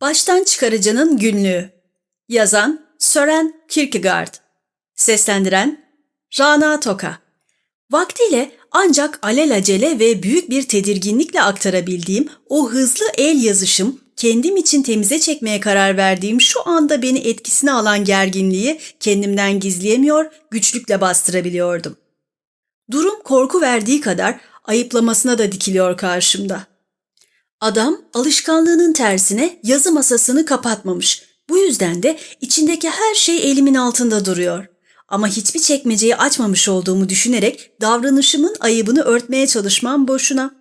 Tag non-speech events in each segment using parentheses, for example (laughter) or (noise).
Baştan Çıkarıcının Günlüğü Yazan Sören Kierkegaard Seslendiren Rana Toka Vaktiyle ancak alelacele ve büyük bir tedirginlikle aktarabildiğim o hızlı el yazışım, kendim için temize çekmeye karar verdiğim şu anda beni etkisine alan gerginliği kendimden gizleyemiyor, güçlükle bastırabiliyordum. Durum korku verdiği kadar ayıplamasına da dikiliyor karşımda. Adam alışkanlığının tersine yazı masasını kapatmamış. Bu yüzden de içindeki her şey elimin altında duruyor. Ama hiçbir çekmeceyi açmamış olduğumu düşünerek davranışımın ayıbını örtmeye çalışmam boşuna.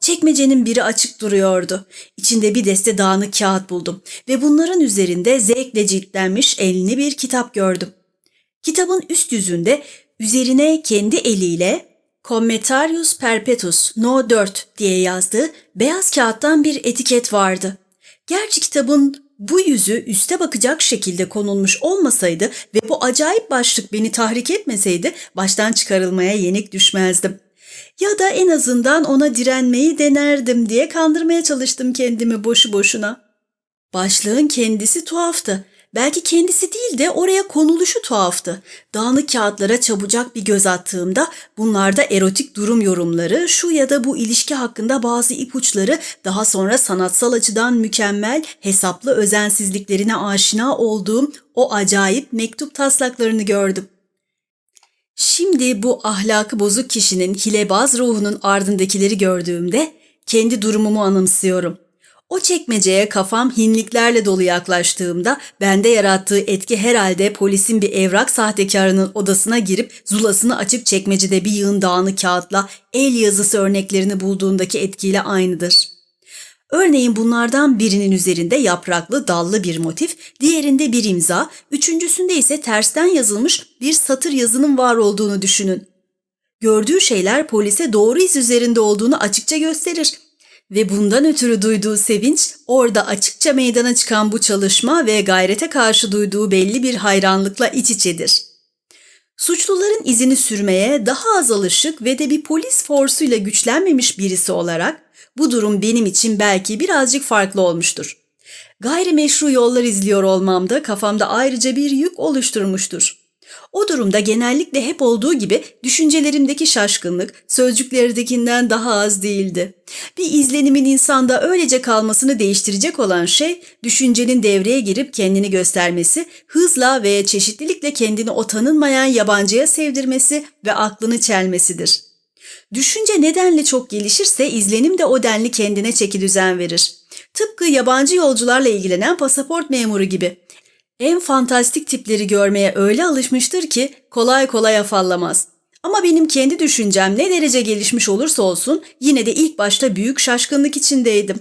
Çekmecenin biri açık duruyordu. İçinde bir deste dağınık kağıt buldum ve bunların üzerinde zevkle ciltlenmiş elini bir kitap gördüm. Kitabın üst yüzünde üzerine kendi eliyle Commentarius Perpetus No 4 diye yazdığı beyaz kağıttan bir etiket vardı. Gerçi kitabın bu yüzü üste bakacak şekilde konulmuş olmasaydı ve bu acayip başlık beni tahrik etmeseydi baştan çıkarılmaya yenik düşmezdim. Ya da en azından ona direnmeyi denerdim diye kandırmaya çalıştım kendimi boşu boşuna. Başlığın kendisi tuhaftı. Belki kendisi değil de oraya konuluşu tuhaftı. Dağınık kağıtlara çabucak bir göz attığımda bunlarda erotik durum yorumları, şu ya da bu ilişki hakkında bazı ipuçları, daha sonra sanatsal açıdan mükemmel, hesaplı özensizliklerine aşina olduğum o acayip mektup taslaklarını gördüm. Şimdi bu ahlakı bozuk kişinin hilebaz ruhunun ardındakileri gördüğümde kendi durumumu anımsıyorum.'' O çekmeceye kafam hinliklerle dolu yaklaştığımda bende yarattığı etki herhalde polisin bir evrak sahtekarının odasına girip zulasını açıp çekmecede bir yığın dağınık kağıtla el yazısı örneklerini bulduğundaki etkiyle aynıdır. Örneğin bunlardan birinin üzerinde yapraklı dallı bir motif, diğerinde bir imza, üçüncüsünde ise tersten yazılmış bir satır yazının var olduğunu düşünün. Gördüğü şeyler polise doğru iz üzerinde olduğunu açıkça gösterir ve bundan ötürü duyduğu sevinç orada açıkça meydana çıkan bu çalışma ve gayrete karşı duyduğu belli bir hayranlıkla iç içedir. Suçluların izini sürmeye daha az alışık ve de bir polis forsuyla güçlenmemiş birisi olarak bu durum benim için belki birazcık farklı olmuştur. Gayrimeşru yollar izliyor olmam da kafamda ayrıca bir yük oluşturmuştur. O durumda genellikle hep olduğu gibi düşüncelerimdeki şaşkınlık sözcüklerdekinden daha az değildi. Bir izlenimin insanda öylece kalmasını değiştirecek olan şey düşüncenin devreye girip kendini göstermesi, hızla ve çeşitlilikle kendini o tanınmayan yabancıya sevdirmesi ve aklını çelmesidir. Düşünce nedenle çok gelişirse izlenim de o denli kendine çeki düzen verir. Tıpkı yabancı yolcularla ilgilenen pasaport memuru gibi en fantastik tipleri görmeye öyle alışmıştır ki kolay kolay afallamaz. Ama benim kendi düşüncem ne derece gelişmiş olursa olsun yine de ilk başta büyük şaşkınlık içindeydim.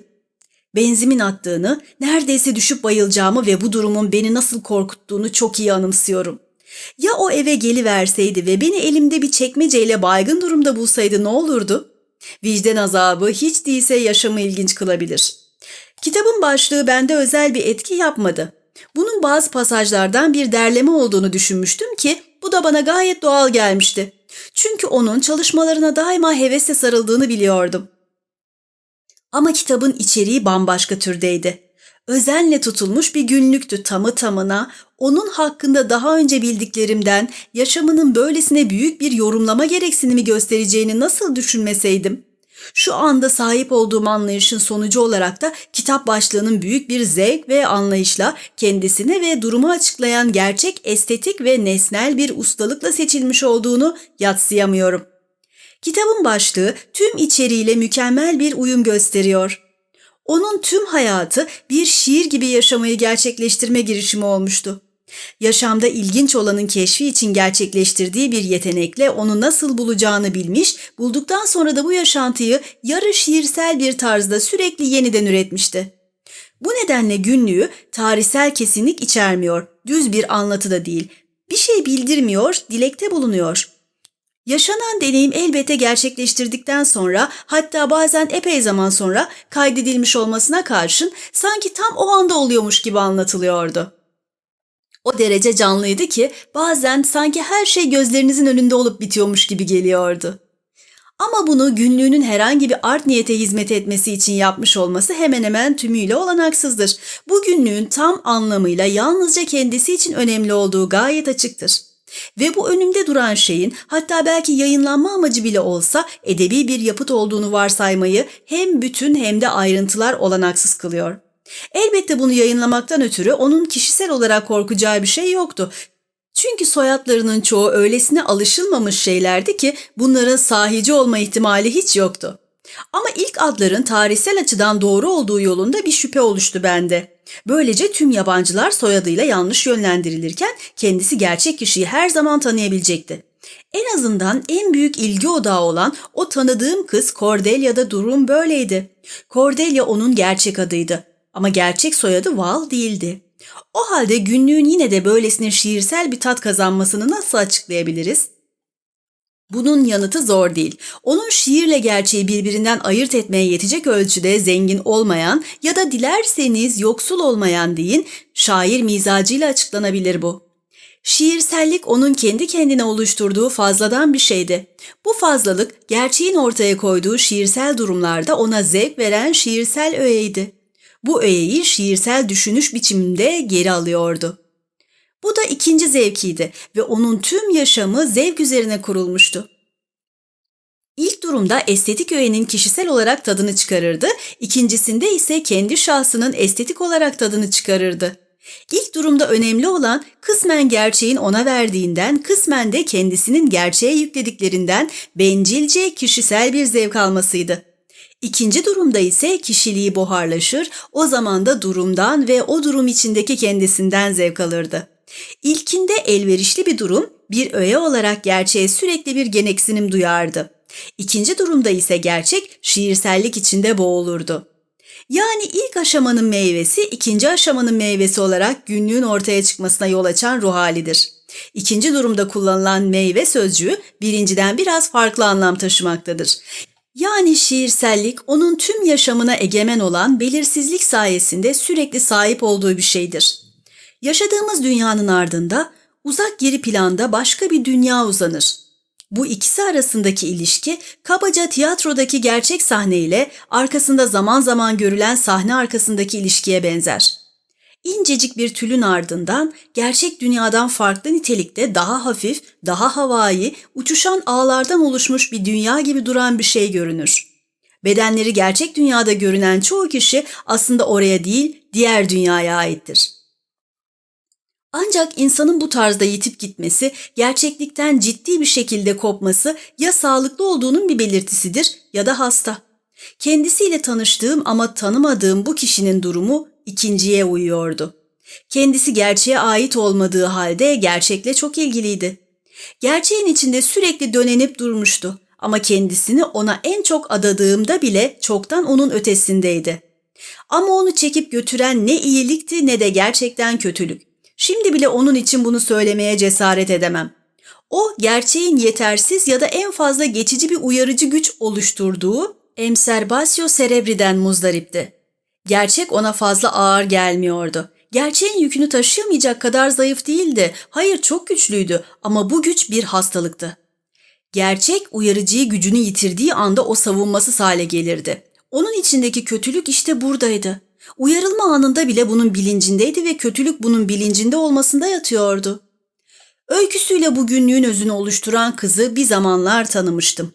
Benzimin attığını, neredeyse düşüp bayılacağımı ve bu durumun beni nasıl korkuttuğunu çok iyi anımsıyorum. Ya o eve geliverseydi ve beni elimde bir çekmeceyle baygın durumda bulsaydı ne olurdu? Vicdan azabı hiç değilse yaşamı ilginç kılabilir. Kitabın başlığı bende özel bir etki yapmadı. Bunun bazı pasajlardan bir derleme olduğunu düşünmüştüm ki bu da bana gayet doğal gelmişti. Çünkü onun çalışmalarına daima hevesle sarıldığını biliyordum. Ama kitabın içeriği bambaşka türdeydi. Özenle tutulmuş bir günlüktü tamı tamına, onun hakkında daha önce bildiklerimden yaşamının böylesine büyük bir yorumlama gereksinimi göstereceğini nasıl düşünmeseydim? Şu anda sahip olduğum anlayışın sonucu olarak da kitap başlığının büyük bir zevk ve anlayışla kendisine ve durumu açıklayan gerçek estetik ve nesnel bir ustalıkla seçilmiş olduğunu yatsıyamıyorum. Kitabın başlığı tüm içeriğiyle mükemmel bir uyum gösteriyor. Onun tüm hayatı bir şiir gibi yaşamayı gerçekleştirme girişimi olmuştu. Yaşamda ilginç olanın keşfi için gerçekleştirdiği bir yetenekle onu nasıl bulacağını bilmiş, bulduktan sonra da bu yaşantıyı yarı şiirsel bir tarzda sürekli yeniden üretmişti. Bu nedenle günlüğü tarihsel kesinlik içermiyor, düz bir anlatı da değil. Bir şey bildirmiyor, dilekte bulunuyor. Yaşanan deneyim elbette gerçekleştirdikten sonra hatta bazen epey zaman sonra kaydedilmiş olmasına karşın sanki tam o anda oluyormuş gibi anlatılıyordu. O derece canlıydı ki bazen sanki her şey gözlerinizin önünde olup bitiyormuş gibi geliyordu. Ama bunu günlüğünün herhangi bir art niyete hizmet etmesi için yapmış olması hemen hemen tümüyle olanaksızdır. Bu günlüğün tam anlamıyla yalnızca kendisi için önemli olduğu gayet açıktır. Ve bu önümde duran şeyin hatta belki yayınlanma amacı bile olsa edebi bir yapıt olduğunu varsaymayı hem bütün hem de ayrıntılar olanaksız kılıyor. Elbette bunu yayınlamaktan ötürü onun kişisel olarak korkacağı bir şey yoktu. Çünkü soyadlarının çoğu öylesine alışılmamış şeylerdi ki bunların sahici olma ihtimali hiç yoktu. Ama ilk adların tarihsel açıdan doğru olduğu yolunda bir şüphe oluştu bende. Böylece tüm yabancılar soyadıyla yanlış yönlendirilirken kendisi gerçek kişiyi her zaman tanıyabilecekti. En azından en büyük ilgi odağı olan o tanıdığım kız Cordelia'da durum böyleydi. Cordelia onun gerçek adıydı ama gerçek soyadı Val değildi. O halde günlüğün yine de böylesine şiirsel bir tat kazanmasını nasıl açıklayabiliriz? Bunun yanıtı zor değil. Onun şiirle gerçeği birbirinden ayırt etmeye yetecek ölçüde zengin olmayan ya da dilerseniz yoksul olmayan deyin, şair mizacıyla açıklanabilir bu. Şiirsellik onun kendi kendine oluşturduğu fazladan bir şeydi. Bu fazlalık gerçeğin ortaya koyduğu şiirsel durumlarda ona zevk veren şiirsel öğeydi. Bu öğeyi şiirsel düşünüş biçiminde geri alıyordu. Bu da ikinci zevkiydi ve onun tüm yaşamı zevk üzerine kurulmuştu. İlk durumda estetik öğenin kişisel olarak tadını çıkarırdı, ikincisinde ise kendi şahsının estetik olarak tadını çıkarırdı. İlk durumda önemli olan kısmen gerçeğin ona verdiğinden, kısmen de kendisinin gerçeğe yüklediklerinden bencilce kişisel bir zevk almasıydı. İkinci durumda ise kişiliği buharlaşır, o zaman da durumdan ve o durum içindeki kendisinden zevk alırdı. İlkinde elverişli bir durum, bir öğe olarak gerçeğe sürekli bir gereksinim duyardı. İkinci durumda ise gerçek şiirsellik içinde boğulurdu. Yani ilk aşamanın meyvesi ikinci aşamanın meyvesi olarak günlüğün ortaya çıkmasına yol açan ruh halidir. İkinci durumda kullanılan meyve sözcüğü birinciden biraz farklı anlam taşımaktadır. Yani şiirsellik onun tüm yaşamına egemen olan belirsizlik sayesinde sürekli sahip olduğu bir şeydir. Yaşadığımız dünyanın ardında uzak geri planda başka bir dünya uzanır. Bu ikisi arasındaki ilişki kabaca tiyatrodaki gerçek sahne ile arkasında zaman zaman görülen sahne arkasındaki ilişkiye benzer. İncecik bir tülün ardından gerçek dünyadan farklı nitelikte daha hafif, daha havai, uçuşan ağlardan oluşmuş bir dünya gibi duran bir şey görünür. Bedenleri gerçek dünyada görünen çoğu kişi aslında oraya değil, diğer dünyaya aittir. Ancak insanın bu tarzda yitip gitmesi, gerçeklikten ciddi bir şekilde kopması ya sağlıklı olduğunun bir belirtisidir ya da hasta. Kendisiyle tanıştığım ama tanımadığım bu kişinin durumu ikinciye uyuyordu. Kendisi gerçeğe ait olmadığı halde gerçekle çok ilgiliydi. Gerçeğin içinde sürekli dönenip durmuştu ama kendisini ona en çok adadığımda bile çoktan onun ötesindeydi. Ama onu çekip götüren ne iyilikti ne de gerçekten kötülük. Şimdi bile onun için bunu söylemeye cesaret edemem. O gerçeğin yetersiz ya da en fazla geçici bir uyarıcı güç oluşturduğu emserbasyo cerebri'den muzdaripti. Gerçek ona fazla ağır gelmiyordu. Gerçeğin yükünü taşıyamayacak kadar zayıf değildi. Hayır çok güçlüydü ama bu güç bir hastalıktı. Gerçek uyarıcıyı gücünü yitirdiği anda o savunmasız hale gelirdi. Onun içindeki kötülük işte buradaydı. Uyarılma anında bile bunun bilincindeydi ve kötülük bunun bilincinde olmasında yatıyordu. Öyküsüyle bu günlüğün özünü oluşturan kızı bir zamanlar tanımıştım.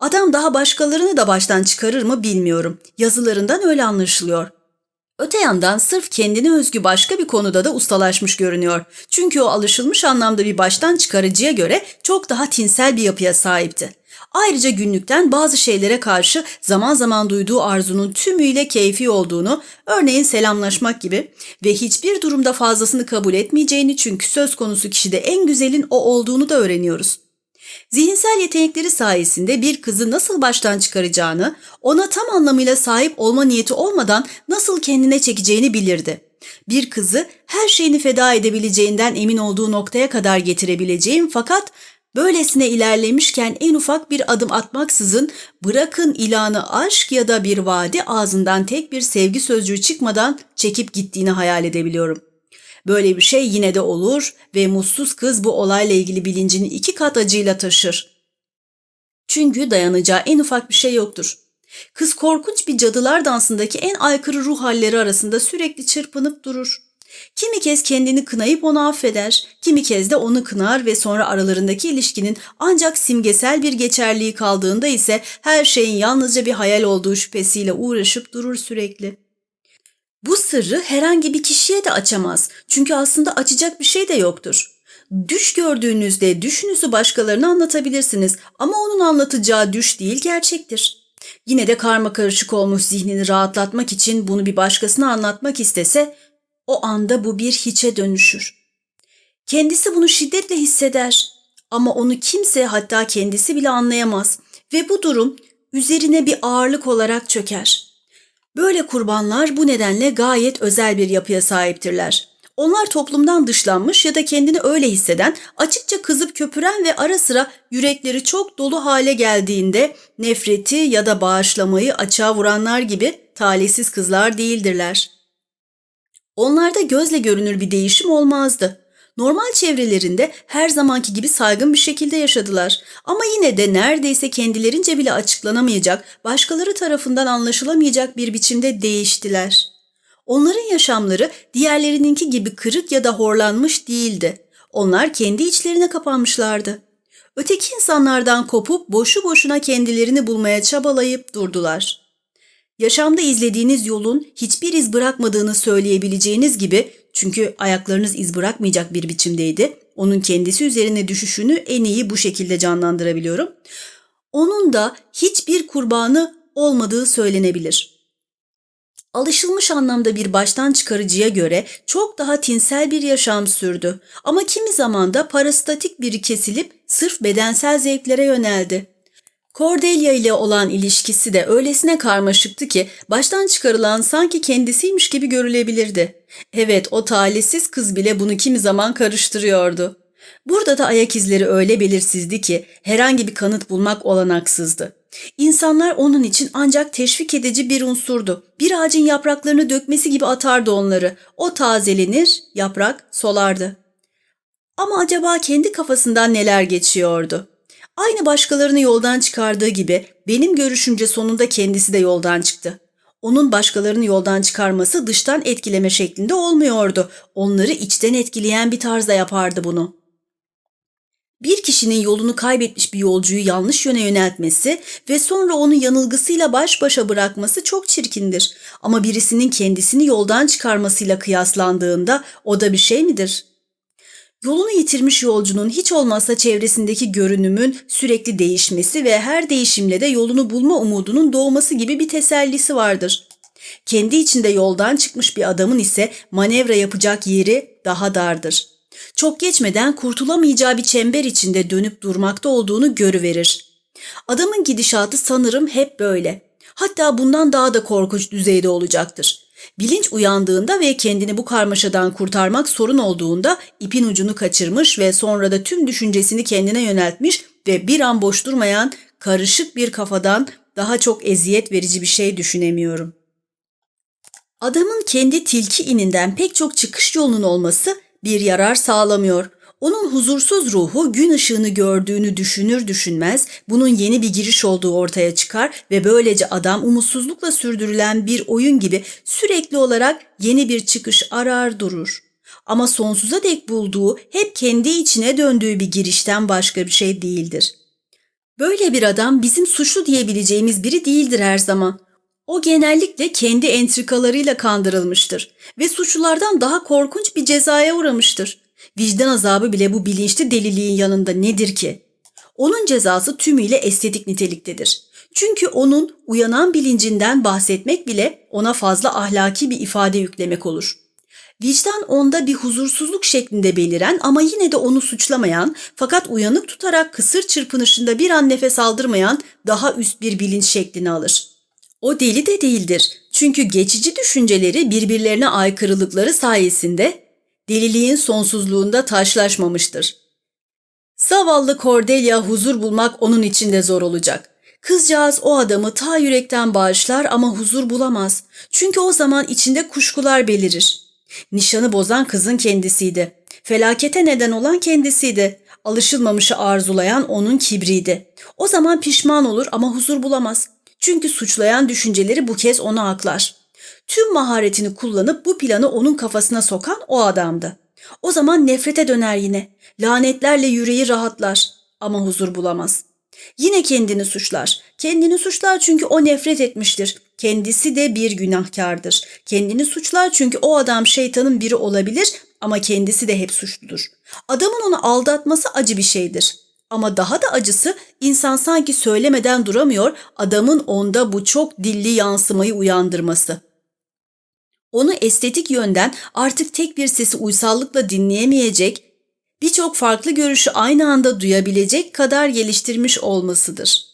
Adam daha başkalarını da baştan çıkarır mı bilmiyorum. Yazılarından öyle anlaşılıyor. Öte yandan sırf kendine özgü başka bir konuda da ustalaşmış görünüyor. Çünkü o alışılmış anlamda bir baştan çıkarıcıya göre çok daha tinsel bir yapıya sahipti. Ayrıca günlükten bazı şeylere karşı zaman zaman duyduğu arzunun tümüyle keyfi olduğunu, örneğin selamlaşmak gibi ve hiçbir durumda fazlasını kabul etmeyeceğini çünkü söz konusu kişide en güzelin o olduğunu da öğreniyoruz. Zihinsel yetenekleri sayesinde bir kızı nasıl baştan çıkaracağını, ona tam anlamıyla sahip olma niyeti olmadan nasıl kendine çekeceğini bilirdi. Bir kızı her şeyini feda edebileceğinden emin olduğu noktaya kadar getirebileceğim fakat böylesine ilerlemişken en ufak bir adım atmaksızın bırakın ilanı aşk ya da bir vaadi ağzından tek bir sevgi sözcüğü çıkmadan çekip gittiğini hayal edebiliyorum. Böyle bir şey yine de olur ve mutsuz kız bu olayla ilgili bilincini iki kat acıyla taşır. Çünkü dayanacağı en ufak bir şey yoktur. Kız korkunç bir cadılar dansındaki en aykırı ruh halleri arasında sürekli çırpınıp durur. Kimi kez kendini kınayıp onu affeder, kimi kez de onu kınar ve sonra aralarındaki ilişkinin ancak simgesel bir geçerliği kaldığında ise her şeyin yalnızca bir hayal olduğu şüphesiyle uğraşıp durur sürekli. Bu sırrı herhangi bir kişiye de açamaz çünkü aslında açacak bir şey de yoktur. Düş gördüğünüzde düşünüzü başkalarına anlatabilirsiniz ama onun anlatacağı düş değil gerçektir. Yine de karma karışık olmuş zihnini rahatlatmak için bunu bir başkasına anlatmak istese o anda bu bir hiçe dönüşür. Kendisi bunu şiddetle hisseder ama onu kimse hatta kendisi bile anlayamaz ve bu durum üzerine bir ağırlık olarak çöker. Böyle kurbanlar bu nedenle gayet özel bir yapıya sahiptirler. Onlar toplumdan dışlanmış ya da kendini öyle hisseden, açıkça kızıp köpüren ve ara sıra yürekleri çok dolu hale geldiğinde nefreti ya da bağışlamayı açığa vuranlar gibi talihsiz kızlar değildirler. Onlarda gözle görünür bir değişim olmazdı. Normal çevrelerinde her zamanki gibi saygın bir şekilde yaşadılar. Ama yine de neredeyse kendilerince bile açıklanamayacak, başkaları tarafından anlaşılamayacak bir biçimde değiştiler. Onların yaşamları diğerlerininki gibi kırık ya da horlanmış değildi. Onlar kendi içlerine kapanmışlardı. Öteki insanlardan kopup boşu boşuna kendilerini bulmaya çabalayıp durdular. Yaşamda izlediğiniz yolun hiçbir iz bırakmadığını söyleyebileceğiniz gibi çünkü ayaklarınız iz bırakmayacak bir biçimdeydi. Onun kendisi üzerine düşüşünü en iyi bu şekilde canlandırabiliyorum. Onun da hiçbir kurbanı olmadığı söylenebilir. Alışılmış anlamda bir baştan çıkarıcıya göre çok daha tinsel bir yaşam sürdü. Ama kimi zaman da parastatik biri kesilip sırf bedensel zevklere yöneldi. Cordelia ile olan ilişkisi de öylesine karmaşıktı ki baştan çıkarılan sanki kendisiymiş gibi görülebilirdi. Evet o talihsiz kız bile bunu kimi zaman karıştırıyordu. Burada da ayak izleri öyle belirsizdi ki herhangi bir kanıt bulmak olanaksızdı. İnsanlar onun için ancak teşvik edici bir unsurdu. Bir ağacın yapraklarını dökmesi gibi atardı onları. O tazelenir, yaprak solardı. Ama acaba kendi kafasından neler geçiyordu? Aynı başkalarını yoldan çıkardığı gibi benim görüşümce sonunda kendisi de yoldan çıktı. Onun başkalarını yoldan çıkarması dıştan etkileme şeklinde olmuyordu. Onları içten etkileyen bir tarzda yapardı bunu. Bir kişinin yolunu kaybetmiş bir yolcuyu yanlış yöne yöneltmesi ve sonra onu yanılgısıyla baş başa bırakması çok çirkindir. Ama birisinin kendisini yoldan çıkarmasıyla kıyaslandığında o da bir şey midir?'' Yolunu yitirmiş yolcunun hiç olmazsa çevresindeki görünümün sürekli değişmesi ve her değişimle de yolunu bulma umudunun doğması gibi bir tesellisi vardır. Kendi içinde yoldan çıkmış bir adamın ise manevra yapacak yeri daha dardır. Çok geçmeden kurtulamayacağı bir çember içinde dönüp durmakta olduğunu görüverir. Adamın gidişatı sanırım hep böyle. Hatta bundan daha da korkunç düzeyde olacaktır. Bilinç uyandığında ve kendini bu karmaşadan kurtarmak sorun olduğunda ipin ucunu kaçırmış ve sonra da tüm düşüncesini kendine yöneltmiş ve bir an boş durmayan karışık bir kafadan daha çok eziyet verici bir şey düşünemiyorum. Adamın kendi tilki ininden pek çok çıkış yolunun olması bir yarar sağlamıyor. Onun huzursuz ruhu gün ışığını gördüğünü düşünür düşünmez bunun yeni bir giriş olduğu ortaya çıkar ve böylece adam umutsuzlukla sürdürülen bir oyun gibi sürekli olarak yeni bir çıkış arar durur. Ama sonsuza dek bulduğu hep kendi içine döndüğü bir girişten başka bir şey değildir. Böyle bir adam bizim suçlu diyebileceğimiz biri değildir her zaman. O genellikle kendi entrikalarıyla kandırılmıştır ve suçlulardan daha korkunç bir cezaya uğramıştır. Vicdan azabı bile bu bilinçli deliliğin yanında nedir ki? Onun cezası tümüyle estetik niteliktedir. Çünkü onun uyanan bilincinden bahsetmek bile ona fazla ahlaki bir ifade yüklemek olur. Vicdan onda bir huzursuzluk şeklinde beliren ama yine de onu suçlamayan fakat uyanık tutarak kısır çırpınışında bir an nefes aldırmayan daha üst bir bilinç şeklini alır. O deli de değildir. Çünkü geçici düşünceleri birbirlerine aykırılıkları sayesinde deliliğin sonsuzluğunda taşlaşmamıştır. Zavallı Cordelia huzur bulmak onun için de zor olacak. Kızcağız o adamı ta yürekten bağışlar ama huzur bulamaz. Çünkü o zaman içinde kuşkular belirir. Nişanı bozan kızın kendisiydi. Felakete neden olan kendisiydi. Alışılmamışı arzulayan onun kibriydi. O zaman pişman olur ama huzur bulamaz. Çünkü suçlayan düşünceleri bu kez ona aklar. Tüm maharetini kullanıp bu planı onun kafasına sokan o adamdı. O zaman nefrete döner yine. Lanetlerle yüreği rahatlar ama huzur bulamaz. Yine kendini suçlar. Kendini suçlar çünkü o nefret etmiştir. Kendisi de bir günahkardır. Kendini suçlar çünkü o adam şeytanın biri olabilir ama kendisi de hep suçludur. Adamın onu aldatması acı bir şeydir. Ama daha da acısı insan sanki söylemeden duramıyor adamın onda bu çok dilli yansımayı uyandırması. Onu estetik yönden artık tek bir sesi uysallıkla dinleyemeyecek, birçok farklı görüşü aynı anda duyabilecek kadar geliştirmiş olmasıdır.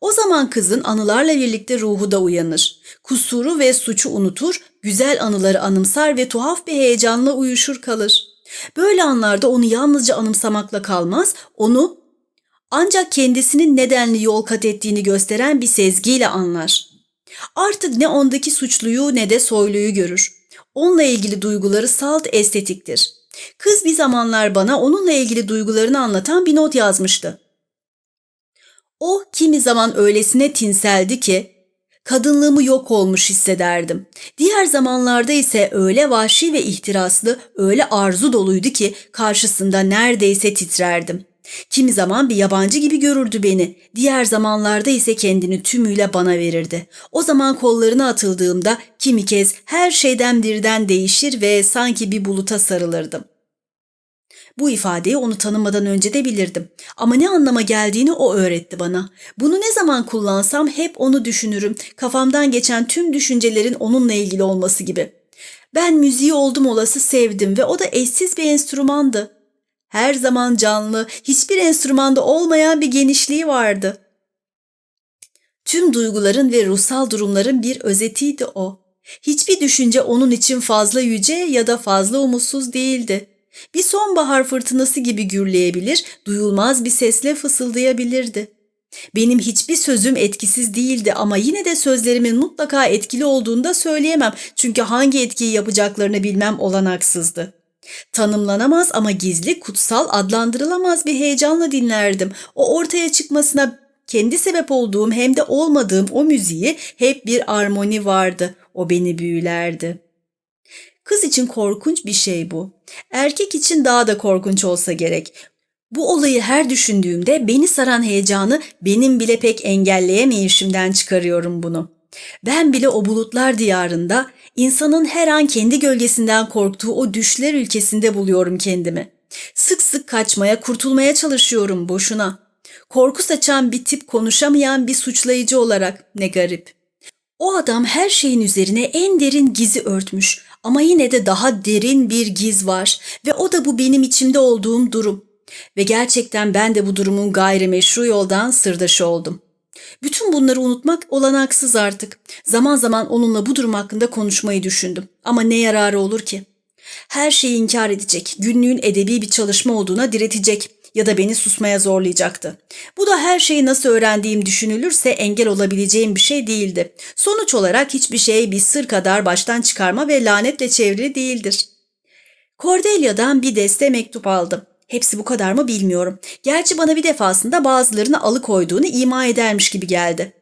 O zaman kızın anılarla birlikte ruhu da uyanır. Kusuru ve suçu unutur, güzel anıları anımsar ve tuhaf bir heyecanla uyuşur kalır. Böyle anlarda onu yalnızca anımsamakla kalmaz, onu ancak kendisinin nedenli yol kat ettiğini gösteren bir sezgiyle anlar. Artık ne ondaki suçluyu ne de soyluyu görür. Onunla ilgili duyguları salt estetiktir. Kız bir zamanlar bana onunla ilgili duygularını anlatan bir not yazmıştı. O kimi zaman öylesine tinseldi ki kadınlığımı yok olmuş hissederdim. Diğer zamanlarda ise öyle vahşi ve ihtiraslı, öyle arzu doluydu ki karşısında neredeyse titrerdim. Kimi zaman bir yabancı gibi görürdü beni. Diğer zamanlarda ise kendini tümüyle bana verirdi. O zaman kollarına atıldığımda kimi kez her şeyden birden değişir ve sanki bir buluta sarılırdım. Bu ifadeyi onu tanımadan önce de bilirdim. Ama ne anlama geldiğini o öğretti bana. Bunu ne zaman kullansam hep onu düşünürüm. Kafamdan geçen tüm düşüncelerin onunla ilgili olması gibi. Ben müziği oldum olası sevdim ve o da eşsiz bir enstrümandı. Her zaman canlı, hiçbir enstrümanda olmayan bir genişliği vardı. Tüm duyguların ve ruhsal durumların bir özetiydi o. Hiçbir düşünce onun için fazla yüce ya da fazla umutsuz değildi. Bir sonbahar fırtınası gibi gürleyebilir, duyulmaz bir sesle fısıldayabilirdi. Benim hiçbir sözüm etkisiz değildi ama yine de sözlerimin mutlaka etkili olduğunu da söyleyemem çünkü hangi etkiyi yapacaklarını bilmem olanaksızdı. Tanımlanamaz ama gizli, kutsal, adlandırılamaz bir heyecanla dinlerdim. O ortaya çıkmasına kendi sebep olduğum hem de olmadığım o müziği hep bir armoni vardı. O beni büyülerdi. Kız için korkunç bir şey bu. Erkek için daha da korkunç olsa gerek. Bu olayı her düşündüğümde beni saran heyecanı benim bile pek engelleyemeyişimden çıkarıyorum bunu. Ben bile o bulutlar diyarında insanın her an kendi gölgesinden korktuğu o düşler ülkesinde buluyorum kendimi. Sık sık kaçmaya, kurtulmaya çalışıyorum boşuna. Korku saçan bir tip konuşamayan bir suçlayıcı olarak ne garip. O adam her şeyin üzerine en derin gizi örtmüş ama yine de daha derin bir giz var ve o da bu benim içimde olduğum durum. Ve gerçekten ben de bu durumun gayrimeşru yoldan sırdaşı oldum. Bütün bunları unutmak olanaksız artık. Zaman zaman onunla bu durum hakkında konuşmayı düşündüm. Ama ne yararı olur ki? Her şeyi inkar edecek, günlüğün edebi bir çalışma olduğuna diretecek ya da beni susmaya zorlayacaktı. Bu da her şeyi nasıl öğrendiğim düşünülürse engel olabileceğim bir şey değildi. Sonuç olarak hiçbir şey bir sır kadar baştan çıkarma ve lanetle çevrili değildir. Cordelia'dan bir deste mektup aldım. Hepsi bu kadar mı bilmiyorum. Gerçi bana bir defasında bazılarını alıkoyduğunu ima edermiş gibi geldi.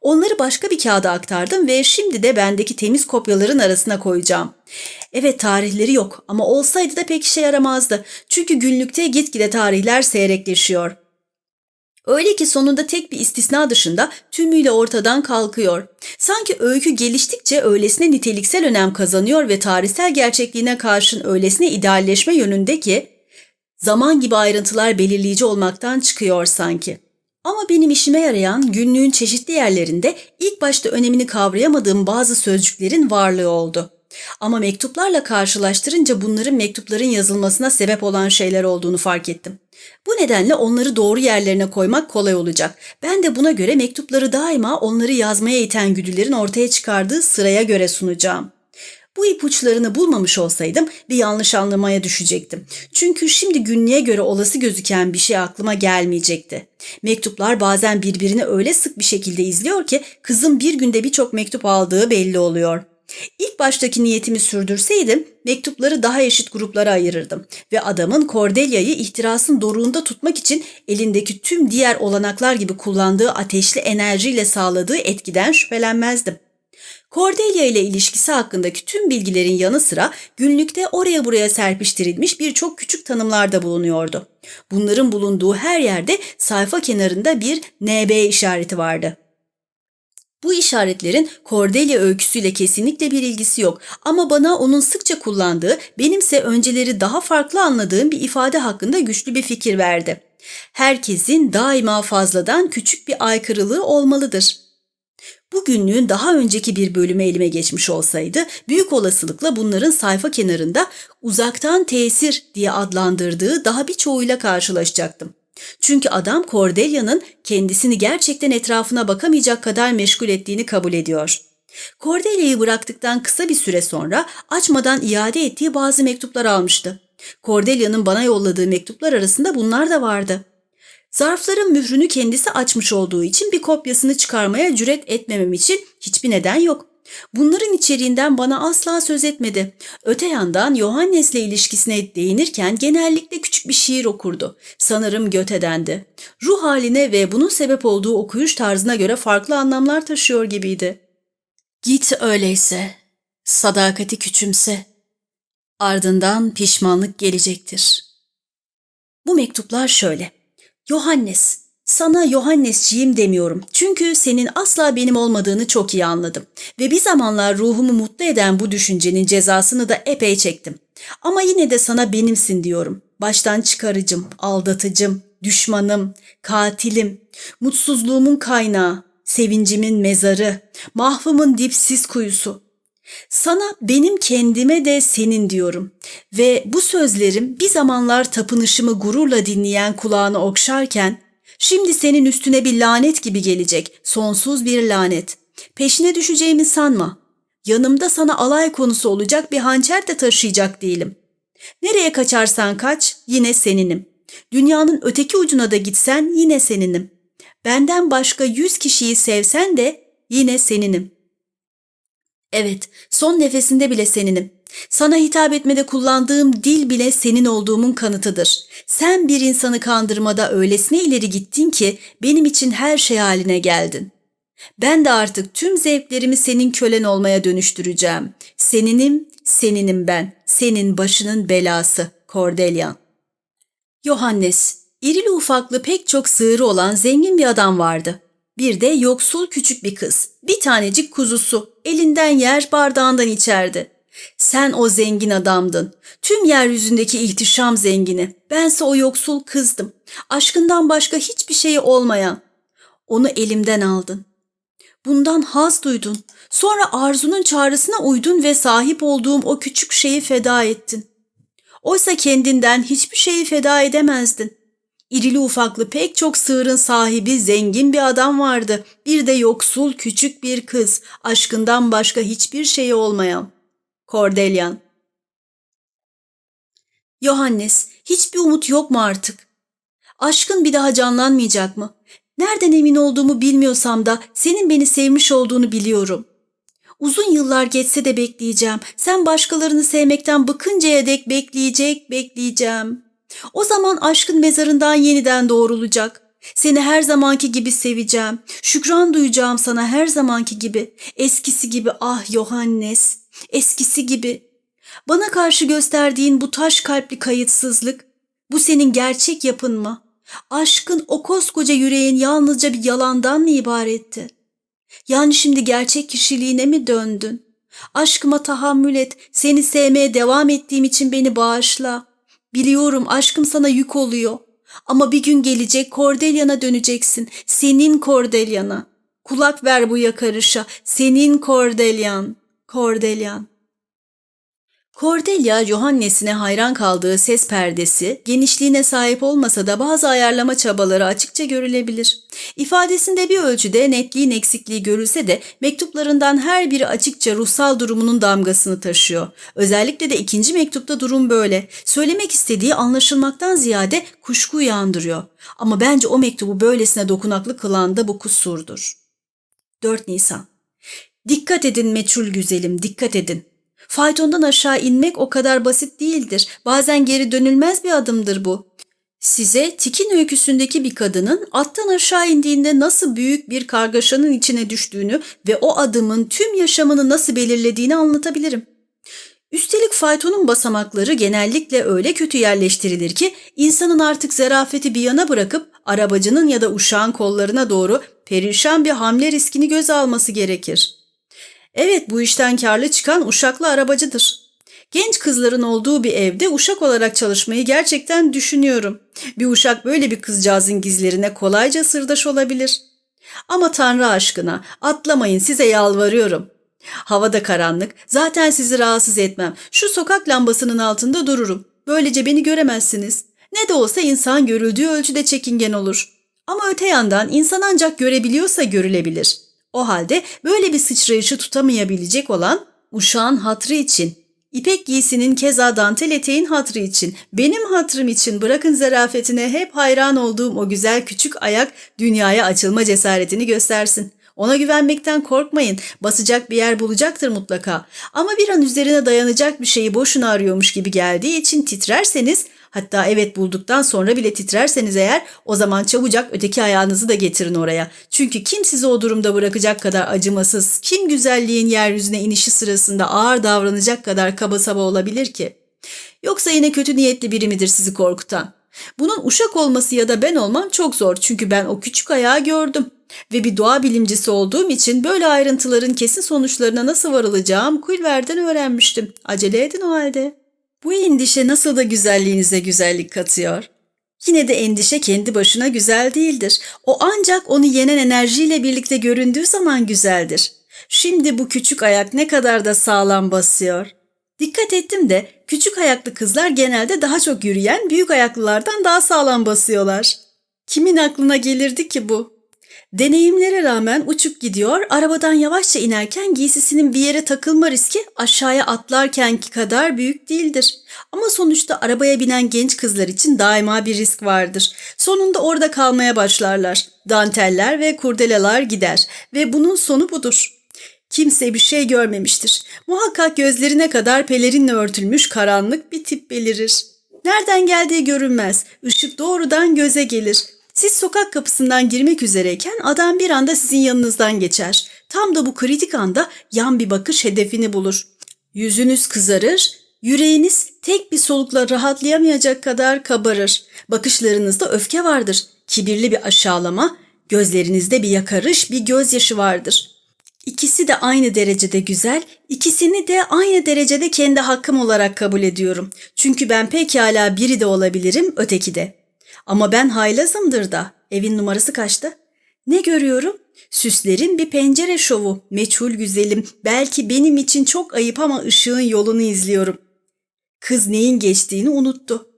Onları başka bir kağıda aktardım ve şimdi de bendeki temiz kopyaların arasına koyacağım. Evet tarihleri yok ama olsaydı da pek işe yaramazdı. Çünkü günlükte gitgide tarihler seyrekleşiyor. Öyle ki sonunda tek bir istisna dışında tümüyle ortadan kalkıyor. Sanki öykü geliştikçe öylesine niteliksel önem kazanıyor ve tarihsel gerçekliğine karşın öylesine idealleşme yönünde ki zaman gibi ayrıntılar belirleyici olmaktan çıkıyor sanki. Ama benim işime yarayan günlüğün çeşitli yerlerinde ilk başta önemini kavrayamadığım bazı sözcüklerin varlığı oldu. Ama mektuplarla karşılaştırınca bunların mektupların yazılmasına sebep olan şeyler olduğunu fark ettim. Bu nedenle onları doğru yerlerine koymak kolay olacak. Ben de buna göre mektupları daima onları yazmaya iten güdülerin ortaya çıkardığı sıraya göre sunacağım. Bu ipuçlarını bulmamış olsaydım bir yanlış anlamaya düşecektim. Çünkü şimdi günlüğe göre olası gözüken bir şey aklıma gelmeyecekti. Mektuplar bazen birbirini öyle sık bir şekilde izliyor ki kızım bir günde birçok mektup aldığı belli oluyor. İlk baştaki niyetimi sürdürseydim mektupları daha eşit gruplara ayırırdım ve adamın Cordelia'yı ihtirasın doruğunda tutmak için elindeki tüm diğer olanaklar gibi kullandığı ateşli enerjiyle sağladığı etkiden şüphelenmezdim. Cordelia ile ilişkisi hakkındaki tüm bilgilerin yanı sıra günlükte oraya buraya serpiştirilmiş birçok küçük tanımlarda bulunuyordu. Bunların bulunduğu her yerde sayfa kenarında bir NB işareti vardı. Bu işaretlerin Cordelia öyküsüyle kesinlikle bir ilgisi yok ama bana onun sıkça kullandığı, benimse önceleri daha farklı anladığım bir ifade hakkında güçlü bir fikir verdi. Herkesin daima fazladan küçük bir aykırılığı olmalıdır. Bu günlüğün daha önceki bir bölümü elime geçmiş olsaydı büyük olasılıkla bunların sayfa kenarında uzaktan tesir diye adlandırdığı daha birçoğuyla karşılaşacaktım. Çünkü adam Cordelia'nın kendisini gerçekten etrafına bakamayacak kadar meşgul ettiğini kabul ediyor. Cordelia'yı bıraktıktan kısa bir süre sonra açmadan iade ettiği bazı mektuplar almıştı. Cordelia'nın bana yolladığı mektuplar arasında bunlar da vardı. Zarfların mührünü kendisi açmış olduğu için bir kopyasını çıkarmaya cüret etmemem için hiçbir neden yok. Bunların içeriğinden bana asla söz etmedi. Öte yandan Yohannes'le ilişkisine değinirken genellikle küçük bir şiir okurdu. Sanırım Göte'dendi. Ruh haline ve bunun sebep olduğu okuyuş tarzına göre farklı anlamlar taşıyor gibiydi. Git öyleyse, sadakati küçümse, ardından pişmanlık gelecektir. Bu mektuplar şöyle. Yohannes, sana Yohannesciyim demiyorum. Çünkü senin asla benim olmadığını çok iyi anladım. Ve bir zamanlar ruhumu mutlu eden bu düşüncenin cezasını da epey çektim. Ama yine de sana benimsin diyorum. Baştan çıkarıcım, aldatıcım, düşmanım, katilim, mutsuzluğumun kaynağı, sevincimin mezarı, mahvımın dipsiz kuyusu. Sana benim kendime de senin diyorum ve bu sözlerim bir zamanlar tapınışımı gururla dinleyen kulağını okşarken şimdi senin üstüne bir lanet gibi gelecek, sonsuz bir lanet. Peşine düşeceğimi sanma. Yanımda sana alay konusu olacak bir hançer de taşıyacak değilim. Nereye kaçarsan kaç yine seninim. Dünyanın öteki ucuna da gitsen yine seninim. Benden başka yüz kişiyi sevsen de yine seninim. Evet, son nefesinde bile seninim. Sana hitap etmede kullandığım dil bile senin olduğumun kanıtıdır. Sen bir insanı kandırmada öylesine ileri gittin ki benim için her şey haline geldin. Ben de artık tüm zevklerimi senin kölen olmaya dönüştüreceğim. Seninim, seninim ben. Senin başının belası, Cordelia. Yohannes, irili ufaklı pek çok sığırı olan zengin bir adam vardı. Bir de yoksul küçük bir kız. Bir tanecik kuzusu. Elinden yer bardağından içerdi. Sen o zengin adamdın. Tüm yeryüzündeki ihtişam zengini. Bense o yoksul kızdım. Aşkından başka hiçbir şeyi olmayan. Onu elimden aldın. Bundan haz duydun. Sonra arzunun çağrısına uydun ve sahip olduğum o küçük şeyi feda ettin. Oysa kendinden hiçbir şeyi feda edemezdin. İrili ufaklı pek çok sığırın sahibi zengin bir adam vardı. Bir de yoksul küçük bir kız, aşkından başka hiçbir şeyi olmayan. Cordelian Yohannes, hiçbir umut yok mu artık? Aşkın bir daha canlanmayacak mı? Nereden emin olduğumu bilmiyorsam da senin beni sevmiş olduğunu biliyorum. Uzun yıllar geçse de bekleyeceğim. Sen başkalarını sevmekten bıkıncaya dek bekleyecek, bekleyeceğim. O zaman aşkın mezarından yeniden doğrulacak. Seni her zamanki gibi seveceğim. Şükran duyacağım sana her zamanki gibi. Eskisi gibi ah Yohannes. Eskisi gibi. Bana karşı gösterdiğin bu taş kalpli kayıtsızlık. Bu senin gerçek yapın mı? Aşkın o koskoca yüreğin yalnızca bir yalandan mı ibaretti? Yani şimdi gerçek kişiliğine mi döndün? Aşkıma tahammül et, seni sevmeye devam ettiğim için beni bağışla. Biliyorum aşkım sana yük oluyor. Ama bir gün gelecek Cordelia'na döneceksin. Senin Cordelia'na. Kulak ver bu yakarışa. Senin Cordelian. Cordelian. Cordelia, Johannes'ine hayran kaldığı ses perdesi, genişliğine sahip olmasa da bazı ayarlama çabaları açıkça görülebilir. İfadesinde bir ölçüde netliğin eksikliği görülse de mektuplarından her biri açıkça ruhsal durumunun damgasını taşıyor. Özellikle de ikinci mektupta durum böyle. Söylemek istediği anlaşılmaktan ziyade kuşku uyandırıyor. Ama bence o mektubu böylesine dokunaklı kılan da bu kusurdur. 4 Nisan Dikkat edin meçhul güzelim, dikkat edin. Faytondan aşağı inmek o kadar basit değildir. Bazen geri dönülmez bir adımdır bu. Size Tikin öyküsündeki bir kadının attan aşağı indiğinde nasıl büyük bir kargaşanın içine düştüğünü ve o adımın tüm yaşamını nasıl belirlediğini anlatabilirim. Üstelik faytonun basamakları genellikle öyle kötü yerleştirilir ki insanın artık zerafeti bir yana bırakıp arabacının ya da uşağın kollarına doğru perişan bir hamle riskini göze alması gerekir. Evet bu işten karlı çıkan uşaklı arabacıdır. Genç kızların olduğu bir evde uşak olarak çalışmayı gerçekten düşünüyorum. Bir uşak böyle bir kızcağızın gizlerine kolayca sırdaş olabilir. Ama Tanrı aşkına atlamayın size yalvarıyorum. Havada karanlık. Zaten sizi rahatsız etmem. Şu sokak lambasının altında dururum. Böylece beni göremezsiniz. Ne de olsa insan görüldüğü ölçüde çekingen olur. Ama öte yandan insan ancak görebiliyorsa görülebilir. O halde böyle bir sıçrayışı tutamayabilecek olan uşağın hatrı için, İpek giysinin keza dantel eteğin hatrı için, benim hatrım için bırakın zarafetine hep hayran olduğum o güzel küçük ayak dünyaya açılma cesaretini göstersin. Ona güvenmekten korkmayın. Basacak bir yer bulacaktır mutlaka. Ama bir an üzerine dayanacak bir şeyi boşuna arıyormuş gibi geldiği için titrerseniz Hatta evet bulduktan sonra bile titrerseniz eğer o zaman çabucak öteki ayağınızı da getirin oraya. Çünkü kim sizi o durumda bırakacak kadar acımasız, kim güzelliğin yeryüzüne inişi sırasında ağır davranacak kadar kaba saba olabilir ki? Yoksa yine kötü niyetli biri midir sizi korkutan? Bunun uşak olması ya da ben olmam çok zor çünkü ben o küçük ayağı gördüm. Ve bir doğa bilimcisi olduğum için böyle ayrıntıların kesin sonuçlarına nasıl varılacağım Kulver'den öğrenmiştim. Acele edin o halde. Bu endişe nasıl da güzelliğinize güzellik katıyor. Yine de endişe kendi başına güzel değildir. O ancak onu yenen enerjiyle birlikte göründüğü zaman güzeldir. Şimdi bu küçük ayak ne kadar da sağlam basıyor. Dikkat ettim de küçük ayaklı kızlar genelde daha çok yürüyen büyük ayaklılardan daha sağlam basıyorlar. Kimin aklına gelirdi ki bu? Deneyimlere rağmen uçup gidiyor, arabadan yavaşça inerken giysisinin bir yere takılma riski aşağıya atlarkenki kadar büyük değildir. Ama sonuçta arabaya binen genç kızlar için daima bir risk vardır. Sonunda orada kalmaya başlarlar. Danteller ve kurdelalar gider ve bunun sonu budur. Kimse bir şey görmemiştir. Muhakkak gözlerine kadar pelerinle örtülmüş karanlık bir tip belirir. Nereden geldiği görünmez. Işık doğrudan göze gelir. Siz sokak kapısından girmek üzereyken adam bir anda sizin yanınızdan geçer. Tam da bu kritik anda yan bir bakış hedefini bulur. Yüzünüz kızarır, yüreğiniz tek bir solukla rahatlayamayacak kadar kabarır. Bakışlarınızda öfke vardır, kibirli bir aşağılama, gözlerinizde bir yakarış, bir gözyaşı vardır. İkisi de aynı derecede güzel, ikisini de aynı derecede kendi hakkım olarak kabul ediyorum. Çünkü ben pekala biri de olabilirim, öteki de. Ama ben haylazımdır da. Evin numarası kaçtı? Ne görüyorum? Süslerin bir pencere şovu. Meçhul güzelim. Belki benim için çok ayıp ama ışığın yolunu izliyorum. Kız neyin geçtiğini unuttu.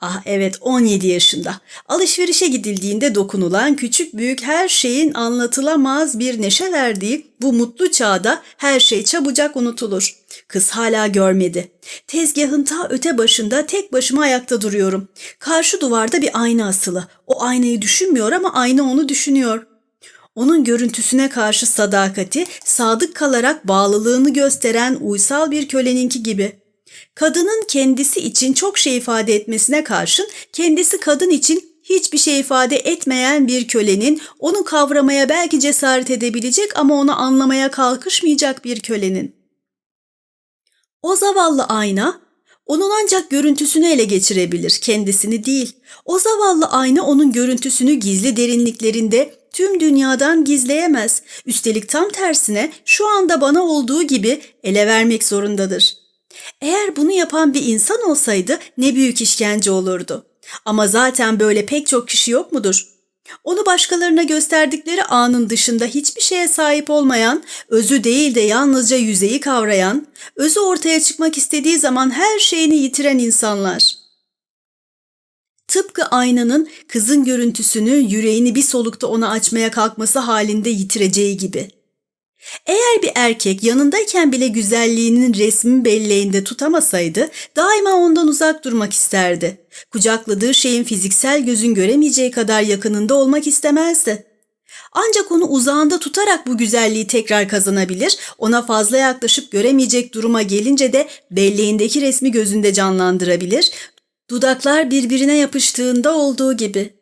Ah evet 17 yaşında. Alışverişe gidildiğinde dokunulan küçük büyük her şeyin anlatılamaz bir neşe verdiği bu mutlu çağda her şey çabucak unutulur. Kız hala görmedi. Tezgahın ta öte başında tek başıma ayakta duruyorum. Karşı duvarda bir ayna asılı. O aynayı düşünmüyor ama ayna onu düşünüyor. Onun görüntüsüne karşı sadakati, sadık kalarak bağlılığını gösteren uysal bir köleninki gibi. Kadının kendisi için çok şey ifade etmesine karşın kendisi kadın için hiçbir şey ifade etmeyen bir kölenin onu kavramaya belki cesaret edebilecek ama onu anlamaya kalkışmayacak bir kölenin. O zavallı ayna onun ancak görüntüsünü ele geçirebilir, kendisini değil. O zavallı ayna onun görüntüsünü gizli derinliklerinde tüm dünyadan gizleyemez. Üstelik tam tersine şu anda bana olduğu gibi ele vermek zorundadır. Eğer bunu yapan bir insan olsaydı ne büyük işkence olurdu. Ama zaten böyle pek çok kişi yok mudur? Onu başkalarına gösterdikleri anın dışında hiçbir şeye sahip olmayan, özü değil de yalnızca yüzeyi kavrayan, özü ortaya çıkmak istediği zaman her şeyini yitiren insanlar. Tıpkı aynanın kızın görüntüsünü yüreğini bir solukta ona açmaya kalkması halinde yitireceği gibi.'' Eğer bir erkek yanındayken bile güzelliğinin resmi belleğinde tutamasaydı daima ondan uzak durmak isterdi. Kucakladığı şeyin fiziksel gözün göremeyeceği kadar yakınında olmak istemezdi. Ancak onu uzağında tutarak bu güzelliği tekrar kazanabilir, ona fazla yaklaşıp göremeyecek duruma gelince de belleğindeki resmi gözünde canlandırabilir, dudaklar birbirine yapıştığında olduğu gibi.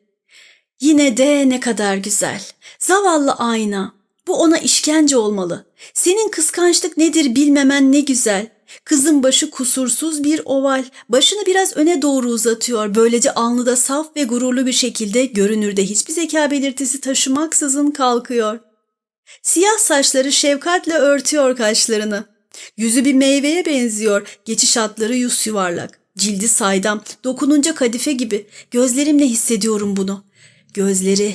Yine de ne kadar güzel. Zavallı ayna. Bu ona işkence olmalı. Senin kıskançlık nedir bilmemen ne güzel. Kızın başı kusursuz bir oval. Başını biraz öne doğru uzatıyor. Böylece alnıda saf ve gururlu bir şekilde görünürde hiçbir zeka belirtisi taşımaksızın kalkıyor. Siyah saçları şefkatle örtüyor kaşlarını. Yüzü bir meyveye benziyor. Geçiş hatları yüz yuvarlak. Cildi saydam, dokununca kadife gibi. Gözlerimle hissediyorum bunu. Gözleri,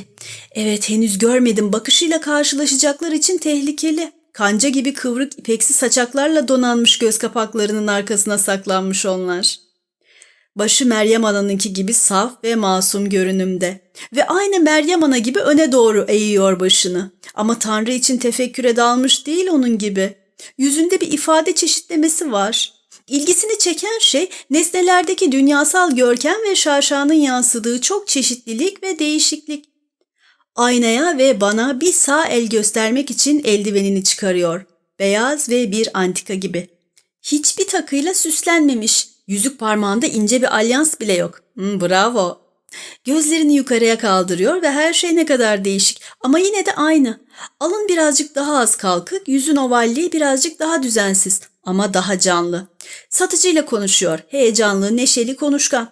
evet henüz görmedim bakışıyla karşılaşacaklar için tehlikeli. Kanca gibi kıvrık ipeksi saçaklarla donanmış göz kapaklarının arkasına saklanmış onlar. Başı Meryem Ana'nınki gibi saf ve masum görünümde ve aynı Meryem Ana gibi öne doğru eğiyor başını. Ama Tanrı için tefekküre dalmış değil onun gibi. Yüzünde bir ifade çeşitlemesi var. İlgisini çeken şey nesnelerdeki dünyasal görkem ve şaşanın yansıdığı çok çeşitlilik ve değişiklik. Aynaya ve bana bir sağ el göstermek için eldivenini çıkarıyor. Beyaz ve bir antika gibi. Hiçbir takıyla süslenmemiş. Yüzük parmağında ince bir alyans bile yok. Hmm, bravo. Gözlerini yukarıya kaldırıyor ve her şey ne kadar değişik ama yine de aynı. Alın birazcık daha az kalkık, yüzün ovalliği birazcık daha düzensiz ama daha canlı. Satıcıyla konuşuyor, heyecanlı, neşeli, konuşkan.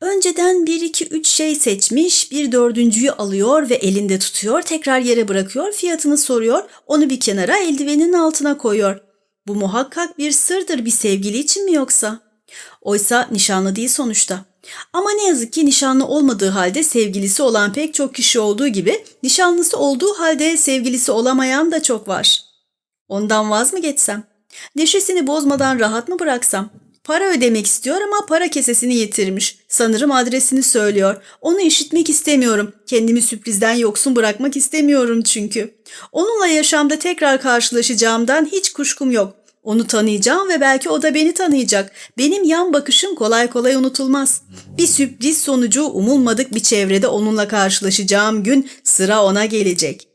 Önceden bir iki üç şey seçmiş, bir dördüncüyü alıyor ve elinde tutuyor, tekrar yere bırakıyor, fiyatını soruyor, onu bir kenara eldivenin altına koyuyor. Bu muhakkak bir sırdır bir sevgili için mi yoksa? Oysa nişanlı değil sonuçta. Ama ne yazık ki nişanlı olmadığı halde sevgilisi olan pek çok kişi olduğu gibi nişanlısı olduğu halde sevgilisi olamayan da çok var. Ondan vaz mı geçsem? Neşesini bozmadan rahat mı bıraksam? Para ödemek istiyor ama para kesesini yitirmiş. Sanırım adresini söylüyor. Onu işitmek istemiyorum. Kendimi sürprizden yoksun bırakmak istemiyorum çünkü. Onunla yaşamda tekrar karşılaşacağımdan hiç kuşkum yok. Onu tanıyacağım ve belki o da beni tanıyacak. Benim yan bakışım kolay kolay unutulmaz. Bir sürpriz sonucu umulmadık bir çevrede onunla karşılaşacağım gün sıra ona gelecek.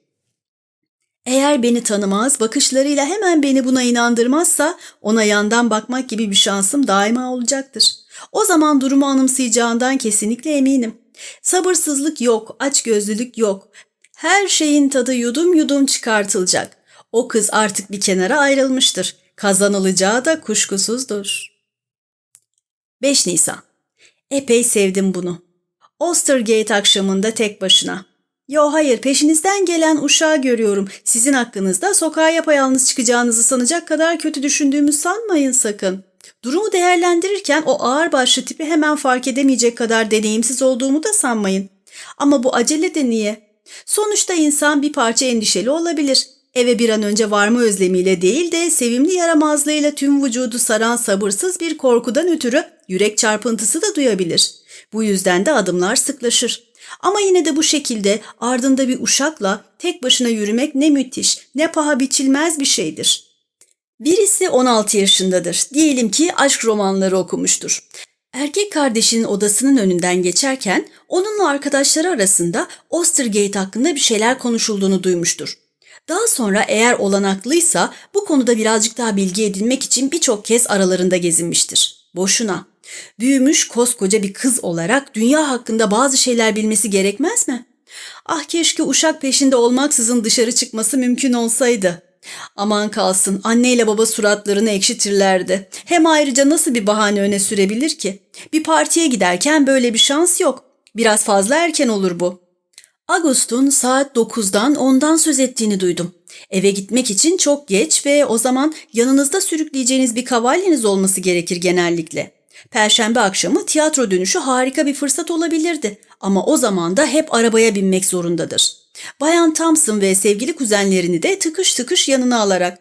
Eğer beni tanımaz, bakışlarıyla hemen beni buna inandırmazsa ona yandan bakmak gibi bir şansım daima olacaktır. O zaman durumu anımsayacağından kesinlikle eminim. Sabırsızlık yok, açgözlülük yok. Her şeyin tadı yudum yudum çıkartılacak. O kız artık bir kenara ayrılmıştır. Kazanılacağı da kuşkusuzdur. 5 Nisan Epey sevdim bunu. Ostergate akşamında tek başına. Yo hayır peşinizden gelen uşağı görüyorum. Sizin hakkınızda sokağa yapayalnız çıkacağınızı sanacak kadar kötü düşündüğümü sanmayın sakın. Durumu değerlendirirken o ağır başlı tipi hemen fark edemeyecek kadar deneyimsiz olduğumu da sanmayın. Ama bu acele de niye? Sonuçta insan bir parça endişeli olabilir. Eve bir an önce varma özlemiyle değil de sevimli yaramazlığıyla tüm vücudu saran sabırsız bir korkudan ötürü yürek çarpıntısı da duyabilir. Bu yüzden de adımlar sıklaşır. Ama yine de bu şekilde ardında bir uşakla tek başına yürümek ne müthiş, ne paha biçilmez bir şeydir. Birisi 16 yaşındadır. Diyelim ki aşk romanları okumuştur. Erkek kardeşinin odasının önünden geçerken onunla arkadaşları arasında Ostergate hakkında bir şeyler konuşulduğunu duymuştur. Daha sonra eğer olanaklıysa bu konuda birazcık daha bilgi edinmek için birçok kez aralarında gezinmiştir. Boşuna. Büyümüş koskoca bir kız olarak dünya hakkında bazı şeyler bilmesi gerekmez mi? Ah keşke uşak peşinde olmaksızın dışarı çıkması mümkün olsaydı. Aman kalsın anneyle baba suratlarını ekşitirlerdi. Hem ayrıca nasıl bir bahane öne sürebilir ki? Bir partiye giderken böyle bir şans yok. Biraz fazla erken olur bu. Agust'un saat 9'dan 10'dan söz ettiğini duydum. Eve gitmek için çok geç ve o zaman yanınızda sürükleyeceğiniz bir kavalyeniz olması gerekir genellikle. Perşembe akşamı tiyatro dönüşü harika bir fırsat olabilirdi ama o zaman da hep arabaya binmek zorundadır. Bayan Thompson ve sevgili kuzenlerini de tıkış tıkış yanına alarak.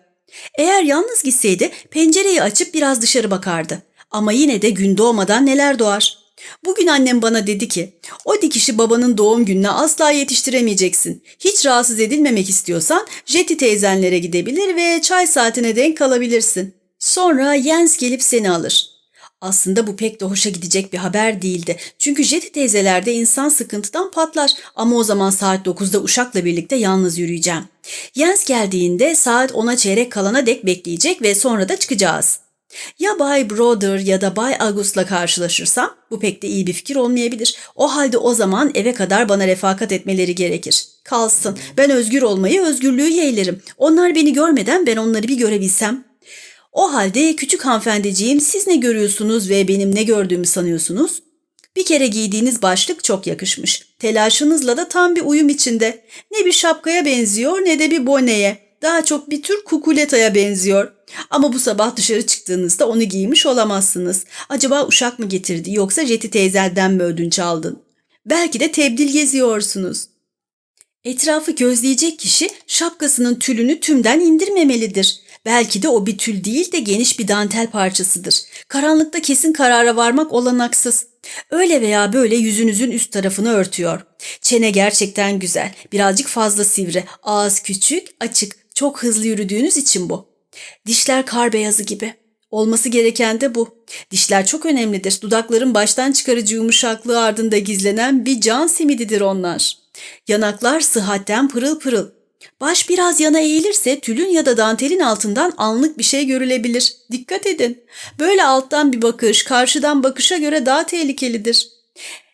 Eğer yalnız gitseydi pencereyi açıp biraz dışarı bakardı. Ama yine de gün doğmadan neler doğar. Bugün annem bana dedi ki, o dikişi babanın doğum gününe asla yetiştiremeyeceksin. Hiç rahatsız edilmemek istiyorsan Jeti teyzenlere gidebilir ve çay saatine denk kalabilirsin. Sonra Jens gelip seni alır. Aslında bu pek de hoşa gidecek bir haber değildi. Çünkü Jeti teyzelerde insan sıkıntıdan patlar ama o zaman saat 9'da uşakla birlikte yalnız yürüyeceğim. Jens geldiğinde saat 10'a çeyrek kalana dek bekleyecek ve sonra da çıkacağız. Ya Bay Broder ya da Bay August'la karşılaşırsam bu pek de iyi bir fikir olmayabilir. O halde o zaman eve kadar bana refakat etmeleri gerekir. Kalsın. Ben özgür olmayı, özgürlüğü yeğlerim. Onlar beni görmeden ben onları bir görebilsem. O halde küçük hanımefendiciğim siz ne görüyorsunuz ve benim ne gördüğümü sanıyorsunuz? Bir kere giydiğiniz başlık çok yakışmış. Telaşınızla da tam bir uyum içinde. Ne bir şapkaya benziyor ne de bir boneye. Daha çok bir tür kukuletaya benziyor. Ama bu sabah dışarı çıktığınızda onu giymiş olamazsınız. Acaba uşak mı getirdi yoksa Jeti teyzelden mi ödünç aldın? Belki de tebdil geziyorsunuz. Etrafı gözleyecek kişi şapkasının tülünü tümden indirmemelidir. Belki de o bir tül değil de geniş bir dantel parçasıdır. Karanlıkta kesin karara varmak olanaksız. Öyle veya böyle yüzünüzün üst tarafını örtüyor. Çene gerçekten güzel, birazcık fazla sivri, ağız küçük, açık, çok hızlı yürüdüğünüz için bu. Dişler kar beyazı gibi. Olması gereken de bu. Dişler çok önemlidir. Dudakların baştan çıkarıcı yumuşaklığı ardında gizlenen bir can simididir onlar. Yanaklar sıhhatten pırıl pırıl. Baş biraz yana eğilirse tülün ya da dantelin altından anlık bir şey görülebilir. Dikkat edin. Böyle alttan bir bakış karşıdan bakışa göre daha tehlikelidir.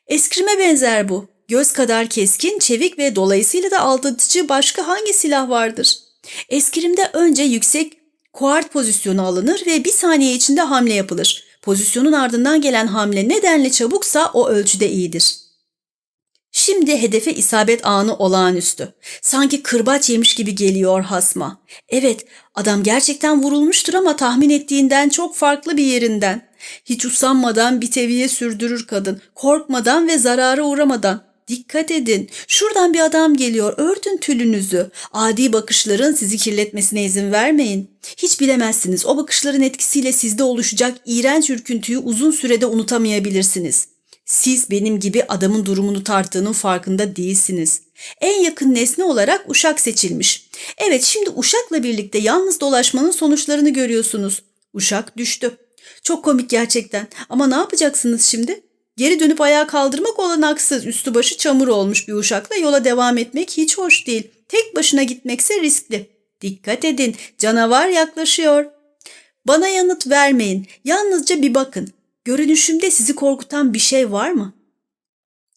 Eskrime benzer bu. Göz kadar keskin, çevik ve dolayısıyla da aldatıcı başka hangi silah vardır? Eskrimde önce yüksek kuart pozisyonu alınır ve bir saniye içinde hamle yapılır. Pozisyonun ardından gelen hamle nedenle çabuksa o ölçüde iyidir. Şimdi hedefe isabet anı olağanüstü. Sanki kırbaç yemiş gibi geliyor hasma. Evet, adam gerçekten vurulmuştur ama tahmin ettiğinden çok farklı bir yerinden. Hiç usanmadan bir teviye sürdürür kadın. Korkmadan ve zarara uğramadan. Dikkat edin. Şuradan bir adam geliyor. Örtün tülünüzü. Adi bakışların sizi kirletmesine izin vermeyin. Hiç bilemezsiniz. O bakışların etkisiyle sizde oluşacak iğrenç ürküntüyü uzun sürede unutamayabilirsiniz. Siz benim gibi adamın durumunu tarttığının farkında değilsiniz. En yakın nesne olarak uşak seçilmiş. Evet şimdi uşakla birlikte yalnız dolaşmanın sonuçlarını görüyorsunuz. Uşak düştü. Çok komik gerçekten. Ama ne yapacaksınız şimdi? Geri dönüp ayağa kaldırmak olanaksız, üstü başı çamur olmuş bir uşakla yola devam etmek hiç hoş değil. Tek başına gitmekse riskli. Dikkat edin, canavar yaklaşıyor. Bana yanıt vermeyin, yalnızca bir bakın. Görünüşümde sizi korkutan bir şey var mı?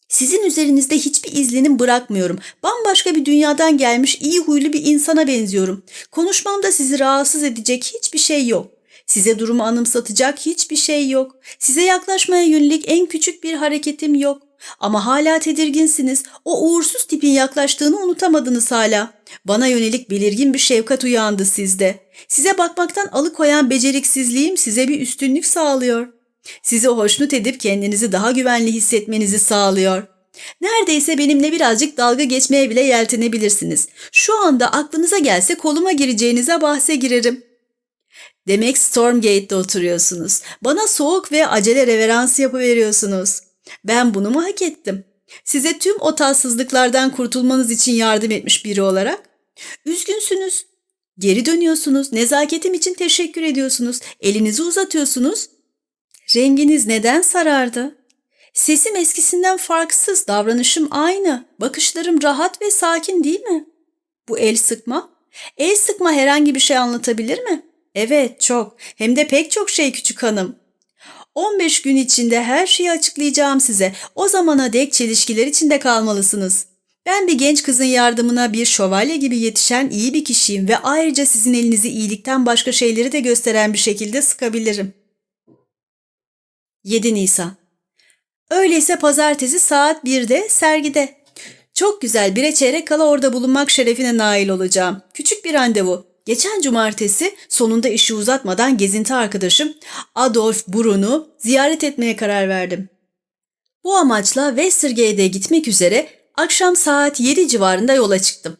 Sizin üzerinizde hiçbir izlenim bırakmıyorum. Bambaşka bir dünyadan gelmiş iyi huylu bir insana benziyorum. Konuşmamda sizi rahatsız edecek hiçbir şey yok. Size durumu anımsatacak hiçbir şey yok. Size yaklaşmaya yönelik en küçük bir hareketim yok. Ama hala tedirginsiniz. O uğursuz tipin yaklaştığını unutamadınız hala. Bana yönelik belirgin bir şefkat uyandı sizde. Size bakmaktan alıkoyan beceriksizliğim size bir üstünlük sağlıyor. Sizi hoşnut edip kendinizi daha güvenli hissetmenizi sağlıyor. Neredeyse benimle birazcık dalga geçmeye bile yeltenebilirsiniz. Şu anda aklınıza gelse koluma gireceğinize bahse girerim. Demek Stormgate'de oturuyorsunuz. Bana soğuk ve acele reverans yapıveriyorsunuz. Ben bunu mu hak ettim? Size tüm o tatsızlıklardan kurtulmanız için yardım etmiş biri olarak. Üzgünsünüz. Geri dönüyorsunuz. Nezaketim için teşekkür ediyorsunuz. Elinizi uzatıyorsunuz. Renginiz neden sarardı? Sesim eskisinden farksız, davranışım aynı. Bakışlarım rahat ve sakin değil mi? Bu el sıkma? El sıkma herhangi bir şey anlatabilir mi? Evet, çok. Hem de pek çok şey küçük hanım. 15 gün içinde her şeyi açıklayacağım size. O zamana dek çelişkiler içinde kalmalısınız. Ben bir genç kızın yardımına bir şövalye gibi yetişen iyi bir kişiyim ve ayrıca sizin elinizi iyilikten başka şeyleri de gösteren bir şekilde sıkabilirim. 7 Nisan Öyleyse pazartesi saat 1'de sergide. Çok güzel bire çeyrek kala orada bulunmak şerefine nail olacağım. Küçük bir randevu. Geçen cumartesi sonunda işi uzatmadan gezinti arkadaşım Adolf Brun'u ziyaret etmeye karar verdim. Bu amaçla Westergate'e gitmek üzere akşam saat 7 civarında yola çıktım.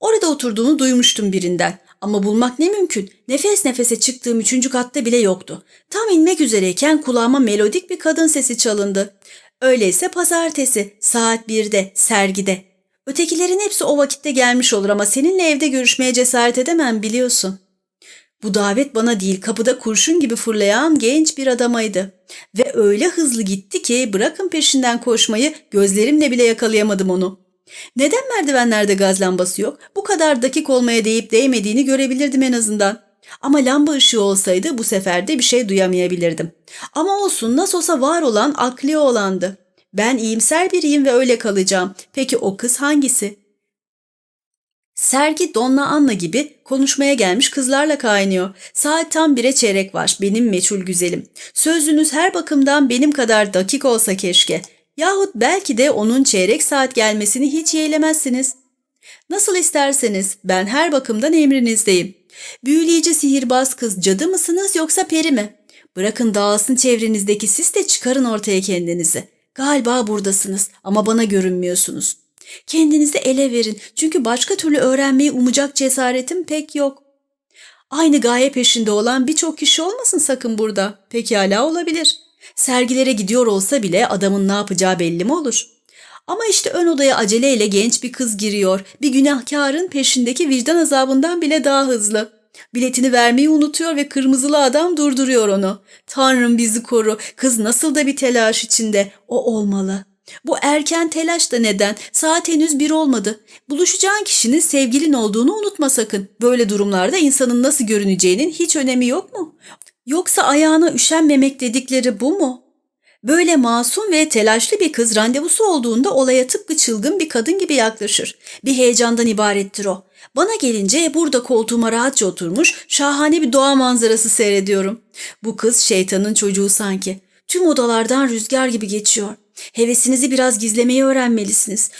Orada oturduğunu duymuştum birinden. Ama bulmak ne mümkün. Nefes nefese çıktığım üçüncü katta bile yoktu. Tam inmek üzereyken kulağıma melodik bir kadın sesi çalındı. Öyleyse pazartesi saat birde sergide. Ötekilerin hepsi o vakitte gelmiş olur ama seninle evde görüşmeye cesaret edemem biliyorsun. Bu davet bana değil kapıda kurşun gibi fırlayan genç bir adamaydı. Ve öyle hızlı gitti ki bırakın peşinden koşmayı gözlerimle bile yakalayamadım onu. Neden merdivenlerde gaz lambası yok? Bu kadar dakik olmaya değip değmediğini görebilirdim en azından. Ama lamba ışığı olsaydı bu sefer de bir şey duyamayabilirdim. Ama olsun nasıl olsa var olan akli olandı. Ben iyimser biriyim ve öyle kalacağım. Peki o kız hangisi? Sergi Donna Anna gibi konuşmaya gelmiş kızlarla kaynıyor. Saat tam bire çeyrek var. Benim meçhul güzelim. Sözünüz her bakımdan benim kadar dakik olsa keşke. Yahut belki de onun çeyrek saat gelmesini hiç yeğlemezsiniz. Nasıl isterseniz ben her bakımdan emrinizdeyim. Büyüleyici sihirbaz kız cadı mısınız yoksa peri mi? Bırakın dağılsın çevrenizdeki sis de çıkarın ortaya kendinizi. Galiba buradasınız ama bana görünmüyorsunuz. Kendinizi ele verin çünkü başka türlü öğrenmeyi umacak cesaretim pek yok. Aynı gaye peşinde olan birçok kişi olmasın sakın burada. Pekala olabilir. Sergilere gidiyor olsa bile adamın ne yapacağı belli mi olur? Ama işte ön odaya aceleyle genç bir kız giriyor. Bir günahkarın peşindeki vicdan azabından bile daha hızlı. Biletini vermeyi unutuyor ve kırmızılı adam durduruyor onu. Tanrım bizi koru. Kız nasıl da bir telaş içinde. O olmalı. Bu erken telaş da neden? Saat henüz bir olmadı. Buluşacağın kişinin sevgilin olduğunu unutma sakın. Böyle durumlarda insanın nasıl görüneceğinin hiç önemi yok mu? Yoksa ayağına üşenmemek dedikleri bu mu? Böyle masum ve telaşlı bir kız randevusu olduğunda olaya tıpkı çılgın bir kadın gibi yaklaşır. Bir heyecandan ibarettir o. Bana gelince burada koltuğuma rahatça oturmuş şahane bir doğa manzarası seyrediyorum. Bu kız şeytanın çocuğu sanki. Tüm odalardan rüzgar gibi geçiyor. Hevesinizi biraz gizlemeyi öğrenmelisiniz.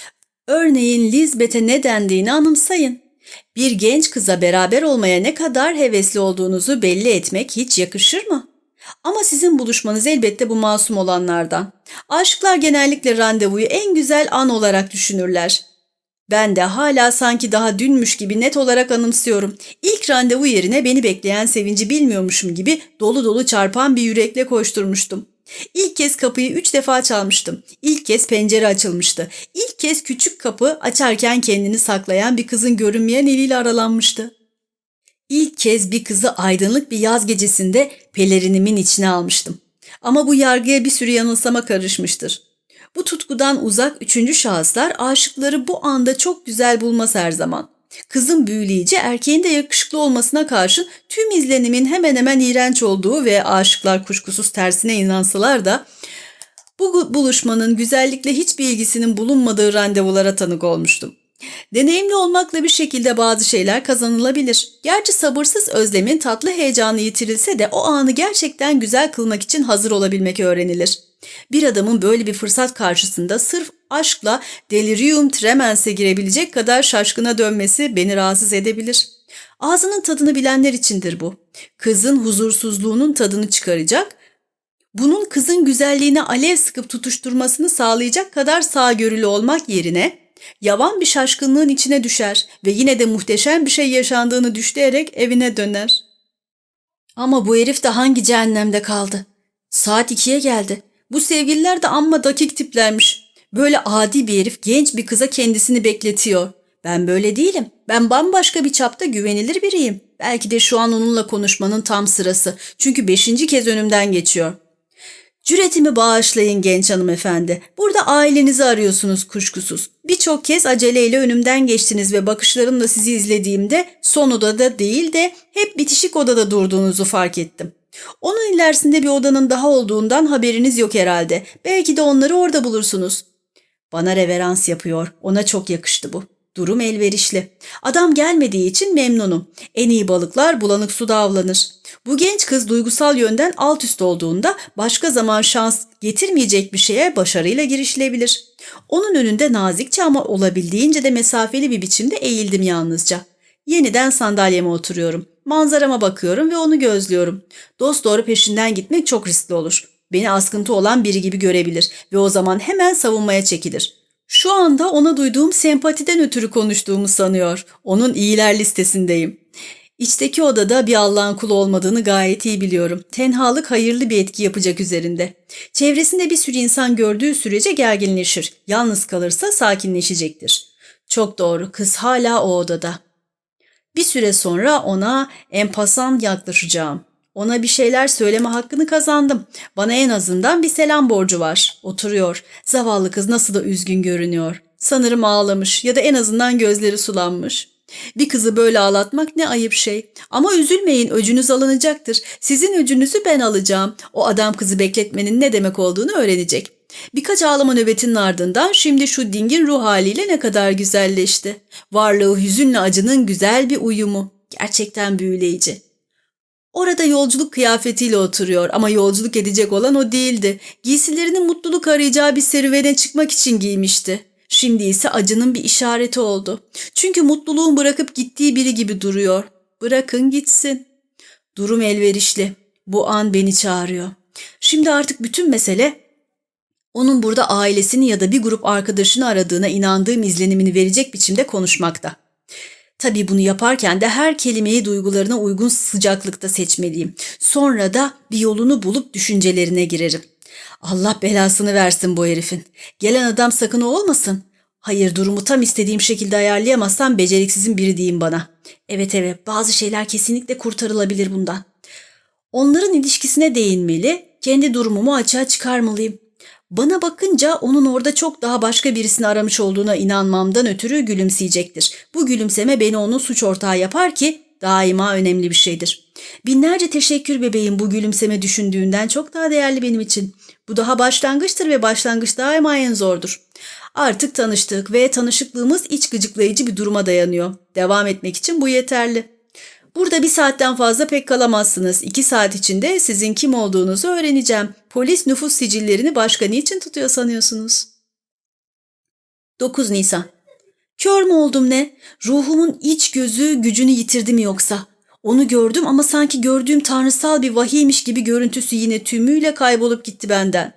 Örneğin Lizbeth'e ne dendiğini anımsayın. Bir genç kıza beraber olmaya ne kadar hevesli olduğunuzu belli etmek hiç yakışır mı? Ama sizin buluşmanız elbette bu masum olanlardan. Aşıklar genellikle randevuyu en güzel an olarak düşünürler. Ben de hala sanki daha dünmüş gibi net olarak anımsıyorum. İlk randevu yerine beni bekleyen sevinci bilmiyormuşum gibi dolu dolu çarpan bir yürekle koşturmuştum. İlk kez kapıyı üç defa çalmıştım. İlk kez pencere açılmıştı. İlk kez küçük kapı açarken kendini saklayan bir kızın görünmeyen eliyle aralanmıştı. İlk kez bir kızı aydınlık bir yaz gecesinde pelerinimin içine almıştım. Ama bu yargıya bir sürü yanılsama karışmıştır. Bu tutkudan uzak üçüncü şahıslar aşıkları bu anda çok güzel bulmaz her zaman. Kızın büyüleyici erkeğin de yakışıklı olmasına karşın tüm izlenimin hemen hemen iğrenç olduğu ve aşıklar kuşkusuz tersine inansalar da bu buluşmanın güzellikle hiçbir ilgisinin bulunmadığı randevulara tanık olmuştum. Deneyimli olmakla bir şekilde bazı şeyler kazanılabilir. Gerçi sabırsız özlemin tatlı heyecanı yitirilse de o anı gerçekten güzel kılmak için hazır olabilmek öğrenilir. Bir adamın böyle bir fırsat karşısında sırf aşkla delirium tremense girebilecek kadar şaşkına dönmesi beni rahatsız edebilir. Ağzının tadını bilenler içindir bu. Kızın huzursuzluğunun tadını çıkaracak, bunun kızın güzelliğine alev sıkıp tutuşturmasını sağlayacak kadar sağgörülü olmak yerine yavan bir şaşkınlığın içine düşer ve yine de muhteşem bir şey yaşandığını düşleyerek evine döner. Ama bu herif de hangi cehennemde kaldı? Saat ikiye geldi. Bu sevgililer de amma dakik tiplermiş. Böyle adi bir herif genç bir kıza kendisini bekletiyor. Ben böyle değilim. Ben bambaşka bir çapta güvenilir biriyim. Belki de şu an onunla konuşmanın tam sırası. Çünkü beşinci kez önümden geçiyor. Cüretimi bağışlayın genç hanımefendi. Burada ailenizi arıyorsunuz kuşkusuz. Birçok kez aceleyle önümden geçtiniz ve bakışlarımla sizi izlediğimde son odada değil de hep bitişik odada durduğunuzu fark ettim. Onun ilerisinde bir odanın daha olduğundan haberiniz yok herhalde. Belki de onları orada bulursunuz. Bana reverans yapıyor. Ona çok yakıştı bu. Durum elverişli. Adam gelmediği için memnunum. En iyi balıklar bulanık suda avlanır. Bu genç kız duygusal yönden alt üst olduğunda başka zaman şans getirmeyecek bir şeye başarıyla girişilebilir. Onun önünde nazikçe ama olabildiğince de mesafeli bir biçimde eğildim yalnızca. Yeniden sandalyeme oturuyorum. Manzarama bakıyorum ve onu gözlüyorum. Dost doğru peşinden gitmek çok riskli olur. Beni askıntı olan biri gibi görebilir ve o zaman hemen savunmaya çekilir. Şu anda ona duyduğum sempatiden ötürü konuştuğumu sanıyor. Onun iyiler listesindeyim. İçteki odada bir Allah'ın kulu olmadığını gayet iyi biliyorum. Tenhalık hayırlı bir etki yapacak üzerinde. Çevresinde bir sürü insan gördüğü sürece gerginleşir. Yalnız kalırsa sakinleşecektir. Çok doğru, kız hala o odada. Bir süre sonra ona empasan yaklaşacağım. Ona bir şeyler söyleme hakkını kazandım. Bana en azından bir selam borcu var. Oturuyor. Zavallı kız nasıl da üzgün görünüyor. Sanırım ağlamış ya da en azından gözleri sulanmış. Bir kızı böyle ağlatmak ne ayıp şey. Ama üzülmeyin öcünüz alınacaktır. Sizin öcünüzü ben alacağım. O adam kızı bekletmenin ne demek olduğunu öğrenecek. Birkaç ağlama nöbetinin ardından şimdi şu dingin ruh haliyle ne kadar güzelleşti. Varlığı hüzünle acının güzel bir uyumu. Gerçekten büyüleyici. Orada yolculuk kıyafetiyle oturuyor ama yolculuk edecek olan o değildi. Giysilerinin mutluluk arayacağı bir serüvene çıkmak için giymişti. Şimdi ise acının bir işareti oldu. Çünkü mutluluğun bırakıp gittiği biri gibi duruyor. Bırakın gitsin. Durum elverişli. Bu an beni çağırıyor. Şimdi artık bütün mesele onun burada ailesini ya da bir grup arkadaşını aradığına inandığım izlenimini verecek biçimde konuşmakta. Tabii bunu yaparken de her kelimeyi duygularına uygun sıcaklıkta seçmeliyim. Sonra da bir yolunu bulup düşüncelerine girerim. Allah belasını versin bu herifin. Gelen adam sakın o olmasın. Hayır durumu tam istediğim şekilde ayarlayamazsam beceriksizin biri diyeyim bana. Evet evet bazı şeyler kesinlikle kurtarılabilir bundan. Onların ilişkisine değinmeli, kendi durumumu açığa çıkarmalıyım. Bana bakınca onun orada çok daha başka birisini aramış olduğuna inanmamdan ötürü gülümseyecektir. Bu gülümseme beni onun suç ortağı yapar ki daima önemli bir şeydir. Binlerce teşekkür bebeğim bu gülümseme düşündüğünden çok daha değerli benim için. Bu daha başlangıçtır ve başlangıç daima en zordur. Artık tanıştık ve tanışıklığımız iç gıcıklayıcı bir duruma dayanıyor. Devam etmek için bu yeterli. Burada bir saatten fazla pek kalamazsınız. İki saat içinde sizin kim olduğunuzu öğreneceğim. Polis nüfus sicillerini başka niçin tutuyor sanıyorsunuz? 9 Nisan Kör mü oldum ne? Ruhumun iç gözü gücünü yitirdi mi yoksa? Onu gördüm ama sanki gördüğüm tanrısal bir vahiymiş gibi görüntüsü yine tümüyle kaybolup gitti benden.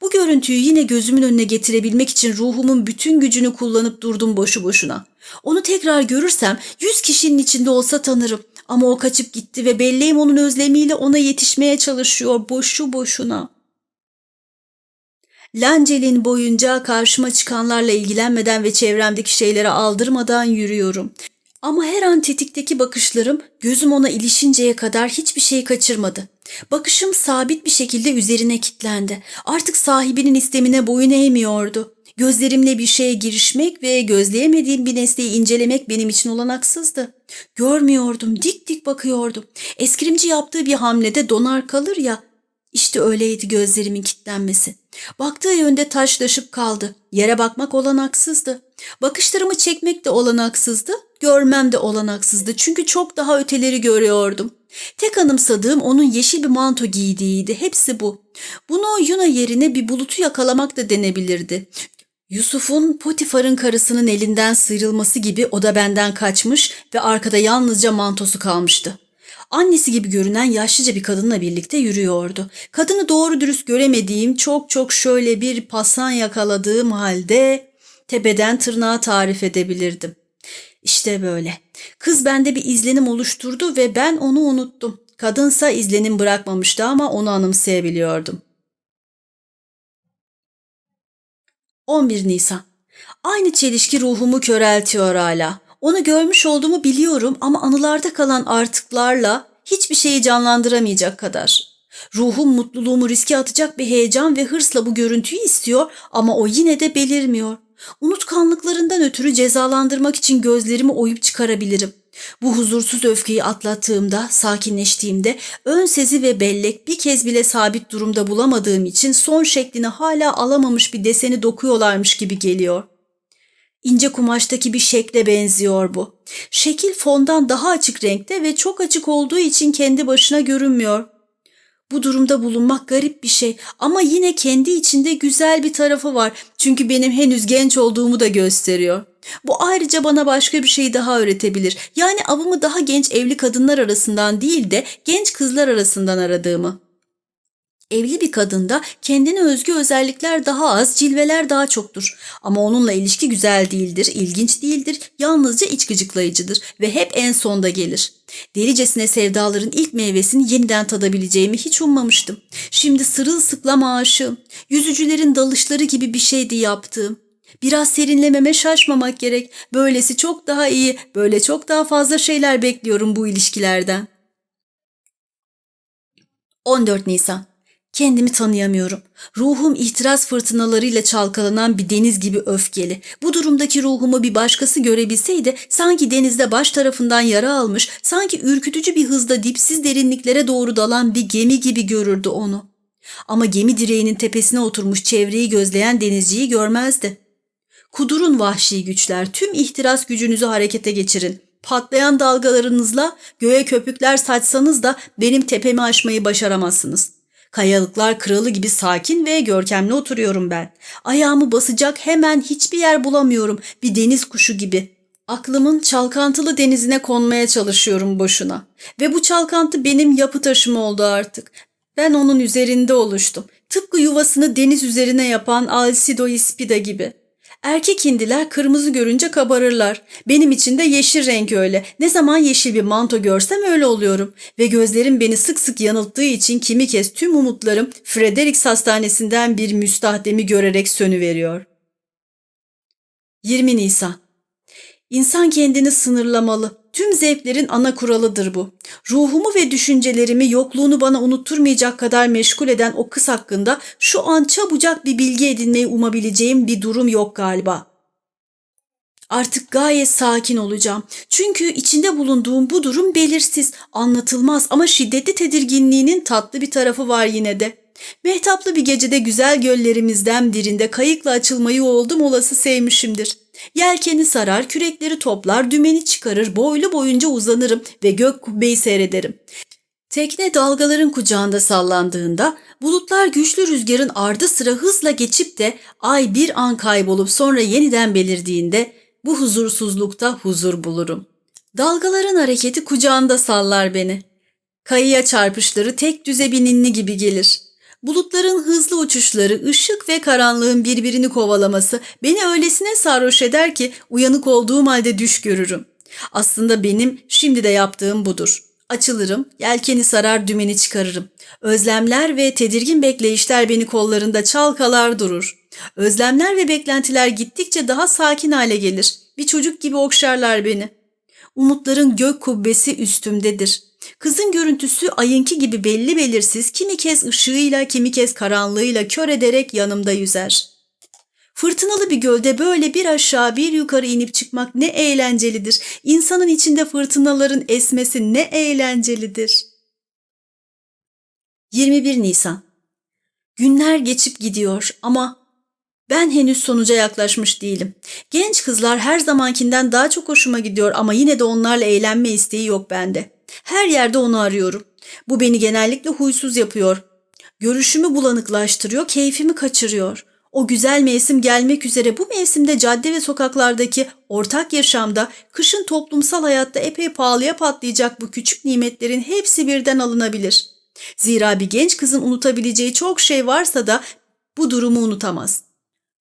Bu görüntüyü yine gözümün önüne getirebilmek için ruhumun bütün gücünü kullanıp durdum boşu boşuna. Onu tekrar görürsem yüz kişinin içinde olsa tanırım. Ama o kaçıp gitti ve belleğim onun özlemiyle ona yetişmeye çalışıyor boşu boşuna. Lancelin boyunca karşıma çıkanlarla ilgilenmeden ve çevremdeki şeylere aldırmadan yürüyorum. Ama her an tetikteki bakışlarım gözüm ona ilişinceye kadar hiçbir şey kaçırmadı. Bakışım sabit bir şekilde üzerine kilitlendi. Artık sahibinin istemine boyun eğmiyordu. Gözlerimle bir şeye girişmek ve gözleyemediğim bir nesneyi incelemek benim için olanaksızdı. Görmüyordum, dik dik bakıyordum. Eskrimci yaptığı bir hamlede donar kalır ya, işte öyleydi gözlerimin kilitlenmesi. Baktığı yönde taşlaşıp kaldı. Yere bakmak olanaksızdı. Bakışlarımı çekmek de olanaksızdı, görmem de olanaksızdı. Çünkü çok daha öteleri görüyordum. Tek anımsadığım onun yeşil bir manto giydiğiydi. Hepsi bu. Bunu Yuna yerine bir bulutu yakalamak da denebilirdi. Yusuf'un Potifar'ın karısının elinden sıyrılması gibi o da benden kaçmış ve arkada yalnızca mantosu kalmıştı. Annesi gibi görünen yaşlıca bir kadınla birlikte yürüyordu. Kadını doğru dürüst göremediğim çok çok şöyle bir pasan yakaladığım halde tepeden tırnağa tarif edebilirdim. İşte böyle. Kız bende bir izlenim oluşturdu ve ben onu unuttum. Kadınsa izlenim bırakmamıştı ama onu anımsayabiliyordum. 11 Nisan Aynı çelişki ruhumu köreltiyor hala. Onu görmüş olduğumu biliyorum ama anılarda kalan artıklarla hiçbir şeyi canlandıramayacak kadar. Ruhum mutluluğumu riske atacak bir heyecan ve hırsla bu görüntüyü istiyor ama o yine de belirmiyor. Unutkanlıklarından ötürü cezalandırmak için gözlerimi oyup çıkarabilirim. Bu huzursuz öfkeyi atlattığımda, sakinleştiğimde ön sezi ve bellek bir kez bile sabit durumda bulamadığım için son şeklini hala alamamış bir deseni dokuyorlarmış gibi geliyor. İnce kumaştaki bir şekle benziyor bu. Şekil fondan daha açık renkte ve çok açık olduğu için kendi başına görünmüyor. Bu durumda bulunmak garip bir şey ama yine kendi içinde güzel bir tarafı var. Çünkü benim henüz genç olduğumu da gösteriyor. Bu ayrıca bana başka bir şey daha öğretebilir. Yani avımı daha genç evli kadınlar arasından değil de genç kızlar arasından aradığımı. Evli bir kadında kendine özgü özellikler daha az, cilveler daha çoktur. Ama onunla ilişki güzel değildir, ilginç değildir, yalnızca iç gıcıklayıcıdır ve hep en sonda gelir. Delicesine sevdaların ilk meyvesini yeniden tadabileceğimi hiç ummamıştım. Şimdi sırılsıklam aşığım. Yüzücülerin dalışları gibi bir şeydi yaptığım. Biraz serinlememe şaşmamak gerek. Böylesi çok daha iyi, böyle çok daha fazla şeyler bekliyorum bu ilişkilerden. 14 Nisan Kendimi tanıyamıyorum. Ruhum ihtiras fırtınalarıyla çalkalanan bir deniz gibi öfkeli. Bu durumdaki ruhumu bir başkası görebilseydi sanki denizde baş tarafından yara almış, sanki ürkütücü bir hızda dipsiz derinliklere doğru dalan bir gemi gibi görürdü onu. Ama gemi direğinin tepesine oturmuş çevreyi gözleyen denizciyi görmezdi. Kudurun vahşi güçler, tüm ihtiras gücünüzü harekete geçirin. Patlayan dalgalarınızla göğe köpükler saçsanız da benim tepemi aşmayı başaramazsınız. Kayalıklar kralı gibi sakin ve görkemli oturuyorum ben. Ayağımı basacak hemen hiçbir yer bulamıyorum. Bir deniz kuşu gibi. Aklımın çalkantılı denizine konmaya çalışıyorum boşuna. Ve bu çalkantı benim yapı taşım oldu artık. Ben onun üzerinde oluştum. Tıpkı yuvasını deniz üzerine yapan Alcido Ispida gibi. Erkek hindiler kırmızı görünce kabarırlar. Benim için de yeşil renk öyle. Ne zaman yeşil bir manto görsem öyle oluyorum. Ve gözlerim beni sık sık yanılttığı için kimi kez tüm umutlarım Fredericks Hastanesi'nden bir müstahdemi görerek sönüveriyor. 20 Nisan İnsan kendini sınırlamalı. Tüm zevklerin ana kuralıdır bu. Ruhumu ve düşüncelerimi yokluğunu bana unutturmayacak kadar meşgul eden o kız hakkında şu an çabucak bir bilgi edinmeyi umabileceğim bir durum yok galiba. Artık gayet sakin olacağım. Çünkü içinde bulunduğum bu durum belirsiz, anlatılmaz ama şiddetli tedirginliğinin tatlı bir tarafı var yine de. Mehtaplı bir gecede güzel göllerimizden birinde kayıkla açılmayı oldum olası sevmişimdir. Yelkeni sarar, kürekleri toplar, dümeni çıkarır, boylu boyunca uzanırım ve gök kubbeyi seyrederim. Tekne dalgaların kucağında sallandığında, bulutlar güçlü rüzgarın ardı sıra hızla geçip de ay bir an kaybolup sonra yeniden belirdiğinde bu huzursuzlukta huzur bulurum. Dalgaların hareketi kucağında sallar beni. Kayıya çarpışları tek düze bir ninni gibi gelir. Bulutların hızlı uçuşları, ışık ve karanlığın birbirini kovalaması beni öylesine sarhoş eder ki uyanık olduğum halde düş görürüm. Aslında benim şimdi de yaptığım budur. Açılırım, yelkeni sarar dümeni çıkarırım. Özlemler ve tedirgin bekleyişler beni kollarında çalkalar durur. Özlemler ve beklentiler gittikçe daha sakin hale gelir. Bir çocuk gibi okşarlar beni. Umutların gök kubbesi üstümdedir. Kızın görüntüsü ayınki gibi belli belirsiz kimi kez ışığıyla kimi kez karanlığıyla kör ederek yanımda yüzer. Fırtınalı bir gölde böyle bir aşağı bir yukarı inip çıkmak ne eğlencelidir. İnsanın içinde fırtınaların esmesi ne eğlencelidir. 21 Nisan Günler geçip gidiyor ama ben henüz sonuca yaklaşmış değilim. Genç kızlar her zamankinden daha çok hoşuma gidiyor ama yine de onlarla eğlenme isteği yok bende. Her yerde onu arıyorum. Bu beni genellikle huysuz yapıyor. Görüşümü bulanıklaştırıyor, keyfimi kaçırıyor. O güzel mevsim gelmek üzere bu mevsimde cadde ve sokaklardaki ortak yaşamda, kışın toplumsal hayatta epey pahalıya patlayacak bu küçük nimetlerin hepsi birden alınabilir. Zira bir genç kızın unutabileceği çok şey varsa da bu durumu unutamaz.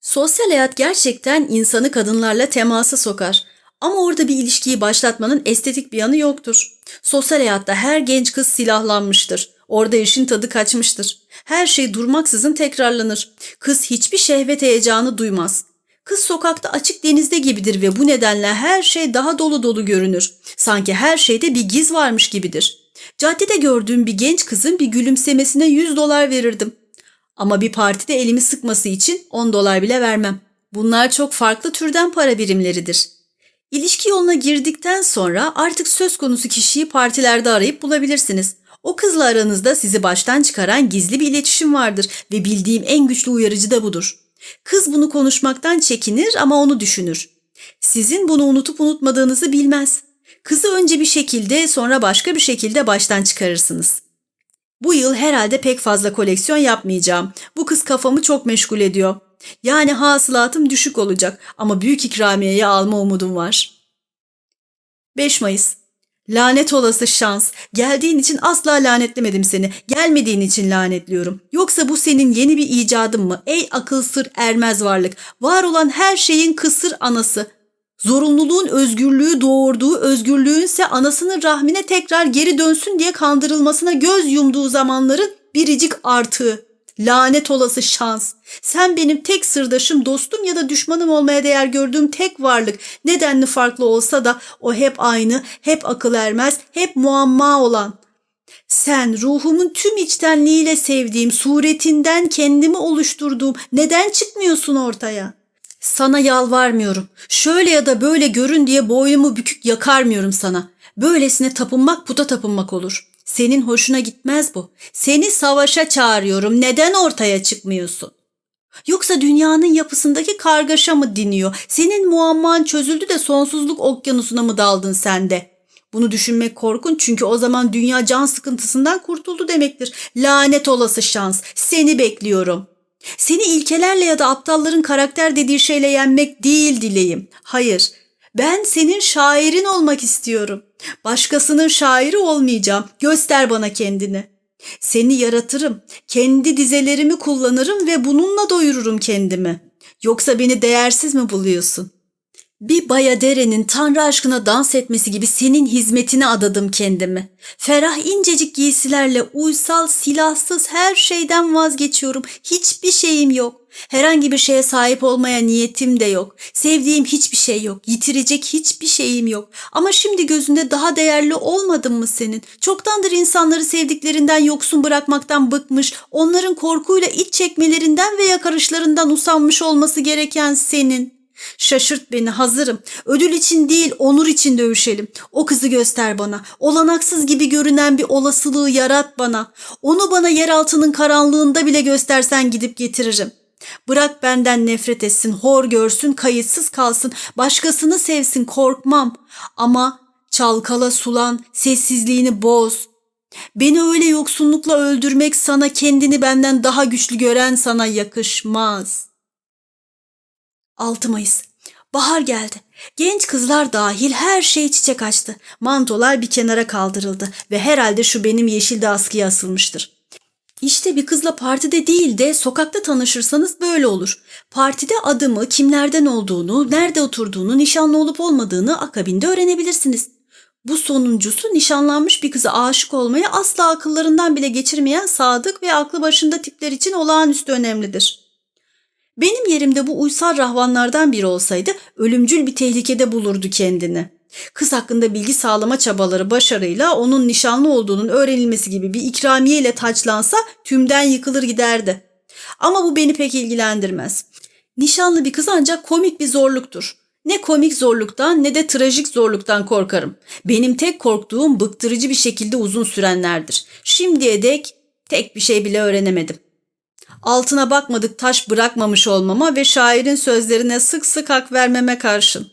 Sosyal hayat gerçekten insanı kadınlarla temasa sokar. Ama orada bir ilişkiyi başlatmanın estetik bir yanı yoktur. Sosyal hayatta her genç kız silahlanmıştır. Orada işin tadı kaçmıştır. Her şey durmaksızın tekrarlanır. Kız hiçbir şehvet heyecanı duymaz. Kız sokakta açık denizde gibidir ve bu nedenle her şey daha dolu dolu görünür. Sanki her şeyde bir giz varmış gibidir. Caddede gördüğüm bir genç kızın bir gülümsemesine 100 dolar verirdim. Ama bir partide elimi sıkması için 10 dolar bile vermem. Bunlar çok farklı türden para birimleridir. İlişki yoluna girdikten sonra artık söz konusu kişiyi partilerde arayıp bulabilirsiniz. O kızla aranızda sizi baştan çıkaran gizli bir iletişim vardır ve bildiğim en güçlü uyarıcı da budur. Kız bunu konuşmaktan çekinir ama onu düşünür. Sizin bunu unutup unutmadığınızı bilmez. Kızı önce bir şekilde sonra başka bir şekilde baştan çıkarırsınız. Bu yıl herhalde pek fazla koleksiyon yapmayacağım. Bu kız kafamı çok meşgul ediyor. Yani hasılatım düşük olacak ama büyük ikramiyeyi alma umudum var. 5 Mayıs Lanet olası şans. Geldiğin için asla lanetlemedim seni. Gelmediğin için lanetliyorum. Yoksa bu senin yeni bir icadın mı? Ey akıl sır ermez varlık. Var olan her şeyin kısır anası. Zorunluluğun özgürlüğü doğurduğu özgürlüğünse anasının rahmine tekrar geri dönsün diye kandırılmasına göz yumduğu zamanların biricik artığı. Lanet olası şans. Sen benim tek sırdaşım, dostum ya da düşmanım olmaya değer gördüğüm tek varlık. Nedenli farklı olsa da o hep aynı, hep akıl ermez, hep muamma olan. Sen ruhumun tüm içtenliğiyle sevdiğim, suretinden kendimi oluşturduğum neden çıkmıyorsun ortaya? Sana yalvarmıyorum. Şöyle ya da böyle görün diye boynumu bükük yakarmıyorum sana. Böylesine tapınmak puta tapınmak olur. Senin hoşuna gitmez bu. Seni savaşa çağırıyorum. Neden ortaya çıkmıyorsun? Yoksa dünyanın yapısındaki kargaşa mı diniyor? Senin muamman çözüldü de sonsuzluk okyanusuna mı daldın sen de? Bunu düşünmek korkunç çünkü o zaman dünya can sıkıntısından kurtuldu demektir. Lanet olası şans. Seni bekliyorum. Seni ilkelerle ya da aptalların karakter dediği şeyle yenmek değil dileğim. Hayır. Ben senin şairin olmak istiyorum. Başkasının şairi olmayacağım. Göster bana kendini. Seni yaratırım. Kendi dizelerimi kullanırım ve bununla doyururum kendimi. Yoksa beni değersiz mi buluyorsun? Bir bayaderenin Tanrı aşkına dans etmesi gibi senin hizmetine adadım kendimi. Ferah incecik giysilerle uysal, silahsız her şeyden vazgeçiyorum. Hiçbir şeyim yok. Herhangi bir şeye sahip olmaya niyetim de yok. Sevdiğim hiçbir şey yok. Yitirecek hiçbir şeyim yok. Ama şimdi gözünde daha değerli olmadın mı senin? Çoktandır insanları sevdiklerinden yoksun bırakmaktan bıkmış, onların korkuyla iç çekmelerinden ve yakarışlarından usanmış olması gereken senin. Şaşırt beni hazırım. Ödül için değil onur için dövüşelim. O kızı göster bana. Olanaksız gibi görünen bir olasılığı yarat bana. Onu bana yeraltının karanlığında bile göstersen gidip getiririm. Bırak benden nefret etsin, hor görsün, kayıtsız kalsın, başkasını sevsin korkmam. Ama çalkala sulan, sessizliğini boz. Beni öyle yoksunlukla öldürmek sana kendini benden daha güçlü gören sana yakışmaz.'' 6 Mayıs. Bahar geldi. Genç kızlar dahil her şey çiçek açtı. Mantolar bir kenara kaldırıldı ve herhalde şu benim yeşilde askıya asılmıştır. İşte bir kızla partide değil de sokakta tanışırsanız böyle olur. Partide adımı, kimlerden olduğunu, nerede oturduğunu, nişanlı olup olmadığını akabinde öğrenebilirsiniz. Bu sonuncusu nişanlanmış bir kıza aşık olmayı asla akıllarından bile geçirmeyen sadık ve aklı başında tipler için olağanüstü önemlidir.'' Benim yerimde bu uysal rahvanlardan biri olsaydı ölümcül bir tehlikede bulurdu kendini. Kız hakkında bilgi sağlama çabaları başarıyla onun nişanlı olduğunun öğrenilmesi gibi bir ikramiye ile taçlansa tümden yıkılır giderdi. Ama bu beni pek ilgilendirmez. Nişanlı bir kız ancak komik bir zorluktur. Ne komik zorluktan ne de trajik zorluktan korkarım. Benim tek korktuğum bıktırıcı bir şekilde uzun sürenlerdir. Şimdiye dek tek bir şey bile öğrenemedim altına bakmadık taş bırakmamış olmama ve şairin sözlerine sık sık hak vermeme karşın.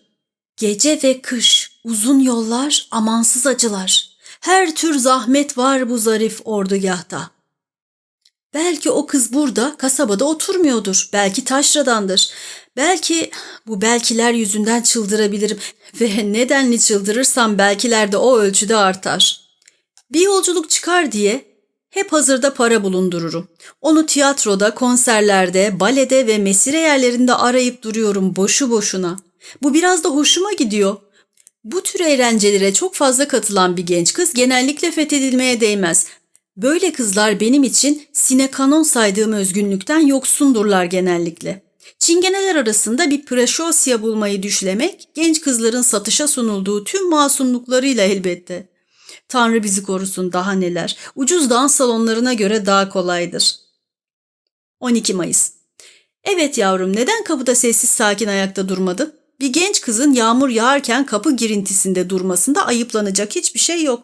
Gece ve kış, uzun yollar, amansız acılar. Her tür zahmet var bu zarif ordugahta. Belki o kız burada, kasabada oturmuyordur. Belki taşradandır. Belki bu belkiler yüzünden çıldırabilirim (laughs) ve nedenli çıldırırsam belkiler de o ölçüde artar. Bir yolculuk çıkar diye hep hazırda para bulundururum. Onu tiyatroda, konserlerde, balede ve mesire yerlerinde arayıp duruyorum boşu boşuna. Bu biraz da hoşuma gidiyor. Bu tür eğlencelere çok fazla katılan bir genç kız genellikle fethedilmeye değmez. Böyle kızlar benim için sine kanon saydığım özgünlükten yoksundurlar genellikle. Çingeneler arasında bir preşosya bulmayı düşlemek, genç kızların satışa sunulduğu tüm masumluklarıyla elbette. Tanrı bizi korusun daha neler. Ucuz dans salonlarına göre daha kolaydır. 12 Mayıs Evet yavrum neden kapıda sessiz sakin ayakta durmadın? Bir genç kızın yağmur yağarken kapı girintisinde durmasında ayıplanacak hiçbir şey yok.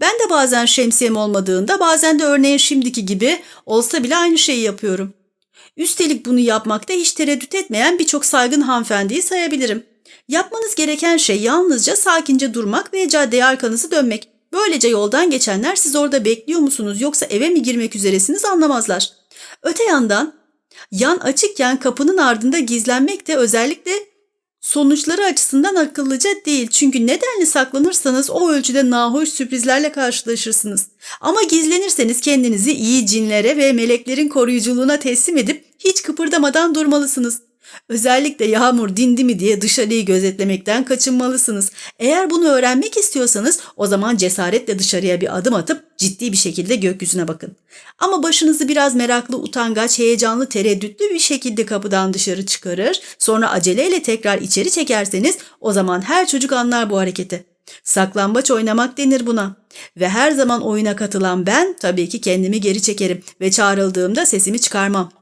Ben de bazen şemsiyem olmadığında bazen de örneğin şimdiki gibi olsa bile aynı şeyi yapıyorum. Üstelik bunu yapmakta hiç tereddüt etmeyen birçok saygın hanımefendiyi sayabilirim. Yapmanız gereken şey yalnızca sakince durmak ve caddeye arkanızı dönmek. Böylece yoldan geçenler siz orada bekliyor musunuz yoksa eve mi girmek üzeresiniz anlamazlar. Öte yandan yan açıkken kapının ardında gizlenmek de özellikle sonuçları açısından akıllıca değil. Çünkü nedenli saklanırsanız o ölçüde nahoş sürprizlerle karşılaşırsınız. Ama gizlenirseniz kendinizi iyi cinlere ve meleklerin koruyuculuğuna teslim edip hiç kıpırdamadan durmalısınız. Özellikle yağmur dindi mi diye dışarıyı gözetlemekten kaçınmalısınız. Eğer bunu öğrenmek istiyorsanız o zaman cesaretle dışarıya bir adım atıp ciddi bir şekilde gökyüzüne bakın. Ama başınızı biraz meraklı, utangaç, heyecanlı, tereddütlü bir şekilde kapıdan dışarı çıkarır, sonra aceleyle tekrar içeri çekerseniz o zaman her çocuk anlar bu hareketi. Saklambaç oynamak denir buna. Ve her zaman oyuna katılan ben tabii ki kendimi geri çekerim ve çağrıldığımda sesimi çıkarmam.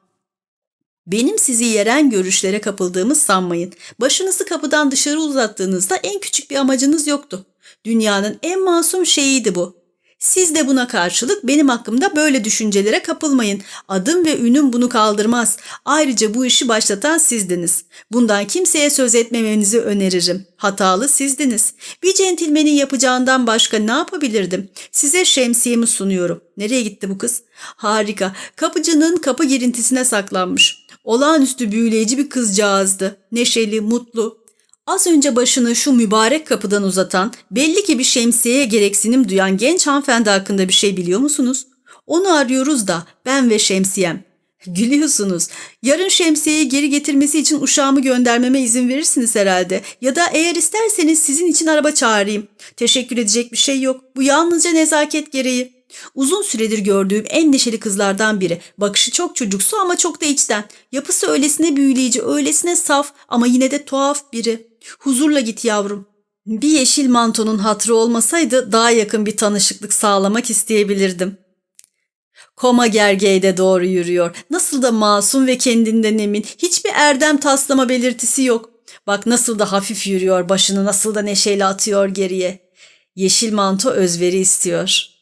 Benim sizi yeren görüşlere kapıldığımı sanmayın. Başınızı kapıdan dışarı uzattığınızda en küçük bir amacınız yoktu. Dünyanın en masum şeyiydi bu. Siz de buna karşılık benim hakkımda böyle düşüncelere kapılmayın. Adım ve ünüm bunu kaldırmaz. Ayrıca bu işi başlatan sizdiniz. Bundan kimseye söz etmemenizi öneririm. Hatalı sizdiniz. Bir centilmenin yapacağından başka ne yapabilirdim? Size şemsiyemi sunuyorum. Nereye gitti bu kız? Harika. Kapıcının kapı girintisine saklanmış. Olağanüstü büyüleyici bir kızcağızdı. Neşeli, mutlu, Az önce başını şu mübarek kapıdan uzatan, belli ki bir şemsiyeye gereksinim duyan genç hanımefendi hakkında bir şey biliyor musunuz? Onu arıyoruz da ben ve şemsiyem. Gülüyorsunuz. Yarın şemsiyeyi geri getirmesi için uşağımı göndermeme izin verirsiniz herhalde. Ya da eğer isterseniz sizin için araba çağırayım. Teşekkür edecek bir şey yok. Bu yalnızca nezaket gereği. Uzun süredir gördüğüm en neşeli kızlardan biri. Bakışı çok çocuksu ama çok da içten. Yapısı öylesine büyüleyici, öylesine saf ama yine de tuhaf biri. Huzurla git yavrum. Bir yeşil mantonun hatrı olmasaydı daha yakın bir tanışıklık sağlamak isteyebilirdim. Koma gergeğe doğru yürüyor. Nasıl da masum ve kendinden emin. Hiçbir erdem taslama belirtisi yok. Bak nasıl da hafif yürüyor, başını nasıl da neşeyle atıyor geriye. Yeşil manto özveri istiyor.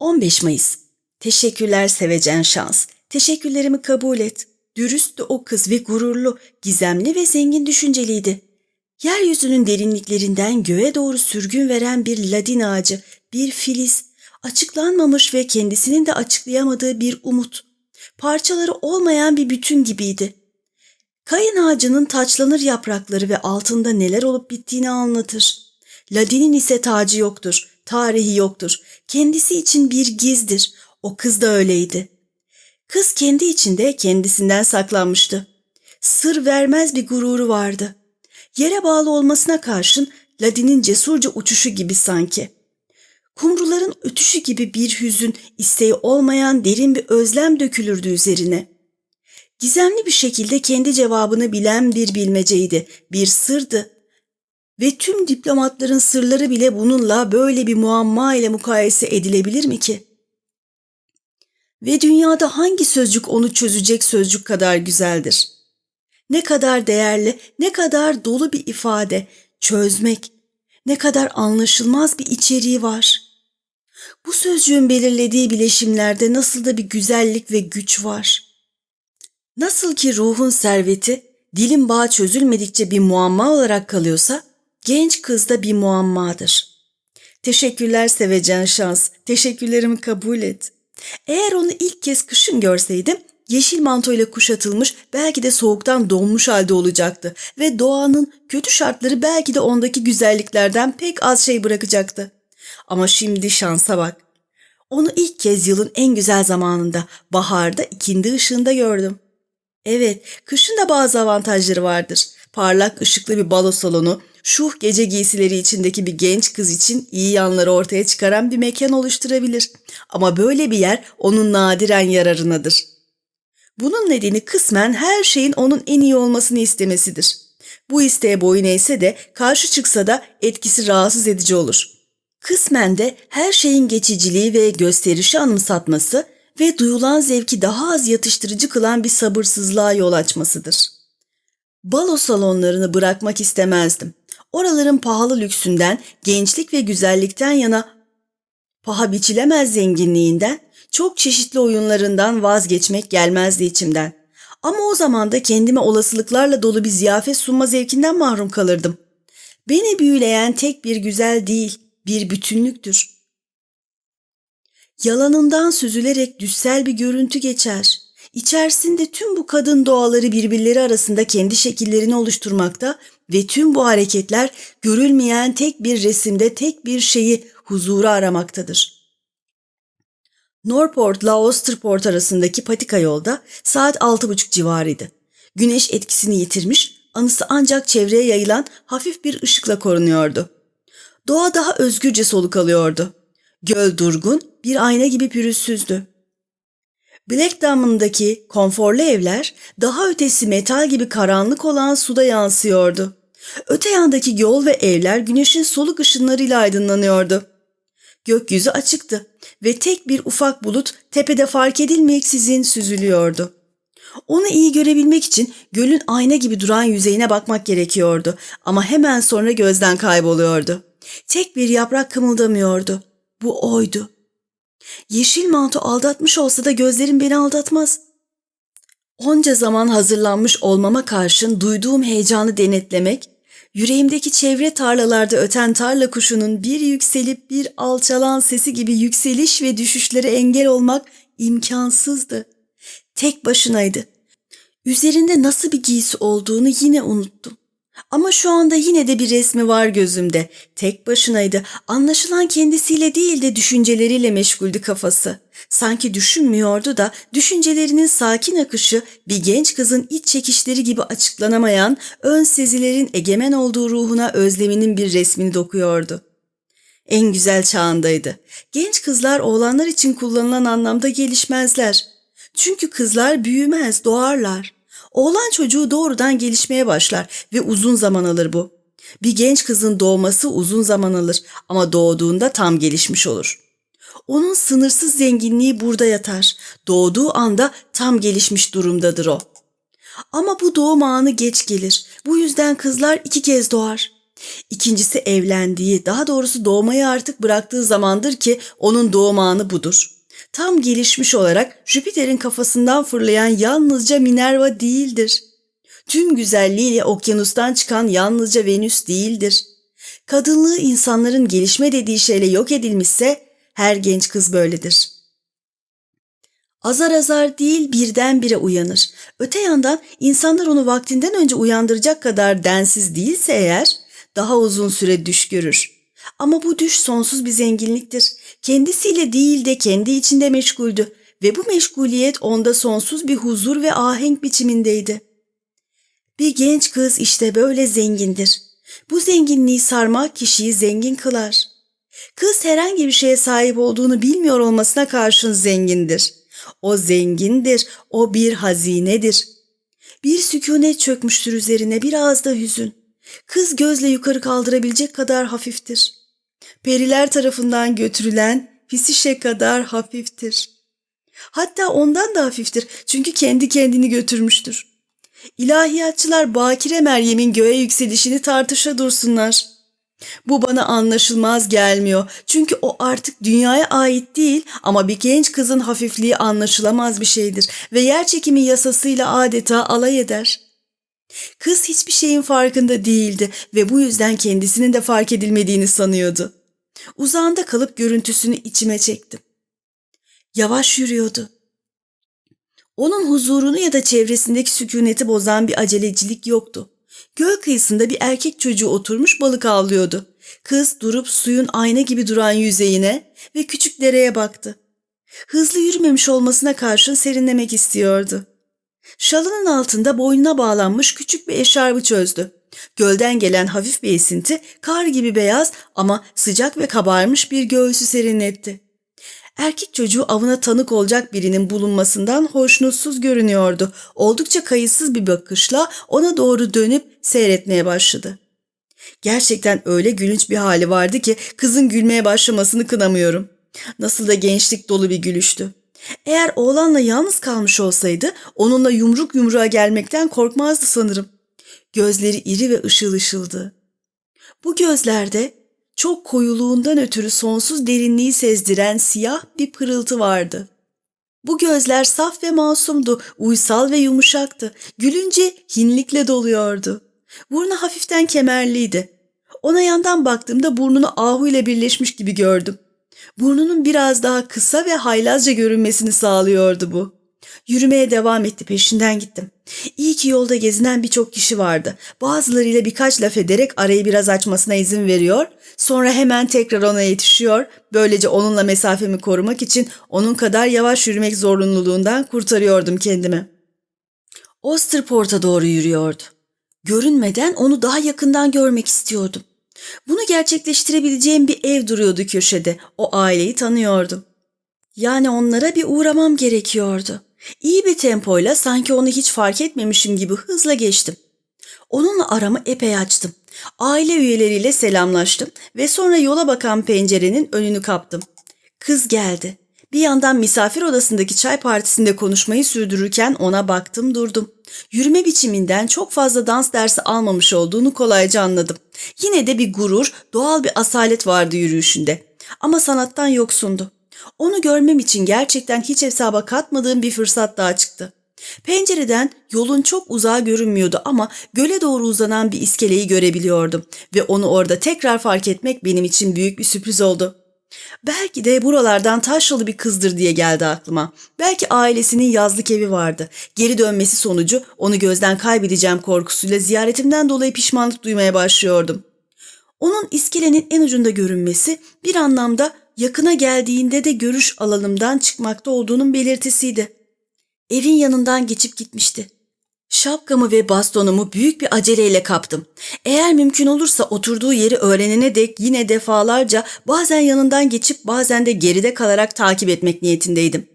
15 Mayıs. Teşekkürler sevecen şans. Teşekkürlerimi kabul et. Dürüsttü o kız ve gururlu, gizemli ve zengin düşünceliydi. Yeryüzünün derinliklerinden göğe doğru sürgün veren bir ladin ağacı, bir filiz, açıklanmamış ve kendisinin de açıklayamadığı bir umut. Parçaları olmayan bir bütün gibiydi. Kayın ağacının taçlanır yaprakları ve altında neler olup bittiğini anlatır. Ladinin ise tacı yoktur, tarihi yoktur. Kendisi için bir gizdir. O kız da öyleydi. Kız kendi içinde kendisinden saklanmıştı. Sır vermez bir gururu vardı. Yere bağlı olmasına karşın Ladin'in cesurca uçuşu gibi sanki. Kumruların ötüşü gibi bir hüzün, isteği olmayan derin bir özlem dökülürdü üzerine. Gizemli bir şekilde kendi cevabını bilen bir bilmeceydi, bir sırdı. Ve tüm diplomatların sırları bile bununla böyle bir muamma ile mukayese edilebilir mi ki? Ve dünyada hangi sözcük onu çözecek sözcük kadar güzeldir? Ne kadar değerli, ne kadar dolu bir ifade, çözmek, ne kadar anlaşılmaz bir içeriği var. Bu sözcüğün belirlediği bileşimlerde nasıl da bir güzellik ve güç var. Nasıl ki ruhun serveti, dilin bağı çözülmedikçe bir muamma olarak kalıyorsa, genç kız da bir muammadır. Teşekkürler sevecen şans, teşekkürlerimi kabul et.'' Eğer onu ilk kez kışın görseydim yeşil mantoyla kuşatılmış belki de soğuktan donmuş halde olacaktı ve doğanın kötü şartları belki de ondaki güzelliklerden pek az şey bırakacaktı. Ama şimdi şansa bak. Onu ilk kez yılın en güzel zamanında, baharda ikindi ışığında gördüm. Evet, kışın da bazı avantajları vardır. Parlak ışıklı bir balo salonu, şuh gece giysileri içindeki bir genç kız için iyi yanları ortaya çıkaran bir mekan oluşturabilir. Ama böyle bir yer onun nadiren yararınadır. Bunun nedeni kısmen her şeyin onun en iyi olmasını istemesidir. Bu isteğe boyun eğse de karşı çıksa da etkisi rahatsız edici olur. Kısmen de her şeyin geçiciliği ve gösterişi anımsatması ve duyulan zevki daha az yatıştırıcı kılan bir sabırsızlığa yol açmasıdır. Balo salonlarını bırakmak istemezdim. Oraların pahalı lüksünden, gençlik ve güzellikten yana paha biçilemez zenginliğinden, çok çeşitli oyunlarından vazgeçmek gelmezdi içimden. Ama o zaman da kendime olasılıklarla dolu bir ziyafet sunma zevkinden mahrum kalırdım. Beni büyüleyen tek bir güzel değil, bir bütünlüktür. Yalanından süzülerek düssel bir görüntü geçer. İçerisinde tüm bu kadın doğaları birbirleri arasında kendi şekillerini oluşturmakta ve tüm bu hareketler görülmeyen tek bir resimde tek bir şeyi huzuru aramaktadır. Norport-La Osterport arasındaki patika yolda saat altı buçuk civarıydı. Güneş etkisini yitirmiş, anısı ancak çevreye yayılan hafif bir ışıkla korunuyordu. Doğa daha özgürce soluk alıyordu. Göl durgun, bir ayna gibi pürüzsüzdü. Black Diamond'daki konforlu evler daha ötesi metal gibi karanlık olan suda yansıyordu. Öte yandaki yol ve evler güneşin soluk ışınlarıyla aydınlanıyordu. Gökyüzü açıktı ve tek bir ufak bulut tepede fark edilmeksizin süzülüyordu. Onu iyi görebilmek için gölün ayna gibi duran yüzeyine bakmak gerekiyordu ama hemen sonra gözden kayboluyordu. Tek bir yaprak kımıldamıyordu. Bu oydu. Yeşil manto aldatmış olsa da gözlerim beni aldatmaz. Onca zaman hazırlanmış olmama karşın duyduğum heyecanı denetlemek, yüreğimdeki çevre tarlalarda öten tarla kuşunun bir yükselip bir alçalan sesi gibi yükseliş ve düşüşlere engel olmak imkansızdı. Tek başınaydı. Üzerinde nasıl bir giysi olduğunu yine unuttum. Ama şu anda yine de bir resmi var gözümde. Tek başınaydı. Anlaşılan kendisiyle değil de düşünceleriyle meşguldü kafası. Sanki düşünmüyordu da düşüncelerinin sakin akışı bir genç kızın iç çekişleri gibi açıklanamayan ön sezilerin egemen olduğu ruhuna özleminin bir resmini dokuyordu. En güzel çağındaydı. Genç kızlar oğlanlar için kullanılan anlamda gelişmezler. Çünkü kızlar büyümez, doğarlar. Oğlan çocuğu doğrudan gelişmeye başlar ve uzun zaman alır bu. Bir genç kızın doğması uzun zaman alır ama doğduğunda tam gelişmiş olur. Onun sınırsız zenginliği burada yatar. Doğduğu anda tam gelişmiş durumdadır o. Ama bu doğum anı geç gelir. Bu yüzden kızlar iki kez doğar. İkincisi evlendiği, daha doğrusu doğmayı artık bıraktığı zamandır ki onun doğum anı budur. Tam gelişmiş olarak Jüpiter'in kafasından fırlayan yalnızca Minerva değildir. Tüm güzelliğiyle okyanustan çıkan yalnızca Venüs değildir. Kadınlığı insanların gelişme dediği şeyle yok edilmişse her genç kız böyledir. Azar azar değil birdenbire uyanır. Öte yandan insanlar onu vaktinden önce uyandıracak kadar densiz değilse eğer daha uzun süre düş görür. Ama bu düş sonsuz bir zenginliktir. Kendisiyle değil de kendi içinde meşguldü ve bu meşguliyet onda sonsuz bir huzur ve ahenk biçimindeydi. Bir genç kız işte böyle zengindir. Bu zenginliği sarmak kişiyi zengin kılar. Kız herhangi bir şeye sahip olduğunu bilmiyor olmasına karşın zengindir. O zengindir, o bir hazinedir. Bir sükunet çökmüştür üzerine biraz da hüzün. Kız gözle yukarı kaldırabilecek kadar hafiftir. Periler tarafından götürülen pisişe kadar hafiftir. Hatta ondan da hafiftir çünkü kendi kendini götürmüştür. İlahiyatçılar Bakire Meryem'in göğe yükselişini tartışa dursunlar. Bu bana anlaşılmaz gelmiyor. Çünkü o artık dünyaya ait değil ama bir genç kızın hafifliği anlaşılamaz bir şeydir ve yer çekimi yasasıyla adeta alay eder. Kız hiçbir şeyin farkında değildi ve bu yüzden kendisinin de fark edilmediğini sanıyordu. Uzağında kalıp görüntüsünü içime çektim. Yavaş yürüyordu. Onun huzurunu ya da çevresindeki sükuneti bozan bir acelecilik yoktu. Göl kıyısında bir erkek çocuğu oturmuş balık avlıyordu. Kız durup suyun ayna gibi duran yüzeyine ve küçük dereye baktı. Hızlı yürümemiş olmasına karşın serinlemek istiyordu. Şalının altında boynuna bağlanmış küçük bir eşarbı çözdü. Gölden gelen hafif bir esinti kar gibi beyaz ama sıcak ve kabarmış bir göğsü serinletti. Erkek çocuğu avına tanık olacak birinin bulunmasından hoşnutsuz görünüyordu. Oldukça kayıtsız bir bakışla ona doğru dönüp seyretmeye başladı. Gerçekten öyle gülünç bir hali vardı ki kızın gülmeye başlamasını kınamıyorum. Nasıl da gençlik dolu bir gülüştü. Eğer oğlanla yalnız kalmış olsaydı onunla yumruk yumruğa gelmekten korkmazdı sanırım. Gözleri iri ve ışıl ışıldı. Bu gözlerde çok koyuluğundan ötürü sonsuz derinliği sezdiren siyah bir pırıltı vardı. Bu gözler saf ve masumdu, uysal ve yumuşaktı. Gülünce hinlikle doluyordu. Burnu hafiften kemerliydi. Ona yandan baktığımda burnunu ahu ile birleşmiş gibi gördüm. Burnunun biraz daha kısa ve haylazca görünmesini sağlıyordu bu. Yürümeye devam etti peşinden gittim. İyi ki yolda gezinen birçok kişi vardı. Bazılarıyla birkaç laf ederek arayı biraz açmasına izin veriyor. Sonra hemen tekrar ona yetişiyor. Böylece onunla mesafemi korumak için onun kadar yavaş yürümek zorunluluğundan kurtarıyordum kendimi. Osterport'a doğru yürüyordu. Görünmeden onu daha yakından görmek istiyordum. Bunu gerçekleştirebileceğim bir ev duruyordu köşede. O aileyi tanıyordum. Yani onlara bir uğramam gerekiyordu. İyi bir tempoyla sanki onu hiç fark etmemişim gibi hızla geçtim. Onunla aramı epey açtım. Aile üyeleriyle selamlaştım ve sonra yola bakan pencerenin önünü kaptım. Kız geldi. Bir yandan misafir odasındaki çay partisinde konuşmayı sürdürürken ona baktım durdum. Yürüme biçiminden çok fazla dans dersi almamış olduğunu kolayca anladım. Yine de bir gurur, doğal bir asalet vardı yürüyüşünde. Ama sanattan yoksundu. Onu görmem için gerçekten hiç hesaba katmadığım bir fırsat daha çıktı. Pencereden yolun çok uzağa görünmüyordu ama göle doğru uzanan bir iskeleyi görebiliyordum ve onu orada tekrar fark etmek benim için büyük bir sürpriz oldu. Belki de buralardan taşralı bir kızdır diye geldi aklıma. Belki ailesinin yazlık evi vardı. Geri dönmesi sonucu onu gözden kaybedeceğim korkusuyla ziyaretimden dolayı pişmanlık duymaya başlıyordum. Onun iskelenin en ucunda görünmesi bir anlamda yakına geldiğinde de görüş alanımdan çıkmakta olduğunun belirtisiydi. Evin yanından geçip gitmişti. Şapkamı ve bastonumu büyük bir aceleyle kaptım. Eğer mümkün olursa oturduğu yeri öğrenene dek yine defalarca bazen yanından geçip bazen de geride kalarak takip etmek niyetindeydim.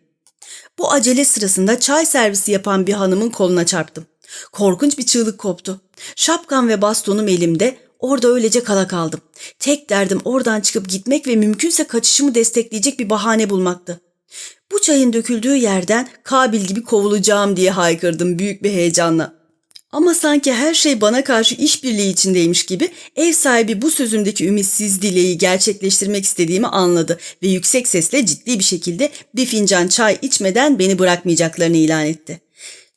Bu acele sırasında çay servisi yapan bir hanımın koluna çarptım. Korkunç bir çığlık koptu. Şapkam ve bastonum elimde, orada öylece kala kaldım. Tek derdim oradan çıkıp gitmek ve mümkünse kaçışımı destekleyecek bir bahane bulmaktı. Bu çayın döküldüğü yerden Kabil gibi kovulacağım diye haykırdım büyük bir heyecanla. Ama sanki her şey bana karşı işbirliği içindeymiş gibi ev sahibi bu sözümdeki ümitsiz dileği gerçekleştirmek istediğimi anladı ve yüksek sesle ciddi bir şekilde bir fincan çay içmeden beni bırakmayacaklarını ilan etti.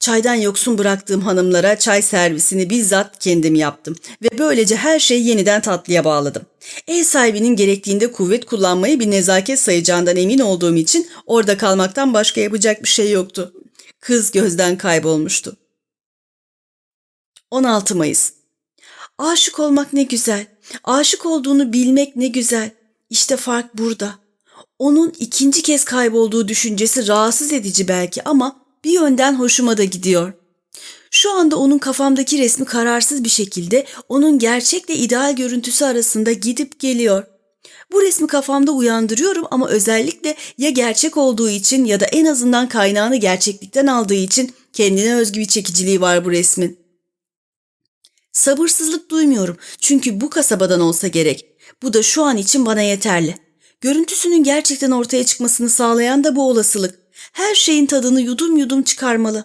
Çaydan yoksun bıraktığım hanımlara çay servisini bizzat kendim yaptım ve böylece her şeyi yeniden tatlıya bağladım. Ev sahibinin gerektiğinde kuvvet kullanmayı bir nezaket sayacağından emin olduğum için orada kalmaktan başka yapacak bir şey yoktu. Kız gözden kaybolmuştu. 16 Mayıs Aşık olmak ne güzel. Aşık olduğunu bilmek ne güzel. İşte fark burada. Onun ikinci kez kaybolduğu düşüncesi rahatsız edici belki ama bir yönden hoşuma da gidiyor. Şu anda onun kafamdaki resmi kararsız bir şekilde onun gerçekle ideal görüntüsü arasında gidip geliyor. Bu resmi kafamda uyandırıyorum ama özellikle ya gerçek olduğu için ya da en azından kaynağını gerçeklikten aldığı için kendine özgü bir çekiciliği var bu resmin. Sabırsızlık duymuyorum çünkü bu kasabadan olsa gerek. Bu da şu an için bana yeterli. Görüntüsünün gerçekten ortaya çıkmasını sağlayan da bu olasılık. Her şeyin tadını yudum yudum çıkarmalı.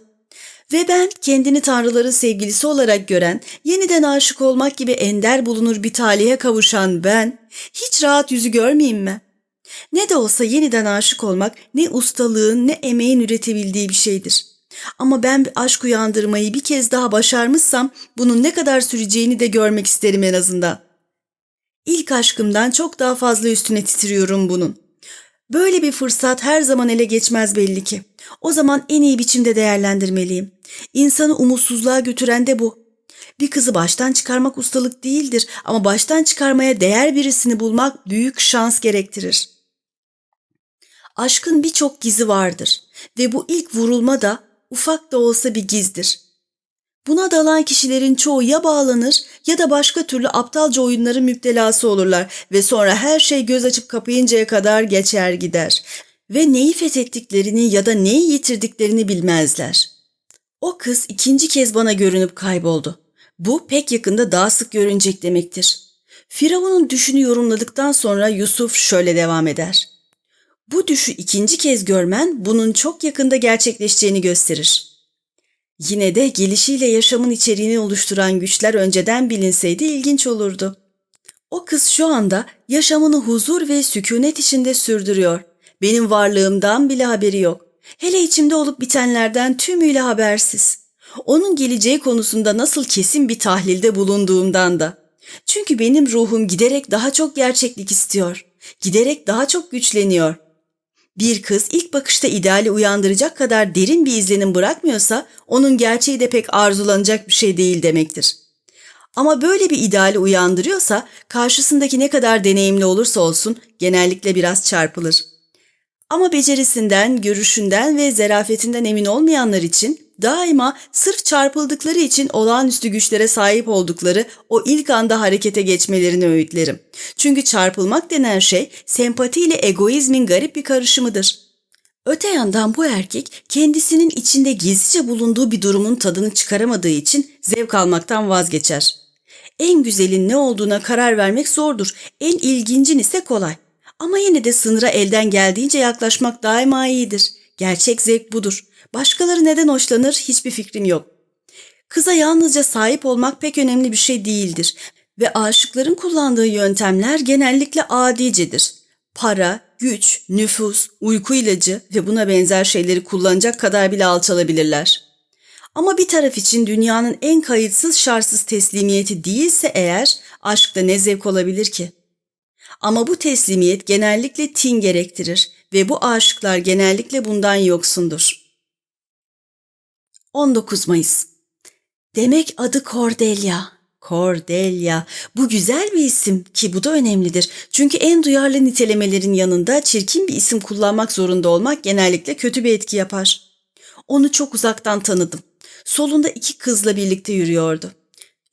Ve ben kendini tanrıların sevgilisi olarak gören, yeniden aşık olmak gibi ender bulunur bir talihe kavuşan ben, hiç rahat yüzü görmeyeyim mi? Ne de olsa yeniden aşık olmak ne ustalığın ne emeğin üretebildiği bir şeydir. Ama ben bir aşk uyandırmayı bir kez daha başarmışsam bunun ne kadar süreceğini de görmek isterim en azından. İlk aşkımdan çok daha fazla üstüne titriyorum bunun. Böyle bir fırsat her zaman ele geçmez belli ki. O zaman en iyi biçimde değerlendirmeliyim. İnsanı umutsuzluğa götüren de bu. Bir kızı baştan çıkarmak ustalık değildir ama baştan çıkarmaya değer birisini bulmak büyük şans gerektirir. Aşkın birçok gizi vardır ve bu ilk vurulma da ufak da olsa bir gizdir. Buna dalan kişilerin çoğu ya bağlanır ya da başka türlü aptalca oyunların müptelası olurlar ve sonra her şey göz açıp kapayıncaya kadar geçer gider ve neyi fethettiklerini ya da neyi yitirdiklerini bilmezler. O kız ikinci kez bana görünüp kayboldu. Bu pek yakında daha sık görünecek demektir. Firavun'un düşünü yorumladıktan sonra Yusuf şöyle devam eder. Bu düşü ikinci kez görmen bunun çok yakında gerçekleşeceğini gösterir. Yine de gelişiyle yaşamın içeriğini oluşturan güçler önceden bilinseydi ilginç olurdu. O kız şu anda yaşamını huzur ve sükunet içinde sürdürüyor. Benim varlığımdan bile haberi yok. Hele içimde olup bitenlerden tümüyle habersiz. Onun geleceği konusunda nasıl kesin bir tahlilde bulunduğumdan da. Çünkü benim ruhum giderek daha çok gerçeklik istiyor. Giderek daha çok güçleniyor. Bir kız ilk bakışta ideali uyandıracak kadar derin bir izlenim bırakmıyorsa onun gerçeği de pek arzulanacak bir şey değil demektir. Ama böyle bir ideali uyandırıyorsa karşısındaki ne kadar deneyimli olursa olsun genellikle biraz çarpılır. Ama becerisinden, görüşünden ve zerafetinden emin olmayanlar için daima sırf çarpıldıkları için olağanüstü güçlere sahip oldukları o ilk anda harekete geçmelerini öğütlerim. Çünkü çarpılmak denen şey sempati ile egoizmin garip bir karışımıdır. Öte yandan bu erkek kendisinin içinde gizlice bulunduğu bir durumun tadını çıkaramadığı için zevk almaktan vazgeçer. En güzelin ne olduğuna karar vermek zordur, en ilgincin ise kolay. Ama yine de sınıra elden geldiğince yaklaşmak daima iyidir. Gerçek zevk budur. Başkaları neden hoşlanır hiçbir fikrim yok. Kıza yalnızca sahip olmak pek önemli bir şey değildir ve aşıkların kullandığı yöntemler genellikle adicedir. Para, güç, nüfus, uyku ilacı ve buna benzer şeyleri kullanacak kadar bile alçalabilirler. Ama bir taraf için dünyanın en kayıtsız şartsız teslimiyeti değilse eğer aşkta ne zevk olabilir ki? Ama bu teslimiyet genellikle tin gerektirir ve bu aşıklar genellikle bundan yoksundur. 19 Mayıs Demek adı Cordelia. Cordelia. Bu güzel bir isim ki bu da önemlidir. Çünkü en duyarlı nitelemelerin yanında çirkin bir isim kullanmak zorunda olmak genellikle kötü bir etki yapar. Onu çok uzaktan tanıdım. Solunda iki kızla birlikte yürüyordu.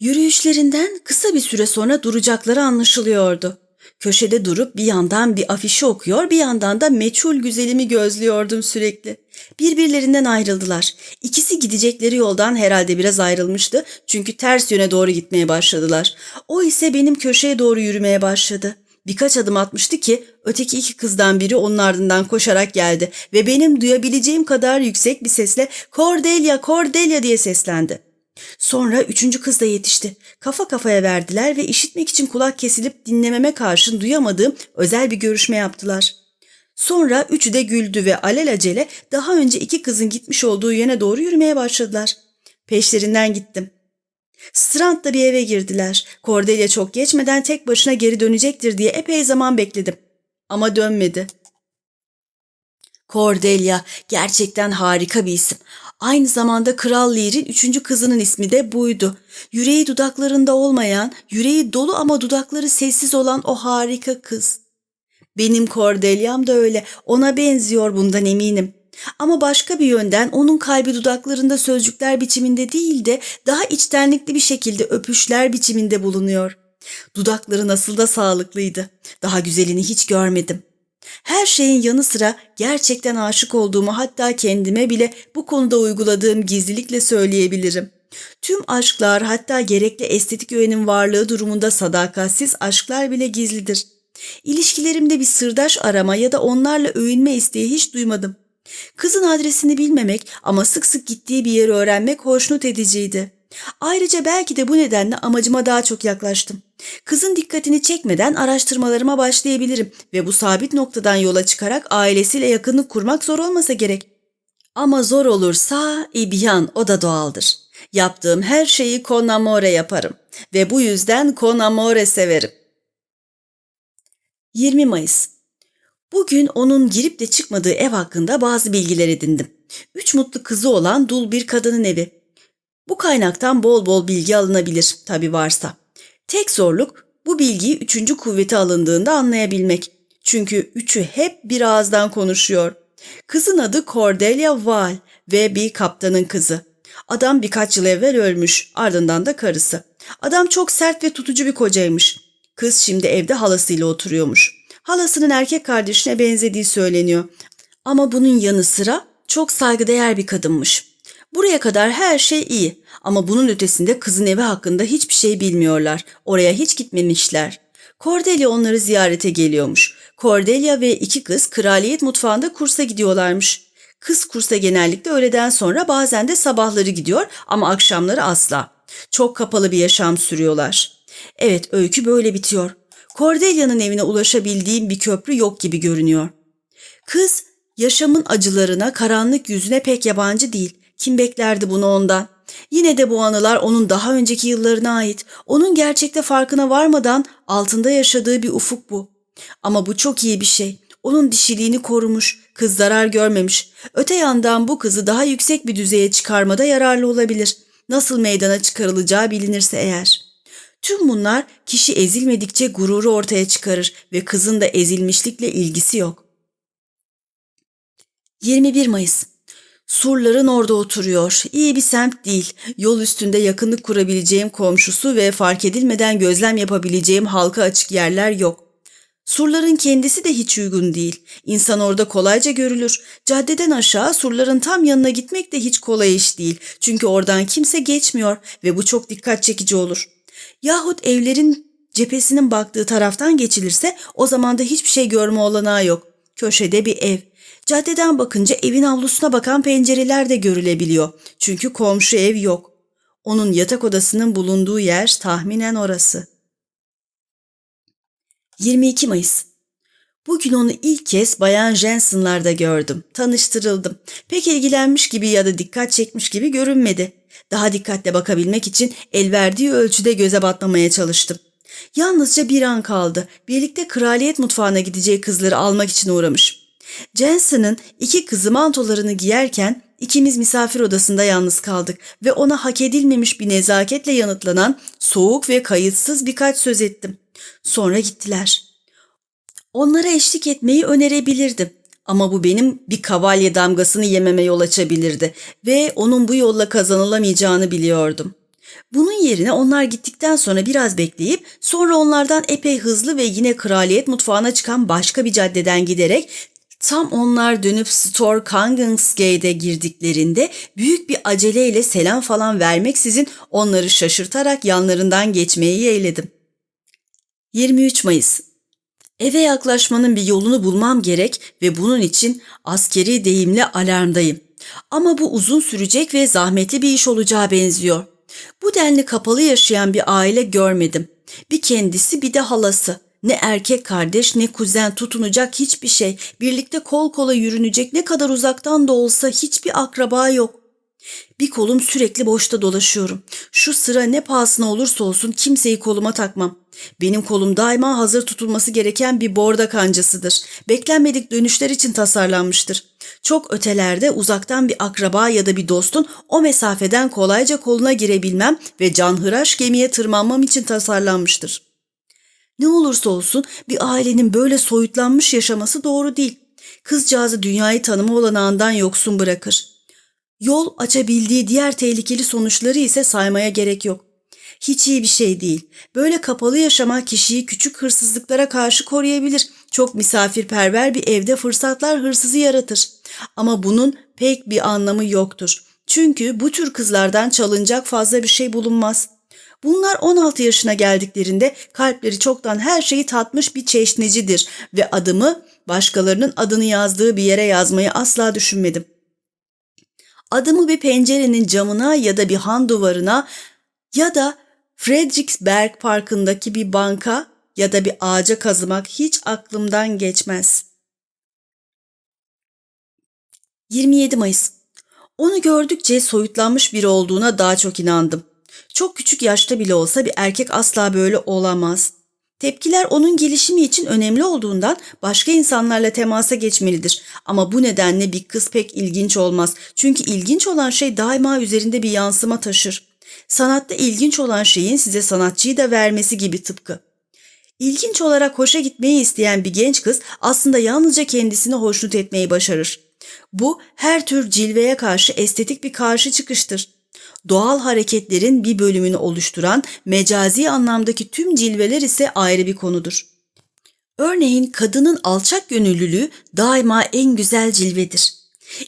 Yürüyüşlerinden kısa bir süre sonra duracakları anlaşılıyordu. Köşede durup bir yandan bir afişi okuyor, bir yandan da meçhul güzelimi gözlüyordum sürekli. Birbirlerinden ayrıldılar. İkisi gidecekleri yoldan herhalde biraz ayrılmıştı çünkü ters yöne doğru gitmeye başladılar. O ise benim köşeye doğru yürümeye başladı. Birkaç adım atmıştı ki öteki iki kızdan biri onun ardından koşarak geldi ve benim duyabileceğim kadar yüksek bir sesle Cordelia, Cordelia diye seslendi. Sonra üçüncü kız da yetişti. Kafa kafaya verdiler ve işitmek için kulak kesilip dinlememe karşın duyamadığım özel bir görüşme yaptılar. Sonra üçü de güldü ve alelacele daha önce iki kızın gitmiş olduğu yöne doğru yürümeye başladılar. Peşlerinden gittim. Strand'da bir eve girdiler. Cordelia çok geçmeden tek başına geri dönecektir diye epey zaman bekledim. Ama dönmedi. Cordelia gerçekten harika bir isim. Aynı zamanda Kral Lear'in üçüncü kızının ismi de buydu. Yüreği dudaklarında olmayan, yüreği dolu ama dudakları sessiz olan o harika kız. Benim Cordelia'm da öyle, ona benziyor bundan eminim. Ama başka bir yönden onun kalbi dudaklarında sözcükler biçiminde değil de daha içtenlikli bir şekilde öpüşler biçiminde bulunuyor. Dudakları nasıl da sağlıklıydı. Daha güzelini hiç görmedim. Her şeyin yanı sıra gerçekten aşık olduğumu hatta kendime bile bu konuda uyguladığım gizlilikle söyleyebilirim. Tüm aşklar hatta gerekli estetik öğenin varlığı durumunda sadakatsiz aşklar bile gizlidir. İlişkilerimde bir sırdaş arama ya da onlarla övünme isteği hiç duymadım. Kızın adresini bilmemek ama sık sık gittiği bir yeri öğrenmek hoşnut ediciydi. Ayrıca belki de bu nedenle amacıma daha çok yaklaştım. Kızın dikkatini çekmeden araştırmalarıma başlayabilirim ve bu sabit noktadan yola çıkarak ailesiyle yakınlık kurmak zor olmasa gerek. Ama zor olursa ibyan o da doğaldır. Yaptığım her şeyi con amore yaparım ve bu yüzden con amore severim. 20 Mayıs Bugün onun girip de çıkmadığı ev hakkında bazı bilgiler edindim. Üç mutlu kızı olan dul bir kadının evi. Bu kaynaktan bol bol bilgi alınabilir tabi varsa. Tek zorluk bu bilgiyi üçüncü kuvveti alındığında anlayabilmek. Çünkü üçü hep bir ağızdan konuşuyor. Kızın adı Cordelia Val ve bir kaptanın kızı. Adam birkaç yıl evvel ölmüş, ardından da karısı. Adam çok sert ve tutucu bir kocaymış. Kız şimdi evde halasıyla oturuyormuş. Halasının erkek kardeşine benzediği söyleniyor. Ama bunun yanı sıra çok saygıdeğer bir kadınmış. Buraya kadar her şey iyi ama bunun ötesinde kızın evi hakkında hiçbir şey bilmiyorlar. Oraya hiç gitmemişler. Cordelia onları ziyarete geliyormuş. Cordelia ve iki kız kraliyet mutfağında kursa gidiyorlarmış. Kız kursa genellikle öğleden sonra bazen de sabahları gidiyor ama akşamları asla. Çok kapalı bir yaşam sürüyorlar. Evet öykü böyle bitiyor. Cordelia'nın evine ulaşabildiğim bir köprü yok gibi görünüyor. Kız yaşamın acılarına, karanlık yüzüne pek yabancı değil. Kim beklerdi bunu ondan? Yine de bu anılar onun daha önceki yıllarına ait. Onun gerçekte farkına varmadan altında yaşadığı bir ufuk bu. Ama bu çok iyi bir şey. Onun dişiliğini korumuş, kız zarar görmemiş. Öte yandan bu kızı daha yüksek bir düzeye çıkarmada yararlı olabilir. Nasıl meydana çıkarılacağı bilinirse eğer. Tüm bunlar kişi ezilmedikçe gururu ortaya çıkarır ve kızın da ezilmişlikle ilgisi yok. 21 Mayıs Surların orada oturuyor. İyi bir semt değil. Yol üstünde yakınlık kurabileceğim komşusu ve fark edilmeden gözlem yapabileceğim halka açık yerler yok. Surların kendisi de hiç uygun değil. İnsan orada kolayca görülür. Caddeden aşağı surların tam yanına gitmek de hiç kolay iş değil. Çünkü oradan kimse geçmiyor ve bu çok dikkat çekici olur. Yahut evlerin cephesinin baktığı taraftan geçilirse o zaman da hiçbir şey görme olanağı yok. Köşede bir ev. Caddeden bakınca evin avlusuna bakan pencereler de görülebiliyor. Çünkü komşu ev yok. Onun yatak odasının bulunduğu yer tahminen orası. 22 Mayıs Bugün onu ilk kez Bayan Jensen'larda gördüm. Tanıştırıldım. Pek ilgilenmiş gibi ya da dikkat çekmiş gibi görünmedi. Daha dikkatle bakabilmek için el verdiği ölçüde göze batmamaya çalıştım. Yalnızca bir an kaldı. Birlikte kraliyet mutfağına gideceği kızları almak için uğramış. Jensen'ın iki kızı mantolarını giyerken ikimiz misafir odasında yalnız kaldık ve ona hak edilmemiş bir nezaketle yanıtlanan soğuk ve kayıtsız birkaç söz ettim. Sonra gittiler. Onlara eşlik etmeyi önerebilirdim. Ama bu benim bir kavalye damgasını yememe yol açabilirdi ve onun bu yolla kazanılamayacağını biliyordum. Bunun yerine onlar gittikten sonra biraz bekleyip sonra onlardan epey hızlı ve yine kraliyet mutfağına çıkan başka bir caddeden giderek Tam onlar dönüp Store Kangensgate'e girdiklerinde büyük bir aceleyle selam falan vermeksizin onları şaşırtarak yanlarından geçmeyi yeğledim. 23 Mayıs Eve yaklaşmanın bir yolunu bulmam gerek ve bunun için askeri deyimle alarmdayım. Ama bu uzun sürecek ve zahmetli bir iş olacağı benziyor. Bu denli kapalı yaşayan bir aile görmedim. Bir kendisi bir de halası. Ne erkek kardeş ne kuzen tutunacak hiçbir şey. Birlikte kol kola yürünecek ne kadar uzaktan da olsa hiçbir akraba yok. Bir kolum sürekli boşta dolaşıyorum. Şu sıra ne pahasına olursa olsun kimseyi koluma takmam. Benim kolum daima hazır tutulması gereken bir borda kancasıdır. Beklenmedik dönüşler için tasarlanmıştır. Çok ötelerde uzaktan bir akraba ya da bir dostun o mesafeden kolayca koluna girebilmem ve canhıraş gemiye tırmanmam için tasarlanmıştır. Ne olursa olsun bir ailenin böyle soyutlanmış yaşaması doğru değil. Kızcağızı dünyayı tanıma olanağından yoksun bırakır. Yol açabildiği diğer tehlikeli sonuçları ise saymaya gerek yok. Hiç iyi bir şey değil. Böyle kapalı yaşamak kişiyi küçük hırsızlıklara karşı koruyabilir. Çok misafirperver bir evde fırsatlar hırsızı yaratır. Ama bunun pek bir anlamı yoktur. Çünkü bu tür kızlardan çalınacak fazla bir şey bulunmaz. Bunlar 16 yaşına geldiklerinde kalpleri çoktan her şeyi tatmış bir çeşnecidir ve adımı başkalarının adını yazdığı bir yere yazmayı asla düşünmedim. Adımı bir pencerenin camına ya da bir han duvarına ya da Frederiksberg Parkı'ndaki bir banka ya da bir ağaca kazımak hiç aklımdan geçmez. 27 Mayıs Onu gördükçe soyutlanmış biri olduğuna daha çok inandım. Çok küçük yaşta bile olsa bir erkek asla böyle olamaz. Tepkiler onun gelişimi için önemli olduğundan başka insanlarla temasa geçmelidir. Ama bu nedenle bir kız pek ilginç olmaz. Çünkü ilginç olan şey daima üzerinde bir yansıma taşır. Sanatta ilginç olan şeyin size sanatçıyı da vermesi gibi tıpkı. İlginç olarak hoşa gitmeyi isteyen bir genç kız aslında yalnızca kendisini hoşnut etmeyi başarır. Bu her tür cilveye karşı estetik bir karşı çıkıştır doğal hareketlerin bir bölümünü oluşturan mecazi anlamdaki tüm cilveler ise ayrı bir konudur. Örneğin kadının alçak gönüllülüğü daima en güzel cilvedir.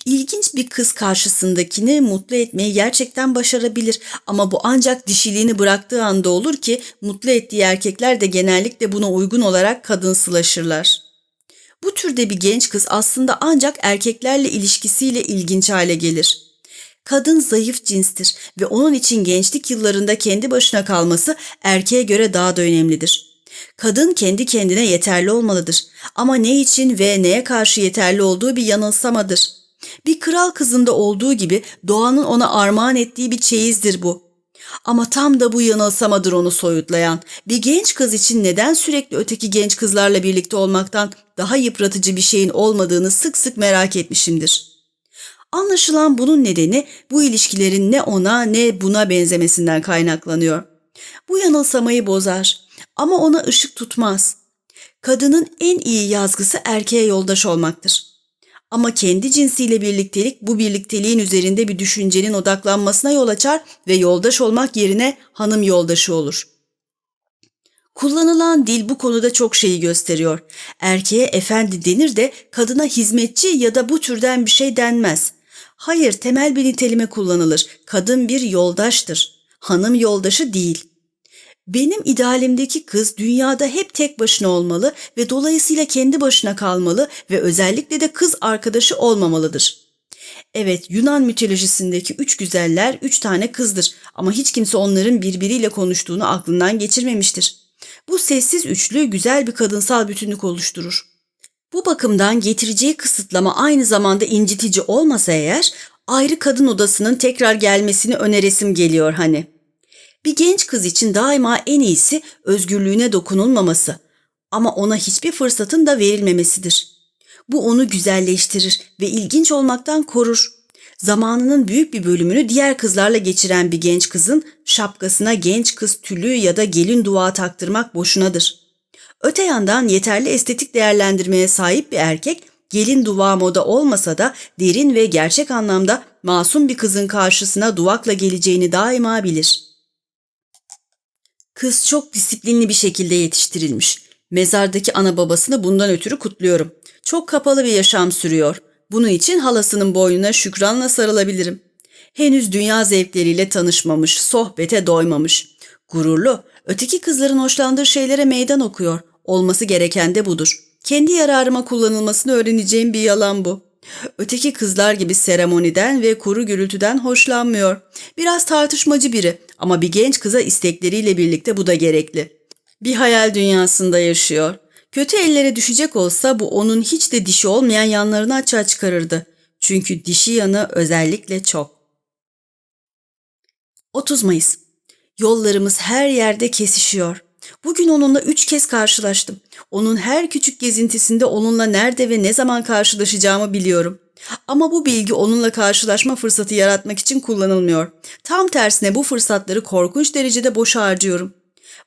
İlginç bir kız karşısındakini mutlu etmeyi gerçekten başarabilir ama bu ancak dişiliğini bıraktığı anda olur ki mutlu ettiği erkekler de genellikle buna uygun olarak kadınsılaşırlar. Bu türde bir genç kız aslında ancak erkeklerle ilişkisiyle ilginç hale gelir. Kadın zayıf cinstir ve onun için gençlik yıllarında kendi başına kalması erkeğe göre daha da önemlidir. Kadın kendi kendine yeterli olmalıdır ama ne için ve neye karşı yeterli olduğu bir yanılsamadır. Bir kral kızında olduğu gibi doğanın ona armağan ettiği bir çeyizdir bu. Ama tam da bu yanılsamadır onu soyutlayan. Bir genç kız için neden sürekli öteki genç kızlarla birlikte olmaktan daha yıpratıcı bir şeyin olmadığını sık sık merak etmişimdir. Anlaşılan bunun nedeni bu ilişkilerin ne ona ne buna benzemesinden kaynaklanıyor. Bu yanılsamayı bozar ama ona ışık tutmaz. Kadının en iyi yazgısı erkeğe yoldaş olmaktır. Ama kendi cinsiyle birliktelik bu birlikteliğin üzerinde bir düşüncenin odaklanmasına yol açar ve yoldaş olmak yerine hanım yoldaşı olur. Kullanılan dil bu konuda çok şeyi gösteriyor. Erkeğe efendi denir de kadına hizmetçi ya da bu türden bir şey denmez. Hayır temel bir nitelime kullanılır. Kadın bir yoldaştır. Hanım yoldaşı değil. Benim idealimdeki kız dünyada hep tek başına olmalı ve dolayısıyla kendi başına kalmalı ve özellikle de kız arkadaşı olmamalıdır. Evet Yunan mitolojisindeki üç güzeller üç tane kızdır ama hiç kimse onların birbiriyle konuştuğunu aklından geçirmemiştir. Bu sessiz üçlü güzel bir kadınsal bütünlük oluşturur. Bu bakımdan getireceği kısıtlama aynı zamanda incitici olmasa eğer ayrı kadın odasının tekrar gelmesini öneresim geliyor hani.'' Bir genç kız için daima en iyisi özgürlüğüne dokunulmaması ama ona hiçbir fırsatın da verilmemesidir. Bu onu güzelleştirir ve ilginç olmaktan korur. Zamanının büyük bir bölümünü diğer kızlarla geçiren bir genç kızın şapkasına genç kız tülü ya da gelin dua taktırmak boşunadır. Öte yandan yeterli estetik değerlendirmeye sahip bir erkek gelin dua moda olmasa da derin ve gerçek anlamda masum bir kızın karşısına duvakla geleceğini daima bilir.'' Kız çok disiplinli bir şekilde yetiştirilmiş. Mezardaki ana babasını bundan ötürü kutluyorum. Çok kapalı bir yaşam sürüyor. Bunun için halasının boynuna şükranla sarılabilirim. Henüz dünya zevkleriyle tanışmamış, sohbete doymamış. Gururlu, öteki kızların hoşlandığı şeylere meydan okuyor. Olması gereken de budur. Kendi yararıma kullanılmasını öğreneceğim bir yalan bu. Öteki kızlar gibi seremoniden ve kuru gürültüden hoşlanmıyor. Biraz tartışmacı biri ama bir genç kıza istekleriyle birlikte bu da gerekli. Bir hayal dünyasında yaşıyor. Kötü ellere düşecek olsa bu onun hiç de dişi olmayan yanlarını açığa çıkarırdı. Çünkü dişi yanı özellikle çok. 30 Mayıs Yollarımız her yerde kesişiyor. Bugün onunla üç kez karşılaştım. Onun her küçük gezintisinde onunla nerede ve ne zaman karşılaşacağımı biliyorum. Ama bu bilgi onunla karşılaşma fırsatı yaratmak için kullanılmıyor. Tam tersine bu fırsatları korkunç derecede boş harcıyorum.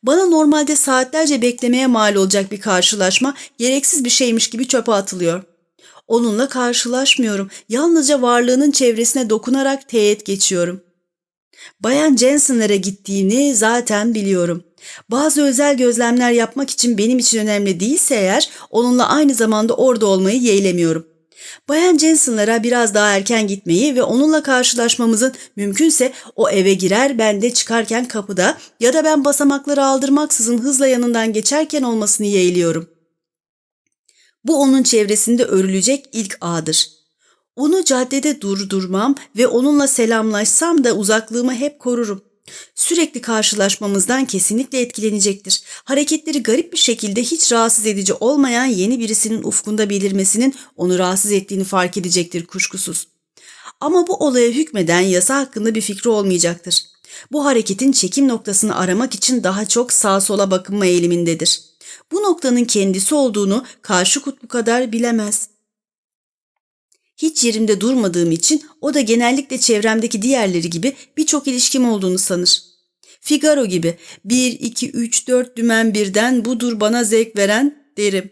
Bana normalde saatlerce beklemeye mal olacak bir karşılaşma gereksiz bir şeymiş gibi çöpe atılıyor. Onunla karşılaşmıyorum. Yalnızca varlığının çevresine dokunarak teğet geçiyorum. Bayan Jensen'lere gittiğini zaten biliyorum. Bazı özel gözlemler yapmak için benim için önemli değilse eğer onunla aynı zamanda orada olmayı yeğlemiyorum. Bayan Jensen'lara biraz daha erken gitmeyi ve onunla karşılaşmamızın mümkünse o eve girer ben de çıkarken kapıda ya da ben basamakları aldırmaksızın hızla yanından geçerken olmasını yeğliyorum. Bu onun çevresinde örülecek ilk ağdır. Onu caddede durdurmam ve onunla selamlaşsam da uzaklığımı hep korurum. Sürekli karşılaşmamızdan kesinlikle etkilenecektir. Hareketleri garip bir şekilde hiç rahatsız edici olmayan yeni birisinin ufkunda belirmesinin onu rahatsız ettiğini fark edecektir kuşkusuz. Ama bu olaya hükmeden yasa hakkında bir fikri olmayacaktır. Bu hareketin çekim noktasını aramak için daha çok sağa sola bakınma eğilimindedir. Bu noktanın kendisi olduğunu karşı kutbu kadar bilemez. Hiç yerimde durmadığım için o da genellikle çevremdeki diğerleri gibi birçok ilişkim olduğunu sanır. Figaro gibi bir, iki, üç, dört dümen birden budur bana zevk veren derim.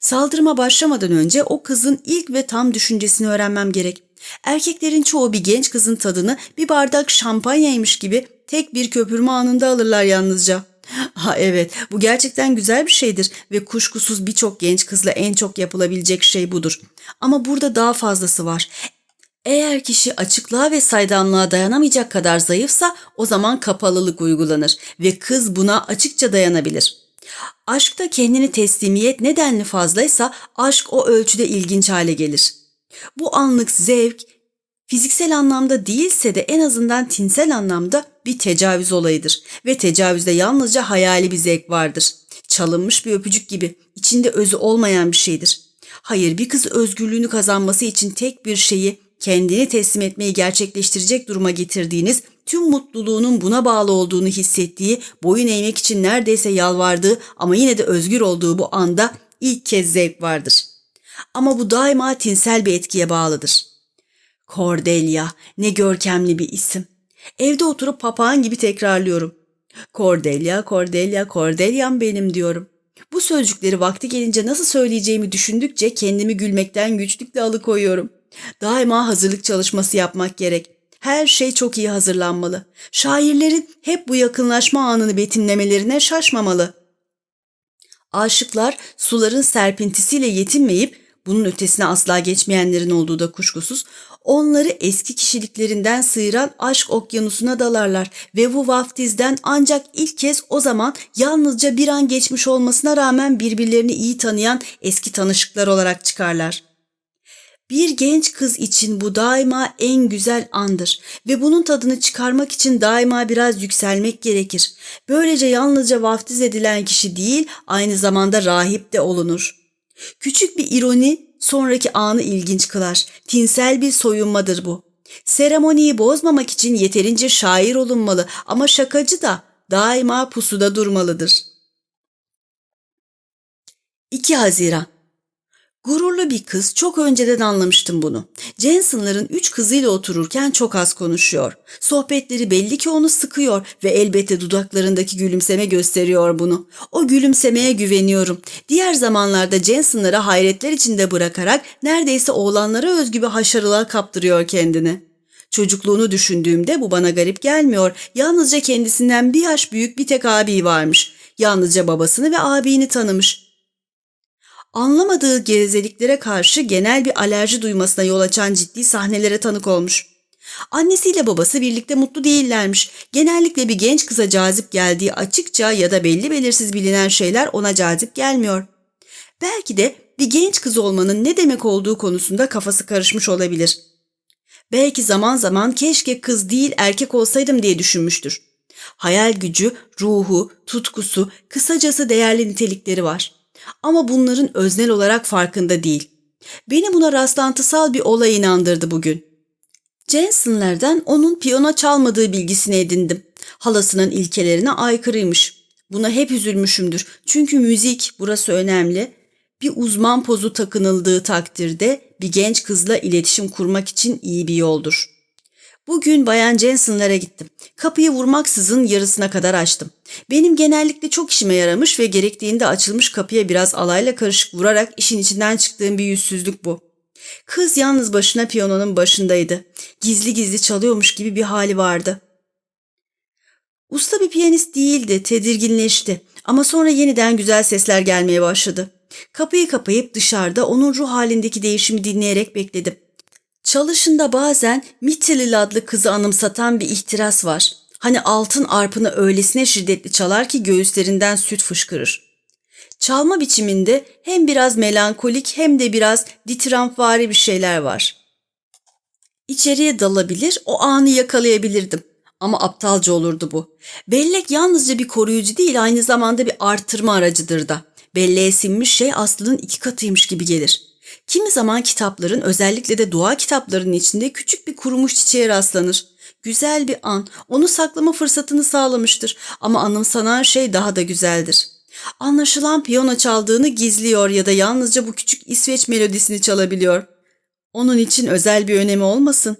Saldırıma başlamadan önce o kızın ilk ve tam düşüncesini öğrenmem gerek. Erkeklerin çoğu bir genç kızın tadını bir bardak şampanyaymış gibi tek bir köpürme anında alırlar yalnızca. (laughs) Ha evet, bu gerçekten güzel bir şeydir ve kuşkusuz birçok genç kızla en çok yapılabilecek şey budur. Ama burada daha fazlası var. Eğer kişi açıklığa ve saydamlığa dayanamayacak kadar zayıfsa o zaman kapalılık uygulanır ve kız buna açıkça dayanabilir. Aşkta kendini teslimiyet nedenli fazlaysa aşk o ölçüde ilginç hale gelir. Bu anlık zevk fiziksel anlamda değilse de en azından tinsel anlamda bir tecavüz olayıdır ve tecavüzde yalnızca hayali bir zevk vardır. Çalınmış bir öpücük gibi içinde özü olmayan bir şeydir. Hayır bir kız özgürlüğünü kazanması için tek bir şeyi kendini teslim etmeyi gerçekleştirecek duruma getirdiğiniz, tüm mutluluğunun buna bağlı olduğunu hissettiği, boyun eğmek için neredeyse yalvardığı ama yine de özgür olduğu bu anda ilk kez zevk vardır. Ama bu daima tinsel bir etkiye bağlıdır. Cordelia, ne görkemli bir isim. Evde oturup papağan gibi tekrarlıyorum. Cordelia, Cordelia, Cordelia'm benim diyorum. Bu sözcükleri vakti gelince nasıl söyleyeceğimi düşündükçe kendimi gülmekten güçlükle alıkoyuyorum. Daima hazırlık çalışması yapmak gerek. Her şey çok iyi hazırlanmalı. Şairlerin hep bu yakınlaşma anını betimlemelerine şaşmamalı. Aşıklar suların serpintisiyle yetinmeyip bunun ötesine asla geçmeyenlerin olduğu da kuşkusuz, onları eski kişiliklerinden sıyıran aşk okyanusuna dalarlar ve bu vaftizden ancak ilk kez o zaman yalnızca bir an geçmiş olmasına rağmen birbirlerini iyi tanıyan eski tanışıklar olarak çıkarlar. Bir genç kız için bu daima en güzel andır ve bunun tadını çıkarmak için daima biraz yükselmek gerekir. Böylece yalnızca vaftiz edilen kişi değil, aynı zamanda rahip de olunur. Küçük bir ironi sonraki anı ilginç kılar. Tinsel bir soyunmadır bu. Seremoniyi bozmamak için yeterince şair olunmalı ama şakacı da daima pusuda durmalıdır. 2 Haziran Gururlu bir kız çok önceden anlamıştım bunu. Jensen'ların üç kızıyla otururken çok az konuşuyor. Sohbetleri belli ki onu sıkıyor ve elbette dudaklarındaki gülümseme gösteriyor bunu. O gülümsemeye güveniyorum. Diğer zamanlarda Jensen'ları hayretler içinde bırakarak neredeyse oğlanlara özgü bir haşarılığa kaptırıyor kendini. Çocukluğunu düşündüğümde bu bana garip gelmiyor. Yalnızca kendisinden bir yaş büyük bir tek abi varmış. Yalnızca babasını ve abini tanımış. Anlamadığı gevezeliklere karşı genel bir alerji duymasına yol açan ciddi sahnelere tanık olmuş. Annesiyle babası birlikte mutlu değillermiş. Genellikle bir genç kıza cazip geldiği açıkça ya da belli belirsiz bilinen şeyler ona cazip gelmiyor. Belki de bir genç kız olmanın ne demek olduğu konusunda kafası karışmış olabilir. Belki zaman zaman keşke kız değil erkek olsaydım diye düşünmüştür. Hayal gücü, ruhu, tutkusu, kısacası değerli nitelikleri var.'' Ama bunların öznel olarak farkında değil. Beni buna rastlantısal bir olay inandırdı bugün. Jensen'lerden onun piyano çalmadığı bilgisini edindim. Halasının ilkelerine aykırıymış. Buna hep üzülmüşümdür. Çünkü müzik, burası önemli. Bir uzman pozu takınıldığı takdirde bir genç kızla iletişim kurmak için iyi bir yoldur. Bugün Bayan Jensen'lara gittim. Kapıyı vurmaksızın yarısına kadar açtım. Benim genellikle çok işime yaramış ve gerektiğinde açılmış kapıya biraz alayla karışık vurarak işin içinden çıktığım bir yüzsüzlük bu. Kız yalnız başına piyanonun başındaydı. Gizli gizli çalıyormuş gibi bir hali vardı. Usta bir piyanist değildi, tedirginleşti ama sonra yeniden güzel sesler gelmeye başladı. Kapıyı kapayıp dışarıda onun ruh halindeki değişimi dinleyerek bekledim. Çalışında bazen Mitchell adlı kızı anımsatan bir ihtiras var. Hani altın arpını öylesine şiddetli çalar ki göğüslerinden süt fışkırır. Çalma biçiminde hem biraz melankolik hem de biraz ditramfvari bir şeyler var. İçeriye dalabilir, o anı yakalayabilirdim. Ama aptalca olurdu bu. Bellek yalnızca bir koruyucu değil aynı zamanda bir artırma aracıdır da. Belleğe sinmiş şey aslının iki katıymış gibi gelir. Kimi zaman kitapların özellikle de dua kitaplarının içinde küçük bir kurumuş çiçeğe rastlanır. Güzel bir an, onu saklama fırsatını sağlamıştır ama anımsanan şey daha da güzeldir. Anlaşılan piyano çaldığını gizliyor ya da yalnızca bu küçük İsveç melodisini çalabiliyor. Onun için özel bir önemi olmasın.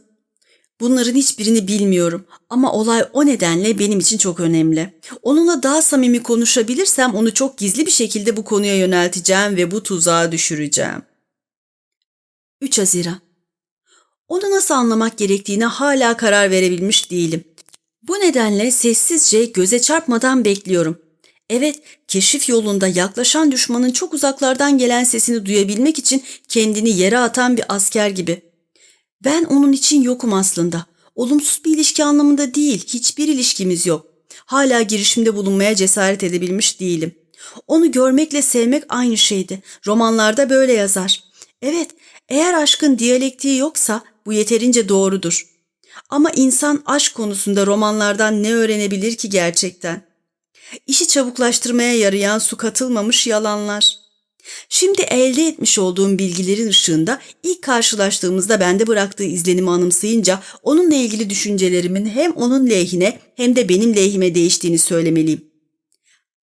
Bunların hiçbirini bilmiyorum ama olay o nedenle benim için çok önemli. Onunla daha samimi konuşabilirsem onu çok gizli bir şekilde bu konuya yönelteceğim ve bu tuzağa düşüreceğim. 3 Haziran Onu nasıl anlamak gerektiğine hala karar verebilmiş değilim. Bu nedenle sessizce göze çarpmadan bekliyorum. Evet, keşif yolunda yaklaşan düşmanın çok uzaklardan gelen sesini duyabilmek için kendini yere atan bir asker gibi. Ben onun için yokum aslında. Olumsuz bir ilişki anlamında değil, hiçbir ilişkimiz yok. Hala girişimde bulunmaya cesaret edebilmiş değilim. Onu görmekle sevmek aynı şeydi. Romanlarda böyle yazar. Evet, eğer aşkın diyalektiği yoksa bu yeterince doğrudur. Ama insan aşk konusunda romanlardan ne öğrenebilir ki gerçekten? İşi çabuklaştırmaya yarayan su katılmamış yalanlar. Şimdi elde etmiş olduğum bilgilerin ışığında ilk karşılaştığımızda bende bıraktığı izlenimi anımsayınca onunla ilgili düşüncelerimin hem onun lehine hem de benim lehime değiştiğini söylemeliyim.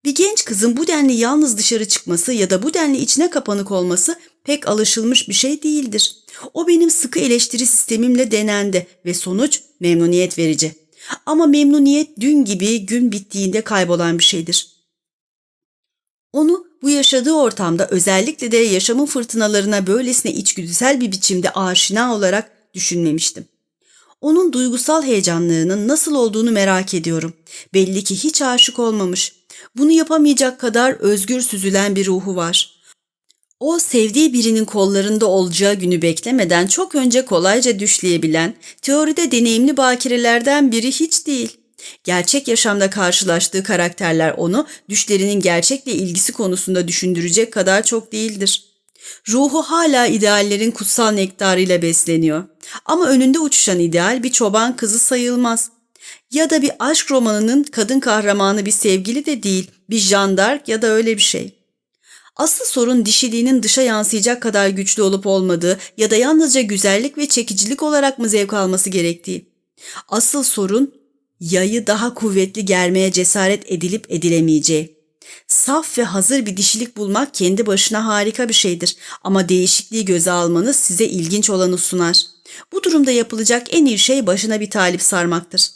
Bir genç kızın bu denli yalnız dışarı çıkması ya da bu denli içine kapanık olması pek alışılmış bir şey değildir. O benim sıkı eleştiri sistemimle denendi ve sonuç memnuniyet verici. Ama memnuniyet dün gibi gün bittiğinde kaybolan bir şeydir. Onu bu yaşadığı ortamda özellikle de yaşamın fırtınalarına böylesine içgüdüsel bir biçimde aşina olarak düşünmemiştim. Onun duygusal heyecanlarının nasıl olduğunu merak ediyorum. Belli ki hiç aşık olmamış. Bunu yapamayacak kadar özgür süzülen bir ruhu var. O sevdiği birinin kollarında olacağı günü beklemeden çok önce kolayca düşleyebilen, teoride deneyimli bakirelerden biri hiç değil. Gerçek yaşamda karşılaştığı karakterler onu düşlerinin gerçekle ilgisi konusunda düşündürecek kadar çok değildir. Ruhu hala ideallerin kutsal nektarıyla besleniyor. Ama önünde uçuşan ideal bir çoban kızı sayılmaz. Ya da bir aşk romanının kadın kahramanı bir sevgili de değil, bir jandark ya da öyle bir şey. Asıl sorun dişiliğinin dışa yansıyacak kadar güçlü olup olmadığı ya da yalnızca güzellik ve çekicilik olarak mı zevk alması gerektiği. Asıl sorun yayı daha kuvvetli germeye cesaret edilip edilemeyeceği. Saf ve hazır bir dişilik bulmak kendi başına harika bir şeydir ama değişikliği göze almanız size ilginç olanı sunar. Bu durumda yapılacak en iyi şey başına bir talip sarmaktır.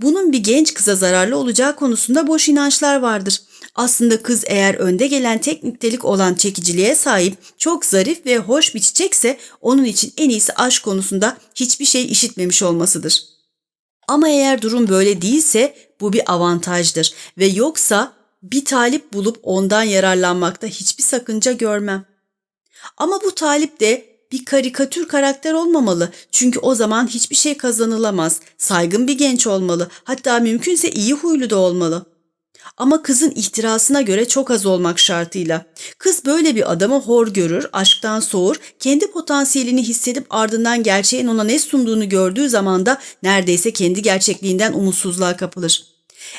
Bunun bir genç kıza zararlı olacağı konusunda boş inançlar vardır. Aslında kız eğer önde gelen tek olan çekiciliğe sahip, çok zarif ve hoş bir çiçekse onun için en iyisi aşk konusunda hiçbir şey işitmemiş olmasıdır. Ama eğer durum böyle değilse bu bir avantajdır ve yoksa bir talip bulup ondan yararlanmakta hiçbir sakınca görmem. Ama bu talip de bir karikatür karakter olmamalı. Çünkü o zaman hiçbir şey kazanılamaz. Saygın bir genç olmalı. Hatta mümkünse iyi huylu da olmalı. Ama kızın ihtirasına göre çok az olmak şartıyla. Kız böyle bir adamı hor görür, aşktan soğur, kendi potansiyelini hissedip ardından gerçeğin ona ne sunduğunu gördüğü zaman da neredeyse kendi gerçekliğinden umutsuzluğa kapılır.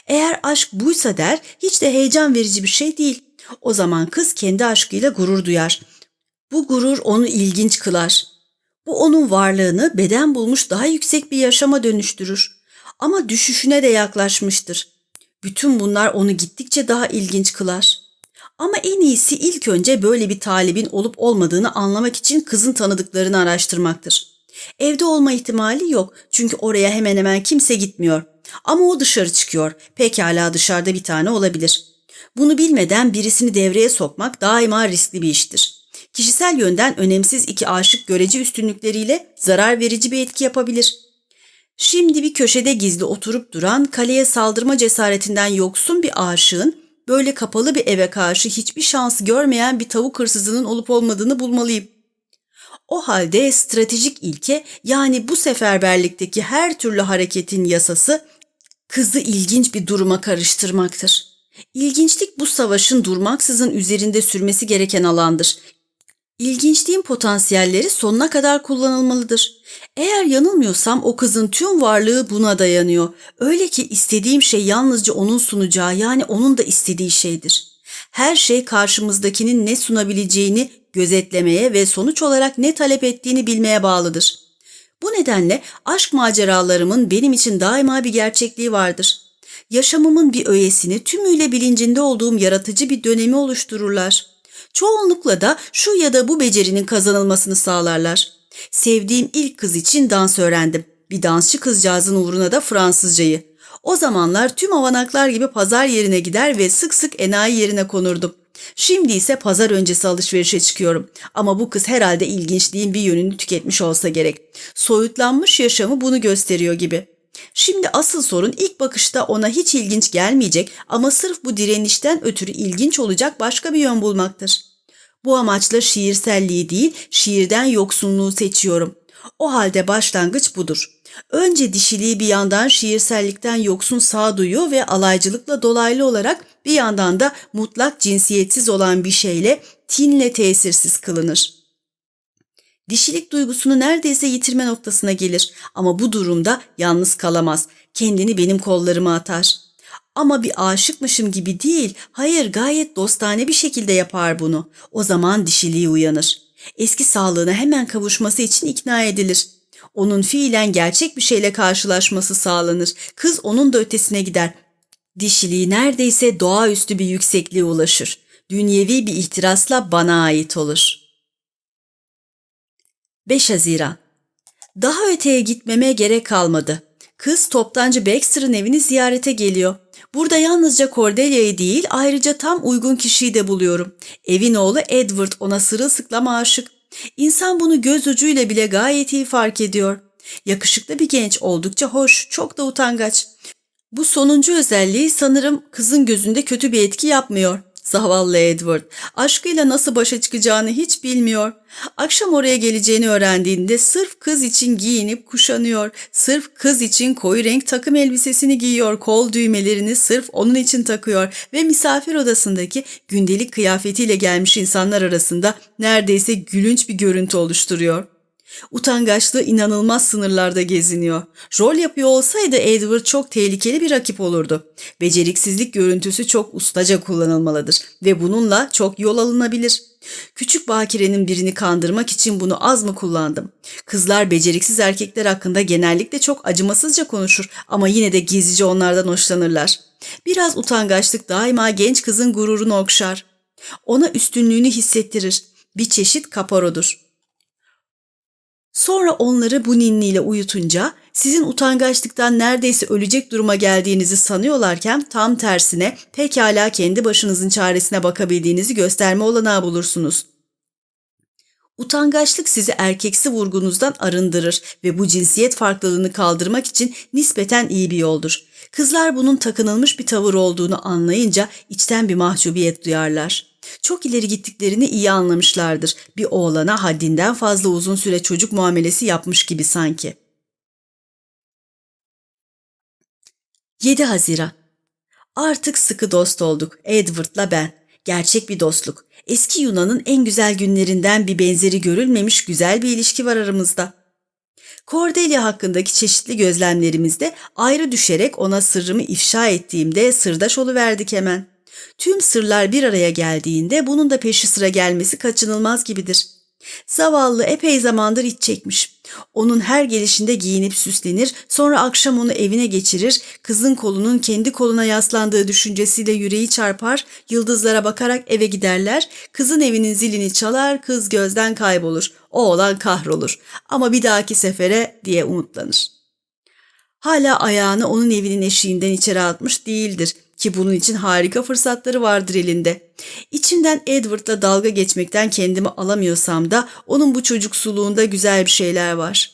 Eğer aşk buysa der, hiç de heyecan verici bir şey değil. O zaman kız kendi aşkıyla gurur duyar. Bu gurur onu ilginç kılar. Bu onun varlığını beden bulmuş daha yüksek bir yaşama dönüştürür. Ama düşüşüne de yaklaşmıştır. Bütün bunlar onu gittikçe daha ilginç kılar. Ama en iyisi ilk önce böyle bir talibin olup olmadığını anlamak için kızın tanıdıklarını araştırmaktır. Evde olma ihtimali yok çünkü oraya hemen hemen kimse gitmiyor. Ama o dışarı çıkıyor. Pekala dışarıda bir tane olabilir. Bunu bilmeden birisini devreye sokmak daima riskli bir iştir. Kişisel yönden önemsiz iki aşık görece üstünlükleriyle zarar verici bir etki yapabilir. Şimdi bir köşede gizli oturup duran, kaleye saldırma cesaretinden yoksun bir aşığın böyle kapalı bir eve karşı hiçbir şans görmeyen bir tavuk hırsızının olup olmadığını bulmalıyım. O halde stratejik ilke yani bu seferberlikteki her türlü hareketin yasası kızı ilginç bir duruma karıştırmaktır. İlginçlik bu savaşın durmaksızın üzerinde sürmesi gereken alandır. İlginçliğin potansiyelleri sonuna kadar kullanılmalıdır. Eğer yanılmıyorsam o kızın tüm varlığı buna dayanıyor. Öyle ki istediğim şey yalnızca onun sunacağı yani onun da istediği şeydir. Her şey karşımızdakinin ne sunabileceğini gözetlemeye ve sonuç olarak ne talep ettiğini bilmeye bağlıdır. Bu nedenle aşk maceralarımın benim için daima bir gerçekliği vardır. Yaşamımın bir öğesini tümüyle bilincinde olduğum yaratıcı bir dönemi oluştururlar. Çoğunlukla da şu ya da bu becerinin kazanılmasını sağlarlar. Sevdiğim ilk kız için dans öğrendim. Bir dansçı kızcağızın uğruna da Fransızcayı. O zamanlar tüm avanaklar gibi pazar yerine gider ve sık sık enayi yerine konurdum. Şimdi ise pazar öncesi alışverişe çıkıyorum. Ama bu kız herhalde ilginçliğin bir yönünü tüketmiş olsa gerek. Soyutlanmış yaşamı bunu gösteriyor gibi. Şimdi asıl sorun ilk bakışta ona hiç ilginç gelmeyecek ama sırf bu direnişten ötürü ilginç olacak başka bir yön bulmaktır. Bu amaçla şiirselliği değil, şiirden yoksunluğu seçiyorum. O halde başlangıç budur. Önce dişiliği bir yandan şiirsellikten yoksun sağduyu ve alaycılıkla dolaylı olarak bir yandan da mutlak cinsiyetsiz olan bir şeyle tinle tesirsiz kılınır. Dişilik duygusunu neredeyse yitirme noktasına gelir ama bu durumda yalnız kalamaz. Kendini benim kollarıma atar. Ama bir aşıkmışım gibi değil, hayır gayet dostane bir şekilde yapar bunu. O zaman dişiliği uyanır. Eski sağlığına hemen kavuşması için ikna edilir. Onun fiilen gerçek bir şeyle karşılaşması sağlanır. Kız onun da ötesine gider. Dişiliği neredeyse doğaüstü bir yüksekliğe ulaşır. Dünyevi bir ihtirasla bana ait olur. 5 Haziran Daha öteye gitmeme gerek kalmadı. Kız toptancı Baxter'ın evini ziyarete geliyor. Burada yalnızca Cordelia'yı değil ayrıca tam uygun kişiyi de buluyorum. Evin oğlu Edward ona sırılsıklam aşık. İnsan bunu göz ucuyla bile gayet iyi fark ediyor. Yakışıklı bir genç, oldukça hoş, çok da utangaç. Bu sonuncu özelliği sanırım kızın gözünde kötü bir etki yapmıyor. Zavallı Edward, aşkıyla nasıl başa çıkacağını hiç bilmiyor. Akşam oraya geleceğini öğrendiğinde sırf kız için giyinip kuşanıyor. Sırf kız için koyu renk takım elbisesini giyiyor, kol düğmelerini sırf onun için takıyor ve misafir odasındaki gündelik kıyafetiyle gelmiş insanlar arasında neredeyse gülünç bir görüntü oluşturuyor. Utangaçlığı inanılmaz sınırlarda geziniyor. Rol yapıyor olsaydı Edward çok tehlikeli bir rakip olurdu. Beceriksizlik görüntüsü çok ustaca kullanılmalıdır ve bununla çok yol alınabilir. Küçük bakirenin birini kandırmak için bunu az mı kullandım? Kızlar beceriksiz erkekler hakkında genellikle çok acımasızca konuşur ama yine de gizlice onlardan hoşlanırlar. Biraz utangaçlık daima genç kızın gururunu okşar. Ona üstünlüğünü hissettirir. Bir çeşit kaparodur. Sonra onları bu ninniyle uyutunca sizin utangaçlıktan neredeyse ölecek duruma geldiğinizi sanıyorlarken tam tersine pekala kendi başınızın çaresine bakabildiğinizi gösterme olanağı bulursunuz. Utangaçlık sizi erkeksi vurgunuzdan arındırır ve bu cinsiyet farklılığını kaldırmak için nispeten iyi bir yoldur. Kızlar bunun takınılmış bir tavır olduğunu anlayınca içten bir mahcubiyet duyarlar. Çok ileri gittiklerini iyi anlamışlardır. Bir oğlana haddinden fazla uzun süre çocuk muamelesi yapmış gibi sanki. 7 Haziran Artık sıkı dost olduk Edward'la ben. Gerçek bir dostluk. Eski Yunan'ın en güzel günlerinden bir benzeri görülmemiş güzel bir ilişki var aramızda. Cordelia hakkındaki çeşitli gözlemlerimizde ayrı düşerek ona sırrımı ifşa ettiğimde sırdaş oluverdik hemen. Tüm sırlar bir araya geldiğinde bunun da peşi sıra gelmesi kaçınılmaz gibidir. Zavallı epey zamandır iç çekmiş. Onun her gelişinde giyinip süslenir, sonra akşam onu evine geçirir, kızın kolunun kendi koluna yaslandığı düşüncesiyle yüreği çarpar, yıldızlara bakarak eve giderler, kızın evinin zilini çalar, kız gözden kaybolur, o olan kahrolur ama bir dahaki sefere diye umutlanır. Hala ayağını onun evinin eşiğinden içeri atmış değildir ki bunun için harika fırsatları vardır elinde. İçimden Edward'la dalga geçmekten kendimi alamıyorsam da onun bu çocuksuluğunda güzel bir şeyler var.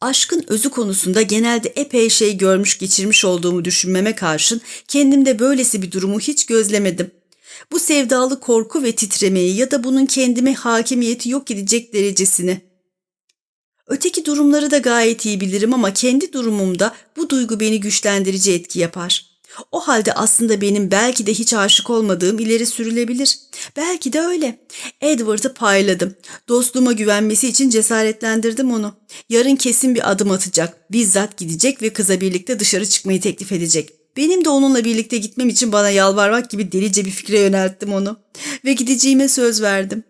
Aşkın özü konusunda genelde epey şey görmüş geçirmiş olduğumu düşünmeme karşın kendimde böylesi bir durumu hiç gözlemedim. Bu sevdalı korku ve titremeyi ya da bunun kendime hakimiyeti yok edecek derecesini. Öteki durumları da gayet iyi bilirim ama kendi durumumda bu duygu beni güçlendirici etki yapar. O halde aslında benim belki de hiç aşık olmadığım ileri sürülebilir. Belki de öyle. Edward'ı payladım. Dostluğuma güvenmesi için cesaretlendirdim onu. Yarın kesin bir adım atacak. Bizzat gidecek ve kıza birlikte dışarı çıkmayı teklif edecek. Benim de onunla birlikte gitmem için bana yalvarmak gibi delice bir fikre yönelttim onu. Ve gideceğime söz verdim.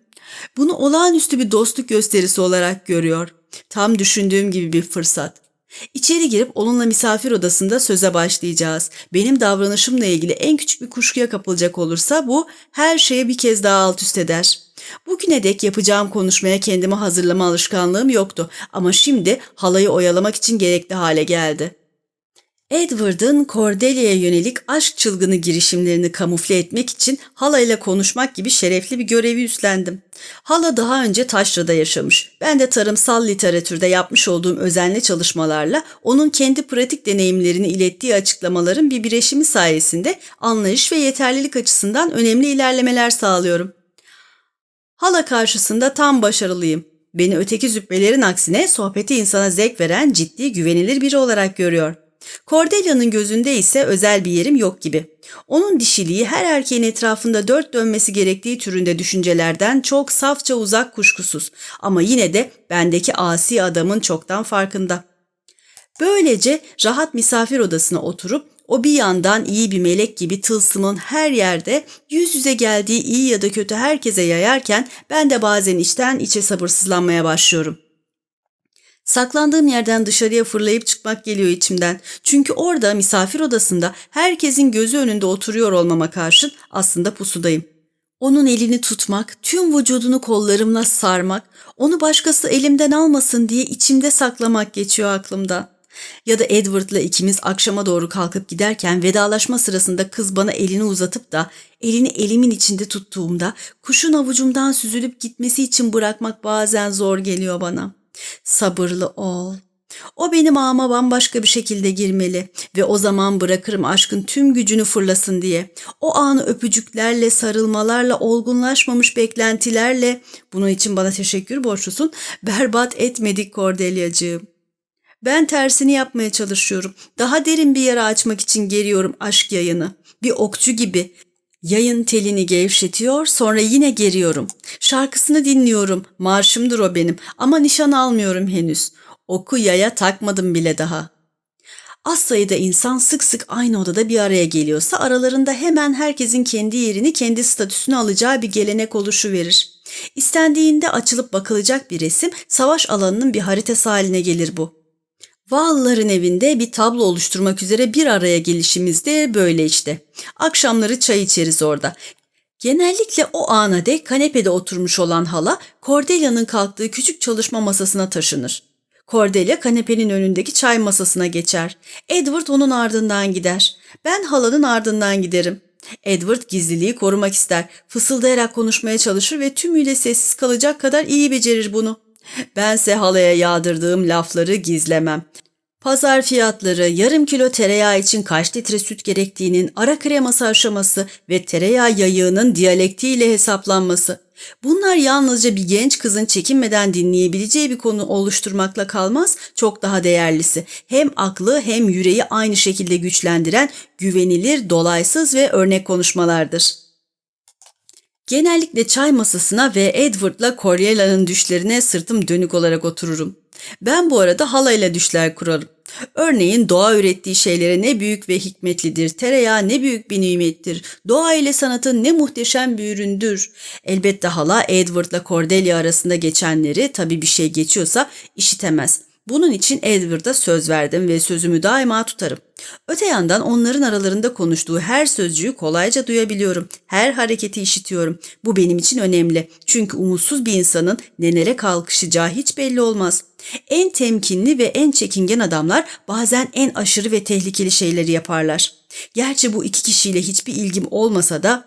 Bunu olağanüstü bir dostluk gösterisi olarak görüyor. Tam düşündüğüm gibi bir fırsat. İçeri girip onunla misafir odasında söze başlayacağız. Benim davranışımla ilgili en küçük bir kuşkuya kapılacak olursa bu her şeye bir kez daha alt üst eder. Bugüne dek yapacağım konuşmaya kendimi hazırlama alışkanlığım yoktu ama şimdi halayı oyalamak için gerekli hale geldi. Edward'ın Cordelia'ya yönelik aşk çılgını girişimlerini kamufle etmek için Hala ile konuşmak gibi şerefli bir görevi üstlendim. Hala daha önce Taşra'da yaşamış. Ben de tarımsal literatürde yapmış olduğum özenli çalışmalarla onun kendi pratik deneyimlerini ilettiği açıklamaların bir bireşimi sayesinde anlayış ve yeterlilik açısından önemli ilerlemeler sağlıyorum. Hala karşısında tam başarılıyım. Beni öteki züppelerin aksine sohbeti insana zevk veren ciddi güvenilir biri olarak görüyor.'' Cordelia'nın gözünde ise özel bir yerim yok gibi. Onun dişiliği her erkeğin etrafında dört dönmesi gerektiği türünde düşüncelerden çok safça uzak kuşkusuz ama yine de bendeki asi adamın çoktan farkında. Böylece rahat misafir odasına oturup O bir yandan iyi bir melek gibi tılsımın her yerde yüz yüze geldiği iyi ya da kötü herkese yayarken ben de bazen içten içe sabırsızlanmaya başlıyorum. Saklandığım yerden dışarıya fırlayıp çıkmak geliyor içimden. Çünkü orada misafir odasında herkesin gözü önünde oturuyor olmama karşın aslında pusudayım. Onun elini tutmak, tüm vücudunu kollarımla sarmak, onu başkası elimden almasın diye içimde saklamak geçiyor aklımdan. Ya da Edward'la ikimiz akşama doğru kalkıp giderken vedalaşma sırasında kız bana elini uzatıp da elini elimin içinde tuttuğumda kuşun avucumdan süzülüp gitmesi için bırakmak bazen zor geliyor bana. Sabırlı ol. O benim ağıma bambaşka bir şekilde girmeli ve o zaman bırakırım aşkın tüm gücünü fırlasın diye. O anı öpücüklerle, sarılmalarla, olgunlaşmamış beklentilerle, bunun için bana teşekkür borçlusun, berbat etmedik Cordelia'cığım. Ben tersini yapmaya çalışıyorum. Daha derin bir yara açmak için geriyorum aşk yayını. Bir okçu gibi. Yayın telini gevşetiyor, sonra yine geriyorum. Şarkısını dinliyorum, marşımdır o benim ama nişan almıyorum henüz. Oku yaya takmadım bile daha. Az sayıda insan sık sık aynı odada bir araya geliyorsa aralarında hemen herkesin kendi yerini, kendi statüsünü alacağı bir gelenek oluşu verir. İstendiğinde açılıp bakılacak bir resim, savaş alanının bir haritası haline gelir bu. Vağlıların evinde bir tablo oluşturmak üzere bir araya gelişimiz de böyle işte. Akşamları çay içeriz orada. Genellikle o ana dek kanepede oturmuş olan hala Cordelia'nın kalktığı küçük çalışma masasına taşınır. Cordelia kanepenin önündeki çay masasına geçer. Edward onun ardından gider. Ben halanın ardından giderim. Edward gizliliği korumak ister. Fısıldayarak konuşmaya çalışır ve tümüyle sessiz kalacak kadar iyi becerir bunu. Bense halaya yağdırdığım lafları gizlemem. Pazar fiyatları, yarım kilo tereyağı için kaç litre süt gerektiğinin ara kreması aşaması ve tereyağı yayığının diyalektiyle hesaplanması. Bunlar yalnızca bir genç kızın çekinmeden dinleyebileceği bir konu oluşturmakla kalmaz, çok daha değerlisi. Hem aklı hem yüreği aynı şekilde güçlendiren güvenilir, dolaysız ve örnek konuşmalardır. Genellikle çay masasına ve Edward'la Coriella'nın düşlerine sırtım dönük olarak otururum. Ben bu arada halayla düşler kurarım. Örneğin doğa ürettiği şeylere ne büyük ve hikmetlidir, tereyağı ne büyük bir nimettir, doğa ile sanatın ne muhteşem bir üründür. Elbette hala Edward'la Cordelia arasında geçenleri tabii bir şey geçiyorsa işitemez. Bunun için Edward'a söz verdim ve sözümü daima tutarım. Öte yandan onların aralarında konuştuğu her sözcüğü kolayca duyabiliyorum. Her hareketi işitiyorum. Bu benim için önemli. Çünkü umutsuz bir insanın nelere kalkışacağı hiç belli olmaz. En temkinli ve en çekingen adamlar bazen en aşırı ve tehlikeli şeyleri yaparlar. Gerçi bu iki kişiyle hiçbir ilgim olmasa da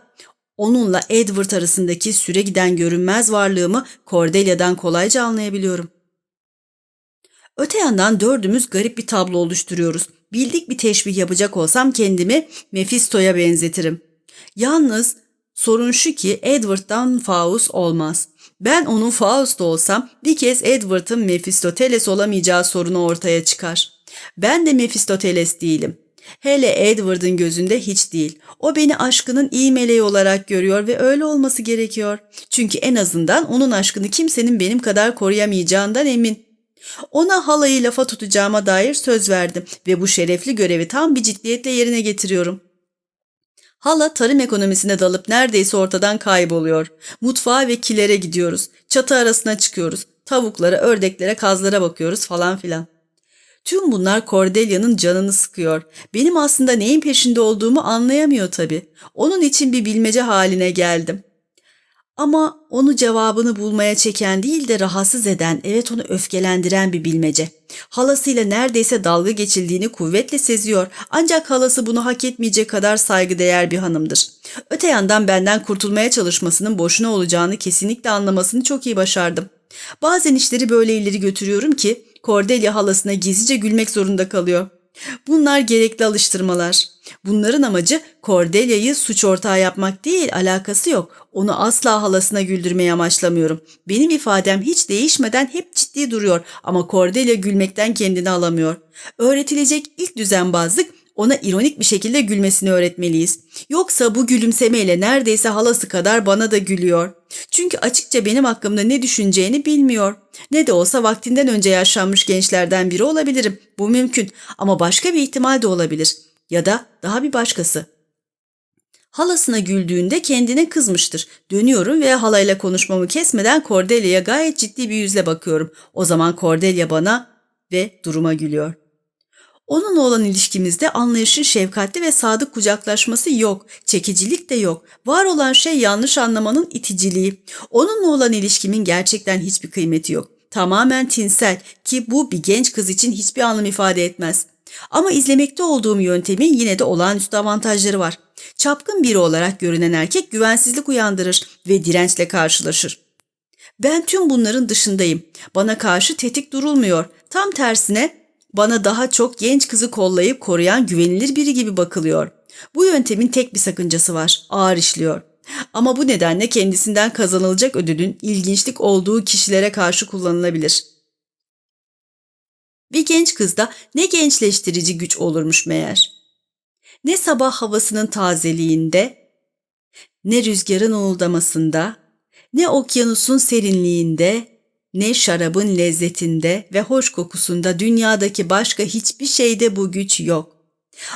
onunla Edward arasındaki süre giden görünmez varlığımı Cordelia'dan kolayca anlayabiliyorum. Öte yandan dördümüz garip bir tablo oluşturuyoruz. Bildik bir teşbih yapacak olsam kendimi Mephisto'ya benzetirim. Yalnız sorun şu ki Edward'dan Faust olmaz. Ben onun Faust olsam bir kez Edward'ın Mephistopheles olamayacağı sorunu ortaya çıkar. Ben de Mephistopheles değilim. Hele Edward'ın gözünde hiç değil. O beni aşkının iyi meleği olarak görüyor ve öyle olması gerekiyor. Çünkü en azından onun aşkını kimsenin benim kadar koruyamayacağından emin. Ona halayı lafa tutacağıma dair söz verdim ve bu şerefli görevi tam bir ciddiyetle yerine getiriyorum. Hala tarım ekonomisine dalıp neredeyse ortadan kayboluyor. Mutfağa ve kilere gidiyoruz. Çatı arasına çıkıyoruz. Tavuklara, ördeklere, kazlara bakıyoruz falan filan. Tüm bunlar Cordelia'nın canını sıkıyor. Benim aslında neyin peşinde olduğumu anlayamıyor tabii. Onun için bir bilmece haline geldim. Ama onu cevabını bulmaya çeken değil de rahatsız eden, evet onu öfkelendiren bir bilmece. Halasıyla neredeyse dalga geçildiğini kuvvetle seziyor ancak halası bunu hak etmeyecek kadar saygıdeğer bir hanımdır. Öte yandan benden kurtulmaya çalışmasının boşuna olacağını kesinlikle anlamasını çok iyi başardım. Bazen işleri böyle ileri götürüyorum ki Cordelia halasına gizlice gülmek zorunda kalıyor. Bunlar gerekli alıştırmalar. Bunların amacı Cordelia'yı suç ortağı yapmak değil, alakası yok. Onu asla halasına güldürmeyi amaçlamıyorum. Benim ifadem hiç değişmeden hep ciddi duruyor ama Cordelia gülmekten kendini alamıyor. Öğretilecek ilk düzenbazlık ona ironik bir şekilde gülmesini öğretmeliyiz. Yoksa bu gülümsemeyle neredeyse halası kadar bana da gülüyor. Çünkü açıkça benim hakkımda ne düşüneceğini bilmiyor. Ne de olsa vaktinden önce yaşanmış gençlerden biri olabilirim. Bu mümkün ama başka bir ihtimal de olabilir. Ya da daha bir başkası. Halasına güldüğünde kendine kızmıştır. Dönüyorum ve halayla konuşmamı kesmeden Cordelia'ya gayet ciddi bir yüzle bakıyorum. O zaman Cordelia bana ve duruma gülüyor. Onunla olan ilişkimizde anlayışın şefkatli ve sadık kucaklaşması yok. Çekicilik de yok. Var olan şey yanlış anlamanın iticiliği. Onunla olan ilişkimin gerçekten hiçbir kıymeti yok. Tamamen tinsel ki bu bir genç kız için hiçbir anlam ifade etmez. Ama izlemekte olduğum yöntemin yine de olağanüstü avantajları var. Çapkın biri olarak görünen erkek güvensizlik uyandırır ve dirençle karşılaşır. Ben tüm bunların dışındayım. Bana karşı tetik durulmuyor. Tam tersine bana daha çok genç kızı kollayıp koruyan güvenilir biri gibi bakılıyor. Bu yöntemin tek bir sakıncası var. Ağır işliyor. Ama bu nedenle kendisinden kazanılacak ödülün ilginçlik olduğu kişilere karşı kullanılabilir. Bir genç kızda ne gençleştirici güç olurmuş meğer. Ne sabah havasının tazeliğinde, ne rüzgarın uğuldamasında, ne okyanusun serinliğinde, ne şarabın lezzetinde ve hoş kokusunda dünyadaki başka hiçbir şeyde bu güç yok.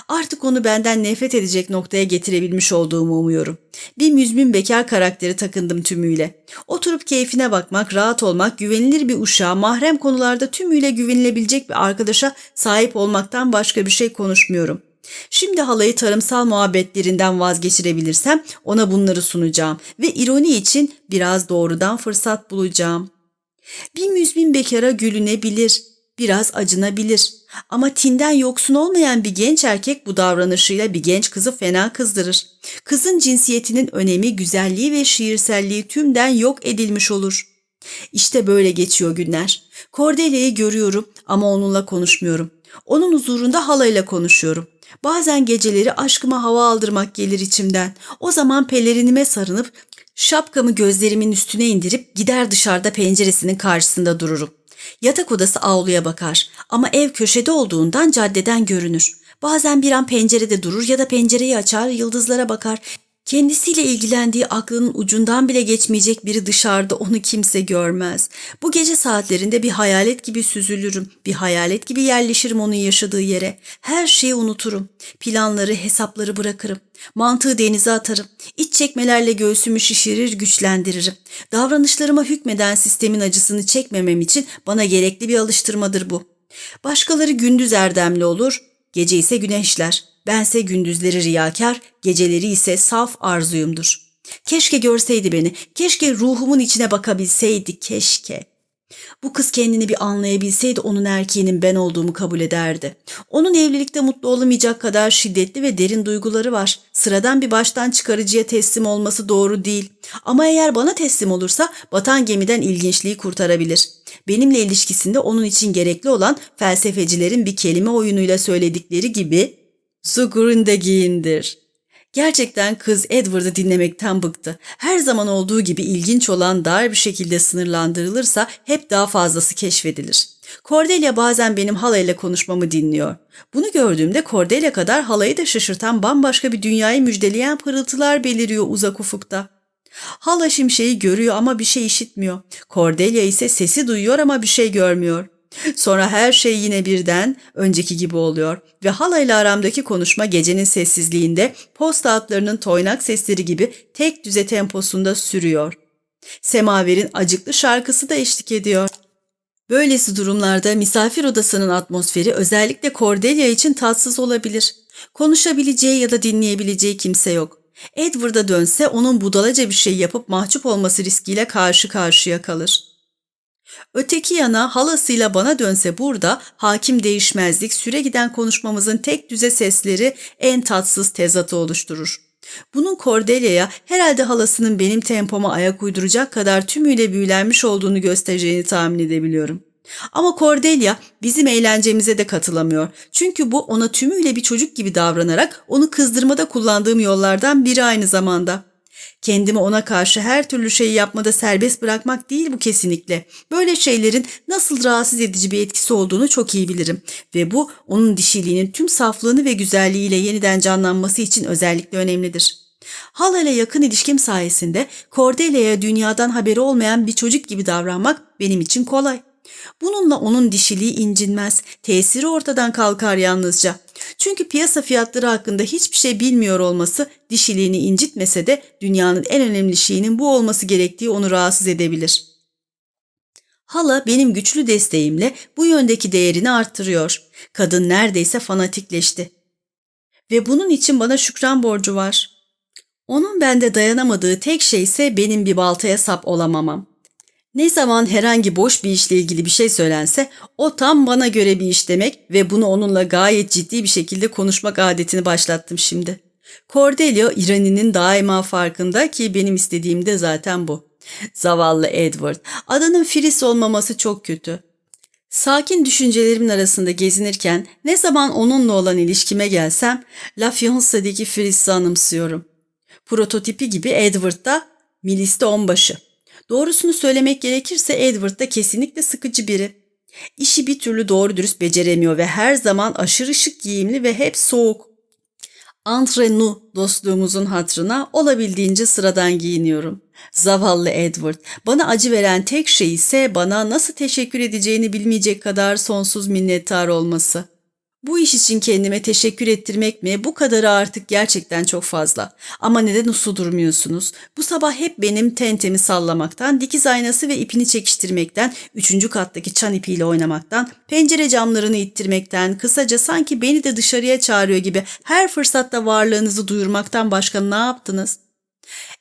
Artık onu benden nefret edecek noktaya getirebilmiş olduğumu umuyorum. Bir müzmin bekar karakteri takındım tümüyle. Oturup keyfine bakmak, rahat olmak, güvenilir bir uşağa, mahrem konularda tümüyle güvenilebilecek bir arkadaşa sahip olmaktan başka bir şey konuşmuyorum. Şimdi halayı tarımsal muhabbetlerinden vazgeçirebilirsem ona bunları sunacağım ve ironi için biraz doğrudan fırsat bulacağım. Bir müzmin bekara gülünebilir, biraz acınabilir. Ama tinden yoksun olmayan bir genç erkek bu davranışıyla bir genç kızı fena kızdırır. Kızın cinsiyetinin önemi, güzelliği ve şiirselliği tümden yok edilmiş olur. İşte böyle geçiyor günler. Cordelia'yı görüyorum ama onunla konuşmuyorum. Onun huzurunda halayla konuşuyorum. Bazen geceleri aşkıma hava aldırmak gelir içimden. O zaman pelerinime sarınıp Şapkamı gözlerimin üstüne indirip gider dışarıda penceresinin karşısında dururum. Yatak odası avluya bakar ama ev köşede olduğundan caddeden görünür. Bazen bir an pencerede durur ya da pencereyi açar, yıldızlara bakar. Kendisiyle ilgilendiği aklının ucundan bile geçmeyecek biri dışarıda onu kimse görmez. Bu gece saatlerinde bir hayalet gibi süzülürüm, bir hayalet gibi yerleşirim onun yaşadığı yere. Her şeyi unuturum. Planları, hesapları bırakırım. Mantığı denize atarım. İç çekmelerle göğsümü şişirir, güçlendiririm. Davranışlarıma hükmeden sistemin acısını çekmemem için bana gerekli bir alıştırmadır bu. Başkaları gündüz erdemli olur, gece ise güneşler. Bense gündüzleri riyakar, geceleri ise saf arzuyumdur. Keşke görseydi beni, keşke ruhumun içine bakabilseydi, keşke. Bu kız kendini bir anlayabilseydi onun erkeğinin ben olduğumu kabul ederdi. Onun evlilikte mutlu olamayacak kadar şiddetli ve derin duyguları var. Sıradan bir baştan çıkarıcıya teslim olması doğru değil. Ama eğer bana teslim olursa batan gemiden ilginçliği kurtarabilir. Benimle ilişkisinde onun için gerekli olan felsefecilerin bir kelime oyunuyla söyledikleri gibi Sugur'un giyindir. Gerçekten kız Edward'ı dinlemekten bıktı. Her zaman olduğu gibi ilginç olan dar bir şekilde sınırlandırılırsa hep daha fazlası keşfedilir. Cordelia bazen benim halayla konuşmamı dinliyor. Bunu gördüğümde Cordelia kadar halayı da şaşırtan bambaşka bir dünyayı müjdeleyen pırıltılar beliriyor uzak ufukta. Hala şimşeği görüyor ama bir şey işitmiyor. Cordelia ise sesi duyuyor ama bir şey görmüyor. Sonra her şey yine birden önceki gibi oluyor ve halayla aramdaki konuşma gecenin sessizliğinde posta atlarının toynak sesleri gibi tek düze temposunda sürüyor. Semaver'in acıklı şarkısı da eşlik ediyor. Böylesi durumlarda misafir odasının atmosferi özellikle Cordelia için tatsız olabilir. Konuşabileceği ya da dinleyebileceği kimse yok. Edward'a dönse onun budalaca bir şey yapıp mahcup olması riskiyle karşı karşıya kalır. Öteki yana halasıyla bana dönse burada hakim değişmezlik süre giden konuşmamızın tek düze sesleri en tatsız tezatı oluşturur. Bunun Cordelia'ya herhalde halasının benim tempoma ayak uyduracak kadar tümüyle büyülenmiş olduğunu göstereceğini tahmin edebiliyorum. Ama Cordelia bizim eğlencemize de katılamıyor. Çünkü bu ona tümüyle bir çocuk gibi davranarak onu kızdırmada kullandığım yollardan biri aynı zamanda. Kendimi ona karşı her türlü şeyi yapmada serbest bırakmak değil bu kesinlikle. Böyle şeylerin nasıl rahatsız edici bir etkisi olduğunu çok iyi bilirim. Ve bu onun dişiliğinin tüm saflığını ve güzelliğiyle yeniden canlanması için özellikle önemlidir. Hala ile yakın ilişkim sayesinde Cordelia'ya dünyadan haberi olmayan bir çocuk gibi davranmak benim için kolay. Bununla onun dişiliği incinmez, tesiri ortadan kalkar yalnızca. Çünkü piyasa fiyatları hakkında hiçbir şey bilmiyor olması dişiliğini incitmese de dünyanın en önemli şeyinin bu olması gerektiği onu rahatsız edebilir. Hala benim güçlü desteğimle bu yöndeki değerini arttırıyor. Kadın neredeyse fanatikleşti. Ve bunun için bana şükran borcu var. Onun bende dayanamadığı tek şey ise benim bir baltaya sap olamamam. Ne zaman herhangi boş bir işle ilgili bir şey söylense o tam bana göre bir iş demek ve bunu onunla gayet ciddi bir şekilde konuşmak adetini başlattım şimdi. Cordelia ironinin daima farkında ki benim istediğim de zaten bu. Zavallı Edward. Adının Filiz olmaması çok kötü. Sakin düşüncelerimin arasında gezinirken ne zaman onunla olan ilişkime gelsem La Fiance'deki Filiz'i anımsıyorum. Prototipi gibi Edward da Milis'te onbaşı. Doğrusunu söylemek gerekirse Edward da kesinlikle sıkıcı biri. İşi bir türlü doğru dürüst beceremiyor ve her zaman aşırı şık giyimli ve hep soğuk. Entre nous dostluğumuzun hatrına olabildiğince sıradan giyiniyorum. Zavallı Edward, bana acı veren tek şey ise bana nasıl teşekkür edeceğini bilmeyecek kadar sonsuz minnettar olması. Bu iş için kendime teşekkür ettirmek mi? Bu kadarı artık gerçekten çok fazla. Ama neden uslu durmuyorsunuz? Bu sabah hep benim tentemi sallamaktan, dikiz aynası ve ipini çekiştirmekten, üçüncü kattaki çan ipiyle oynamaktan, pencere camlarını ittirmekten, kısaca sanki beni de dışarıya çağırıyor gibi her fırsatta varlığınızı duyurmaktan başka ne yaptınız?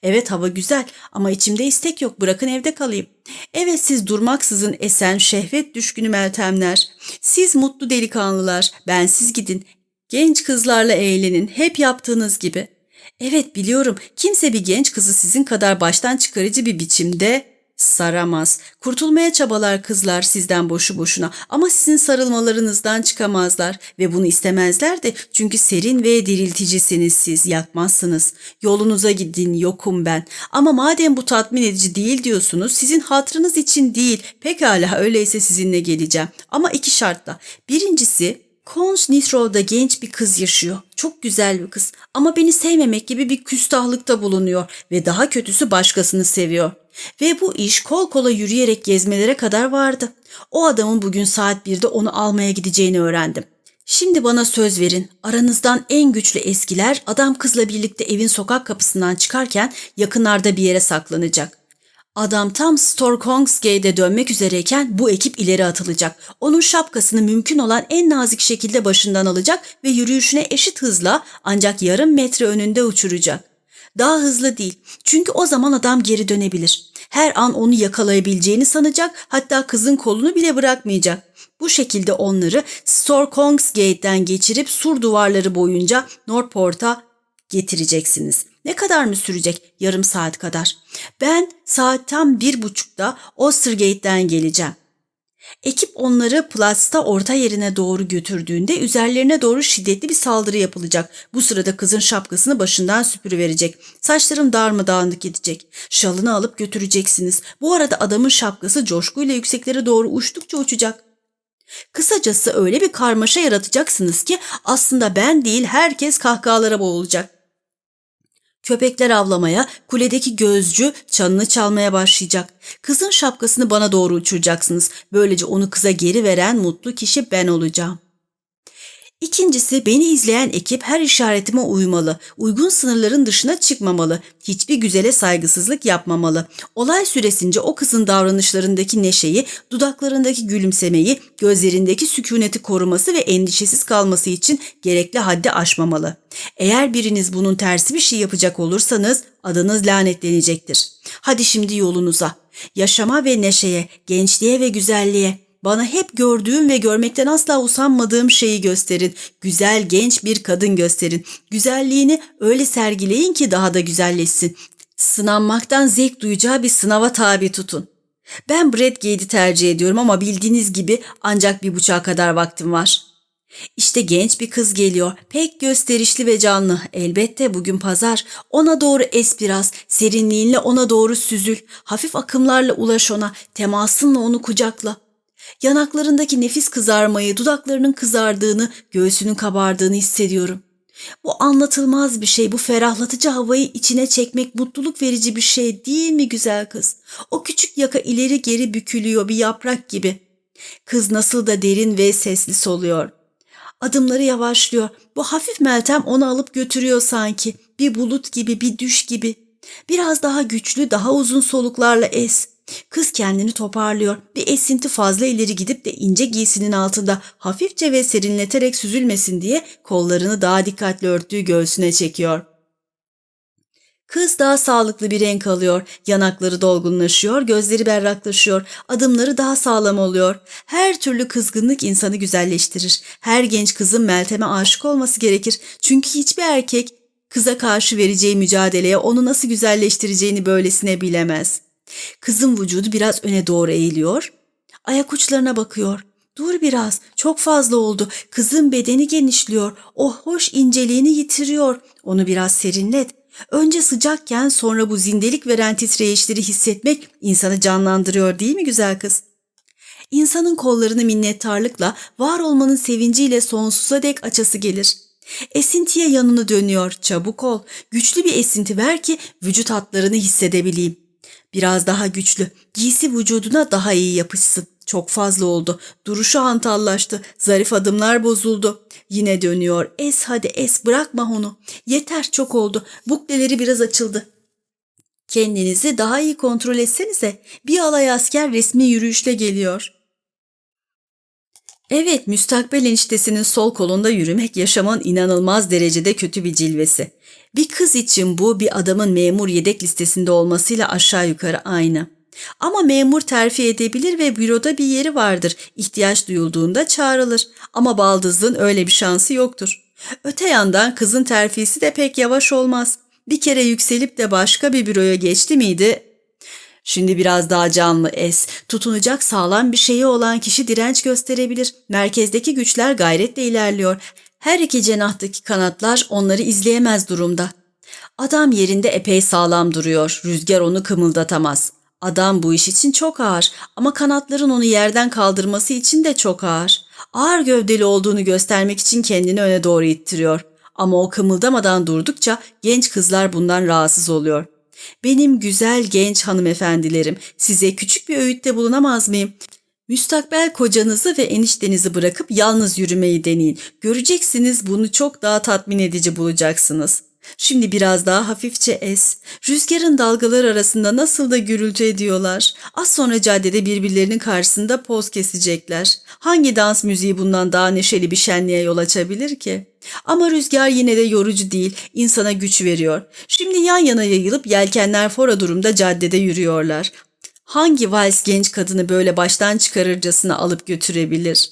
Evet hava güzel ama içimde istek yok bırakın evde kalayım. Evet siz durmaksızın esen şehvet düşkünü meltemler. Siz mutlu delikanlılar bensiz gidin. Genç kızlarla eğlenin hep yaptığınız gibi. Evet biliyorum kimse bir genç kızı sizin kadar baştan çıkarıcı bir biçimde saramaz. Kurtulmaya çabalar kızlar sizden boşu boşuna ama sizin sarılmalarınızdan çıkamazlar ve bunu istemezler de çünkü serin ve dirilticisiniz siz yakmazsınız. Yolunuza gidin yokum ben ama madem bu tatmin edici değil diyorsunuz sizin hatrınız için değil pekala öyleyse sizinle geleceğim ama iki şartla. Birincisi Kons Nitro'da genç bir kız yaşıyor. Çok güzel bir kız ama beni sevmemek gibi bir küstahlıkta bulunuyor ve daha kötüsü başkasını seviyor. Ve bu iş kol kola yürüyerek gezmelere kadar vardı. O adamın bugün saat 1'de onu almaya gideceğini öğrendim. Şimdi bana söz verin. Aranızdan en güçlü eskiler adam kızla birlikte evin sokak kapısından çıkarken yakınlarda bir yere saklanacak. Adam tam Storkongsgate'e dönmek üzereyken bu ekip ileri atılacak. Onun şapkasını mümkün olan en nazik şekilde başından alacak ve yürüyüşüne eşit hızla ancak yarım metre önünde uçuracak. Daha hızlı değil. Çünkü o zaman adam geri dönebilir. Her an onu yakalayabileceğini sanacak hatta kızın kolunu bile bırakmayacak. Bu şekilde onları Storkongsgate'den geçirip sur duvarları boyunca Northport'a getireceksiniz. Ne kadar mı sürecek? Yarım saat kadar. Ben saat tam bir buçukta Ostergate'den geleceğim. Ekip onları Platz'ta orta yerine doğru götürdüğünde üzerlerine doğru şiddetli bir saldırı yapılacak. Bu sırada kızın şapkasını başından süpürüverecek. Saçlarım darmadağınık gidecek. Şalını alıp götüreceksiniz. Bu arada adamın şapkası coşkuyla yükseklere doğru uçtukça uçacak. Kısacası öyle bir karmaşa yaratacaksınız ki aslında ben değil herkes kahkahalara boğulacak. Köpekler avlamaya, kuledeki gözcü çanını çalmaya başlayacak. Kızın şapkasını bana doğru uçuracaksınız. Böylece onu kıza geri veren mutlu kişi ben olacağım. İkincisi beni izleyen ekip her işaretime uymalı. Uygun sınırların dışına çıkmamalı. Hiçbir güzele saygısızlık yapmamalı. Olay süresince o kızın davranışlarındaki neşeyi, dudaklarındaki gülümsemeyi, gözlerindeki sükuneti koruması ve endişesiz kalması için gerekli haddi aşmamalı. Eğer biriniz bunun tersi bir şey yapacak olursanız adınız lanetlenecektir. Hadi şimdi yolunuza. Yaşama ve neşeye, gençliğe ve güzelliğe, bana hep gördüğüm ve görmekten asla usanmadığım şeyi gösterin. Güzel genç bir kadın gösterin. Güzelliğini öyle sergileyin ki daha da güzelleşsin. Sınanmaktan zevk duyacağı bir sınava tabi tutun. Ben Bradgate'i tercih ediyorum ama bildiğiniz gibi ancak bir buçuğa kadar vaktim var. İşte genç bir kız geliyor. Pek gösterişli ve canlı. Elbette bugün pazar. Ona doğru es biraz. Serinliğinle ona doğru süzül. Hafif akımlarla ulaş ona. Temasınla onu kucakla. Yanaklarındaki nefis kızarmayı, dudaklarının kızardığını, göğsünün kabardığını hissediyorum. Bu anlatılmaz bir şey, bu ferahlatıcı havayı içine çekmek mutluluk verici bir şey değil mi güzel kız? O küçük yaka ileri geri bükülüyor bir yaprak gibi. Kız nasıl da derin ve sesli soluyor. Adımları yavaşlıyor. Bu hafif Meltem onu alıp götürüyor sanki. Bir bulut gibi, bir düş gibi. Biraz daha güçlü, daha uzun soluklarla es. Kız kendini toparlıyor. Bir esinti fazla ileri gidip de ince giysinin altında hafifçe ve serinleterek süzülmesin diye kollarını daha dikkatli örttüğü göğsüne çekiyor. Kız daha sağlıklı bir renk alıyor. Yanakları dolgunlaşıyor, gözleri berraklaşıyor, adımları daha sağlam oluyor. Her türlü kızgınlık insanı güzelleştirir. Her genç kızın Meltem'e aşık olması gerekir. Çünkü hiçbir erkek kıza karşı vereceği mücadeleye onu nasıl güzelleştireceğini böylesine bilemez. Kızın vücudu biraz öne doğru eğiliyor. Ayak uçlarına bakıyor. Dur biraz, çok fazla oldu. Kızın bedeni genişliyor. O hoş inceliğini yitiriyor. Onu biraz serinlet. Önce sıcakken sonra bu zindelik veren titreyişleri hissetmek insanı canlandırıyor değil mi güzel kız? İnsanın kollarını minnettarlıkla, var olmanın sevinciyle sonsuza dek açası gelir. Esintiye yanını dönüyor, çabuk ol. Güçlü bir esinti ver ki vücut hatlarını hissedebileyim. Biraz daha güçlü, giysi vücuduna daha iyi yapışsın. Çok fazla oldu. Duruşu hantallaştı. Zarif adımlar bozuldu. Yine dönüyor. Es hadi es bırakma onu. Yeter çok oldu. Bukleleri biraz açıldı. Kendinizi daha iyi kontrol etsenize. Bir alay asker resmi yürüyüşle geliyor. Evet, müstakbel eniştesinin sol kolunda yürümek yaşamın inanılmaz derecede kötü bir cilvesi. Bir kız için bu bir adamın memur yedek listesinde olmasıyla aşağı yukarı aynı. Ama memur terfi edebilir ve büroda bir yeri vardır. İhtiyaç duyulduğunda çağrılır. Ama baldızın öyle bir şansı yoktur. Öte yandan kızın terfisi de pek yavaş olmaz. Bir kere yükselip de başka bir büroya geçti miydi? Şimdi biraz daha canlı es. Tutunacak sağlam bir şeyi olan kişi direnç gösterebilir. Merkezdeki güçler gayretle ilerliyor. Her iki cenahtaki kanatlar onları izleyemez durumda. Adam yerinde epey sağlam duruyor. Rüzgar onu kımıldatamaz. Adam bu iş için çok ağır ama kanatların onu yerden kaldırması için de çok ağır. Ağır gövdeli olduğunu göstermek için kendini öne doğru ittiriyor. Ama o kımıldamadan durdukça genç kızlar bundan rahatsız oluyor. Benim güzel genç hanımefendilerim, size küçük bir öğütte bulunamaz mıyım? Müstakbel kocanızı ve eniştenizi bırakıp yalnız yürümeyi deneyin. Göreceksiniz bunu çok daha tatmin edici bulacaksınız. Şimdi biraz daha hafifçe es. Rüzgarın dalgalar arasında nasıl da gürültü ediyorlar. Az sonra caddede birbirlerinin karşısında poz kesecekler. Hangi dans müziği bundan daha neşeli bir şenliğe yol açabilir ki? Ama rüzgar yine de yorucu değil, insana güç veriyor. Şimdi yan yana yayılıp yelkenler fora durumda caddede yürüyorlar. Hangi vals genç kadını böyle baştan çıkarırcasına alıp götürebilir?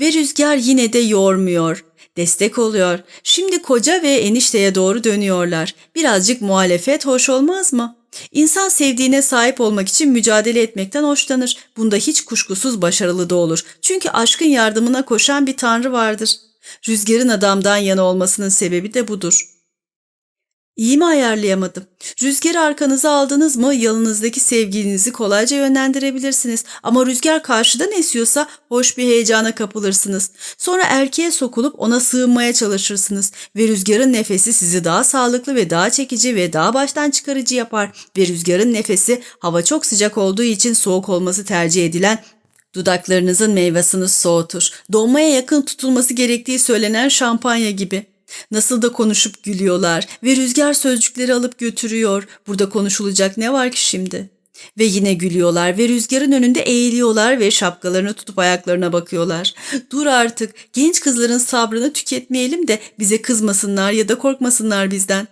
Ve rüzgar yine de yormuyor. Destek oluyor. Şimdi koca ve enişteye doğru dönüyorlar. Birazcık muhalefet hoş olmaz mı? İnsan sevdiğine sahip olmak için mücadele etmekten hoşlanır. Bunda hiç kuşkusuz başarılı da olur. Çünkü aşkın yardımına koşan bir tanrı vardır. Rüzgarın adamdan yana olmasının sebebi de budur. İyi mi ayarlayamadım? Rüzgarı arkanıza aldınız mı yanınızdaki sevgilinizi kolayca yönlendirebilirsiniz. Ama rüzgar karşıdan esiyorsa hoş bir heyecana kapılırsınız. Sonra erkeğe sokulup ona sığınmaya çalışırsınız. Ve rüzgarın nefesi sizi daha sağlıklı ve daha çekici ve daha baştan çıkarıcı yapar. Ve rüzgarın nefesi hava çok sıcak olduğu için soğuk olması tercih edilen Dudaklarınızın meyvasını soğutur. Donmaya yakın tutulması gerektiği söylenen şampanya gibi. Nasıl da konuşup gülüyorlar ve rüzgar sözcükleri alıp götürüyor. Burada konuşulacak ne var ki şimdi? Ve yine gülüyorlar ve rüzgarın önünde eğiliyorlar ve şapkalarını tutup ayaklarına bakıyorlar. Dur artık genç kızların sabrını tüketmeyelim de bize kızmasınlar ya da korkmasınlar bizden.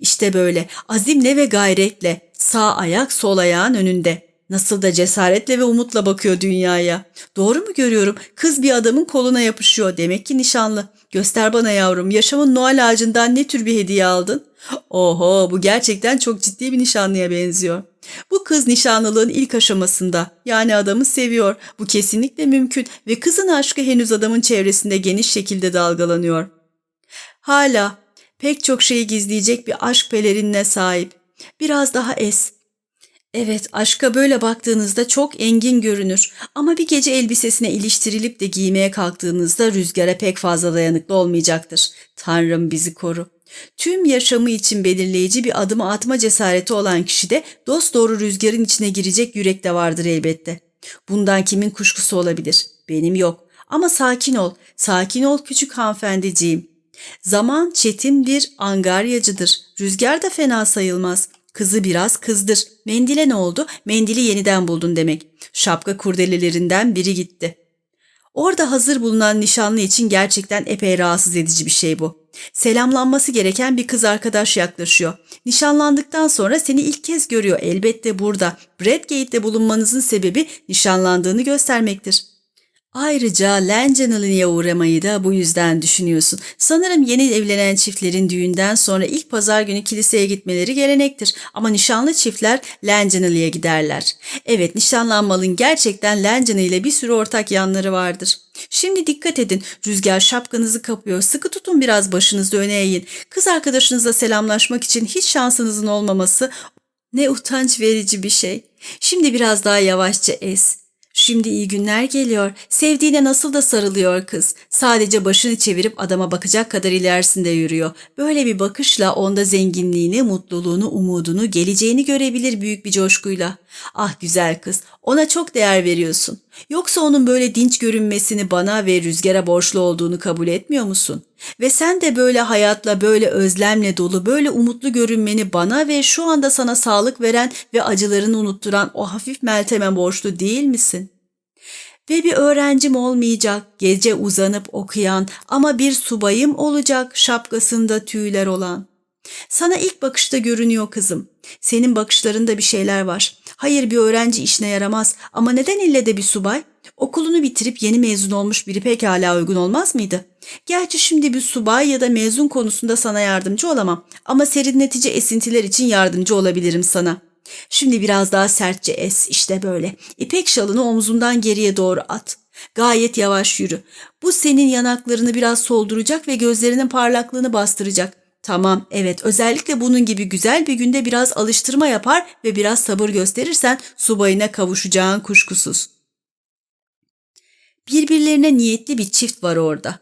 İşte böyle azimle ve gayretle sağ ayak sol ayağın önünde. Nasıl da cesaretle ve umutla bakıyor dünyaya. Doğru mu görüyorum? Kız bir adamın koluna yapışıyor. Demek ki nişanlı. Göster bana yavrum yaşamın Noel ağacından ne tür bir hediye aldın? Oho bu gerçekten çok ciddi bir nişanlıya benziyor. Bu kız nişanlılığın ilk aşamasında yani adamı seviyor. Bu kesinlikle mümkün ve kızın aşkı henüz adamın çevresinde geniş şekilde dalgalanıyor. Hala pek çok şeyi gizleyecek bir aşk pelerinine sahip. Biraz daha es, Evet, aşka böyle baktığınızda çok engin görünür ama bir gece elbisesine iliştirilip de giymeye kalktığınızda rüzgara pek fazla dayanıklı olmayacaktır. Tanrım bizi koru. Tüm yaşamı için belirleyici bir adımı atma cesareti olan kişide dost doğru rüzgarın içine girecek yürek de vardır elbette. Bundan kimin kuşkusu olabilir? Benim yok. Ama sakin ol, sakin ol küçük hanımefendiciğim. Zaman çetin bir angaryacıdır. Rüzgar da fena sayılmaz. Kızı biraz kızdır. Mendile ne oldu? Mendili yeniden buldun demek. Şapka kurdelelerinden biri gitti. Orada hazır bulunan nişanlı için gerçekten epey rahatsız edici bir şey bu. Selamlanması gereken bir kız arkadaş yaklaşıyor. Nişanlandıktan sonra seni ilk kez görüyor elbette burada. Bradgate'de bulunmanızın sebebi nişanlandığını göstermektir. Ayrıca Langenal'e uğramayı da bu yüzden düşünüyorsun. Sanırım yeni evlenen çiftlerin düğünden sonra ilk pazar günü kiliseye gitmeleri gelenektir. Ama nişanlı çiftler Langenal'e giderler. Evet nişanlanmalın gerçekten Langenal ile bir sürü ortak yanları vardır. Şimdi dikkat edin. Rüzgar şapkanızı kapıyor. Sıkı tutun biraz başınızı öne eğin. Kız arkadaşınızla selamlaşmak için hiç şansınızın olmaması ne utanç verici bir şey. Şimdi biraz daha yavaşça es. Şimdi iyi günler geliyor. Sevdiğine nasıl da sarılıyor kız. Sadece başını çevirip adama bakacak kadar ilerisinde yürüyor. Böyle bir bakışla onda zenginliğini, mutluluğunu, umudunu, geleceğini görebilir büyük bir coşkuyla. Ah güzel kız, ona çok değer veriyorsun. Yoksa onun böyle dinç görünmesini bana ve rüzgara borçlu olduğunu kabul etmiyor musun? Ve sen de böyle hayatla, böyle özlemle dolu, böyle umutlu görünmeni bana ve şu anda sana sağlık veren ve acılarını unutturan o hafif Meltem'e borçlu değil misin? Ve bir öğrencim olmayacak, gece uzanıp okuyan ama bir subayım olacak şapkasında tüyler olan. Sana ilk bakışta görünüyor kızım. Senin bakışlarında bir şeyler var. Hayır bir öğrenci işine yaramaz ama neden ille de bir subay? Okulunu bitirip yeni mezun olmuş biri pekala uygun olmaz mıydı? Gerçi şimdi bir subay ya da mezun konusunda sana yardımcı olamam ama serinletici esintiler için yardımcı olabilirim sana. Şimdi biraz daha sertçe es işte böyle. İpek şalını omzundan geriye doğru at. Gayet yavaş yürü. Bu senin yanaklarını biraz solduracak ve gözlerinin parlaklığını bastıracak. Tamam, evet özellikle bunun gibi güzel bir günde biraz alıştırma yapar ve biraz sabır gösterirsen subayına kavuşacağın kuşkusuz. Birbirlerine niyetli bir çift var orada.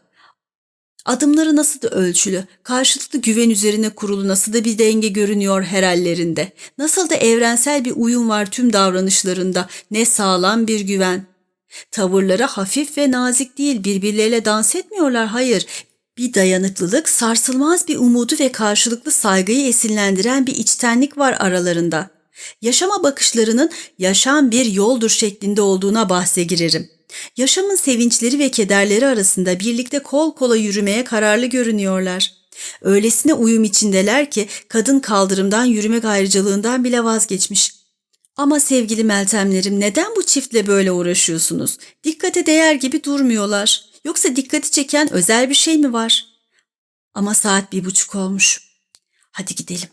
Adımları nasıl da ölçülü, karşılıklı güven üzerine kurulu nasıl da bir denge görünüyor her. Nasıl da evrensel bir uyum var tüm davranışlarında, ne sağlam bir güven. Tavırları hafif ve nazik değil, birbirleriyle dans etmiyorlar, hayır. Bir dayanıklılık, sarsılmaz bir umudu ve karşılıklı saygıyı esinlendiren bir içtenlik var aralarında. Yaşama bakışlarının yaşam bir yoldur şeklinde olduğuna bahse girerim. Yaşamın sevinçleri ve kederleri arasında birlikte kol kola yürümeye kararlı görünüyorlar. Öylesine uyum içindeler ki kadın kaldırımdan yürümek ayrıcalığından bile vazgeçmiş. Ama sevgili Meltemlerim neden bu çiftle böyle uğraşıyorsunuz? Dikkate değer gibi durmuyorlar. Yoksa dikkati çeken özel bir şey mi var? Ama saat bir buçuk olmuş. Hadi gidelim.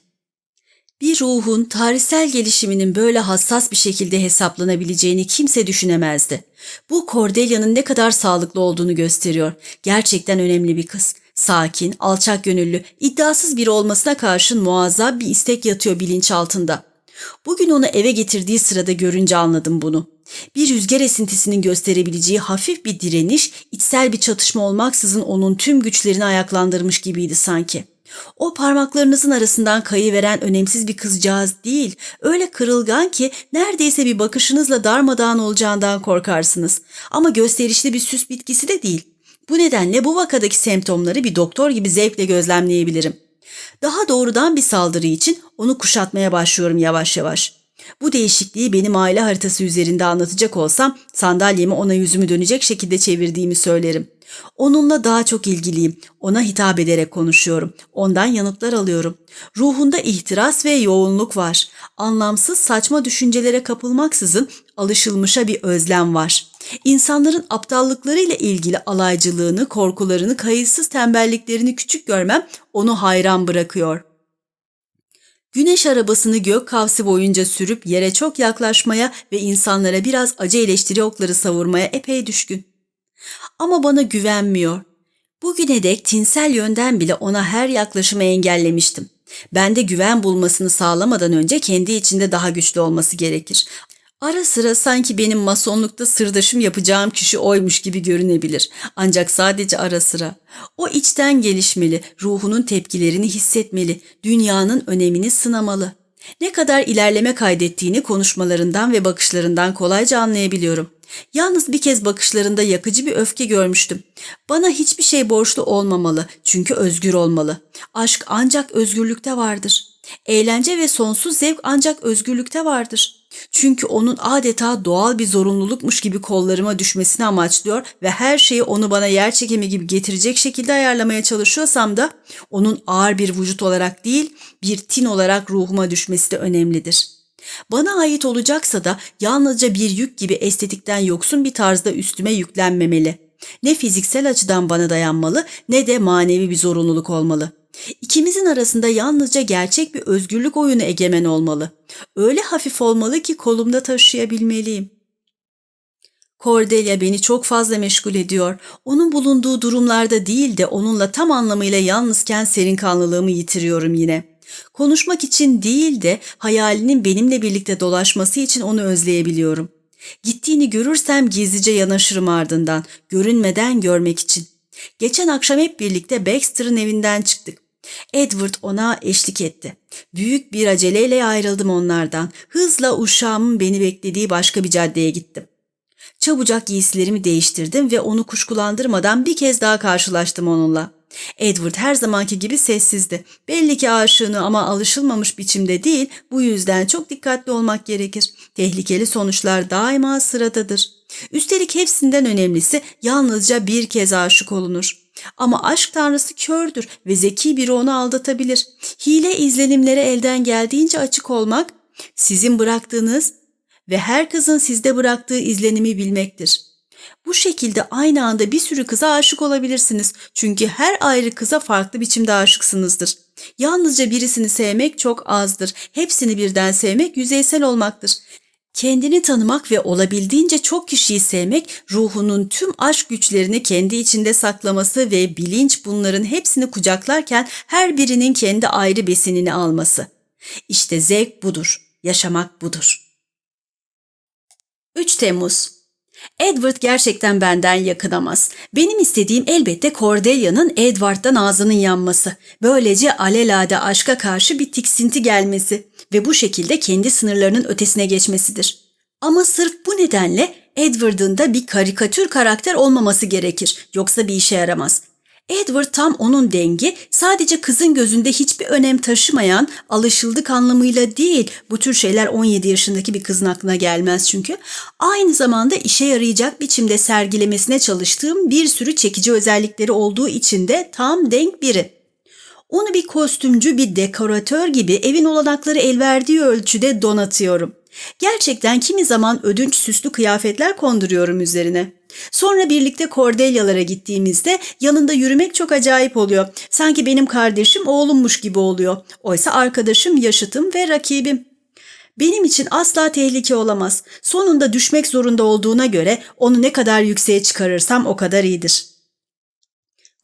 Bir ruhun tarihsel gelişiminin böyle hassas bir şekilde hesaplanabileceğini kimse düşünemezdi. Bu Cordelia'nın ne kadar sağlıklı olduğunu gösteriyor. Gerçekten önemli bir kız. Sakin, alçak gönüllü, iddiasız biri olmasına karşın muazzam bir istek yatıyor bilinçaltında. Bugün onu eve getirdiği sırada görünce anladım bunu. Bir rüzgar esintisinin gösterebileceği hafif bir direniş, içsel bir çatışma olmaksızın onun tüm güçlerini ayaklandırmış gibiydi sanki. O parmaklarınızın arasından kayıveren önemsiz bir kızcağız değil, öyle kırılgan ki neredeyse bir bakışınızla darmadağın olacağından korkarsınız. Ama gösterişli bir süs bitkisi de değil. Bu nedenle bu vakadaki semptomları bir doktor gibi zevkle gözlemleyebilirim. Daha doğrudan bir saldırı için onu kuşatmaya başlıyorum yavaş yavaş. Bu değişikliği benim aile haritası üzerinde anlatacak olsam sandalyemi ona yüzümü dönecek şekilde çevirdiğimi söylerim. Onunla daha çok ilgiliyim. Ona hitap ederek konuşuyorum. Ondan yanıtlar alıyorum. Ruhunda ihtiras ve yoğunluk var. Anlamsız saçma düşüncelere kapılmaksızın alışılmışa bir özlem var. İnsanların aptallıklarıyla ilgili alaycılığını, korkularını, kayıtsız tembelliklerini küçük görmem onu hayran bırakıyor. Güneş arabasını gök kavsi boyunca sürüp yere çok yaklaşmaya ve insanlara biraz acı eleştiri okları savurmaya epey düşkün. Ama bana güvenmiyor. Bugüne dek tinsel yönden bile ona her yaklaşımı engellemiştim. Bende güven bulmasını sağlamadan önce kendi içinde daha güçlü olması gerekir. Ara sıra sanki benim masonlukta sırdaşım yapacağım kişi oymuş gibi görünebilir. Ancak sadece ara sıra. O içten gelişmeli, ruhunun tepkilerini hissetmeli, dünyanın önemini sınamalı. Ne kadar ilerleme kaydettiğini konuşmalarından ve bakışlarından kolayca anlayabiliyorum. Yalnız bir kez bakışlarında yakıcı bir öfke görmüştüm. Bana hiçbir şey borçlu olmamalı çünkü özgür olmalı. Aşk ancak özgürlükte vardır. Eğlence ve sonsuz zevk ancak özgürlükte vardır. Çünkü onun adeta doğal bir zorunlulukmuş gibi kollarıma düşmesini amaçlıyor ve her şeyi onu bana yer çekimi gibi getirecek şekilde ayarlamaya çalışıyorsam da onun ağır bir vücut olarak değil bir tin olarak ruhuma düşmesi de önemlidir. Bana ait olacaksa da yalnızca bir yük gibi estetikten yoksun bir tarzda üstüme yüklenmemeli. Ne fiziksel açıdan bana dayanmalı ne de manevi bir zorunluluk olmalı. İkimizin arasında yalnızca gerçek bir özgürlük oyunu egemen olmalı. Öyle hafif olmalı ki kolumda taşıyabilmeliyim. Cordelia beni çok fazla meşgul ediyor. Onun bulunduğu durumlarda değil de onunla tam anlamıyla yalnızken serin kanlılığımı yitiriyorum yine. Konuşmak için değil de hayalinin benimle birlikte dolaşması için onu özleyebiliyorum. Gittiğini görürsem gizlice yanaşırım ardından, görünmeden görmek için. Geçen akşam hep birlikte Baxter'ın evinden çıktık. Edward ona eşlik etti. Büyük bir aceleyle ayrıldım onlardan. Hızla uşağımın beni beklediği başka bir caddeye gittim. Çabucak giysilerimi değiştirdim ve onu kuşkulandırmadan bir kez daha karşılaştım onunla. Edward her zamanki gibi sessizdi. Belli ki aşığını ama alışılmamış biçimde değil, bu yüzden çok dikkatli olmak gerekir. Tehlikeli sonuçlar daima sıradadır. Üstelik hepsinden önemlisi yalnızca bir kez aşık olunur. Ama aşk tanrısı kördür ve zeki biri onu aldatabilir. Hile izlenimlere elden geldiğince açık olmak, sizin bıraktığınız ve her kızın sizde bıraktığı izlenimi bilmektir. Bu şekilde aynı anda bir sürü kıza aşık olabilirsiniz. Çünkü her ayrı kıza farklı biçimde aşıksınızdır. Yalnızca birisini sevmek çok azdır. Hepsini birden sevmek yüzeysel olmaktır. Kendini tanımak ve olabildiğince çok kişiyi sevmek ruhunun tüm aşk güçlerini kendi içinde saklaması ve bilinç bunların hepsini kucaklarken her birinin kendi ayrı besinini alması. İşte zevk budur, yaşamak budur. 3 Temmuz Edward gerçekten benden yakınamaz. Benim istediğim elbette Cordelia'nın Edward'dan ağzının yanması. Böylece alelade aşka karşı bir tiksinti gelmesi ve bu şekilde kendi sınırlarının ötesine geçmesidir. Ama sırf bu nedenle Edward'ın da bir karikatür karakter olmaması gerekir. Yoksa bir işe yaramaz. Edward tam onun dengi, sadece kızın gözünde hiçbir önem taşımayan, alışıldık anlamıyla değil, bu tür şeyler 17 yaşındaki bir kızın aklına gelmez çünkü, aynı zamanda işe yarayacak biçimde sergilemesine çalıştığım bir sürü çekici özellikleri olduğu için de tam denk biri. Onu bir kostümcü, bir dekoratör gibi evin olanakları el verdiği ölçüde donatıyorum. Gerçekten kimi zaman ödünç süslü kıyafetler konduruyorum üzerine. Sonra birlikte Cordelia'lara gittiğimizde yanında yürümek çok acayip oluyor. Sanki benim kardeşim oğlummuş gibi oluyor. Oysa arkadaşım, yaşıtım ve rakibim. Benim için asla tehlike olamaz. Sonunda düşmek zorunda olduğuna göre onu ne kadar yükseğe çıkarırsam o kadar iyidir.''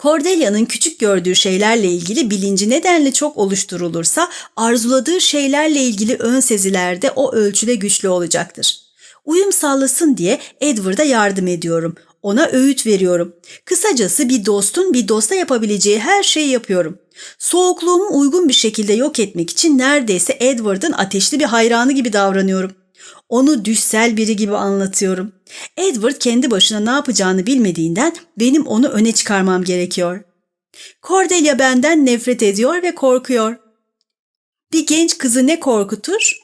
Cordelia'nın küçük gördüğü şeylerle ilgili bilinci nedenle çok oluşturulursa arzuladığı şeylerle ilgili ön seziler de o ölçüde güçlü olacaktır. Uyum sağlasın diye Edward'a yardım ediyorum. Ona öğüt veriyorum. Kısacası bir dostun bir dosta yapabileceği her şeyi yapıyorum. Soğukluğumu uygun bir şekilde yok etmek için neredeyse Edward'ın ateşli bir hayranı gibi davranıyorum. Onu düşsel biri gibi anlatıyorum. Edward kendi başına ne yapacağını bilmediğinden benim onu öne çıkarmam gerekiyor. Cordelia benden nefret ediyor ve korkuyor. Bir genç kızı ne korkutur?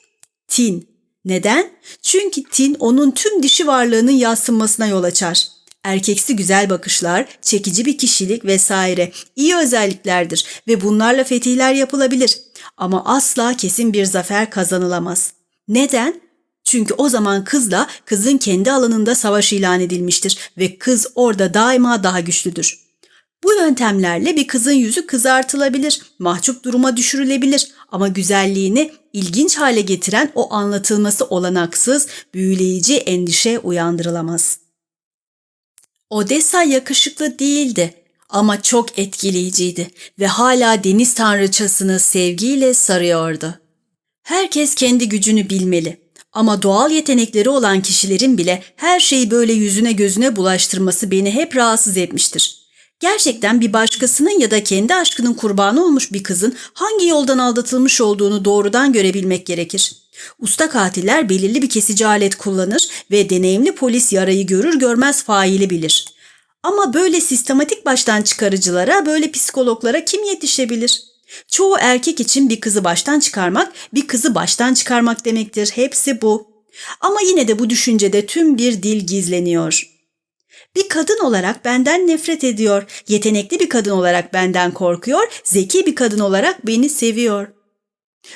Tin. Neden? Çünkü tin onun tüm dişi varlığının yassınmasına yol açar. Erkeksi güzel bakışlar, çekici bir kişilik vesaire iyi özelliklerdir ve bunlarla fetihler yapılabilir. Ama asla kesin bir zafer kazanılamaz. Neden? Çünkü o zaman kızla kızın kendi alanında savaş ilan edilmiştir ve kız orada daima daha güçlüdür. Bu yöntemlerle bir kızın yüzü kızartılabilir, mahcup duruma düşürülebilir ama güzelliğini ilginç hale getiren o anlatılması olanaksız, büyüleyici endişe uyandırılamaz. Odessa yakışıklı değildi ama çok etkileyiciydi ve hala deniz tanrıçasını sevgiyle sarıyordu. Herkes kendi gücünü bilmeli. Ama doğal yetenekleri olan kişilerin bile her şeyi böyle yüzüne gözüne bulaştırması beni hep rahatsız etmiştir. Gerçekten bir başkasının ya da kendi aşkının kurbanı olmuş bir kızın hangi yoldan aldatılmış olduğunu doğrudan görebilmek gerekir. Usta katiller belirli bir kesici alet kullanır ve deneyimli polis yarayı görür görmez faili bilir. Ama böyle sistematik baştan çıkarıcılara, böyle psikologlara kim yetişebilir? Çoğu erkek için bir kızı baştan çıkarmak, bir kızı baştan çıkarmak demektir. Hepsi bu. Ama yine de bu düşüncede tüm bir dil gizleniyor. Bir kadın olarak benden nefret ediyor, yetenekli bir kadın olarak benden korkuyor, zeki bir kadın olarak beni seviyor.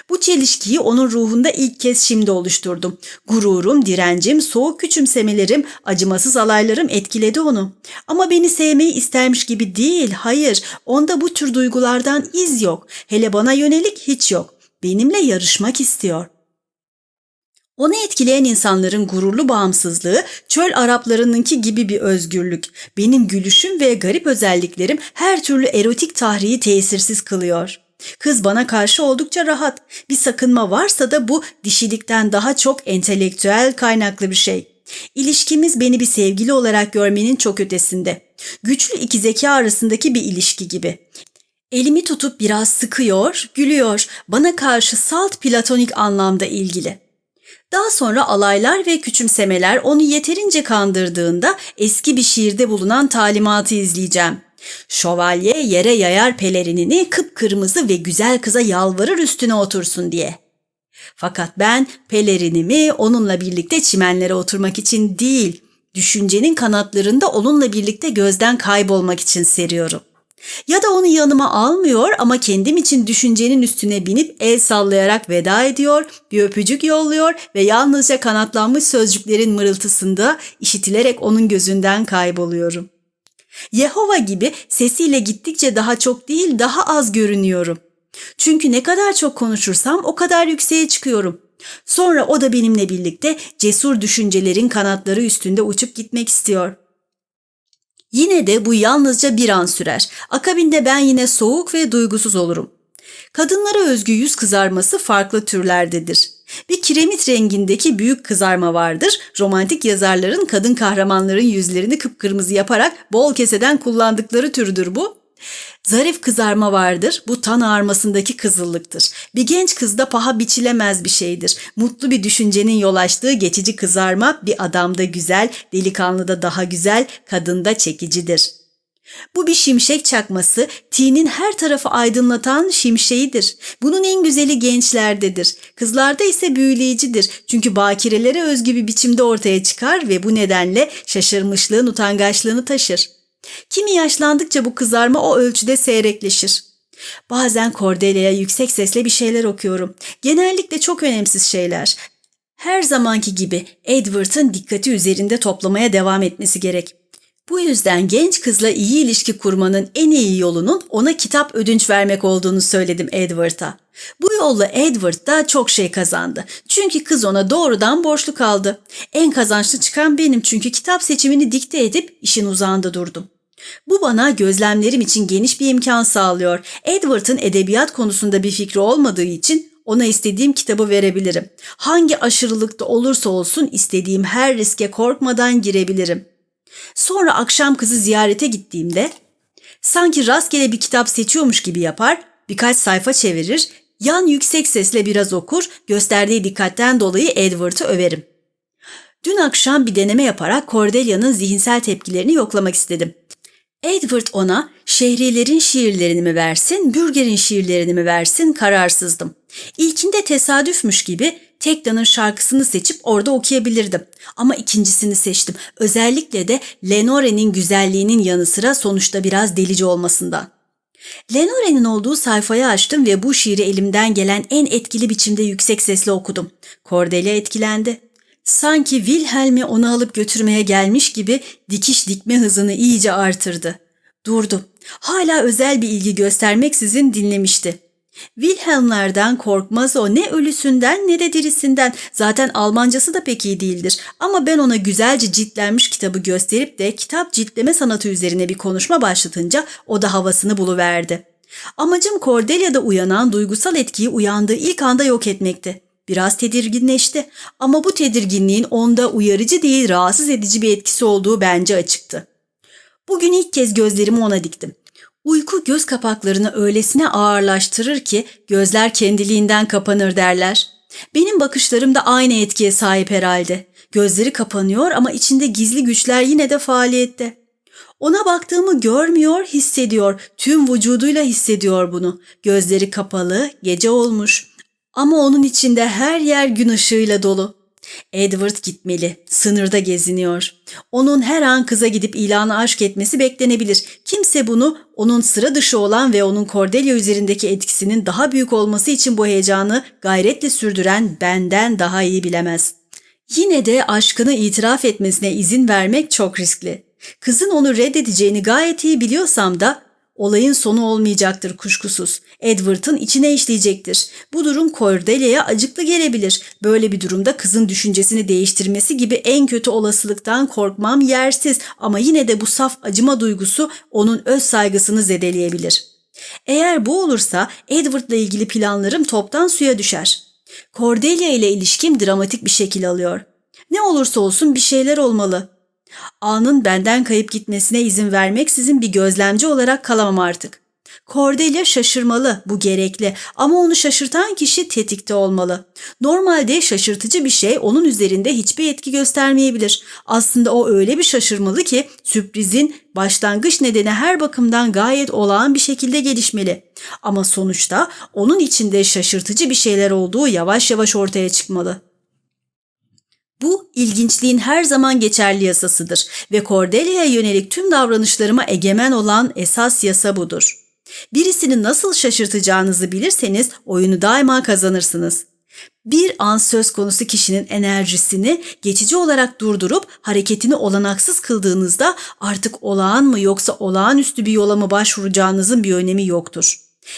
Bu çelişkiyi onun ruhunda ilk kez şimdi oluşturdum. Gururum, direncim, soğuk küçümsemelerim, acımasız alaylarım etkiledi onu. Ama beni sevmeyi istermiş gibi değil, hayır. Onda bu tür duygulardan iz yok. Hele bana yönelik hiç yok. Benimle yarışmak istiyor. Onu etkileyen insanların gururlu bağımsızlığı, çöl Araplarınınki gibi bir özgürlük. Benim gülüşüm ve garip özelliklerim her türlü erotik tahriyi tesirsiz kılıyor.'' Kız bana karşı oldukça rahat. Bir sakınma varsa da bu dişilikten daha çok entelektüel kaynaklı bir şey. İlişkimiz beni bir sevgili olarak görmenin çok ötesinde. Güçlü iki zeka arasındaki bir ilişki gibi. Elimi tutup biraz sıkıyor, gülüyor. Bana karşı salt platonik anlamda ilgili. Daha sonra alaylar ve küçümsemeler onu yeterince kandırdığında eski bir şiirde bulunan talimatı izleyeceğim. Şövalye yere yayar pelerinini kıpkırmızı ve güzel kıza yalvarır üstüne otursun diye. Fakat ben pelerinimi onunla birlikte çimenlere oturmak için değil, düşüncenin kanatlarında onunla birlikte gözden kaybolmak için seriyorum. Ya da onu yanıma almıyor ama kendim için düşüncenin üstüne binip el sallayarak veda ediyor, bir öpücük yolluyor ve yalnızca kanatlanmış sözcüklerin mırıltısında işitilerek onun gözünden kayboluyorum.'' Yehova gibi sesiyle gittikçe daha çok değil daha az görünüyorum. Çünkü ne kadar çok konuşursam o kadar yükseğe çıkıyorum. Sonra o da benimle birlikte cesur düşüncelerin kanatları üstünde uçup gitmek istiyor. Yine de bu yalnızca bir an sürer. Akabinde ben yine soğuk ve duygusuz olurum. Kadınlara özgü yüz kızarması farklı türlerdedir. Bir kiremit rengindeki büyük kızarma vardır. Romantik yazarların kadın kahramanların yüzlerini kıpkırmızı yaparak bol keseden kullandıkları türdür bu. Zarif kızarma vardır. Bu tan ağarmasındaki kızıllıktır. Bir genç kızda paha biçilemez bir şeydir. Mutlu bir düşüncenin yol açtığı geçici kızarma bir adamda güzel, delikanlıda daha güzel, kadında çekicidir.'' Bu bir şimşek çakması, tinin her tarafı aydınlatan şimşeğidir. Bunun en güzeli gençlerdedir. Kızlarda ise büyüleyicidir. Çünkü bakirelere özgü bir biçimde ortaya çıkar ve bu nedenle şaşırmışlığın utangaçlığını taşır. Kimi yaşlandıkça bu kızarma o ölçüde seyrekleşir. Bazen Cordelia'ya yüksek sesle bir şeyler okuyorum. Genellikle çok önemsiz şeyler. Her zamanki gibi Edward'ın dikkati üzerinde toplamaya devam etmesi gerek. Bu yüzden genç kızla iyi ilişki kurmanın en iyi yolunun ona kitap ödünç vermek olduğunu söyledim Edward'a. Bu yolla Edward da çok şey kazandı. Çünkü kız ona doğrudan borçlu kaldı. En kazançlı çıkan benim çünkü kitap seçimini dikte edip işin uzağında durdum. Bu bana gözlemlerim için geniş bir imkan sağlıyor. Edward'ın edebiyat konusunda bir fikri olmadığı için ona istediğim kitabı verebilirim. Hangi aşırılıkta olursa olsun istediğim her riske korkmadan girebilirim. Sonra akşam kızı ziyarete gittiğimde sanki rastgele bir kitap seçiyormuş gibi yapar, birkaç sayfa çevirir, yan yüksek sesle biraz okur, gösterdiği dikkatten dolayı Edward'ı överim. Dün akşam bir deneme yaparak Cordelia'nın zihinsel tepkilerini yoklamak istedim. Edward ona şehrilerin şiirlerini mi versin, Bürger'in şiirlerini mi versin kararsızdım. İlkinde tesadüfmüş gibi Tekda'nın şarkısını seçip orada okuyabilirdim. Ama ikincisini seçtim. Özellikle de Lenore'nin güzelliğinin yanı sıra sonuçta biraz delici olmasından. Lenore'nin olduğu sayfayı açtım ve bu şiiri elimden gelen en etkili biçimde yüksek sesle okudum. Cordelia etkilendi. Sanki Wilhelm'i onu alıp götürmeye gelmiş gibi dikiş dikme hızını iyice artırdı. Durdu. Hala özel bir ilgi göstermeksizin dinlemişti. Wilhelmlerden korkmaz o ne ölüsünden ne de dirisinden. Zaten Almancası da pek iyi değildir. Ama ben ona güzelce ciltlenmiş kitabı gösterip de kitap ciltleme sanatı üzerine bir konuşma başlatınca o da havasını buluverdi. Amacım Cordelia'da uyanan duygusal etkiyi uyandığı ilk anda yok etmekti. Biraz tedirginleşti ama bu tedirginliğin onda uyarıcı değil rahatsız edici bir etkisi olduğu bence açıktı. Bugün ilk kez gözlerimi ona diktim. Uyku göz kapaklarını öylesine ağırlaştırır ki gözler kendiliğinden kapanır derler. Benim bakışlarım da aynı etkiye sahip herhalde. Gözleri kapanıyor ama içinde gizli güçler yine de faaliyette. Ona baktığımı görmüyor, hissediyor. Tüm vücuduyla hissediyor bunu. Gözleri kapalı, gece olmuş. Ama onun içinde her yer gün ışığıyla dolu. Edward gitmeli. Sınırda geziniyor. Onun her an kıza gidip ilanı aşk etmesi beklenebilir. Kimse bunu onun sıra dışı olan ve onun Cordelia üzerindeki etkisinin daha büyük olması için bu heyecanı gayretle sürdüren benden daha iyi bilemez. Yine de aşkını itiraf etmesine izin vermek çok riskli. Kızın onu reddedeceğini gayet iyi biliyorsam da olayın sonu olmayacaktır kuşkusuz. Edward'ın içine işleyecektir. Bu durum Cordelia'ya acıklı gelebilir. Böyle bir durumda kızın düşüncesini değiştirmesi gibi en kötü olasılıktan korkmam yersiz ama yine de bu saf acıma duygusu onun öz saygısını zedeleyebilir. Eğer bu olursa Edward'la ilgili planlarım toptan suya düşer. Cordelia ile ilişkim dramatik bir şekil alıyor. Ne olursa olsun bir şeyler olmalı. Anın benden kayıp gitmesine izin vermeksizin bir gözlemci olarak kalamam artık. Cordelia şaşırmalı, bu gerekli ama onu şaşırtan kişi tetikte olmalı. Normalde şaşırtıcı bir şey onun üzerinde hiçbir etki göstermeyebilir. Aslında o öyle bir şaşırmalı ki sürprizin başlangıç nedeni her bakımdan gayet olağan bir şekilde gelişmeli. Ama sonuçta onun içinde şaşırtıcı bir şeyler olduğu yavaş yavaş ortaya çıkmalı. Bu ilginçliğin her zaman geçerli yasasıdır ve Cordelia'ya yönelik tüm davranışlarıma egemen olan esas yasa budur. Birisini nasıl şaşırtacağınızı bilirseniz oyunu daima kazanırsınız. Bir an söz konusu kişinin enerjisini geçici olarak durdurup hareketini olanaksız kıldığınızda artık olağan mı yoksa olağanüstü bir yola mı başvuracağınızın bir önemi yoktur.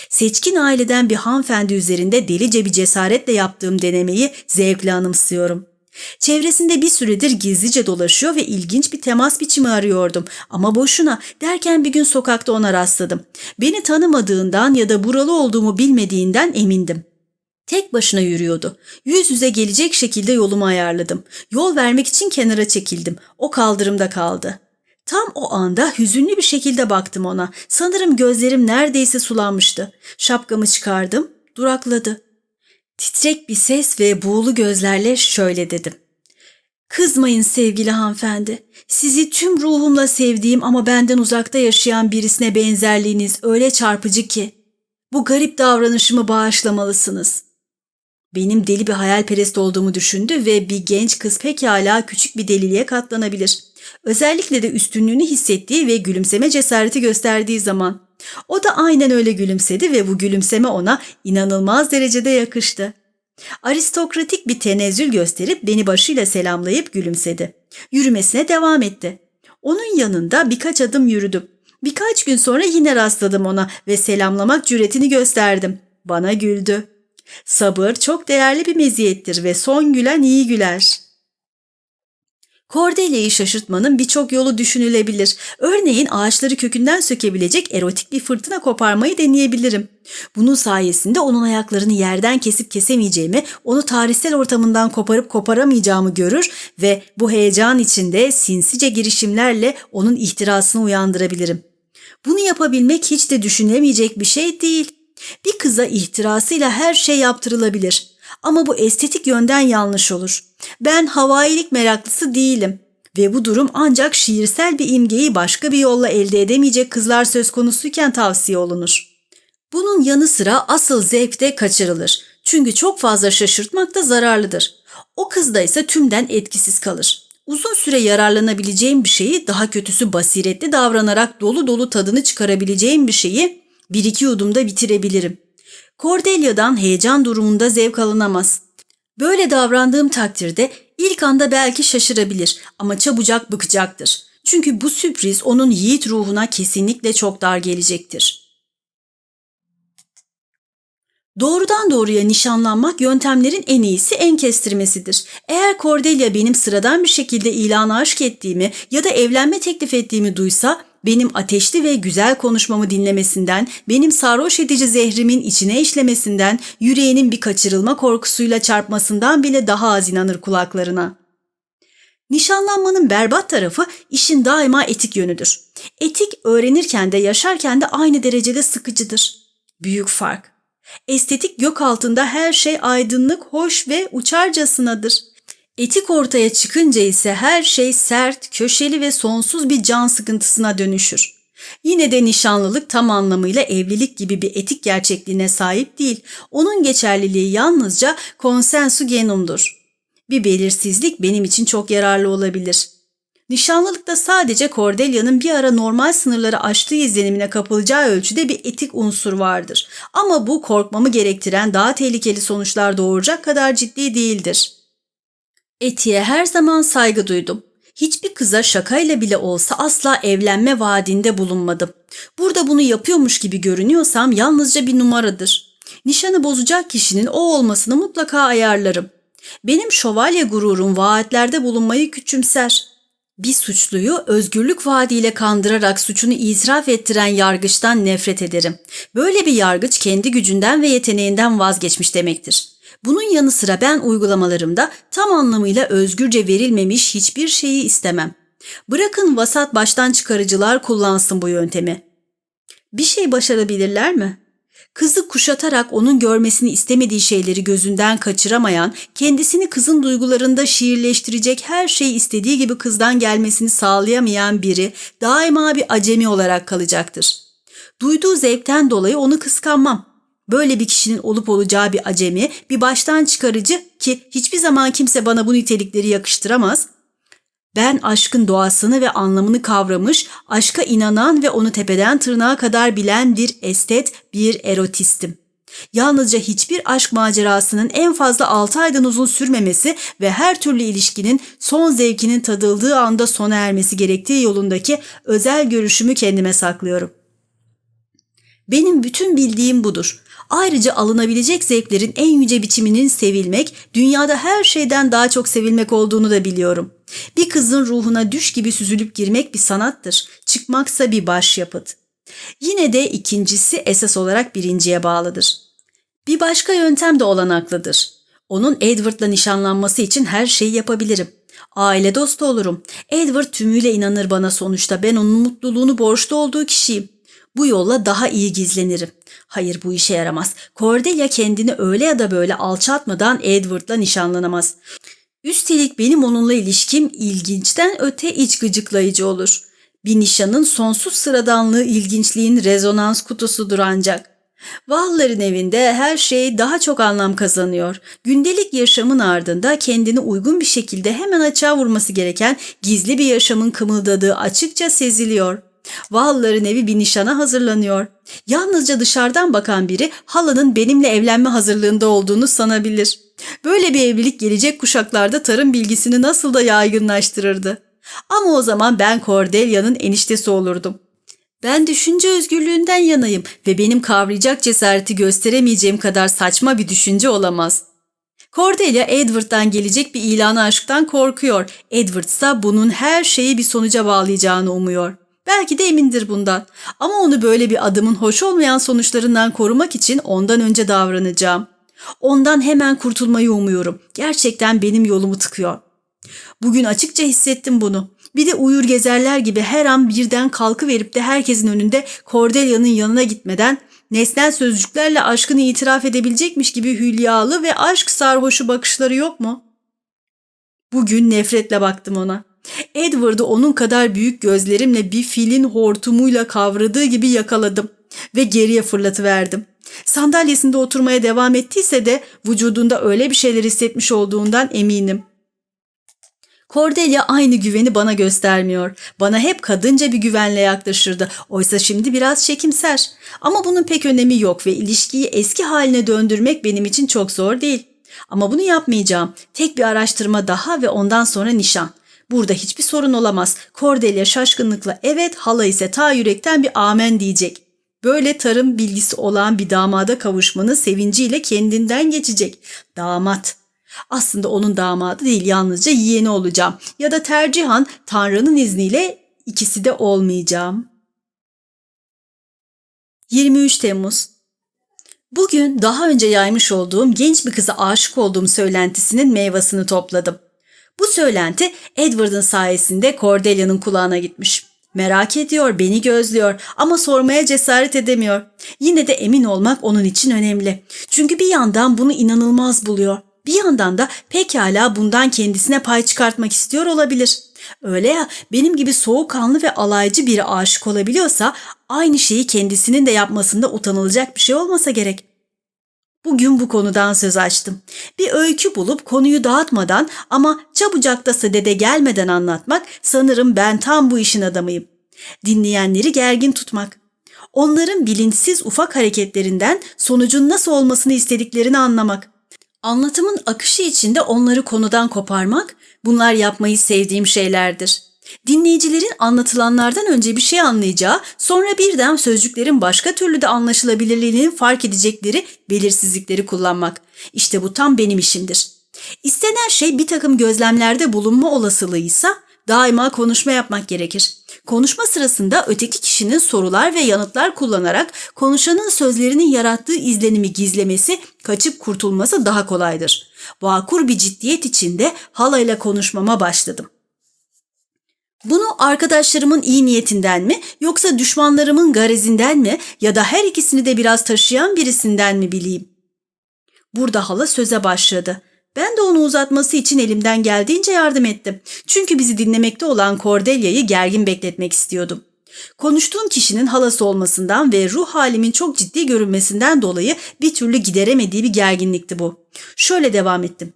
Seçkin aileden bir hanımefendi üzerinde delice bir cesaretle yaptığım denemeyi zevkle anımsıyorum. Çevresinde bir süredir gizlice dolaşıyor ve ilginç bir temas biçimi arıyordum. Ama boşuna derken bir gün sokakta ona rastladım. Beni tanımadığından ya da buralı olduğumu bilmediğinden emindim. Tek başına yürüyordu. Yüz yüze gelecek şekilde yolumu ayarladım. Yol vermek için kenara çekildim. O kaldırımda kaldı. Tam o anda hüzünlü bir şekilde baktım ona. Sanırım gözlerim neredeyse sulanmıştı. Şapkamı çıkardım, durakladı. Titrek bir ses ve buğulu gözlerle şöyle dedim. Kızmayın sevgili hanımefendi. Sizi tüm ruhumla sevdiğim ama benden uzakta yaşayan birisine benzerliğiniz öyle çarpıcı ki. Bu garip davranışımı bağışlamalısınız. Benim deli bir hayalperest olduğumu düşündü ve bir genç kız pekala küçük bir deliliğe katlanabilir. Özellikle de üstünlüğünü hissettiği ve gülümseme cesareti gösterdiği zaman. O da aynen öyle gülümsedi ve bu gülümseme ona inanılmaz derecede yakıştı. Aristokratik bir tenezzül gösterip beni başıyla selamlayıp gülümsedi. Yürümesine devam etti. Onun yanında birkaç adım yürüdüm. Birkaç gün sonra yine rastladım ona ve selamlamak cüretini gösterdim. Bana güldü. Sabır çok değerli bir meziyettir ve son gülen iyi güler. Kordelyayı şaşırtmanın birçok yolu düşünülebilir. Örneğin ağaçları kökünden sökebilecek erotik bir fırtına koparmayı deneyebilirim. Bunun sayesinde onun ayaklarını yerden kesip kesemeyeceğimi, onu tarihsel ortamından koparıp koparamayacağımı görür ve bu heyecan içinde sinsice girişimlerle onun ihtirasını uyandırabilirim. Bunu yapabilmek hiç de düşünülemeyecek bir şey değil. Bir kıza ihtirasıyla her şey yaptırılabilir. Ama bu estetik yönden yanlış olur. Ben havailik meraklısı değilim ve bu durum ancak şiirsel bir imgeyi başka bir yolla elde edemeyecek kızlar söz konusuyken tavsiye olunur. Bunun yanı sıra asıl zevk de kaçırılır. Çünkü çok fazla şaşırtmak da zararlıdır. O kızda ise tümden etkisiz kalır. Uzun süre yararlanabileceğim bir şeyi daha kötüsü basiretli davranarak dolu dolu tadını çıkarabileceğim bir şeyi bir iki yudumda bitirebilirim. Cordelia'dan heyecan durumunda zevk alınamaz. Böyle davrandığım takdirde ilk anda belki şaşırabilir ama çabucak bıkacaktır. Çünkü bu sürpriz onun yiğit ruhuna kesinlikle çok dar gelecektir. Doğrudan doğruya nişanlanmak yöntemlerin en iyisi en kestirmesidir. Eğer Cordelia benim sıradan bir şekilde ilana aşk ettiğimi ya da evlenme teklif ettiğimi duysa benim ateşli ve güzel konuşmamı dinlemesinden, benim sarhoş edici zehrimin içine işlemesinden, yüreğinin bir kaçırılma korkusuyla çarpmasından bile daha az inanır kulaklarına. Nişanlanmanın berbat tarafı işin daima etik yönüdür. Etik öğrenirken de yaşarken de aynı derecede sıkıcıdır. Büyük fark. Estetik gök altında her şey aydınlık, hoş ve uçarcasınadır. Etik ortaya çıkınca ise her şey sert, köşeli ve sonsuz bir can sıkıntısına dönüşür. Yine de nişanlılık tam anlamıyla evlilik gibi bir etik gerçekliğine sahip değil. Onun geçerliliği yalnızca konsensu genumdur. Bir belirsizlik benim için çok yararlı olabilir. Nişanlılıkta sadece Cordelia'nın bir ara normal sınırları aştığı izlenimine kapılacağı ölçüde bir etik unsur vardır. Ama bu korkmamı gerektiren daha tehlikeli sonuçlar doğuracak kadar ciddi değildir. Etiğe her zaman saygı duydum. Hiçbir kıza şakayla bile olsa asla evlenme vaadinde bulunmadım. Burada bunu yapıyormuş gibi görünüyorsam yalnızca bir numaradır. Nişanı bozacak kişinin o olmasını mutlaka ayarlarım. Benim şövalye gururum vaatlerde bulunmayı küçümser. Bir suçluyu özgürlük vaadiyle kandırarak suçunu itiraf ettiren yargıçtan nefret ederim. Böyle bir yargıç kendi gücünden ve yeteneğinden vazgeçmiş demektir. Bunun yanı sıra ben uygulamalarımda tam anlamıyla özgürce verilmemiş hiçbir şeyi istemem. Bırakın vasat baştan çıkarıcılar kullansın bu yöntemi. Bir şey başarabilirler mi? Kızı kuşatarak onun görmesini istemediği şeyleri gözünden kaçıramayan, kendisini kızın duygularında şiirleştirecek her şeyi istediği gibi kızdan gelmesini sağlayamayan biri daima bir acemi olarak kalacaktır. Duyduğu zevkten dolayı onu kıskanmam. Böyle bir kişinin olup olacağı bir acemi, bir baştan çıkarıcı ki hiçbir zaman kimse bana bu nitelikleri yakıştıramaz. Ben aşkın doğasını ve anlamını kavramış, aşka inanan ve onu tepeden tırnağa kadar bilen bir estet, bir erotistim. Yalnızca hiçbir aşk macerasının en fazla 6 aydan uzun sürmemesi ve her türlü ilişkinin son zevkinin tadıldığı anda sona ermesi gerektiği yolundaki özel görüşümü kendime saklıyorum. Benim bütün bildiğim budur. Ayrıca alınabilecek zevklerin en yüce biçiminin sevilmek, dünyada her şeyden daha çok sevilmek olduğunu da biliyorum. Bir kızın ruhuna düş gibi süzülüp girmek bir sanattır. Çıkmaksa bir başyapıt. Yine de ikincisi esas olarak birinciye bağlıdır. Bir başka yöntem de olanaklıdır. Onun Edward'la nişanlanması için her şeyi yapabilirim. Aile dostu olurum. Edward tümüyle inanır bana sonuçta. Ben onun mutluluğunu borçlu olduğu kişiyim. Bu yolla daha iyi gizlenirim. Hayır bu işe yaramaz. Cordelia kendini öyle ya da böyle alçaltmadan Edward'la nişanlanamaz. Üstelik benim onunla ilişkim ilginçten öte iç gıcıklayıcı olur. Bir nişanın sonsuz sıradanlığı ilginçliğin rezonans kutusudur ancak. Valların evinde her şey daha çok anlam kazanıyor. Gündelik yaşamın ardında kendini uygun bir şekilde hemen açığa vurması gereken gizli bir yaşamın kımıldadığı açıkça seziliyor. Valların evi bir nişana hazırlanıyor. Yalnızca dışarıdan bakan biri halanın benimle evlenme hazırlığında olduğunu sanabilir. Böyle bir evlilik gelecek kuşaklarda tarım bilgisini nasıl da yaygınlaştırırdı. Ama o zaman ben Cordelia'nın eniştesi olurdum. Ben düşünce özgürlüğünden yanayım ve benim kavrayacak cesareti gösteremeyeceğim kadar saçma bir düşünce olamaz. Cordelia Edward'dan gelecek bir ilanı aşktan korkuyor. Edward ise bunun her şeyi bir sonuca bağlayacağını umuyor. Belki de emindir bundan. Ama onu böyle bir adımın hoş olmayan sonuçlarından korumak için ondan önce davranacağım. Ondan hemen kurtulmayı umuyorum. Gerçekten benim yolumu tıkıyor. Bugün açıkça hissettim bunu. Bir de uyur gezerler gibi her an birden kalkı verip de herkesin önünde Cordelia'nın yanına gitmeden nesnel sözcüklerle aşkını itiraf edebilecekmiş gibi hülyalı ve aşk sarhoşu bakışları yok mu? Bugün nefretle baktım ona. Edward'ı onun kadar büyük gözlerimle bir filin hortumuyla kavradığı gibi yakaladım ve geriye fırlatıverdim. Sandalyesinde oturmaya devam ettiyse de vücudunda öyle bir şeyler hissetmiş olduğundan eminim. Cordelia aynı güveni bana göstermiyor. Bana hep kadınca bir güvenle yaklaşırdı. Oysa şimdi biraz çekimser. Ama bunun pek önemi yok ve ilişkiyi eski haline döndürmek benim için çok zor değil. Ama bunu yapmayacağım. Tek bir araştırma daha ve ondan sonra nişan. Burada hiçbir sorun olamaz. Cordelia şaşkınlıkla evet, hala ise ta yürekten bir amen diyecek. Böyle tarım bilgisi olan bir damada kavuşmanın sevinciyle kendinden geçecek. Damat. Aslında onun damadı değil yalnızca yeğeni olacağım. Ya da tercihan Tanrı'nın izniyle ikisi de olmayacağım. 23 Temmuz Bugün daha önce yaymış olduğum genç bir kıza aşık olduğum söylentisinin meyvasını topladım. Bu söylenti Edward'ın sayesinde Cordelia'nın kulağına gitmiş. Merak ediyor, beni gözlüyor ama sormaya cesaret edemiyor. Yine de emin olmak onun için önemli. Çünkü bir yandan bunu inanılmaz buluyor. Bir yandan da pekala bundan kendisine pay çıkartmak istiyor olabilir. Öyle ya benim gibi soğukkanlı ve alaycı biri aşık olabiliyorsa aynı şeyi kendisinin de yapmasında utanılacak bir şey olmasa gerek. Bugün bu konudan söz açtım. Bir öykü bulup konuyu dağıtmadan ama çabucak da sadede gelmeden anlatmak sanırım ben tam bu işin adamıyım. Dinleyenleri gergin tutmak. Onların bilinçsiz ufak hareketlerinden sonucun nasıl olmasını istediklerini anlamak. Anlatımın akışı içinde onları konudan koparmak, bunlar yapmayı sevdiğim şeylerdir. Dinleyicilerin anlatılanlardan önce bir şey anlayacağı, sonra birden sözcüklerin başka türlü de anlaşılabilirliğini fark edecekleri belirsizlikleri kullanmak. İşte bu tam benim işimdir. İstenen şey bir takım gözlemlerde bulunma olasılığıysa daima konuşma yapmak gerekir. Konuşma sırasında öteki kişinin sorular ve yanıtlar kullanarak konuşanın sözlerinin yarattığı izlenimi gizlemesi, kaçıp kurtulması daha kolaydır. Vakur bir ciddiyet içinde halayla konuşmama başladım. Bunu arkadaşlarımın iyi niyetinden mi yoksa düşmanlarımın garezinden mi ya da her ikisini de biraz taşıyan birisinden mi bileyim? Burada hala söze başladı. Ben de onu uzatması için elimden geldiğince yardım ettim. Çünkü bizi dinlemekte olan Cordelia'yı gergin bekletmek istiyordum. Konuştuğum kişinin halası olmasından ve ruh halimin çok ciddi görünmesinden dolayı bir türlü gideremediği bir gerginlikti bu. Şöyle devam ettim.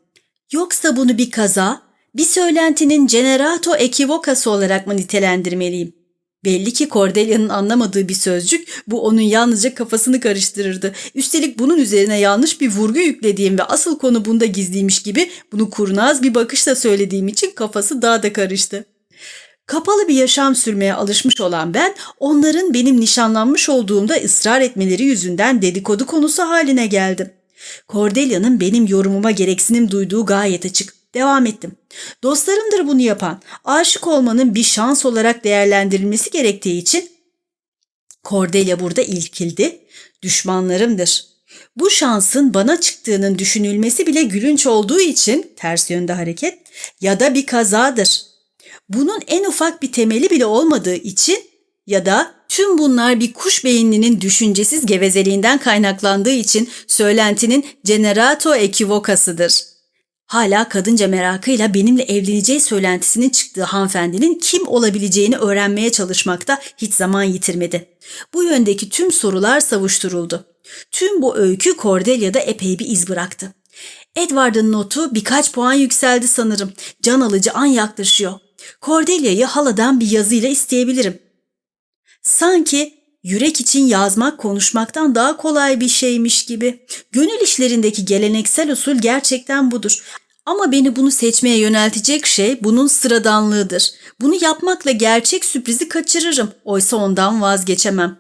Yoksa bunu bir kaza, bir söylentinin generato ekivokası olarak mı nitelendirmeliyim? Belli ki Cordelia'nın anlamadığı bir sözcük bu onun yalnızca kafasını karıştırırdı. Üstelik bunun üzerine yanlış bir vurgu yüklediğim ve asıl konu bunda gizliymiş gibi bunu kurnaz bir bakışla söylediğim için kafası daha da karıştı. Kapalı bir yaşam sürmeye alışmış olan ben onların benim nişanlanmış olduğumda ısrar etmeleri yüzünden dedikodu konusu haline geldim. Cordelia'nın benim yorumuma gereksinim duyduğu gayet açık. Devam ettim. Dostlarımdır bunu yapan. Aşık olmanın bir şans olarak değerlendirilmesi gerektiği için Cordelia burada ilkildi. Düşmanlarımdır. Bu şansın bana çıktığının düşünülmesi bile gülünç olduğu için ters yönde hareket ya da bir kazadır. Bunun en ufak bir temeli bile olmadığı için ya da tüm bunlar bir kuş beyinlinin düşüncesiz gevezeliğinden kaynaklandığı için söylentinin generato ekivokasıdır.'' Hala kadınca merakıyla benimle evleneceği söylentisinin çıktığı hanımefendinin kim olabileceğini öğrenmeye çalışmakta hiç zaman yitirmedi. Bu yöndeki tüm sorular savuşturuldu. Tüm bu öykü Cordelia'da epey bir iz bıraktı. Edward'ın notu birkaç puan yükseldi sanırım. Can alıcı an yaklaşıyor. Cordelia'yı haladan bir yazıyla isteyebilirim. Sanki Yürek için yazmak konuşmaktan daha kolay bir şeymiş gibi. Gönül işlerindeki geleneksel usul gerçekten budur. Ama beni bunu seçmeye yöneltecek şey bunun sıradanlığıdır. Bunu yapmakla gerçek sürprizi kaçırırım. Oysa ondan vazgeçemem.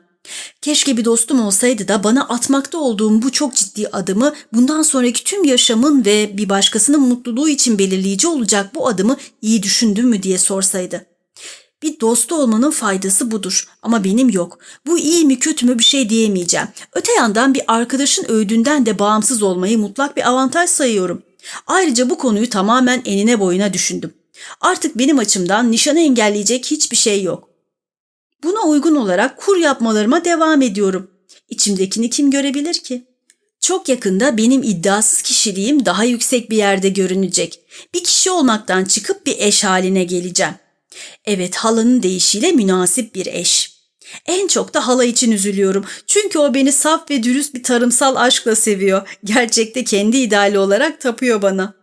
Keşke bir dostum olsaydı da bana atmakta olduğum bu çok ciddi adımı bundan sonraki tüm yaşamın ve bir başkasının mutluluğu için belirleyici olacak bu adımı iyi düşündün mü diye sorsaydı. Bir dostu olmanın faydası budur ama benim yok. Bu iyi mi kötü mü bir şey diyemeyeceğim. Öte yandan bir arkadaşın öğüdünden de bağımsız olmayı mutlak bir avantaj sayıyorum. Ayrıca bu konuyu tamamen enine boyuna düşündüm. Artık benim açımdan nişanı engelleyecek hiçbir şey yok. Buna uygun olarak kur yapmalarıma devam ediyorum. İçimdekini kim görebilir ki? Çok yakında benim iddiasız kişiliğim daha yüksek bir yerde görünecek. Bir kişi olmaktan çıkıp bir eş haline geleceğim. Evet halanın deyişiyle münasip bir eş. En çok da hala için üzülüyorum. Çünkü o beni saf ve dürüst bir tarımsal aşkla seviyor. Gerçekte kendi ideali olarak tapıyor bana.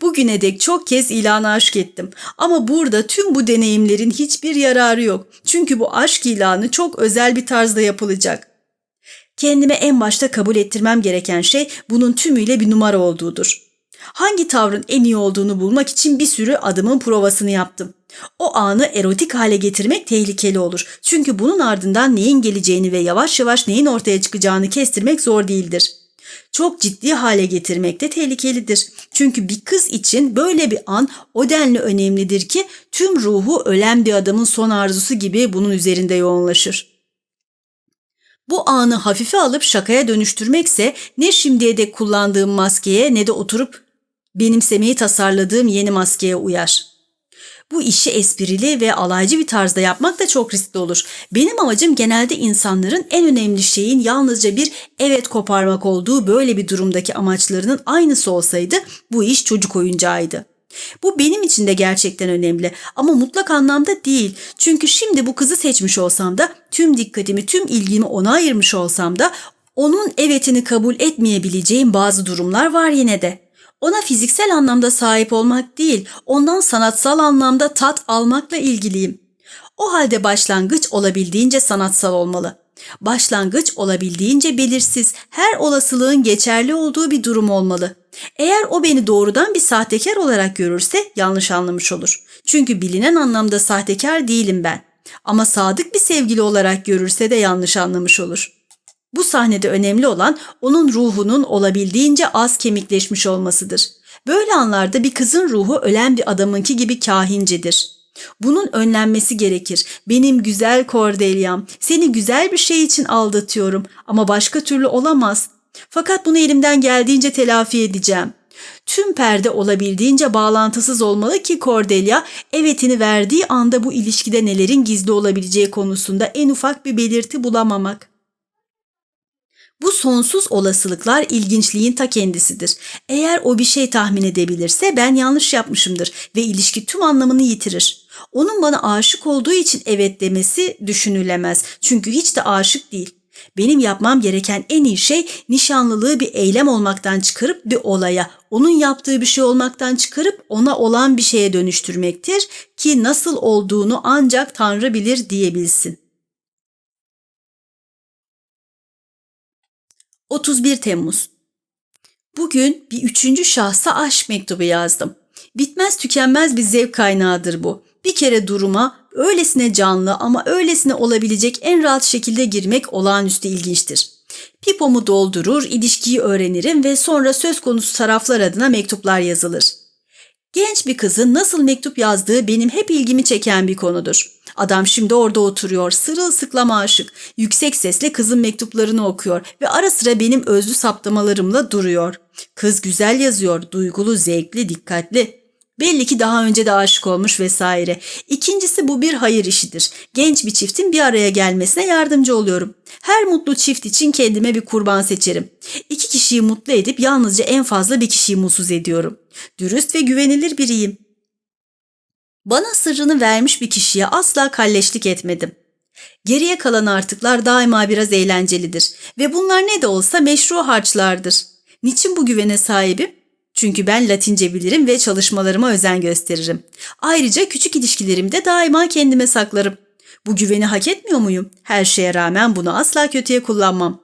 Bugüne dek çok kez ilanı aşk ettim. Ama burada tüm bu deneyimlerin hiçbir yararı yok. Çünkü bu aşk ilanı çok özel bir tarzda yapılacak. Kendime en başta kabul ettirmem gereken şey bunun tümüyle bir numara olduğudur. Hangi tavrın en iyi olduğunu bulmak için bir sürü adımın provasını yaptım. O anı erotik hale getirmek tehlikeli olur. Çünkü bunun ardından neyin geleceğini ve yavaş yavaş neyin ortaya çıkacağını kestirmek zor değildir. Çok ciddi hale getirmek de tehlikelidir. Çünkü bir kız için böyle bir an o denli önemlidir ki tüm ruhu ölen bir adamın son arzusu gibi bunun üzerinde yoğunlaşır. Bu anı hafife alıp şakaya dönüştürmekse ne şimdiye dek kullandığım maskeye ne de oturup benimsemeyi tasarladığım yeni maskeye uyar. Bu işi esprili ve alaycı bir tarzda yapmak da çok riskli olur. Benim amacım genelde insanların en önemli şeyin yalnızca bir evet koparmak olduğu böyle bir durumdaki amaçlarının aynısı olsaydı bu iş çocuk oyuncağıydı. Bu benim için de gerçekten önemli ama mutlak anlamda değil. Çünkü şimdi bu kızı seçmiş olsam da tüm dikkatimi, tüm ilgimi ona ayırmış olsam da onun evetini kabul etmeyebileceğim bazı durumlar var yine de. Ona fiziksel anlamda sahip olmak değil, ondan sanatsal anlamda tat almakla ilgiliyim. O halde başlangıç olabildiğince sanatsal olmalı. Başlangıç olabildiğince belirsiz, her olasılığın geçerli olduğu bir durum olmalı. Eğer o beni doğrudan bir sahtekar olarak görürse yanlış anlamış olur. Çünkü bilinen anlamda sahtekar değilim ben. Ama sadık bir sevgili olarak görürse de yanlış anlamış olur. Bu sahnede önemli olan onun ruhunun olabildiğince az kemikleşmiş olmasıdır. Böyle anlarda bir kızın ruhu ölen bir adamınki gibi kahincidir. Bunun önlenmesi gerekir. Benim güzel Cordelia'm, seni güzel bir şey için aldatıyorum ama başka türlü olamaz. Fakat bunu elimden geldiğince telafi edeceğim. Tüm perde olabildiğince bağlantısız olmalı ki Cordelia evetini verdiği anda bu ilişkide nelerin gizli olabileceği konusunda en ufak bir belirti bulamamak. Bu sonsuz olasılıklar ilginçliğin ta kendisidir. Eğer o bir şey tahmin edebilirse ben yanlış yapmışımdır ve ilişki tüm anlamını yitirir. Onun bana aşık olduğu için evet demesi düşünülemez. Çünkü hiç de aşık değil. Benim yapmam gereken en iyi şey nişanlılığı bir eylem olmaktan çıkarıp bir olaya, onun yaptığı bir şey olmaktan çıkarıp ona olan bir şeye dönüştürmektir ki nasıl olduğunu ancak Tanrı bilir diyebilsin. 31 Temmuz Bugün bir üçüncü şahsa aşk mektubu yazdım. Bitmez tükenmez bir zevk kaynağıdır bu. Bir kere duruma öylesine canlı ama öylesine olabilecek en rahat şekilde girmek olağanüstü ilginçtir. Pipomu doldurur, ilişkiyi öğrenirim ve sonra söz konusu taraflar adına mektuplar yazılır. Genç bir kızın nasıl mektup yazdığı benim hep ilgimi çeken bir konudur. Adam şimdi orada oturuyor, sırılsıklam aşık. Yüksek sesle kızın mektuplarını okuyor ve ara sıra benim özlü saptamalarımla duruyor. Kız güzel yazıyor, duygulu, zevkli, dikkatli. Belli ki daha önce de aşık olmuş vesaire. İkincisi bu bir hayır işidir. Genç bir çiftin bir araya gelmesine yardımcı oluyorum. Her mutlu çift için kendime bir kurban seçerim. İki kişiyi mutlu edip yalnızca en fazla bir kişiyi mutsuz ediyorum. Dürüst ve güvenilir biriyim. Bana sırrını vermiş bir kişiye asla kalleşlik etmedim. Geriye kalan artıklar daima biraz eğlencelidir ve bunlar ne de olsa meşru harçlardır. Niçin bu güvene sahibim? Çünkü ben Latince bilirim ve çalışmalarıma özen gösteririm. Ayrıca küçük ilişkilerimde daima kendime saklarım. Bu güveni hak etmiyor muyum? Her şeye rağmen bunu asla kötüye kullanmam.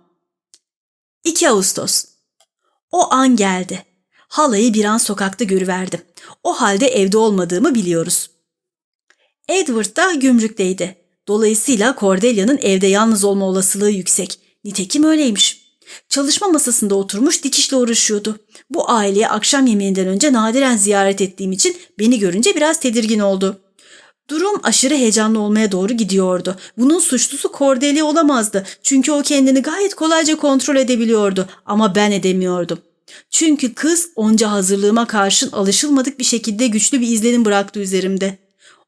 2 Ağustos O an geldi. Halayı bir an sokakta görüverdim. O halde evde olmadığımı biliyoruz. Edward da gümrükteydi. Dolayısıyla Cordelia'nın evde yalnız olma olasılığı yüksek. Nitekim öyleymiş. Çalışma masasında oturmuş dikişle uğraşıyordu. Bu aileye akşam yemeğinden önce nadiren ziyaret ettiğim için beni görünce biraz tedirgin oldu. Durum aşırı heyecanlı olmaya doğru gidiyordu. Bunun suçlusu Cordelia olamazdı. Çünkü o kendini gayet kolayca kontrol edebiliyordu ama ben edemiyordum. Çünkü kız onca hazırlığıma karşın alışılmadık bir şekilde güçlü bir izlenim bıraktı üzerimde.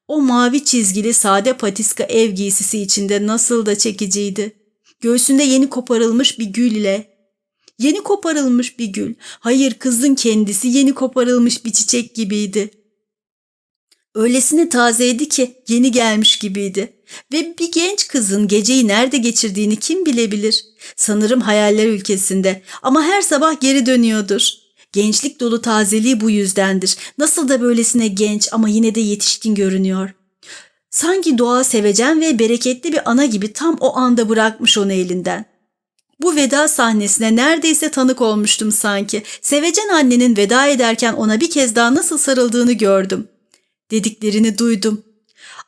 O mavi çizgili sade patiska ev giysisi içinde nasıl da çekiciydi. Göğsünde yeni koparılmış bir gül ile. Yeni koparılmış bir gül. Hayır kızın kendisi yeni koparılmış bir çiçek gibiydi. Öylesine tazeydi ki yeni gelmiş gibiydi. Ve bir genç kızın geceyi nerede geçirdiğini kim bilebilir? Sanırım hayaller ülkesinde ama her sabah geri dönüyordur. Gençlik dolu tazeliği bu yüzdendir. Nasıl da böylesine genç ama yine de yetişkin görünüyor. Sanki doğa sevecen ve bereketli bir ana gibi tam o anda bırakmış onu elinden. Bu veda sahnesine neredeyse tanık olmuştum sanki. Sevecen annenin veda ederken ona bir kez daha nasıl sarıldığını gördüm. Dediklerini duydum.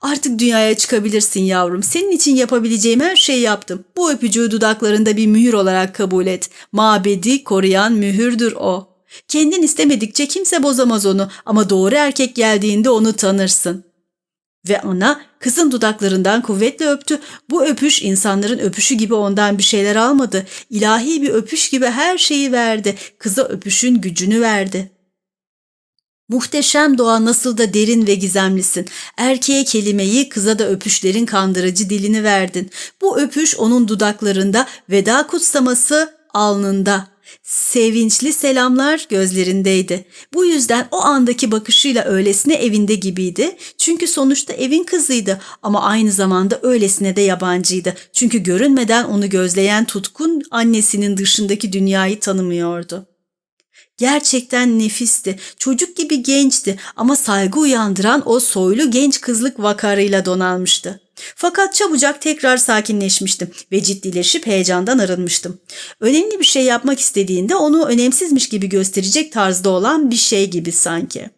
Artık dünyaya çıkabilirsin yavrum. Senin için yapabileceğim her şeyi yaptım. Bu öpücüğü dudaklarında bir mühür olarak kabul et. Mabedi koruyan mühürdür o. Kendin istemedikçe kimse bozamaz onu ama doğru erkek geldiğinde onu tanırsın. Ve ana kızın dudaklarından kuvvetle öptü. Bu öpüş insanların öpüşü gibi ondan bir şeyler almadı. İlahi bir öpüş gibi her şeyi verdi. Kıza öpüşün gücünü verdi. Muhteşem doğa nasıl da derin ve gizemlisin. Erkeğe kelimeyi, kıza da öpüşlerin kandırıcı dilini verdin. Bu öpüş onun dudaklarında, veda kutsaması alnında. Sevinçli selamlar gözlerindeydi. Bu yüzden o andaki bakışıyla öylesine evinde gibiydi. Çünkü sonuçta evin kızıydı ama aynı zamanda öylesine de yabancıydı. Çünkü görünmeden onu gözleyen tutkun annesinin dışındaki dünyayı tanımıyordu. Gerçekten nefisti. Çocuk gibi gençti ama saygı uyandıran o soylu genç kızlık vakarıyla donanmıştı. Fakat çabucak tekrar sakinleşmiştim ve ciddileşip heyecandan arınmıştım. Önemli bir şey yapmak istediğinde onu önemsizmiş gibi gösterecek tarzda olan bir şey gibi sanki.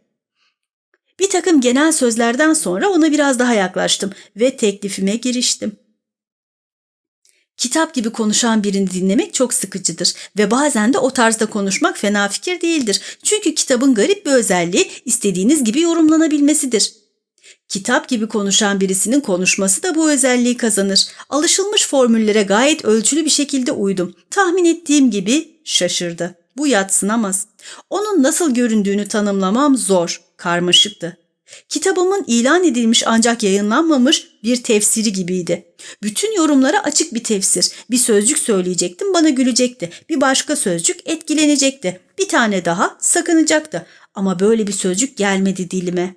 Bir takım genel sözlerden sonra ona biraz daha yaklaştım ve teklifime giriştim. Kitap gibi konuşan birini dinlemek çok sıkıcıdır ve bazen de o tarzda konuşmak fena fikir değildir. Çünkü kitabın garip bir özelliği istediğiniz gibi yorumlanabilmesidir. Kitap gibi konuşan birisinin konuşması da bu özelliği kazanır. Alışılmış formüllere gayet ölçülü bir şekilde uydum. Tahmin ettiğim gibi şaşırdı. Bu yatsınamaz. Onun nasıl göründüğünü tanımlamam zor, karmaşıktı. Kitabımın ilan edilmiş ancak yayınlanmamış bir tefsiri gibiydi. Bütün yorumlara açık bir tefsir. Bir sözcük söyleyecektim bana gülecekti. Bir başka sözcük etkilenecekti. Bir tane daha sakınacaktı. Ama böyle bir sözcük gelmedi dilime.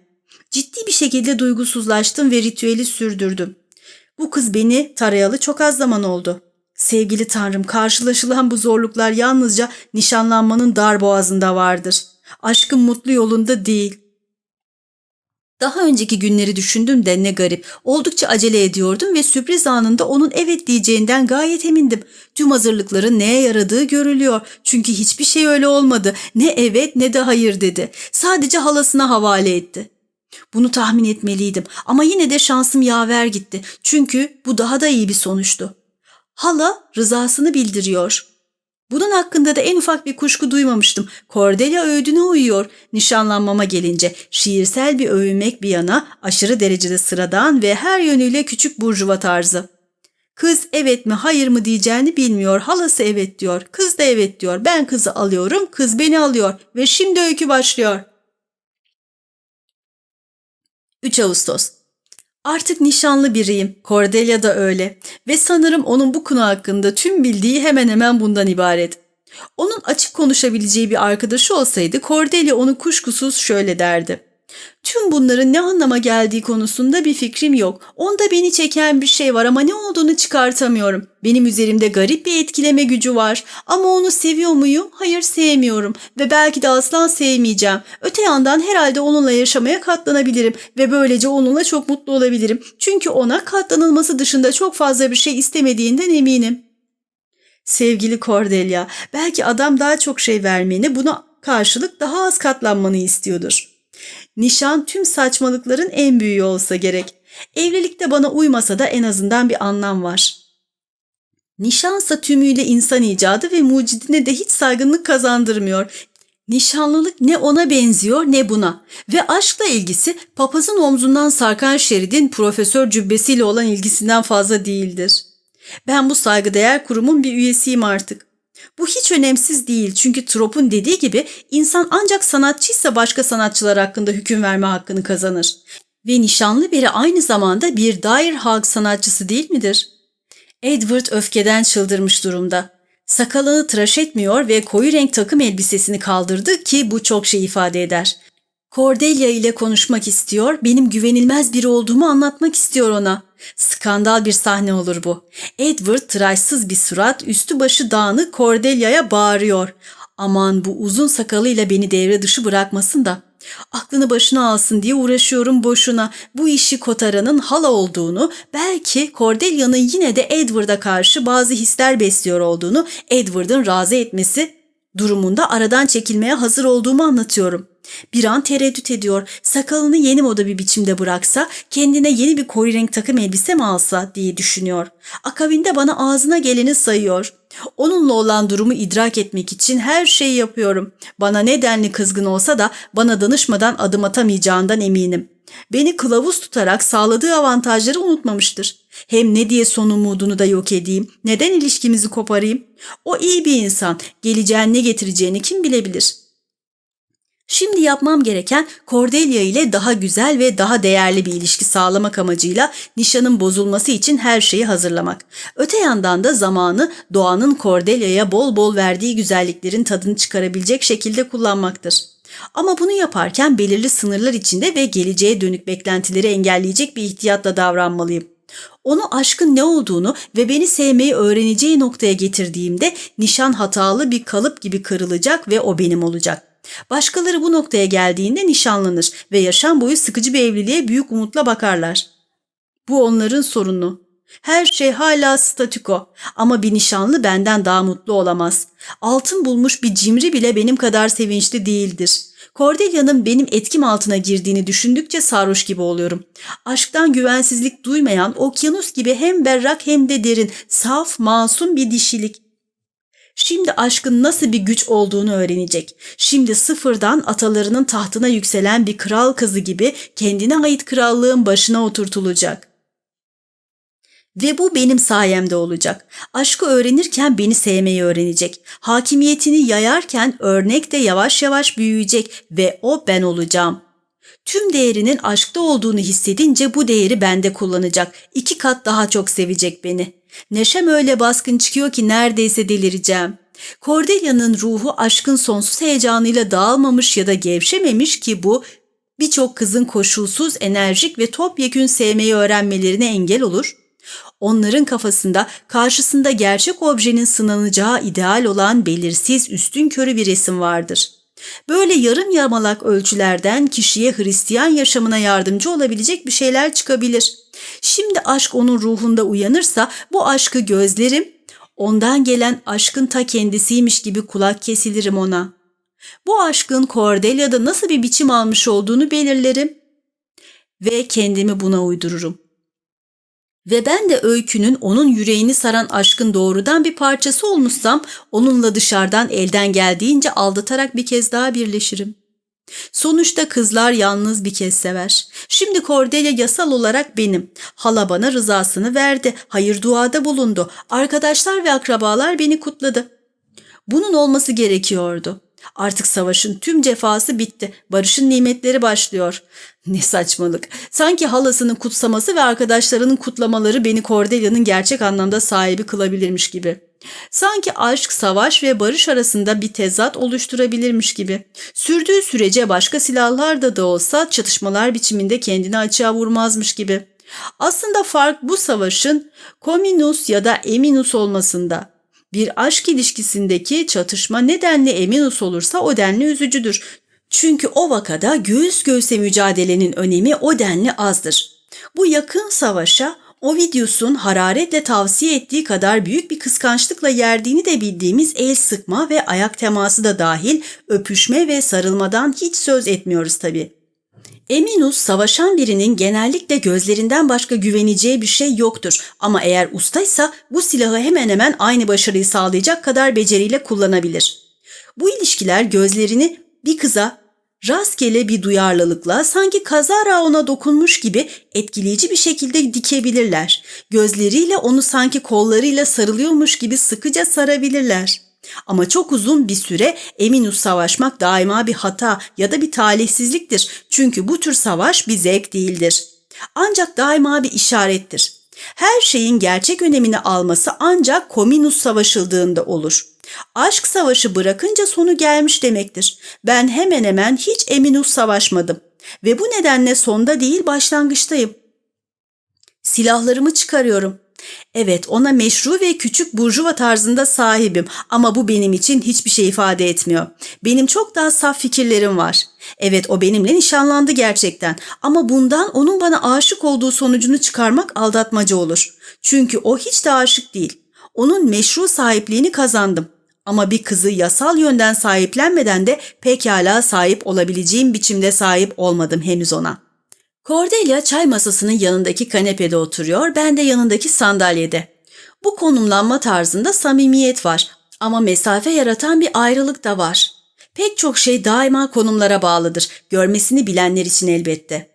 Ciddi bir şekilde duygusuzlaştım ve ritüeli sürdürdüm. Bu kız beni tarayalı çok az zaman oldu. Sevgili Tanrım karşılaşılan bu zorluklar yalnızca nişanlanmanın dar boğazında vardır. Aşkın mutlu yolunda değil. Daha önceki günleri düşündüm de ne garip. Oldukça acele ediyordum ve sürpriz anında onun evet diyeceğinden gayet emindim. Tüm hazırlıkların neye yaradığı görülüyor. Çünkü hiçbir şey öyle olmadı. Ne evet ne de hayır dedi. Sadece halasına havale etti. Bunu tahmin etmeliydim ama yine de şansım yaver gitti. Çünkü bu daha da iyi bir sonuçtu. Hala rızasını bildiriyor. Bunun hakkında da en ufak bir kuşku duymamıştım. Cordelia öğüdüne uyuyor. Nişanlanmama gelince şiirsel bir övünmek bir yana aşırı derecede sıradan ve her yönüyle küçük burjuva tarzı. Kız evet mi hayır mı diyeceğini bilmiyor. Halası evet diyor. Kız da evet diyor. Ben kızı alıyorum. Kız beni alıyor. Ve şimdi öykü başlıyor. 3 Ağustos Artık nişanlı biriyim. Cordelia da öyle. Ve sanırım onun bu konu hakkında tüm bildiği hemen hemen bundan ibaret. Onun açık konuşabileceği bir arkadaşı olsaydı Cordelia onu kuşkusuz şöyle derdi. Tüm bunların ne anlama geldiği konusunda bir fikrim yok. Onda beni çeken bir şey var ama ne olduğunu çıkartamıyorum. Benim üzerimde garip bir etkileme gücü var. Ama onu seviyor muyum? Hayır sevmiyorum. Ve belki de asla sevmeyeceğim. Öte yandan herhalde onunla yaşamaya katlanabilirim. Ve böylece onunla çok mutlu olabilirim. Çünkü ona katlanılması dışında çok fazla bir şey istemediğinden eminim. Sevgili Cordelia, belki adam daha çok şey vermeni, buna karşılık daha az katlanmanı istiyordur. Nişan tüm saçmalıkların en büyüğü olsa gerek. Evlilikte bana uymasa da en azından bir anlam var. Nişansa tümüyle insan icadı ve mucidine de hiç saygınlık kazandırmıyor. Nişanlılık ne ona benziyor ne buna ve aşkla ilgisi papazın omzundan sarkan şeridin profesör cübbesiyle olan ilgisinden fazla değildir. Ben bu saygıdeğer kurumun bir üyesiyim artık. Bu hiç önemsiz değil çünkü Trop'un dediği gibi insan ancak sanatçıysa başka sanatçılar hakkında hüküm verme hakkını kazanır. Ve nişanlı biri aynı zamanda bir Dire Hawk sanatçısı değil midir? Edward öfkeden çıldırmış durumda. Sakalını tıraş etmiyor ve koyu renk takım elbisesini kaldırdı ki bu çok şey ifade eder. Cordelia ile konuşmak istiyor, benim güvenilmez biri olduğumu anlatmak istiyor ona. Skandal bir sahne olur bu. Edward tıraşsız bir surat, üstü başı dağınık Cordelia'ya bağırıyor. Aman bu uzun sakalıyla beni devre dışı bırakmasın da. Aklını başına alsın diye uğraşıyorum boşuna. Bu işi kotaranın hala olduğunu, belki Cordelia'nın yine de Edward'a karşı bazı hisler besliyor olduğunu Edward'ın razı etmesi durumunda aradan çekilmeye hazır olduğumu anlatıyorum. Bir an tereddüt ediyor. Sakalını yeni moda bir biçimde bıraksa, kendine yeni bir koyu renk takım elbise mi alsa diye düşünüyor. Akabinde bana ağzına geleni sayıyor. Onunla olan durumu idrak etmek için her şeyi yapıyorum. Bana nedenli kızgın olsa da bana danışmadan adım atamayacağından eminim. Beni kılavuz tutarak sağladığı avantajları unutmamıştır. Hem ne diye son umudunu da yok edeyim, neden ilişkimizi koparayım? O iyi bir insan, geleceğin ne getireceğini kim bilebilir?'' Şimdi yapmam gereken Cordelia ile daha güzel ve daha değerli bir ilişki sağlamak amacıyla nişanın bozulması için her şeyi hazırlamak. Öte yandan da zamanı doğanın Cordelia'ya bol bol verdiği güzelliklerin tadını çıkarabilecek şekilde kullanmaktır. Ama bunu yaparken belirli sınırlar içinde ve geleceğe dönük beklentileri engelleyecek bir ihtiyatla davranmalıyım. Onu aşkın ne olduğunu ve beni sevmeyi öğreneceği noktaya getirdiğimde nişan hatalı bir kalıp gibi kırılacak ve o benim olacak. Başkaları bu noktaya geldiğinde nişanlanır ve yaşam boyu sıkıcı bir evliliğe büyük umutla bakarlar. Bu onların sorunu. Her şey hala statüko ama bir nişanlı benden daha mutlu olamaz. Altın bulmuş bir cimri bile benim kadar sevinçli değildir. Cordelia'nın benim etkim altına girdiğini düşündükçe sarhoş gibi oluyorum. Aşktan güvensizlik duymayan okyanus gibi hem berrak hem de derin, saf, masum bir dişilik. Şimdi aşkın nasıl bir güç olduğunu öğrenecek. Şimdi sıfırdan atalarının tahtına yükselen bir kral kızı gibi kendine ait krallığın başına oturtulacak. Ve bu benim sayemde olacak. Aşkı öğrenirken beni sevmeyi öğrenecek. Hakimiyetini yayarken örnek de yavaş yavaş büyüyecek ve o ben olacağım. Tüm değerinin aşkta olduğunu hissedince bu değeri bende kullanacak. İki kat daha çok sevecek beni. Neşem öyle baskın çıkıyor ki neredeyse delireceğim. Cordelia'nın ruhu aşkın sonsuz heyecanıyla dağılmamış ya da gevşememiş ki bu birçok kızın koşulsuz, enerjik ve topyekün sevmeyi öğrenmelerine engel olur. Onların kafasında karşısında gerçek objenin sınanacağı ideal olan belirsiz üstün körü bir resim vardır. Böyle yarım yamalak ölçülerden kişiye Hristiyan yaşamına yardımcı olabilecek bir şeyler çıkabilir. Şimdi aşk onun ruhunda uyanırsa bu aşkı gözlerim, ondan gelen aşkın ta kendisiymiş gibi kulak kesilirim ona. Bu aşkın Cordelia'da nasıl bir biçim almış olduğunu belirlerim ve kendimi buna uydururum. Ve ben de öykünün onun yüreğini saran aşkın doğrudan bir parçası olmuşsam onunla dışarıdan elden geldiğince aldatarak bir kez daha birleşirim. Sonuçta kızlar yalnız bir kez sever. Şimdi Cordelia yasal olarak benim. Hala bana rızasını verdi, hayır duada bulundu. Arkadaşlar ve akrabalar beni kutladı. Bunun olması gerekiyordu. Artık savaşın tüm cefası bitti. Barışın nimetleri başlıyor. Ne saçmalık. Sanki halasının kutsaması ve arkadaşlarının kutlamaları beni Cordelia'nın gerçek anlamda sahibi kılabilirmiş gibi. Sanki aşk, savaş ve barış arasında bir tezat oluşturabilirmiş gibi. Sürdüğü sürece başka silahlar da da olsa çatışmalar biçiminde kendini açığa vurmazmış gibi. Aslında fark bu savaşın Kominus ya da Eminus olmasında. Bir aşk ilişkisindeki çatışma nedenli Eminus olursa o denli üzücüdür. Çünkü o vakada göğüs göğüse mücadelenin önemi o denli azdır. Bu yakın savaşa Ovidius'un hararetle tavsiye ettiği kadar büyük bir kıskançlıkla yerdiğini de bildiğimiz el sıkma ve ayak teması da dahil öpüşme ve sarılmadan hiç söz etmiyoruz tabi. Eminus savaşan birinin genellikle gözlerinden başka güveneceği bir şey yoktur ama eğer ustaysa bu silahı hemen hemen aynı başarıyı sağlayacak kadar beceriyle kullanabilir. Bu ilişkiler gözlerini bir kıza rastgele bir duyarlılıkla sanki kazara ona dokunmuş gibi etkileyici bir şekilde dikebilirler. Gözleriyle onu sanki kollarıyla sarılıyormuş gibi sıkıca sarabilirler. Ama çok uzun bir süre Eminus savaşmak daima bir hata ya da bir talihsizliktir. Çünkü bu tür savaş bir zevk değildir. Ancak daima bir işarettir. Her şeyin gerçek önemini alması ancak Kominus savaşıldığında olur. Aşk savaşı bırakınca sonu gelmiş demektir. Ben hemen hemen hiç Eminus savaşmadım ve bu nedenle sonda değil başlangıçtayım. Silahlarımı çıkarıyorum. Evet ona meşru ve küçük burjuva tarzında sahibim ama bu benim için hiçbir şey ifade etmiyor. Benim çok daha saf fikirlerim var. Evet o benimle nişanlandı gerçekten ama bundan onun bana aşık olduğu sonucunu çıkarmak aldatmaca olur. Çünkü o hiç de aşık değil. Onun meşru sahipliğini kazandım. Ama bir kızı yasal yönden sahiplenmeden de pekala sahip olabileceğim biçimde sahip olmadım henüz ona. Cordelia çay masasının yanındaki kanepede oturuyor, ben de yanındaki sandalyede. Bu konumlanma tarzında samimiyet var ama mesafe yaratan bir ayrılık da var. Pek çok şey daima konumlara bağlıdır, görmesini bilenler için elbette.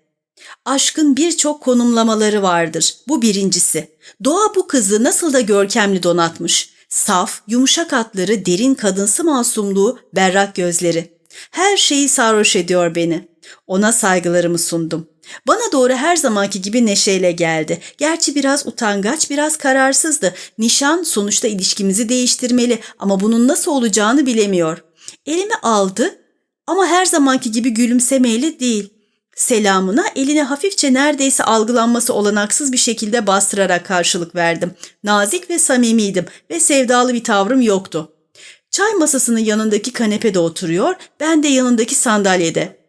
Aşkın birçok konumlamaları vardır. Bu birincisi. Doğa bu kızı nasıl da görkemli donatmış. Saf, yumuşak hatları, derin kadınsı masumluğu, berrak gözleri. Her şeyi sarhoş ediyor beni. Ona saygılarımı sundum. Bana doğru her zamanki gibi neşeyle geldi. Gerçi biraz utangaç, biraz kararsızdı. Nişan sonuçta ilişkimizi değiştirmeli ama bunun nasıl olacağını bilemiyor. Elimi aldı ama her zamanki gibi gülümsemeyle değil. Selamına elini hafifçe neredeyse algılanması olanaksız bir şekilde bastırarak karşılık verdim. Nazik ve samimiydim ve sevdalı bir tavrım yoktu. Çay masasının yanındaki kanepede oturuyor, ben de yanındaki sandalyede.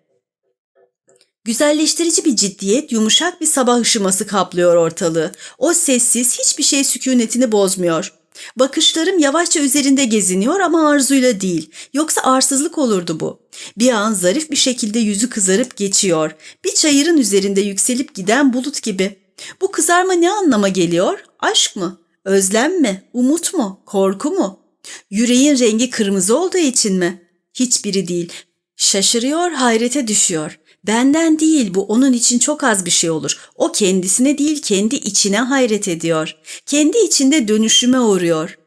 Güzelleştirici bir ciddiyet, yumuşak bir sabah ışıması kaplıyor ortalığı. O sessiz, hiçbir şey sükunetini bozmuyor. Bakışlarım yavaşça üzerinde geziniyor ama arzuyla değil. Yoksa arsızlık olurdu bu. Bir an zarif bir şekilde yüzü kızarıp geçiyor. Bir çayırın üzerinde yükselip giden bulut gibi. Bu kızarma ne anlama geliyor? Aşk mı? Özlem mi? Umut mu? Korku mu? Yüreğin rengi kırmızı olduğu için mi? Hiçbiri değil. Şaşırıyor, hayrete düşüyor. Benden değil bu onun için çok az bir şey olur. O kendisine değil kendi içine hayret ediyor. Kendi içinde dönüşüme uğruyor.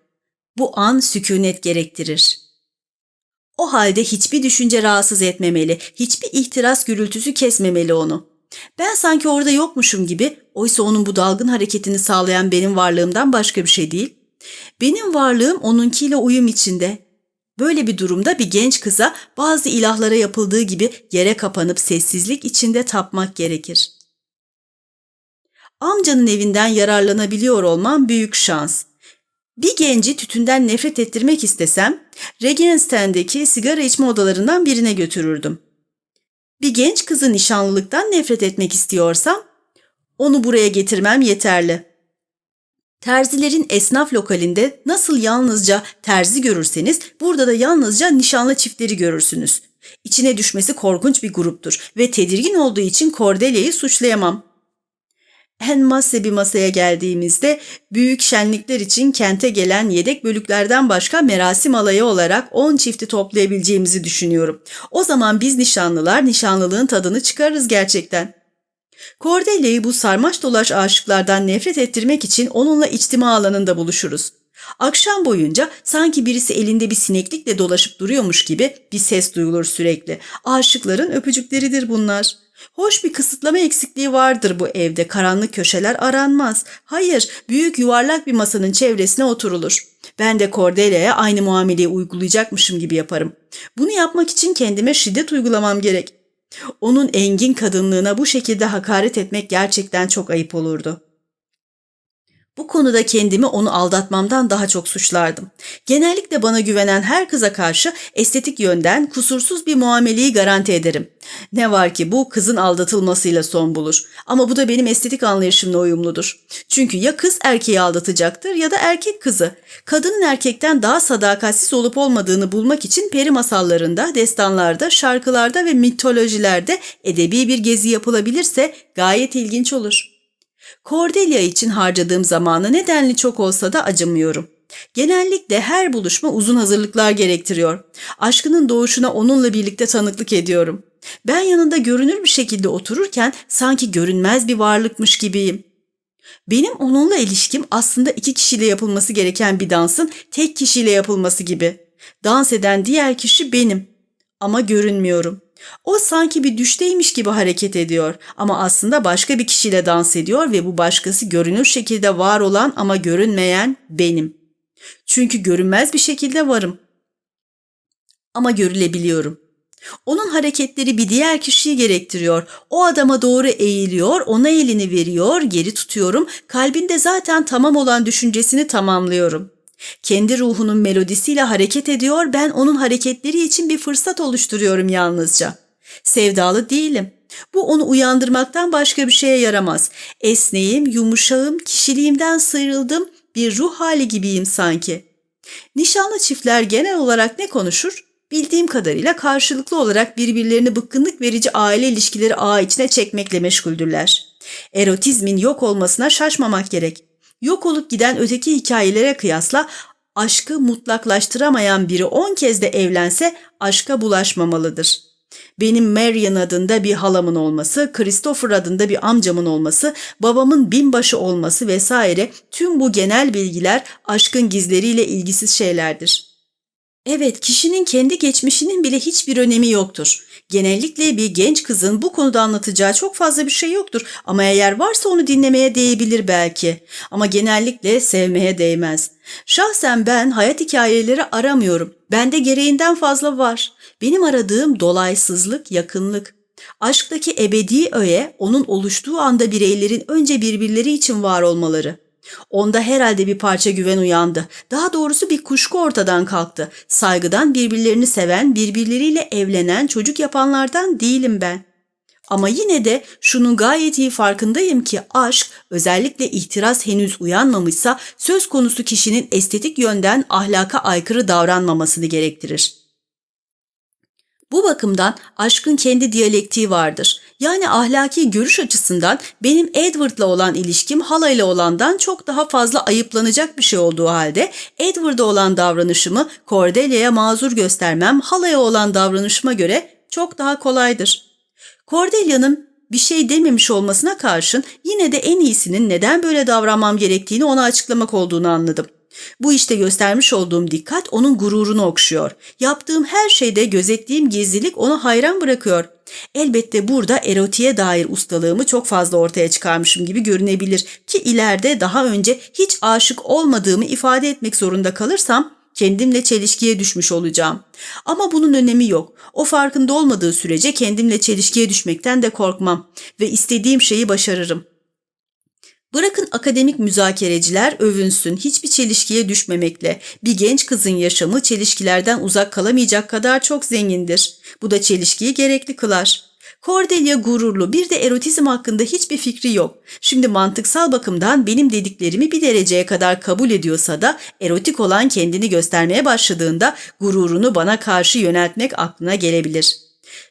Bu an sükunet gerektirir. O halde hiçbir düşünce rahatsız etmemeli, hiçbir ihtiras gürültüsü kesmemeli onu. Ben sanki orada yokmuşum gibi, oysa onun bu dalgın hareketini sağlayan benim varlığımdan başka bir şey değil. Benim varlığım onunkiyle uyum içinde, Böyle bir durumda bir genç kıza bazı ilahlara yapıldığı gibi yere kapanıp sessizlik içinde tapmak gerekir. Amcanın evinden yararlanabiliyor olmam büyük şans. Bir genci tütünden nefret ettirmek istesem, Regensten'deki sigara içme odalarından birine götürürdüm. Bir genç kızı nişanlılıktan nefret etmek istiyorsam, onu buraya getirmem yeterli. Terzilerin esnaf lokalinde nasıl yalnızca terzi görürseniz burada da yalnızca nişanlı çiftleri görürsünüz. İçine düşmesi korkunç bir gruptur ve tedirgin olduğu için Cordelia'yı suçlayamam. En masse bir masaya geldiğimizde büyük şenlikler için kente gelen yedek bölüklerden başka merasim alayı olarak 10 çifti toplayabileceğimizi düşünüyorum. O zaman biz nişanlılar nişanlılığın tadını çıkarırız gerçekten. Cordelia'yı bu sarmaş dolaş aşıklardan nefret ettirmek için onunla içtima alanında buluşuruz. Akşam boyunca sanki birisi elinde bir sineklikle dolaşıp duruyormuş gibi bir ses duyulur sürekli. Aşıkların öpücükleridir bunlar. Hoş bir kısıtlama eksikliği vardır bu evde. Karanlık köşeler aranmaz. Hayır, büyük yuvarlak bir masanın çevresine oturulur. Ben de Cordelia'ya aynı muameleyi uygulayacakmışım gibi yaparım. Bunu yapmak için kendime şiddet uygulamam gerek. Onun engin kadınlığına bu şekilde hakaret etmek gerçekten çok ayıp olurdu. Bu konuda kendimi onu aldatmamdan daha çok suçlardım. Genellikle bana güvenen her kıza karşı estetik yönden kusursuz bir muameleyi garanti ederim. Ne var ki bu kızın aldatılmasıyla son bulur. Ama bu da benim estetik anlayışımla uyumludur. Çünkü ya kız erkeği aldatacaktır ya da erkek kızı. Kadının erkekten daha sadakatsiz olup olmadığını bulmak için peri masallarında, destanlarda, şarkılarda ve mitolojilerde edebi bir gezi yapılabilirse gayet ilginç olur.'' Cordelia için harcadığım zamanı nedenli çok olsa da acımıyorum. Genellikle her buluşma uzun hazırlıklar gerektiriyor. Aşkının doğuşuna onunla birlikte tanıklık ediyorum. Ben yanında görünür bir şekilde otururken sanki görünmez bir varlıkmış gibiyim. Benim onunla ilişkim aslında iki kişiyle yapılması gereken bir dansın tek kişiyle yapılması gibi. Dans eden diğer kişi benim. Ama görünmüyorum. O sanki bir düşteymiş gibi hareket ediyor ama aslında başka bir kişiyle dans ediyor ve bu başkası görünür şekilde var olan ama görünmeyen benim. Çünkü görünmez bir şekilde varım. Ama görülebiliyorum. Onun hareketleri bir diğer kişiyi gerektiriyor. O adama doğru eğiliyor, ona elini veriyor, geri tutuyorum. Kalbinde zaten tamam olan düşüncesini tamamlıyorum. Kendi ruhunun melodisiyle hareket ediyor, ben onun hareketleri için bir fırsat oluşturuyorum yalnızca. Sevdalı değilim. Bu onu uyandırmaktan başka bir şeye yaramaz. Esneyim, yumuşağım, kişiliğimden sıyrıldım, bir ruh hali gibiyim sanki. Nişanlı çiftler genel olarak ne konuşur? Bildiğim kadarıyla karşılıklı olarak birbirlerini bıkkınlık verici aile ilişkileri ağı içine çekmekle meşguldürler. Erotizmin yok olmasına şaşmamak gerek. Yok olup giden öteki hikayelere kıyasla aşkı mutlaklaştıramayan biri on kez de evlense aşka bulaşmamalıdır. Benim Marian adında bir halamın olması, Christopher adında bir amcamın olması, babamın binbaşı olması vesaire tüm bu genel bilgiler aşkın gizleriyle ilgisiz şeylerdir. Evet, kişinin kendi geçmişinin bile hiçbir önemi yoktur. Genellikle bir genç kızın bu konuda anlatacağı çok fazla bir şey yoktur ama eğer varsa onu dinlemeye değebilir belki. Ama genellikle sevmeye değmez. Şahsen ben hayat hikayeleri aramıyorum. Bende gereğinden fazla var. Benim aradığım dolaysızlık, yakınlık. Aşktaki ebedi öğe onun oluştuğu anda bireylerin önce birbirleri için var olmaları. Onda herhalde bir parça güven uyandı. Daha doğrusu bir kuşku ortadan kalktı. Saygıdan birbirlerini seven, birbirleriyle evlenen, çocuk yapanlardan değilim ben. Ama yine de şunun gayet iyi farkındayım ki aşk, özellikle ihtiras henüz uyanmamışsa söz konusu kişinin estetik yönden ahlaka aykırı davranmamasını gerektirir. Bu bakımdan aşkın kendi diyalektiği vardır. Yani ahlaki görüş açısından benim Edward'la olan ilişkim halayla olandan çok daha fazla ayıplanacak bir şey olduğu halde Edward'a olan davranışımı Cordelia'ya mazur göstermem halaya olan davranışıma göre çok daha kolaydır. Cordelia'nın bir şey dememiş olmasına karşın yine de en iyisinin neden böyle davranmam gerektiğini ona açıklamak olduğunu anladım. Bu işte göstermiş olduğum dikkat onun gururunu okşuyor. Yaptığım her şeyde gözettiğim gizlilik onu hayran bırakıyor. Elbette burada erotiğe dair ustalığımı çok fazla ortaya çıkarmışım gibi görünebilir ki ileride daha önce hiç aşık olmadığımı ifade etmek zorunda kalırsam kendimle çelişkiye düşmüş olacağım. Ama bunun önemi yok. O farkında olmadığı sürece kendimle çelişkiye düşmekten de korkmam ve istediğim şeyi başarırım. Bırakın akademik müzakereciler övünsün hiçbir çelişkiye düşmemekle. Bir genç kızın yaşamı çelişkilerden uzak kalamayacak kadar çok zengindir. Bu da çelişkiyi gerekli kılar. Cordelia gururlu bir de erotizm hakkında hiçbir fikri yok. Şimdi mantıksal bakımdan benim dediklerimi bir dereceye kadar kabul ediyorsa da erotik olan kendini göstermeye başladığında gururunu bana karşı yöneltmek aklına gelebilir.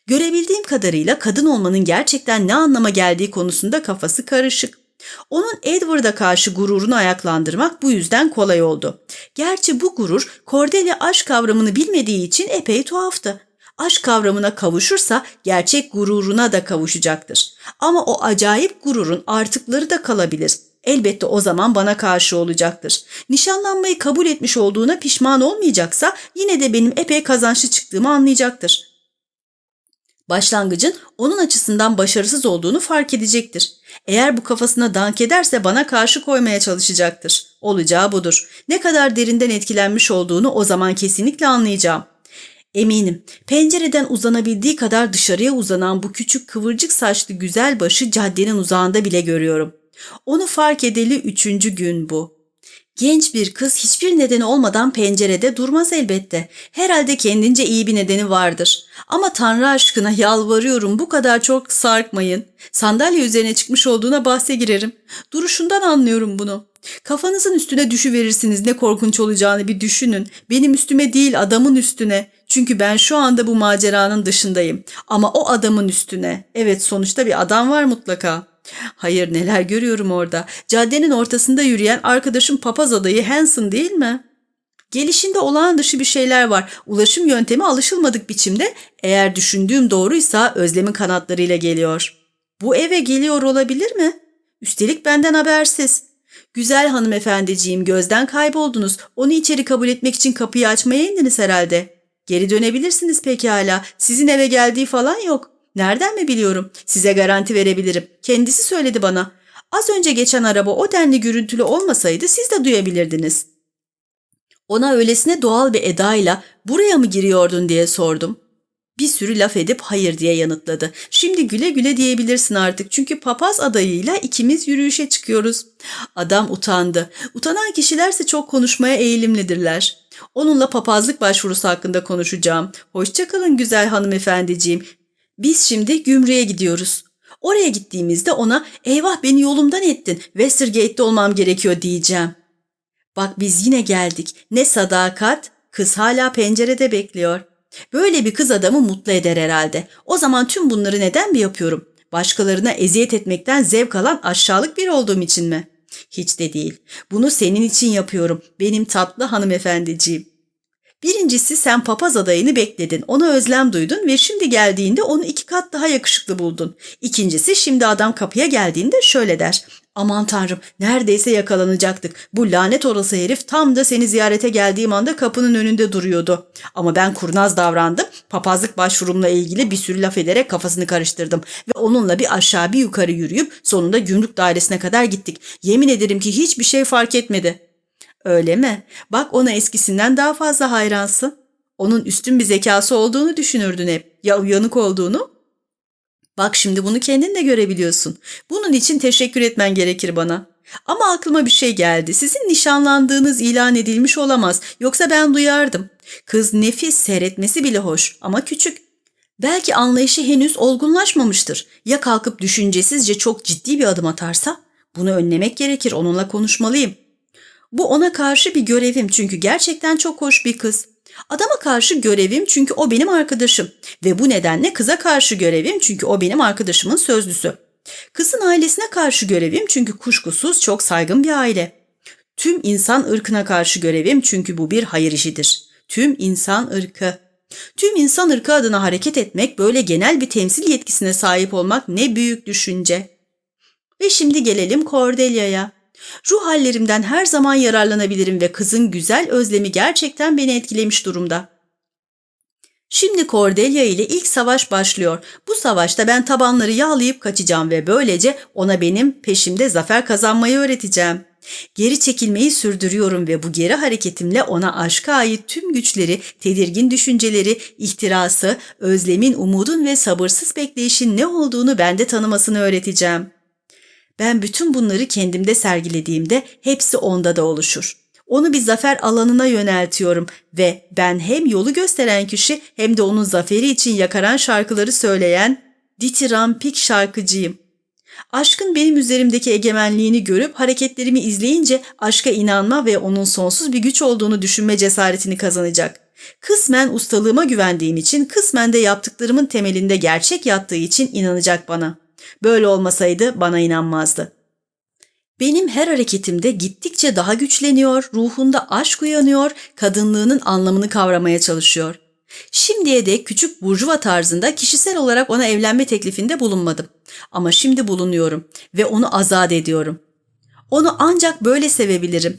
Görebildiğim kadarıyla kadın olmanın gerçekten ne anlama geldiği konusunda kafası karışık. Onun Edward'a karşı gururunu ayaklandırmak bu yüzden kolay oldu. Gerçi bu gurur Cordelia aşk kavramını bilmediği için epey tuhaftı. Aşk kavramına kavuşursa gerçek gururuna da kavuşacaktır. Ama o acayip gururun artıkları da kalabilir. Elbette o zaman bana karşı olacaktır. Nişanlanmayı kabul etmiş olduğuna pişman olmayacaksa yine de benim epey kazançlı çıktığımı anlayacaktır. Başlangıcın onun açısından başarısız olduğunu fark edecektir. Eğer bu kafasına dank ederse bana karşı koymaya çalışacaktır. Olacağı budur. Ne kadar derinden etkilenmiş olduğunu o zaman kesinlikle anlayacağım. Eminim pencereden uzanabildiği kadar dışarıya uzanan bu küçük kıvırcık saçlı güzel başı caddenin uzağında bile görüyorum. Onu fark edeli üçüncü gün bu. Genç bir kız hiçbir nedeni olmadan pencerede durmaz elbette. Herhalde kendince iyi bir nedeni vardır. Ama Tanrı aşkına yalvarıyorum bu kadar çok sarkmayın. Sandalye üzerine çıkmış olduğuna bahse girerim. Duruşundan anlıyorum bunu. Kafanızın üstüne düşüverirsiniz ne korkunç olacağını bir düşünün. Benim üstüme değil adamın üstüne. Çünkü ben şu anda bu maceranın dışındayım. Ama o adamın üstüne. Evet sonuçta bir adam var mutlaka. Hayır neler görüyorum orada. Caddenin ortasında yürüyen arkadaşım papaz adayı Hanson değil mi? Gelişinde olağan dışı bir şeyler var. Ulaşım yöntemi alışılmadık biçimde. Eğer düşündüğüm doğruysa özlemin kanatlarıyla geliyor. Bu eve geliyor olabilir mi? Üstelik benden habersiz. Güzel hanımefendiciğim gözden kayboldunuz. Onu içeri kabul etmek için kapıyı açmaya indiniz herhalde. Geri dönebilirsiniz pekala. Sizin eve geldiği falan yok. Nereden mi biliyorum? Size garanti verebilirim. Kendisi söyledi bana. Az önce geçen araba o denli gürültülü olmasaydı siz de duyabilirdiniz. Ona öylesine doğal bir edayla buraya mı giriyordun diye sordum. Bir sürü laf edip hayır diye yanıtladı. Şimdi güle güle diyebilirsin artık çünkü papaz adayıyla ikimiz yürüyüşe çıkıyoruz. Adam utandı. Utanan kişilerse çok konuşmaya eğilimlidirler. Onunla papazlık başvurusu hakkında konuşacağım. Hoşçakalın güzel hanımefendiciğim. Biz şimdi gümrüğe gidiyoruz. Oraya gittiğimizde ona eyvah beni yolumdan ettin Westergate'de olmam gerekiyor diyeceğim. Bak biz yine geldik. Ne sadakat. Kız hala pencerede bekliyor. Böyle bir kız adamı mutlu eder herhalde. O zaman tüm bunları neden mi yapıyorum? Başkalarına eziyet etmekten zevk alan aşağılık bir olduğum için mi? Hiç de değil. Bunu senin için yapıyorum. Benim tatlı hanımefendiciğim. Birincisi sen papaz adayını bekledin, ona özlem duydun ve şimdi geldiğinde onu iki kat daha yakışıklı buldun. İkincisi şimdi adam kapıya geldiğinde şöyle der. Aman tanrım neredeyse yakalanacaktık. Bu lanet orası herif tam da seni ziyarete geldiğim anda kapının önünde duruyordu. Ama ben kurnaz davrandım. Papazlık başvurumla ilgili bir sürü laf ederek kafasını karıştırdım. Ve onunla bir aşağı bir yukarı yürüyüp sonunda gümrük dairesine kadar gittik. Yemin ederim ki hiçbir şey fark etmedi. Öyle mi? Bak ona eskisinden daha fazla hayransın. Onun üstün bir zekası olduğunu düşünürdün hep. Ya uyanık olduğunu? Bak şimdi bunu kendin de görebiliyorsun. Bunun için teşekkür etmen gerekir bana. Ama aklıma bir şey geldi. Sizin nişanlandığınız ilan edilmiş olamaz. Yoksa ben duyardım. Kız nefis, seyretmesi bile hoş ama küçük. Belki anlayışı henüz olgunlaşmamıştır. Ya kalkıp düşüncesizce çok ciddi bir adım atarsa? Bunu önlemek gerekir, onunla konuşmalıyım. Bu ona karşı bir görevim çünkü gerçekten çok hoş bir kız. Adama karşı görevim çünkü o benim arkadaşım ve bu nedenle kıza karşı görevim çünkü o benim arkadaşımın sözlüsü. Kızın ailesine karşı görevim çünkü kuşkusuz çok saygın bir aile. Tüm insan ırkına karşı görevim çünkü bu bir hayır işidir. Tüm insan ırkı. Tüm insan ırkı adına hareket etmek, böyle genel bir temsil yetkisine sahip olmak ne büyük düşünce. Ve şimdi gelelim Cordelia'ya. Ruh hallerimden her zaman yararlanabilirim ve kızın güzel özlemi gerçekten beni etkilemiş durumda. Şimdi Cordelia ile ilk savaş başlıyor. Bu savaşta ben tabanları yağlayıp kaçacağım ve böylece ona benim peşimde zafer kazanmayı öğreteceğim. Geri çekilmeyi sürdürüyorum ve bu geri hareketimle ona aşka ait tüm güçleri, tedirgin düşünceleri, ihtirası, özlemin, umudun ve sabırsız bekleyişin ne olduğunu bende tanımasını öğreteceğim. Ben bütün bunları kendimde sergilediğimde hepsi onda da oluşur. Onu bir zafer alanına yöneltiyorum ve ben hem yolu gösteren kişi hem de onun zaferi için yakaran şarkıları söyleyen ditirampik şarkıcıyım. Aşkın benim üzerimdeki egemenliğini görüp hareketlerimi izleyince aşka inanma ve onun sonsuz bir güç olduğunu düşünme cesaretini kazanacak. Kısmen ustalığıma güvendiğim için, kısmen de yaptıklarımın temelinde gerçek yattığı için inanacak bana. Böyle olmasaydı bana inanmazdı. Benim her hareketimde gittikçe daha güçleniyor, ruhunda aşk uyanıyor, kadınlığının anlamını kavramaya çalışıyor. Şimdiye dek küçük burjuva tarzında kişisel olarak ona evlenme teklifinde bulunmadım. Ama şimdi bulunuyorum ve onu azat ediyorum. Onu ancak böyle sevebilirim.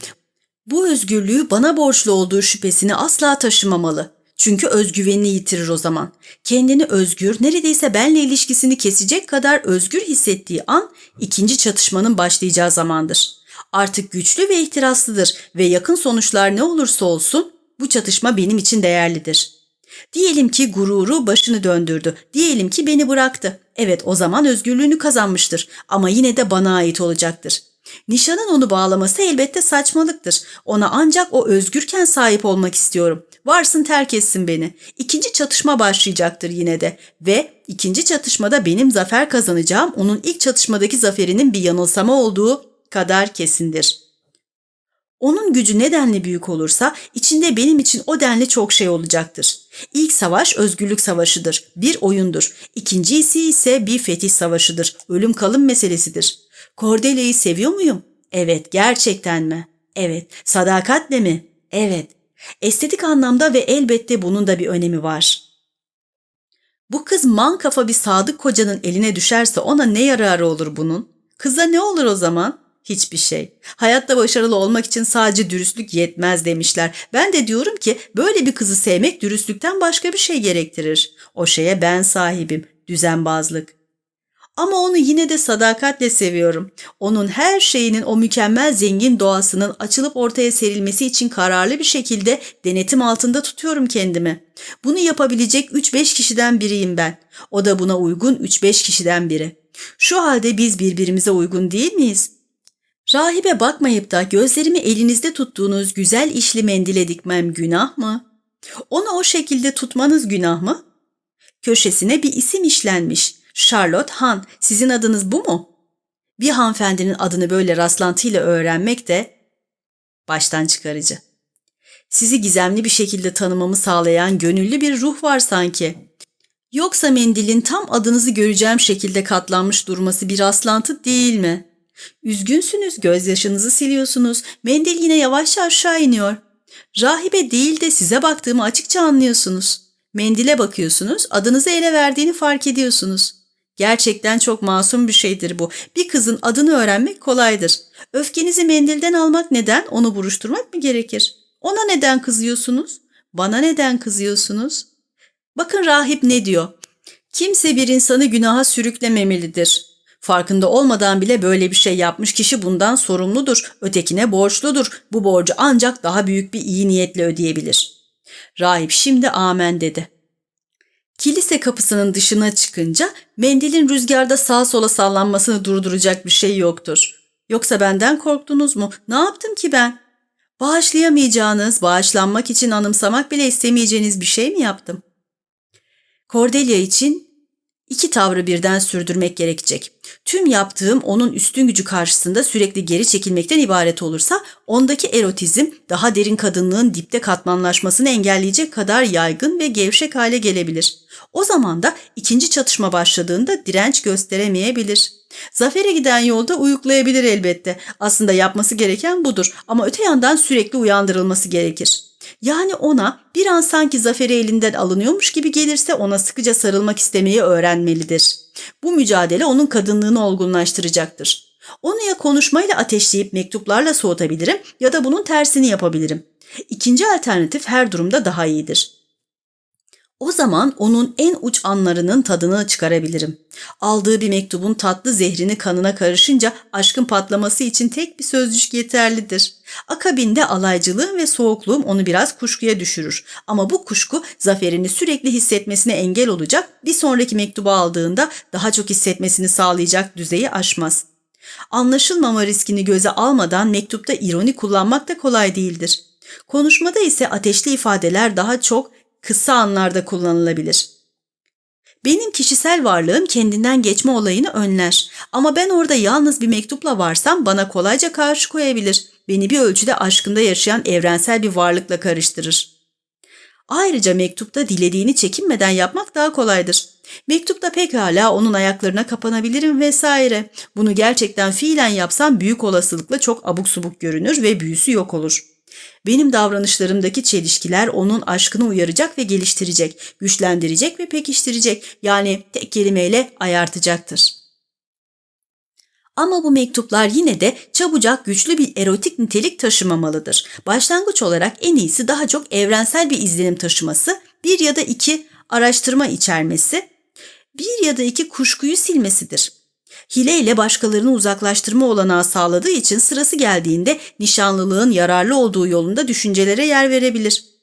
Bu özgürlüğü bana borçlu olduğu şüphesini asla taşımamalı. Çünkü özgüvenini yitirir o zaman. Kendini özgür, neredeyse benle ilişkisini kesecek kadar özgür hissettiği an ikinci çatışmanın başlayacağı zamandır. Artık güçlü ve ihtiraslıdır ve yakın sonuçlar ne olursa olsun bu çatışma benim için değerlidir. Diyelim ki gururu başını döndürdü. Diyelim ki beni bıraktı. Evet o zaman özgürlüğünü kazanmıştır ama yine de bana ait olacaktır. Nişanın onu bağlaması elbette saçmalıktır. Ona ancak o özgürken sahip olmak istiyorum. Varsın terk etsin beni. İkinci çatışma başlayacaktır yine de. Ve ikinci çatışmada benim zafer kazanacağım onun ilk çatışmadaki zaferinin bir yanılsama olduğu kadar kesindir. Onun gücü nedenli büyük olursa içinde benim için o denli çok şey olacaktır. İlk savaş özgürlük savaşıdır, bir oyundur. İkincisi ise bir fetih savaşıdır, ölüm kalım meselesidir. Cordelia'yı seviyor muyum? Evet, gerçekten mi? Evet. Sadakatle mi? Evet. Estetik anlamda ve elbette bunun da bir önemi var. Bu kız man kafa bir sadık kocanın eline düşerse ona ne yararı olur bunun? Kıza ne olur o zaman? Hiçbir şey. Hayatta başarılı olmak için sadece dürüstlük yetmez demişler. Ben de diyorum ki böyle bir kızı sevmek dürüstlükten başka bir şey gerektirir. O şeye ben sahibim. Düzenbazlık. Ama onu yine de sadakatle seviyorum. Onun her şeyinin o mükemmel zengin doğasının açılıp ortaya serilmesi için kararlı bir şekilde denetim altında tutuyorum kendimi. Bunu yapabilecek 3-5 kişiden biriyim ben. O da buna uygun 3-5 kişiden biri. Şu halde biz birbirimize uygun değil miyiz? Rahibe bakmayıp da gözlerimi elinizde tuttuğunuz güzel işli mendile dikmem günah mı? Onu o şekilde tutmanız günah mı? Köşesine bir isim işlenmiş. Charlotte Han, sizin adınız bu mu? Bir hanımefendinin adını böyle rastlantıyla öğrenmek de baştan çıkarıcı. Sizi gizemli bir şekilde tanımamı sağlayan gönüllü bir ruh var sanki. Yoksa mendilin tam adınızı göreceğim şekilde katlanmış durması bir rastlantı değil mi? Üzgünsünüz, gözyaşınızı siliyorsunuz, mendil yine yavaşça aşağı iniyor. Rahibe değil de size baktığımı açıkça anlıyorsunuz. Mendile bakıyorsunuz, adınızı ele verdiğini fark ediyorsunuz. Gerçekten çok masum bir şeydir bu. Bir kızın adını öğrenmek kolaydır. Öfkenizi mendilden almak neden? Onu buruşturmak mı gerekir? Ona neden kızıyorsunuz? Bana neden kızıyorsunuz? Bakın rahip ne diyor? Kimse bir insanı günaha sürüklememelidir. Farkında olmadan bile böyle bir şey yapmış kişi bundan sorumludur. Ötekine borçludur. Bu borcu ancak daha büyük bir iyi niyetle ödeyebilir. Rahip şimdi amen dedi. Kilise kapısının dışına çıkınca mendilin rüzgarda sağa sola sallanmasını durduracak bir şey yoktur. Yoksa benden korktunuz mu? Ne yaptım ki ben? Bağışlayamayacağınız, bağışlanmak için anımsamak bile istemeyeceğiniz bir şey mi yaptım? Cordelia için iki tavrı birden sürdürmek gerekecek. Tüm yaptığım onun üstün gücü karşısında sürekli geri çekilmekten ibaret olursa ondaki erotizm daha derin kadınlığın dipte katmanlaşmasını engelleyecek kadar yaygın ve gevşek hale gelebilir. O zaman da ikinci çatışma başladığında direnç gösteremeyebilir. Zafere giden yolda uyuklayabilir elbette. Aslında yapması gereken budur ama öte yandan sürekli uyandırılması gerekir. Yani ona bir an sanki zaferi elinden alınıyormuş gibi gelirse ona sıkıca sarılmak istemeyi öğrenmelidir. Bu mücadele onun kadınlığını olgunlaştıracaktır. Onu ya konuşmayla ateşleyip mektuplarla soğutabilirim ya da bunun tersini yapabilirim. İkinci alternatif her durumda daha iyidir. O zaman onun en uç anlarının tadını çıkarabilirim. Aldığı bir mektubun tatlı zehrini kanına karışınca aşkın patlaması için tek bir sözcük yeterlidir. Akabinde alaycılığım ve soğukluğum onu biraz kuşkuya düşürür. Ama bu kuşku zaferini sürekli hissetmesine engel olacak, bir sonraki mektubu aldığında daha çok hissetmesini sağlayacak düzeyi aşmaz. Anlaşılmama riskini göze almadan mektupta ironi kullanmak da kolay değildir. Konuşmada ise ateşli ifadeler daha çok kısa anlarda kullanılabilir. Benim kişisel varlığım kendinden geçme olayını önler. Ama ben orada yalnız bir mektupla varsam bana kolayca karşı koyabilir. Beni bir ölçüde aşkında yaşayan evrensel bir varlıkla karıştırır. Ayrıca mektupta dilediğini çekinmeden yapmak daha kolaydır. Mektupta pekala onun ayaklarına kapanabilirim vesaire. Bunu gerçekten fiilen yapsam büyük olasılıkla çok abuk subuk görünür ve büyüsü yok olur.'' Benim davranışlarımdaki çelişkiler onun aşkını uyaracak ve geliştirecek, güçlendirecek ve pekiştirecek. Yani tek kelimeyle ayartacaktır. Ama bu mektuplar yine de çabucak güçlü bir erotik nitelik taşımamalıdır. Başlangıç olarak en iyisi daha çok evrensel bir izlenim taşıması, bir ya da iki araştırma içermesi, bir ya da iki kuşkuyu silmesidir. Hile ile başkalarını uzaklaştırma olanağı sağladığı için sırası geldiğinde nişanlılığın yararlı olduğu yolunda düşüncelere yer verebilir.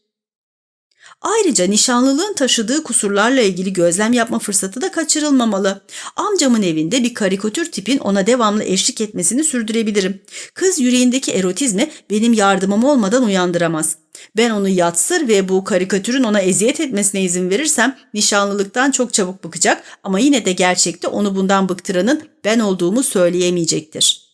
Ayrıca nişanlılığın taşıdığı kusurlarla ilgili gözlem yapma fırsatı da kaçırılmamalı. Amcamın evinde bir karikatür tipin ona devamlı eşlik etmesini sürdürebilirim. Kız yüreğindeki erotizmi benim yardımım olmadan uyandıramaz. Ben onu yatsır ve bu karikatürün ona eziyet etmesine izin verirsem nişanlılıktan çok çabuk bıkacak ama yine de gerçekte onu bundan bıktıranın ben olduğumu söyleyemeyecektir.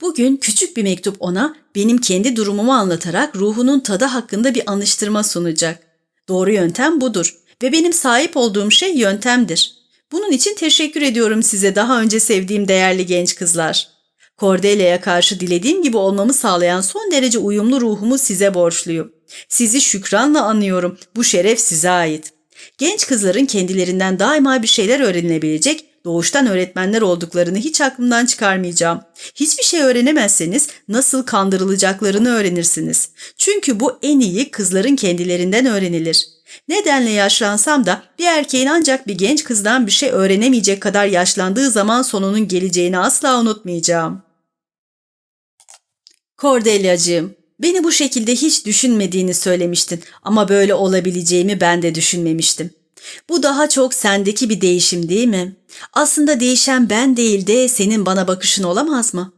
Bugün küçük bir mektup ona benim kendi durumumu anlatarak ruhunun tadı hakkında bir anıştırma sunacak. Doğru yöntem budur ve benim sahip olduğum şey yöntemdir. Bunun için teşekkür ediyorum size daha önce sevdiğim değerli genç kızlar. Cordelia'ya karşı dilediğim gibi olmamı sağlayan son derece uyumlu ruhumu size borçluyum. Sizi şükranla anıyorum. Bu şeref size ait. Genç kızların kendilerinden daima bir şeyler öğrenilebilecek, doğuştan öğretmenler olduklarını hiç aklımdan çıkarmayacağım. Hiçbir şey öğrenemezseniz nasıl kandırılacaklarını öğrenirsiniz. Çünkü bu en iyi kızların kendilerinden öğrenilir. Nedenle yaşlansam da bir erkeğin ancak bir genç kızdan bir şey öğrenemeyecek kadar yaşlandığı zaman sonunun geleceğini asla unutmayacağım. Cordelia'cığım, beni bu şekilde hiç düşünmediğini söylemiştin ama böyle olabileceğimi ben de düşünmemiştim. Bu daha çok sendeki bir değişim değil mi? Aslında değişen ben değil de senin bana bakışın olamaz mı?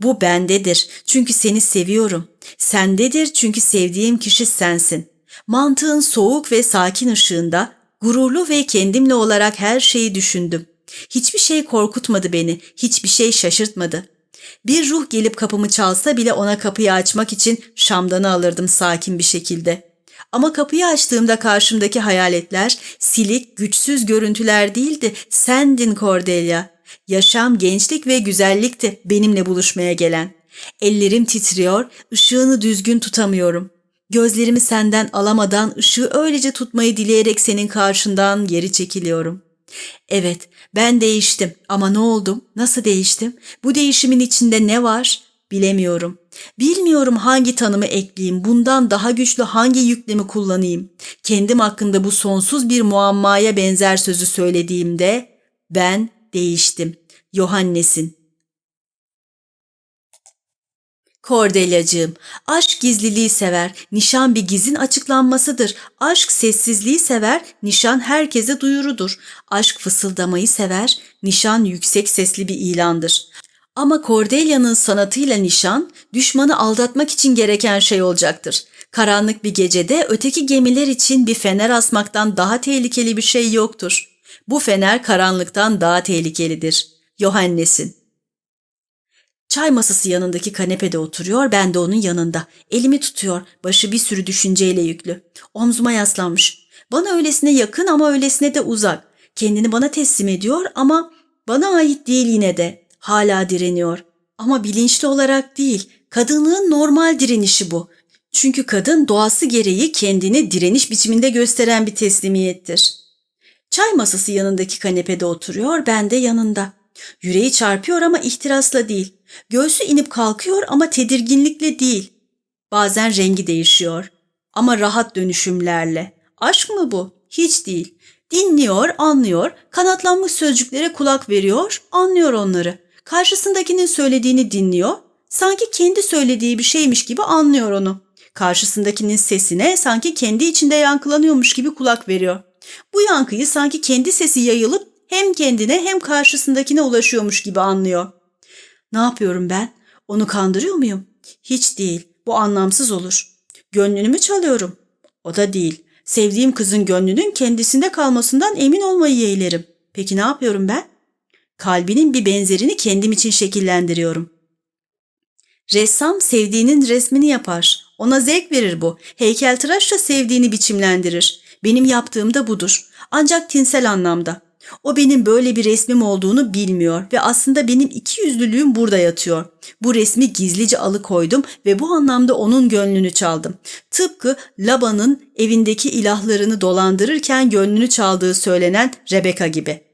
Bu bendedir çünkü seni seviyorum. Sendedir çünkü sevdiğim kişi sensin. Mantığın soğuk ve sakin ışığında gururlu ve kendimle olarak her şeyi düşündüm. Hiçbir şey korkutmadı beni, hiçbir şey şaşırtmadı. Bir ruh gelip kapımı çalsa bile ona kapıyı açmak için şamdanı alırdım sakin bir şekilde. Ama kapıyı açtığımda karşımdaki hayaletler silik, güçsüz görüntüler değildi. Sendin Cordelia. Yaşam, gençlik ve güzellikti benimle buluşmaya gelen. Ellerim titriyor, ışığını düzgün tutamıyorum. Gözlerimi senden alamadan ışığı öylece tutmayı dileyerek senin karşından geri çekiliyorum. Evet, ben değiştim ama ne oldum? Nasıl değiştim? Bu değişimin içinde ne var? Bilemiyorum. Bilmiyorum hangi tanımı ekleyeyim, bundan daha güçlü hangi yüklemi kullanayım. Kendim hakkında bu sonsuz bir muammaya benzer sözü söylediğimde ben değiştim. Yohannes'in. Kordelyacığım, aşk gizliliği sever, nişan bir gizin açıklanmasıdır. Aşk sessizliği sever, nişan herkese duyurudur. Aşk fısıldamayı sever, nişan yüksek sesli bir ilandır. Ama Cordelia'nın sanatıyla nişan, düşmanı aldatmak için gereken şey olacaktır. Karanlık bir gecede öteki gemiler için bir fener asmaktan daha tehlikeli bir şey yoktur. Bu fener karanlıktan daha tehlikelidir. Yohannes'in. Çay masası yanındaki kanepede oturuyor, ben de onun yanında. Elimi tutuyor, başı bir sürü düşünceyle yüklü. Omzuma yaslanmış. Bana öylesine yakın ama öylesine de uzak. Kendini bana teslim ediyor ama bana ait değil yine de. Hala direniyor. Ama bilinçli olarak değil. Kadınlığın normal direnişi bu. Çünkü kadın doğası gereği kendini direniş biçiminde gösteren bir teslimiyettir. Çay masası yanındaki kanepede oturuyor, ben de yanında. Yüreği çarpıyor ama ihtirasla değil. Göğsü inip kalkıyor ama tedirginlikle değil. Bazen rengi değişiyor ama rahat dönüşümlerle. Aşk mı bu? Hiç değil. Dinliyor, anlıyor, kanatlanmış sözcüklere kulak veriyor, anlıyor onları. Karşısındakinin söylediğini dinliyor, sanki kendi söylediği bir şeymiş gibi anlıyor onu. Karşısındakinin sesine sanki kendi içinde yankılanıyormuş gibi kulak veriyor. Bu yankıyı sanki kendi sesi yayılıp hem kendine hem karşısındakine ulaşıyormuş gibi anlıyor. Ne yapıyorum ben? Onu kandırıyor muyum? Hiç değil. Bu anlamsız olur. Gönlünü mü çalıyorum? O da değil. Sevdiğim kızın gönlünün kendisinde kalmasından emin olmayı yeğlerim. Peki ne yapıyorum ben? Kalbinin bir benzerini kendim için şekillendiriyorum. Ressam sevdiğinin resmini yapar. Ona zevk verir bu. Heykeltıraş da sevdiğini biçimlendirir. Benim yaptığım da budur. Ancak tinsel anlamda. O benim böyle bir resmim olduğunu bilmiyor ve aslında benim iki yüzlülüğüm burada yatıyor. Bu resmi gizlice alıkoydum ve bu anlamda onun gönlünü çaldım. Tıpkı Laban'ın evindeki ilahlarını dolandırırken gönlünü çaldığı söylenen Rebecca gibi.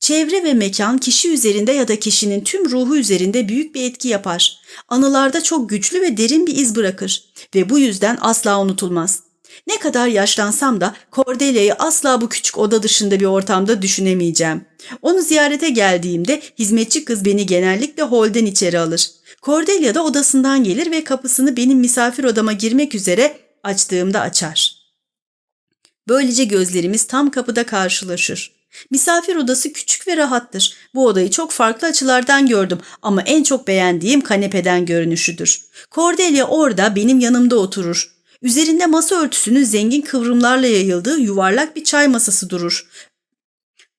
Çevre ve mekan kişi üzerinde ya da kişinin tüm ruhu üzerinde büyük bir etki yapar. Anılarda çok güçlü ve derin bir iz bırakır ve bu yüzden asla unutulmaz. Ne kadar yaşlansam da Cordelia'yı asla bu küçük oda dışında bir ortamda düşünemeyeceğim. Onu ziyarete geldiğimde hizmetçi kız beni genellikle holden içeri alır. Cordelia da odasından gelir ve kapısını benim misafir odama girmek üzere açtığımda açar. Böylece gözlerimiz tam kapıda karşılaşır. Misafir odası küçük ve rahattır. Bu odayı çok farklı açılardan gördüm ama en çok beğendiğim kanepeden görünüşüdür. Cordelia orada benim yanımda oturur. Üzerinde masa örtüsünün zengin kıvrımlarla yayıldığı yuvarlak bir çay masası durur.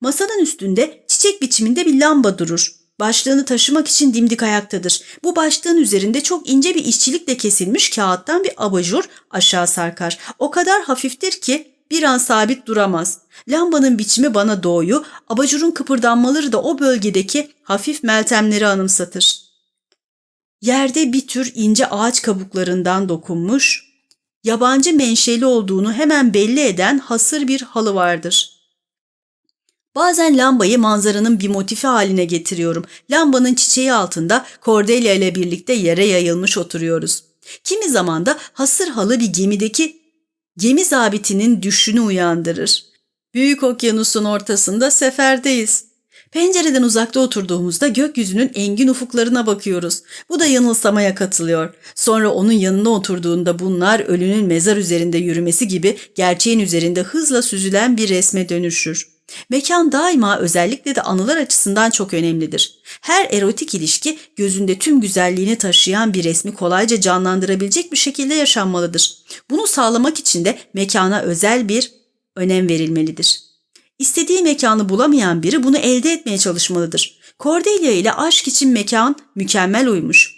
Masanın üstünde çiçek biçiminde bir lamba durur. Başlığını taşımak için dimdik ayaktadır. Bu başlığın üzerinde çok ince bir işçilikle kesilmiş kağıttan bir abajur aşağı sarkar. O kadar hafiftir ki bir an sabit duramaz. Lambanın biçimi bana doğuyu, abajurun kıpırdanmaları da o bölgedeki hafif meltemleri anımsatır. Yerde bir tür ince ağaç kabuklarından dokunmuş, yabancı menşeli olduğunu hemen belli eden hasır bir halı vardır. Bazen lambayı manzaranın bir motifi haline getiriyorum. Lambanın çiçeği altında Cordelia ile birlikte yere yayılmış oturuyoruz. Kimi zaman da hasır halı bir gemideki gemi zabitinin düşünü uyandırır. Büyük okyanusun ortasında seferdeyiz. Pencereden uzakta oturduğumuzda gökyüzünün engin ufuklarına bakıyoruz. Bu da yanılsamaya katılıyor. Sonra onun yanına oturduğunda bunlar ölünün mezar üzerinde yürümesi gibi gerçeğin üzerinde hızla süzülen bir resme dönüşür. Mekan daima özellikle de anılar açısından çok önemlidir. Her erotik ilişki gözünde tüm güzelliğini taşıyan bir resmi kolayca canlandırabilecek bir şekilde yaşanmalıdır. Bunu sağlamak için de mekana özel bir önem verilmelidir. İstediği mekanı bulamayan biri bunu elde etmeye çalışmalıdır. Cordelia ile aşk için mekan mükemmel uymuş.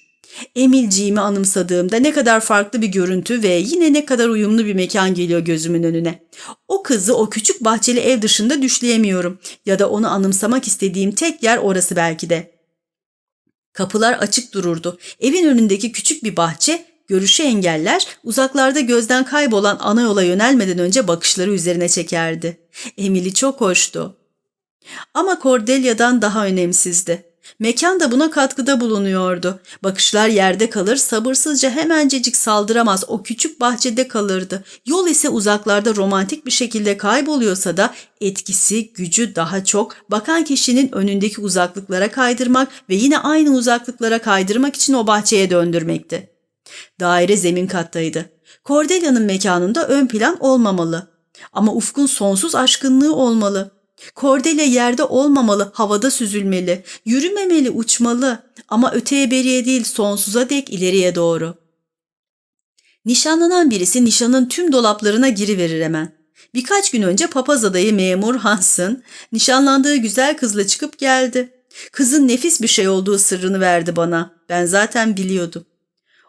Emilciğimi anımsadığımda ne kadar farklı bir görüntü ve yine ne kadar uyumlu bir mekan geliyor gözümün önüne. O kızı o küçük bahçeli ev dışında düşleyemiyorum ya da onu anımsamak istediğim tek yer orası belki de. Kapılar açık dururdu. Evin önündeki küçük bir bahçe Görüşü engeller, uzaklarda gözden kaybolan ana yola yönelmeden önce bakışları üzerine çekerdi. Emily çok hoştu. Ama Cordelia'dan daha önemsizdi. Mekan da buna katkıda bulunuyordu. Bakışlar yerde kalır, sabırsızca hemencecik saldıramaz o küçük bahçede kalırdı. Yol ise uzaklarda romantik bir şekilde kayboluyorsa da etkisi, gücü daha çok bakan kişinin önündeki uzaklıklara kaydırmak ve yine aynı uzaklıklara kaydırmak için o bahçeye döndürmekti. Daire zemin kattaydı. Cordelia'nın mekanında ön plan olmamalı. Ama Ufk'un sonsuz aşkınlığı olmalı. Kordele yerde olmamalı, havada süzülmeli, yürümemeli, uçmalı ama öteye beriye değil sonsuza dek ileriye doğru. Nişanlanan birisi nişanın tüm dolaplarına giriverir hemen. Birkaç gün önce papaz adayı memur Hansen nişanlandığı güzel kızla çıkıp geldi. Kızın nefis bir şey olduğu sırrını verdi bana. Ben zaten biliyordum.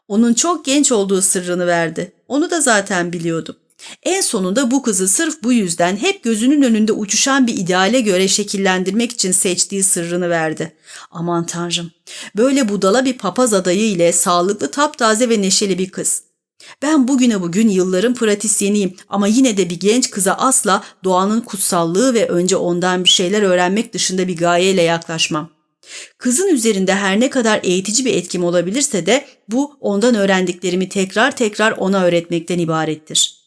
Onun çok genç olduğu sırrını verdi. Onu da zaten biliyordum. En sonunda bu kızı sırf bu yüzden hep gözünün önünde uçuşan bir ideale göre şekillendirmek için seçtiği sırrını verdi. Aman tanrım, böyle budala bir papaz adayı ile sağlıklı, taptaze ve neşeli bir kız. Ben bugüne bugün yılların pratisyeniyim ama yine de bir genç kıza asla doğanın kutsallığı ve önce ondan bir şeyler öğrenmek dışında bir gayeyle yaklaşmam. Kızın üzerinde her ne kadar eğitici bir etkim olabilirse de bu ondan öğrendiklerimi tekrar tekrar ona öğretmekten ibarettir.''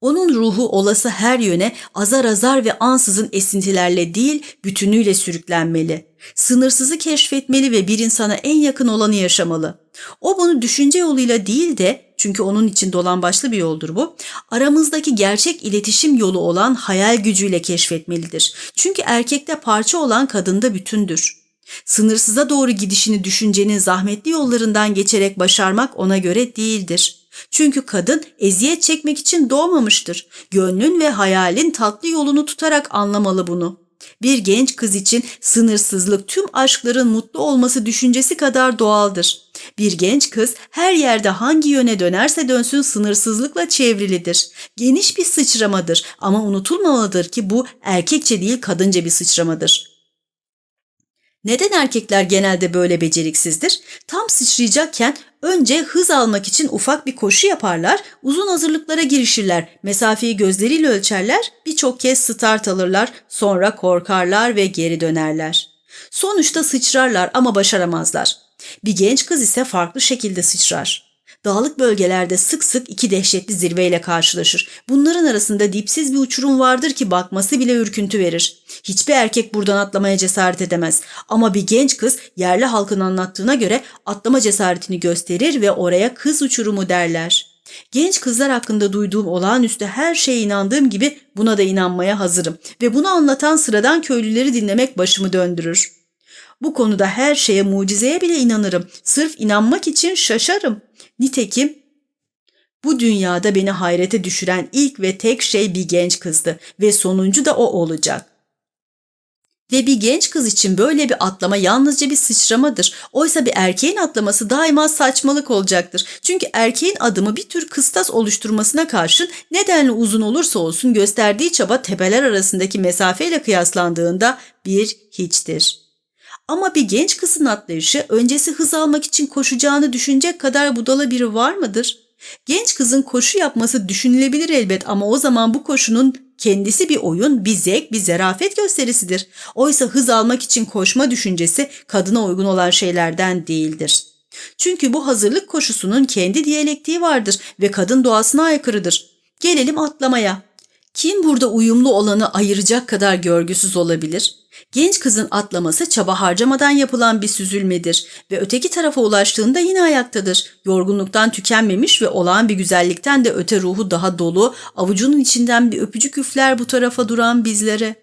Onun ruhu olası her yöne azar azar ve ansızın esintilerle değil bütünüyle sürüklenmeli. Sınırsızı keşfetmeli ve bir insana en yakın olanı yaşamalı. O bunu düşünce yoluyla değil de çünkü onun için dolan başlı bir yoldur bu. Aramızdaki gerçek iletişim yolu olan hayal gücüyle keşfetmelidir. Çünkü erkekte parça olan kadında bütündür. Sınırsıza doğru gidişini düşüncenin zahmetli yollarından geçerek başarmak ona göre değildir. Çünkü kadın eziyet çekmek için doğmamıştır. Gönlün ve hayalin tatlı yolunu tutarak anlamalı bunu. Bir genç kız için sınırsızlık tüm aşkların mutlu olması düşüncesi kadar doğaldır. Bir genç kız her yerde hangi yöne dönerse dönsün sınırsızlıkla çevrilidir. Geniş bir sıçramadır ama unutulmamalıdır ki bu erkekçe değil kadınca bir sıçramadır. Neden erkekler genelde böyle beceriksizdir? Tam sıçrayacakken önce hız almak için ufak bir koşu yaparlar, uzun hazırlıklara girişirler, mesafeyi gözleriyle ölçerler, birçok kez start alırlar, sonra korkarlar ve geri dönerler. Sonuçta sıçrarlar ama başaramazlar. Bir genç kız ise farklı şekilde sıçrar. Dağlık bölgelerde sık sık iki dehşetli zirveyle karşılaşır. Bunların arasında dipsiz bir uçurum vardır ki bakması bile ürküntü verir. Hiçbir erkek buradan atlamaya cesaret edemez. Ama bir genç kız yerli halkın anlattığına göre atlama cesaretini gösterir ve oraya kız uçurumu derler. Genç kızlar hakkında duyduğum olağanüstü her şeye inandığım gibi buna da inanmaya hazırım ve bunu anlatan sıradan köylüleri dinlemek başımı döndürür. Bu konuda her şeye mucizeye bile inanırım. Sırf inanmak için şaşarım. Nitekim bu dünyada beni hayrete düşüren ilk ve tek şey bir genç kızdı ve sonuncu da o olacak. Ve bir genç kız için böyle bir atlama yalnızca bir sıçramadır. Oysa bir erkeğin atlaması daima saçmalık olacaktır. Çünkü erkeğin adımı bir tür kıstas oluşturmasına karşın nedenli uzun olursa olsun gösterdiği çaba tepeler arasındaki mesafeyle kıyaslandığında bir hiçtir. Ama bir genç kızın atlayışı öncesi hız almak için koşacağını düşünecek kadar budala biri var mıdır? Genç kızın koşu yapması düşünülebilir elbet ama o zaman bu koşunun kendisi bir oyun, bir zevk, bir zerafet gösterisidir. Oysa hız almak için koşma düşüncesi kadına uygun olan şeylerden değildir. Çünkü bu hazırlık koşusunun kendi diyalektiği vardır ve kadın doğasına aykırıdır. Gelelim atlamaya. Kim burada uyumlu olanı ayıracak kadar görgüsüz olabilir? Genç kızın atlaması çaba harcamadan yapılan bir süzülmedir ve öteki tarafa ulaştığında yine ayaktadır. Yorgunluktan tükenmemiş ve olağan bir güzellikten de öte ruhu daha dolu, avucunun içinden bir öpücük üfler bu tarafa duran bizlere.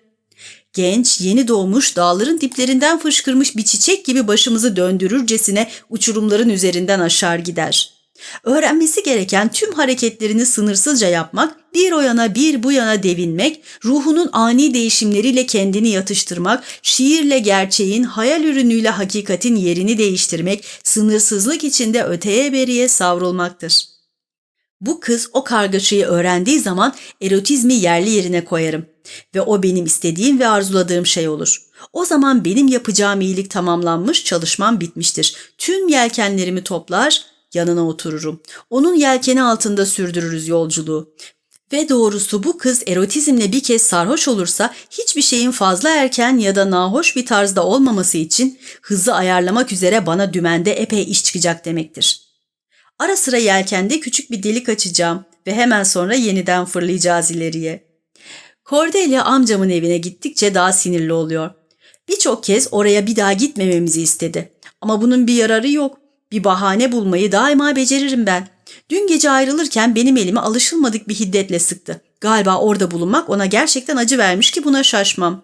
Genç, yeni doğmuş, dağların diplerinden fışkırmış bir çiçek gibi başımızı döndürürcesine uçurumların üzerinden aşar gider.'' Öğrenmesi gereken tüm hareketlerini sınırsızca yapmak, bir o yana bir bu yana devinmek, ruhunun ani değişimleriyle kendini yatıştırmak, şiirle gerçeğin, hayal ürünüyle hakikatin yerini değiştirmek, sınırsızlık içinde öteye beriye savrulmaktır. Bu kız o kargaşayı öğrendiği zaman erotizmi yerli yerine koyarım ve o benim istediğim ve arzuladığım şey olur. O zaman benim yapacağım iyilik tamamlanmış, çalışmam bitmiştir. Tüm yelkenlerimi toplar, Yanına otururum. Onun yelkeni altında sürdürürüz yolculuğu. Ve doğrusu bu kız erotizmle bir kez sarhoş olursa hiçbir şeyin fazla erken ya da nahoş bir tarzda olmaması için hızı ayarlamak üzere bana dümende epey iş çıkacak demektir. Ara sıra yelkende küçük bir delik açacağım ve hemen sonra yeniden fırlayacağız ileriye. Cordelia amcamın evine gittikçe daha sinirli oluyor. Birçok kez oraya bir daha gitmememizi istedi. Ama bunun bir yararı yok. Bir bahane bulmayı daima beceririm ben. Dün gece ayrılırken benim elimi alışılmadık bir hiddetle sıktı. Galiba orada bulunmak ona gerçekten acı vermiş ki buna şaşmam.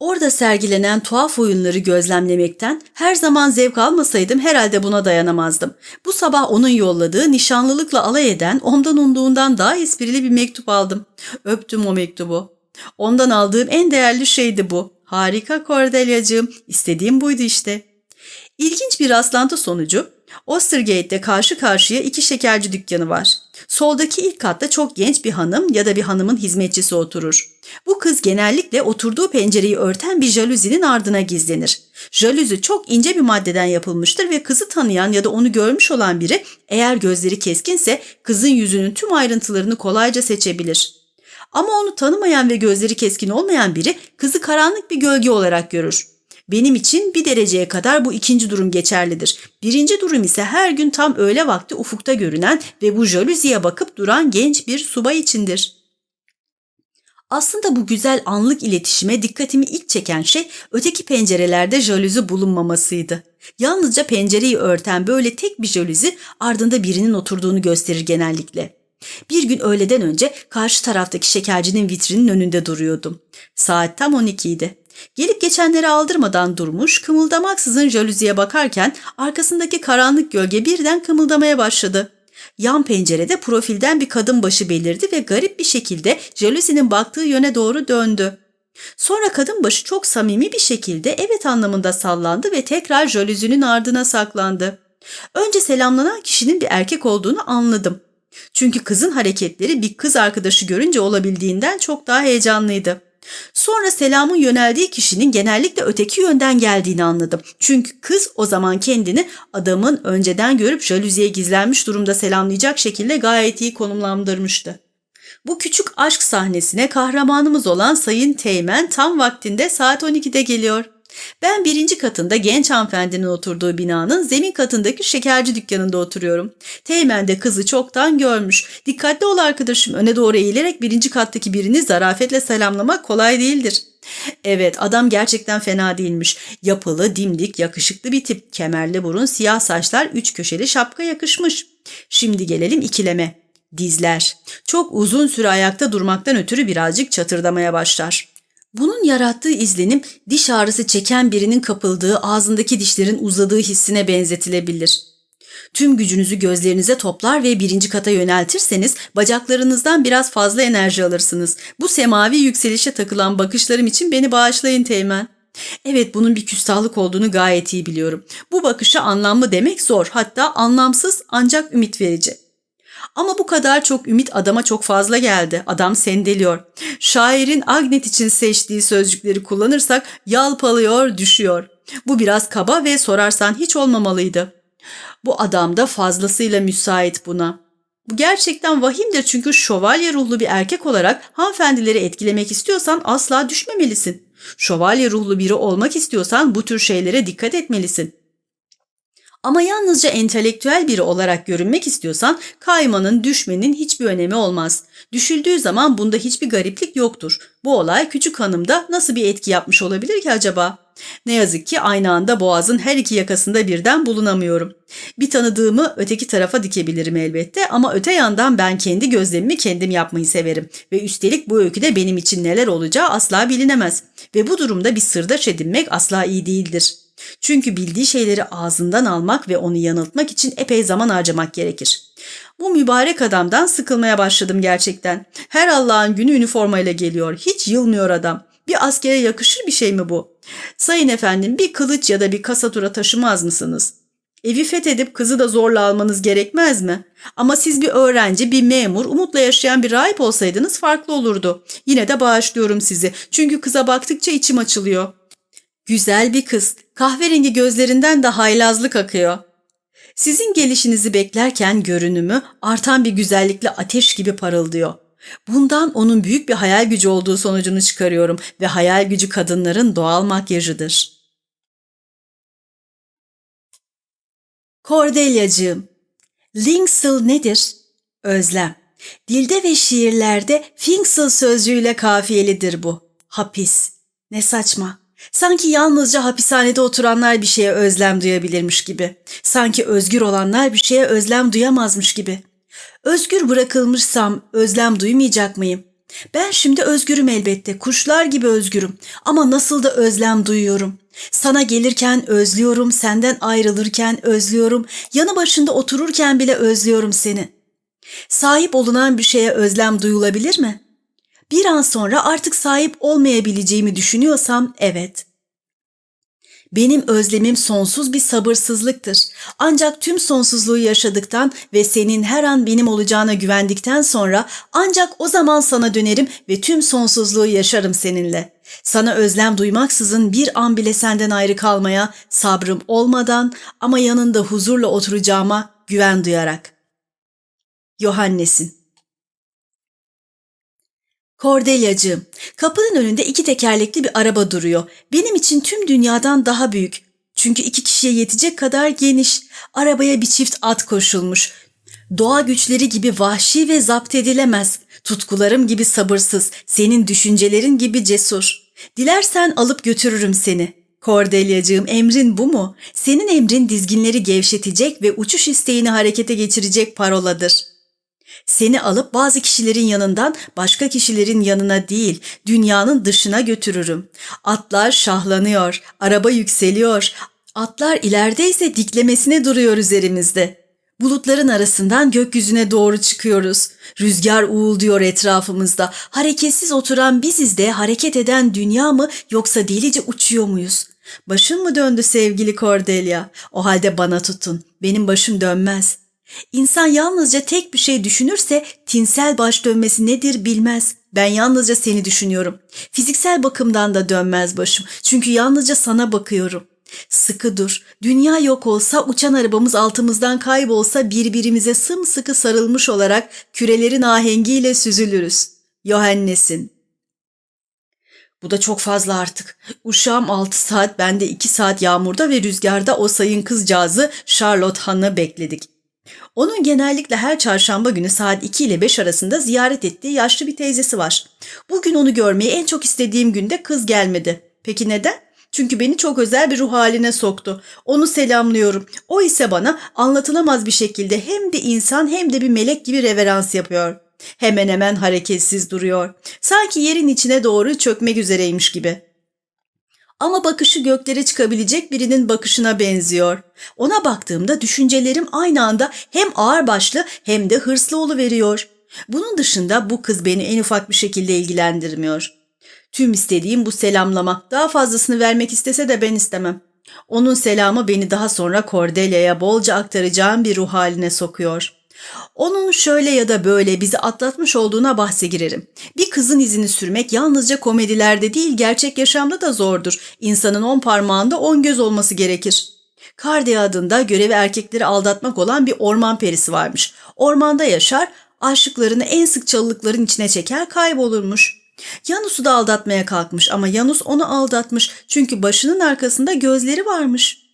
Orada sergilenen tuhaf oyunları gözlemlemekten her zaman zevk almasaydım herhalde buna dayanamazdım. Bu sabah onun yolladığı nişanlılıkla alay eden ondan umduğundan daha esprili bir mektup aldım. Öptüm o mektubu. Ondan aldığım en değerli şeydi bu. Harika Cordelia'cığım. İstediğim buydu işte. İlginç bir rastlantı sonucu Ostergate'de karşı karşıya iki şekerci dükkanı var. Soldaki ilk katta çok genç bir hanım ya da bir hanımın hizmetçisi oturur. Bu kız genellikle oturduğu pencereyi örten bir jalüzinin ardına gizlenir. Jalüzi çok ince bir maddeden yapılmıştır ve kızı tanıyan ya da onu görmüş olan biri eğer gözleri keskinse kızın yüzünün tüm ayrıntılarını kolayca seçebilir. Ama onu tanımayan ve gözleri keskin olmayan biri kızı karanlık bir gölge olarak görür. Benim için bir dereceye kadar bu ikinci durum geçerlidir. Birinci durum ise her gün tam öğle vakti ufukta görünen ve bu jalüziye bakıp duran genç bir subay içindir. Aslında bu güzel anlık iletişime dikkatimi ilk çeken şey öteki pencerelerde jalüzi bulunmamasıydı. Yalnızca pencereyi örten böyle tek bir jalüzi ardında birinin oturduğunu gösterir genellikle. Bir gün öğleden önce karşı taraftaki şekercinin vitrinin önünde duruyordum. Saat tam 12 idi. Gelip geçenleri aldırmadan durmuş, kımıldamaksızın jalüziye bakarken arkasındaki karanlık gölge birden kımıldamaya başladı. Yan pencerede profilden bir kadın başı belirdi ve garip bir şekilde jalüzinin baktığı yöne doğru döndü. Sonra kadın başı çok samimi bir şekilde evet anlamında sallandı ve tekrar jalüzünün ardına saklandı. Önce selamlanan kişinin bir erkek olduğunu anladım. Çünkü kızın hareketleri bir kız arkadaşı görünce olabildiğinden çok daha heyecanlıydı. Sonra selamın yöneldiği kişinin genellikle öteki yönden geldiğini anladım. Çünkü kız o zaman kendini adamın önceden görüp jalüziye gizlenmiş durumda selamlayacak şekilde gayet iyi konumlandırmıştı. Bu küçük aşk sahnesine kahramanımız olan Sayın Teğmen tam vaktinde saat 12'de geliyor. Ben birinci katında genç hanımefendinin oturduğu binanın zemin katındaki şekerci dükkanında oturuyorum. Teğmen de kızı çoktan görmüş. Dikkatli ol arkadaşım öne doğru eğilerek birinci kattaki birini zarafetle selamlamak kolay değildir. Evet adam gerçekten fena değilmiş. Yapılı, dimdik, yakışıklı bir tip. Kemerli burun, siyah saçlar, üç köşeli şapka yakışmış. Şimdi gelelim ikileme. Dizler. Çok uzun süre ayakta durmaktan ötürü birazcık çatırdamaya başlar. Bunun yarattığı izlenim diş ağrısı çeken birinin kapıldığı ağzındaki dişlerin uzadığı hissine benzetilebilir. Tüm gücünüzü gözlerinize toplar ve birinci kata yöneltirseniz bacaklarınızdan biraz fazla enerji alırsınız. Bu semavi yükselişe takılan bakışlarım için beni bağışlayın Teğmen. Evet bunun bir küstahlık olduğunu gayet iyi biliyorum. Bu bakışa anlamlı demek zor hatta anlamsız ancak ümit verici. Ama bu kadar çok ümit adama çok fazla geldi. Adam sendeliyor. Şairin Agnet için seçtiği sözcükleri kullanırsak yalpalıyor, düşüyor. Bu biraz kaba ve sorarsan hiç olmamalıydı. Bu adam da fazlasıyla müsait buna. Bu gerçekten vahimdir çünkü şövalye ruhlu bir erkek olarak hanımefendileri etkilemek istiyorsan asla düşmemelisin. Şövalye ruhlu biri olmak istiyorsan bu tür şeylere dikkat etmelisin. Ama yalnızca entelektüel biri olarak görünmek istiyorsan kaymanın, düşmenin hiçbir önemi olmaz. Düşüldüğü zaman bunda hiçbir gariplik yoktur. Bu olay küçük hanımda nasıl bir etki yapmış olabilir ki acaba? Ne yazık ki aynı anda boğazın her iki yakasında birden bulunamıyorum. Bir tanıdığımı öteki tarafa dikebilirim elbette ama öte yandan ben kendi gözlemimi kendim yapmayı severim. Ve üstelik bu öyküde benim için neler olacağı asla bilinemez. Ve bu durumda bir sırdaş edinmek asla iyi değildir. Çünkü bildiği şeyleri ağzından almak ve onu yanıltmak için epey zaman harcamak gerekir. Bu mübarek adamdan sıkılmaya başladım gerçekten. Her Allah'ın günü üniformayla geliyor. Hiç yılmıyor adam. Bir askere yakışır bir şey mi bu? Sayın efendim bir kılıç ya da bir kasatura taşımaz mısınız? Evi fethedip kızı da zorla almanız gerekmez mi? Ama siz bir öğrenci, bir memur, umutla yaşayan bir rahip olsaydınız farklı olurdu. Yine de bağışlıyorum sizi. Çünkü kıza baktıkça içim açılıyor. Güzel bir kız. Kahverengi gözlerinden de haylazlık akıyor. Sizin gelişinizi beklerken görünümü artan bir güzellikle ateş gibi parıldıyor. Bundan onun büyük bir hayal gücü olduğu sonucunu çıkarıyorum ve hayal gücü kadınların doğal makyajıdır. Kordelyacığım, Linksel nedir? Özlem. Dilde ve şiirlerde Finksel sözcüğüyle kafiyelidir bu. Hapis. Ne saçma. Sanki yalnızca hapishanede oturanlar bir şeye özlem duyabilirmiş gibi. Sanki özgür olanlar bir şeye özlem duyamazmış gibi. Özgür bırakılmışsam özlem duymayacak mıyım? Ben şimdi özgürüm elbette, kuşlar gibi özgürüm. Ama nasıl da özlem duyuyorum. Sana gelirken özlüyorum, senden ayrılırken özlüyorum, yanı başında otururken bile özlüyorum seni. Sahip olunan bir şeye özlem duyulabilir mi? Bir an sonra artık sahip olmayabileceğimi düşünüyorsam evet. Benim özlemim sonsuz bir sabırsızlıktır. Ancak tüm sonsuzluğu yaşadıktan ve senin her an benim olacağına güvendikten sonra ancak o zaman sana dönerim ve tüm sonsuzluğu yaşarım seninle. Sana özlem duymaksızın bir an bile senden ayrı kalmaya sabrım olmadan ama yanında huzurla oturacağıma güven duyarak. Yohannes'in Kordelyacığım, kapının önünde iki tekerlekli bir araba duruyor. Benim için tüm dünyadan daha büyük. Çünkü iki kişiye yetecek kadar geniş. Arabaya bir çift at koşulmuş. Doğa güçleri gibi vahşi ve zapt edilemez. Tutkularım gibi sabırsız, senin düşüncelerin gibi cesur. Dilersen alıp götürürüm seni. Kordelyacığım emrin bu mu? Senin emrin dizginleri gevşetecek ve uçuş isteğini harekete geçirecek paroladır.'' Seni alıp bazı kişilerin yanından başka kişilerin yanına değil, dünyanın dışına götürürüm. Atlar şahlanıyor, araba yükseliyor. Atlar ilerideyse diklemesine duruyor üzerimizde. Bulutların arasından gökyüzüne doğru çıkıyoruz. Rüzgar uğulduyor etrafımızda. Hareketsiz oturan biziz de hareket eden dünya mı yoksa delice uçuyor muyuz? Başın mı döndü sevgili Cordelia? O halde bana tutun. Benim başım dönmez.'' İnsan yalnızca tek bir şey düşünürse tinsel baş dönmesi nedir bilmez. Ben yalnızca seni düşünüyorum. Fiziksel bakımdan da dönmez başım. Çünkü yalnızca sana bakıyorum. Sıkı dur. Dünya yok olsa, uçan arabamız altımızdan kaybolsa birbirimize sımsıkı sarılmış olarak kürelerin ahengiyle süzülürüz. Yohannes'in. Bu da çok fazla artık. Uşağım 6 saat, ben de 2 saat yağmurda ve rüzgarda o sayın kızcağızı Charlotte Han'ı bekledik. Onun genellikle her çarşamba günü saat 2 ile 5 arasında ziyaret ettiği yaşlı bir teyzesi var. Bugün onu görmeyi en çok istediğim günde kız gelmedi. Peki neden? Çünkü beni çok özel bir ruh haline soktu. Onu selamlıyorum. O ise bana anlatılamaz bir şekilde hem bir insan hem de bir melek gibi reverans yapıyor. Hemen hemen hareketsiz duruyor. Sanki yerin içine doğru çökmek üzereymiş gibi. Ama bakışı göklere çıkabilecek birinin bakışına benziyor. Ona baktığımda düşüncelerim aynı anda hem ağırbaşlı hem de hırslı veriyor. Bunun dışında bu kız beni en ufak bir şekilde ilgilendirmiyor. Tüm istediğim bu selamlama. Daha fazlasını vermek istese de ben istemem. Onun selamı beni daha sonra Cordelia'ya bolca aktaracağım bir ruh haline sokuyor. Onun şöyle ya da böyle bizi atlatmış olduğuna bahse girerim. Bir kızın izini sürmek yalnızca komedilerde değil gerçek yaşamda da zordur. İnsanın on parmağında on göz olması gerekir. Kardi adında görevi erkekleri aldatmak olan bir orman perisi varmış. Ormanda yaşar, aşıklarını en sık çalılıkların içine çeker kaybolurmuş. Yanus'u da aldatmaya kalkmış ama Yanus onu aldatmış çünkü başının arkasında gözleri varmış.''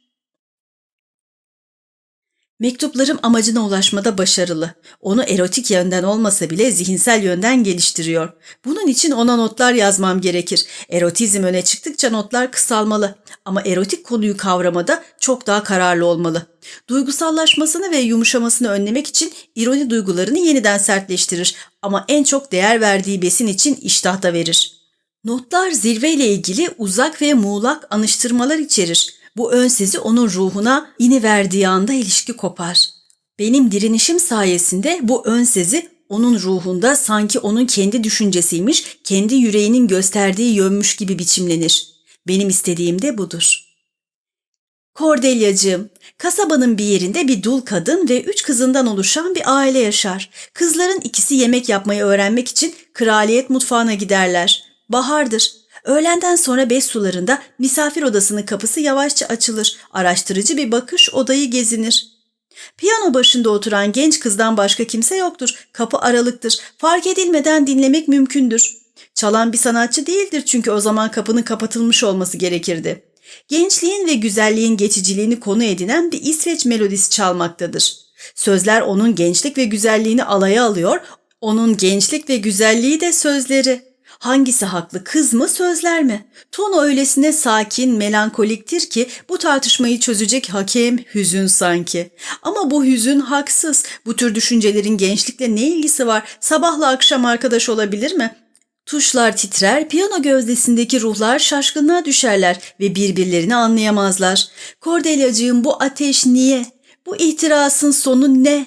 Mektuplarım amacına ulaşmada başarılı. Onu erotik yönden olmasa bile zihinsel yönden geliştiriyor. Bunun için ona notlar yazmam gerekir. Erotizm öne çıktıkça notlar kısalmalı. Ama erotik konuyu kavramada çok daha kararlı olmalı. Duygusallaşmasını ve yumuşamasını önlemek için ironi duygularını yeniden sertleştirir. Ama en çok değer verdiği besin için iştah da verir. Notlar zirveyle ilgili uzak ve muğlak anıştırmalar içerir. Bu ön sezi onun ruhuna ini verdiği anda ilişki kopar. Benim direnişim sayesinde bu ön sezi onun ruhunda sanki onun kendi düşüncesiymiş, kendi yüreğinin gösterdiği yönmüş gibi biçimlenir. Benim istediğim de budur. Kordelyacığım, kasabanın bir yerinde bir dul kadın ve üç kızından oluşan bir aile yaşar. Kızların ikisi yemek yapmayı öğrenmek için kraliyet mutfağına giderler. Bahardır. Öğlenden sonra beş sularında misafir odasının kapısı yavaşça açılır. Araştırıcı bir bakış odayı gezinir. Piyano başında oturan genç kızdan başka kimse yoktur. Kapı aralıktır. Fark edilmeden dinlemek mümkündür. Çalan bir sanatçı değildir çünkü o zaman kapının kapatılmış olması gerekirdi. Gençliğin ve güzelliğin geçiciliğini konu edinen bir İsveç melodisi çalmaktadır. Sözler onun gençlik ve güzelliğini alaya alıyor, onun gençlik ve güzelliği de sözleri. Hangisi haklı kız mı sözler mi? Tonu öylesine sakin, melankoliktir ki bu tartışmayı çözecek hakem hüzün sanki. Ama bu hüzün haksız. Bu tür düşüncelerin gençlikle ne ilgisi var? Sabahla akşam arkadaş olabilir mi? Tuşlar titrer, piyano gözdesindeki ruhlar şaşkınlığa düşerler ve birbirlerini anlayamazlar. Kordelyacığım bu ateş niye? Bu ihtirasın sonu ne?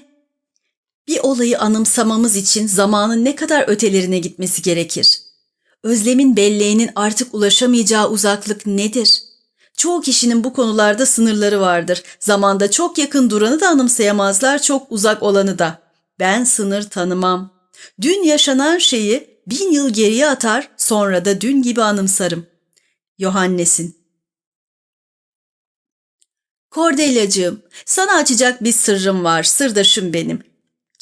Bir olayı anımsamamız için zamanın ne kadar ötelerine gitmesi gerekir? Özlemin belleğinin artık ulaşamayacağı uzaklık nedir? Çoğu kişinin bu konularda sınırları vardır. Zamanda çok yakın duranı da anımsayamazlar, çok uzak olanı da. Ben sınır tanımam. Dün yaşanan şeyi bin yıl geriye atar, sonra da dün gibi anımsarım. Yohannes'in Kordelyacığım, sana açacak bir sırrım var, sırdaşım benim.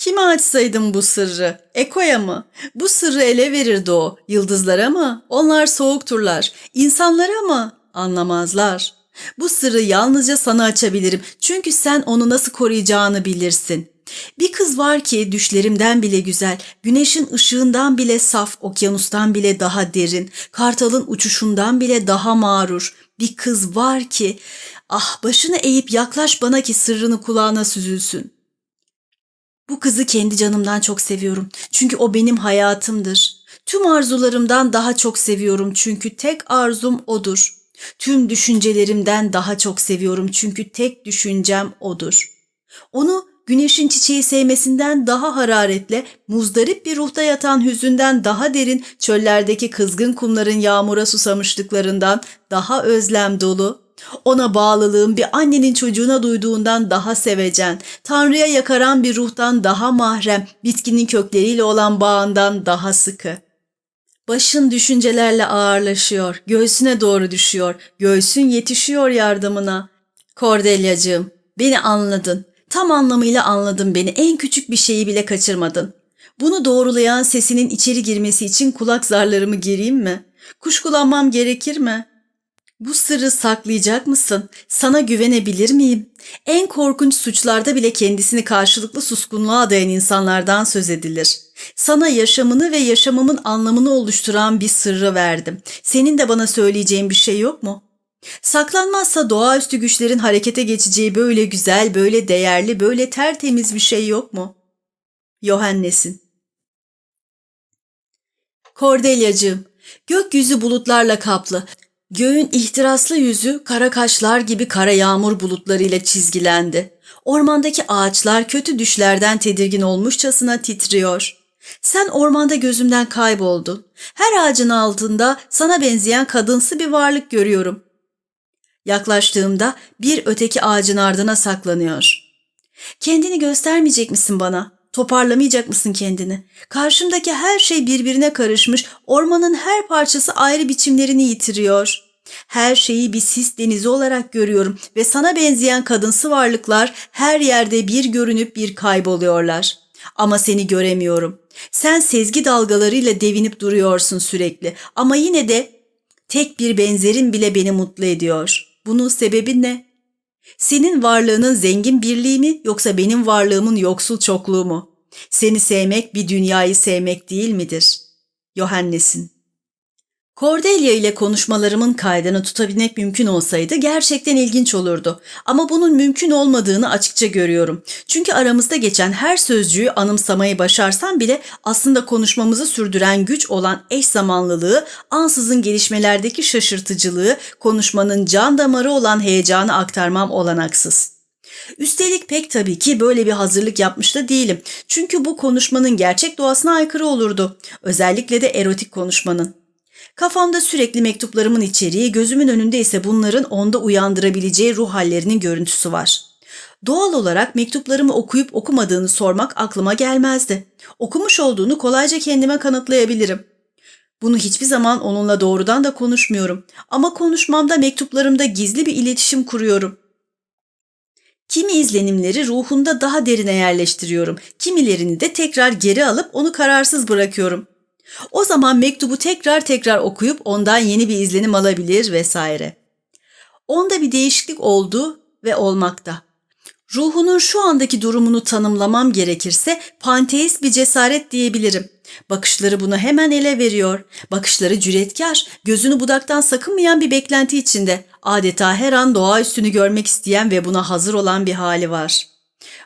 Kime açsaydım bu sırrı? Eko'ya mı? Bu sırrı ele verirdi o. Yıldızlara mı? Onlar soğukturlar. İnsanlara mı? Anlamazlar. Bu sırrı yalnızca sana açabilirim. Çünkü sen onu nasıl koruyacağını bilirsin. Bir kız var ki düşlerimden bile güzel, güneşin ışığından bile saf, okyanustan bile daha derin, kartalın uçuşundan bile daha mağrur. Bir kız var ki, ah başını eğip yaklaş bana ki sırrını kulağına süzülsün. Bu kızı kendi canımdan çok seviyorum. Çünkü o benim hayatımdır. Tüm arzularımdan daha çok seviyorum çünkü tek arzum odur. Tüm düşüncelerimden daha çok seviyorum çünkü tek düşüncem odur. Onu güneşin çiçeği sevmesinden daha hararetle, muzdarip bir ruhta yatan hüzünden daha derin, çöllerdeki kızgın kumların yağmura susamışlıklarından daha özlem dolu, ona bağlılığım bir annenin çocuğuna duyduğundan daha sevecen, Tanrı'ya yakaran bir ruhtan daha mahrem, bitkinin kökleriyle olan bağından daha sıkı. Başın düşüncelerle ağırlaşıyor, göğsüne doğru düşüyor, göğsün yetişiyor yardımına. Kordelyacığım, beni anladın. Tam anlamıyla anladın beni, en küçük bir şeyi bile kaçırmadın. Bunu doğrulayan sesinin içeri girmesi için kulak zarlarımı gereyim mi? Kuşkulanmam gerekir mi?'' Bu sırrı saklayacak mısın? Sana güvenebilir miyim? En korkunç suçlarda bile kendisini karşılıklı suskunluğa adayan insanlardan söz edilir. Sana yaşamını ve yaşamımın anlamını oluşturan bir sırrı verdim. Senin de bana söyleyeceğin bir şey yok mu? Saklanmazsa doğaüstü güçlerin harekete geçeceği böyle güzel, böyle değerli, böyle tertemiz bir şey yok mu? Yohannes'in Kordelyacığım, gökyüzü bulutlarla kaplı. Göğün ihtiraslı yüzü kara kaşlar gibi kara yağmur bulutlarıyla çizgilendi. Ormandaki ağaçlar kötü düşlerden tedirgin olmuşçasına titriyor. Sen ormanda gözümden kayboldun. Her ağacın altında sana benzeyen kadınsı bir varlık görüyorum. Yaklaştığımda bir öteki ağacın ardına saklanıyor. Kendini göstermeyecek misin bana? Toparlamayacak mısın kendini? Karşımdaki her şey birbirine karışmış, ormanın her parçası ayrı biçimlerini yitiriyor. Her şeyi bir sis denizi olarak görüyorum ve sana benzeyen kadınsı varlıklar her yerde bir görünüp bir kayboluyorlar. Ama seni göremiyorum. Sen sezgi dalgalarıyla devinip duruyorsun sürekli ama yine de tek bir benzerin bile beni mutlu ediyor. Bunun sebebi ne? Senin varlığının zengin birliği mi yoksa benim varlığımın yoksul çokluğu mu? Seni sevmek bir dünyayı sevmek değil midir? Yohannes'in Cordelia ile konuşmalarımın kaydını tutabilmek mümkün olsaydı gerçekten ilginç olurdu. Ama bunun mümkün olmadığını açıkça görüyorum. Çünkü aramızda geçen her sözcüğü anımsamayı başarsam bile aslında konuşmamızı sürdüren güç olan eş zamanlılığı, ansızın gelişmelerdeki şaşırtıcılığı, konuşmanın can damarı olan heyecanı aktarmam olanaksız. Üstelik pek tabii ki böyle bir hazırlık yapmış da değilim. Çünkü bu konuşmanın gerçek doğasına aykırı olurdu. Özellikle de erotik konuşmanın. Kafamda sürekli mektuplarımın içeriği, gözümün önünde ise bunların onda uyandırabileceği ruh hallerinin görüntüsü var. Doğal olarak mektuplarımı okuyup okumadığını sormak aklıma gelmezdi. Okumuş olduğunu kolayca kendime kanıtlayabilirim. Bunu hiçbir zaman onunla doğrudan da konuşmuyorum ama konuşmamda mektuplarımda gizli bir iletişim kuruyorum. Kimi izlenimleri ruhunda daha derine yerleştiriyorum. Kimilerini de tekrar geri alıp onu kararsız bırakıyorum. O zaman mektubu tekrar tekrar okuyup ondan yeni bir izlenim alabilir vesaire. Onda bir değişiklik oldu ve olmakta. Ruhunun şu andaki durumunu tanımlamam gerekirse panteist bir cesaret diyebilirim. Bakışları bunu hemen ele veriyor. Bakışları cüretkar, gözünü budaktan sakınmayan bir beklenti içinde. Adeta her an doğa üstünü görmek isteyen ve buna hazır olan bir hali var.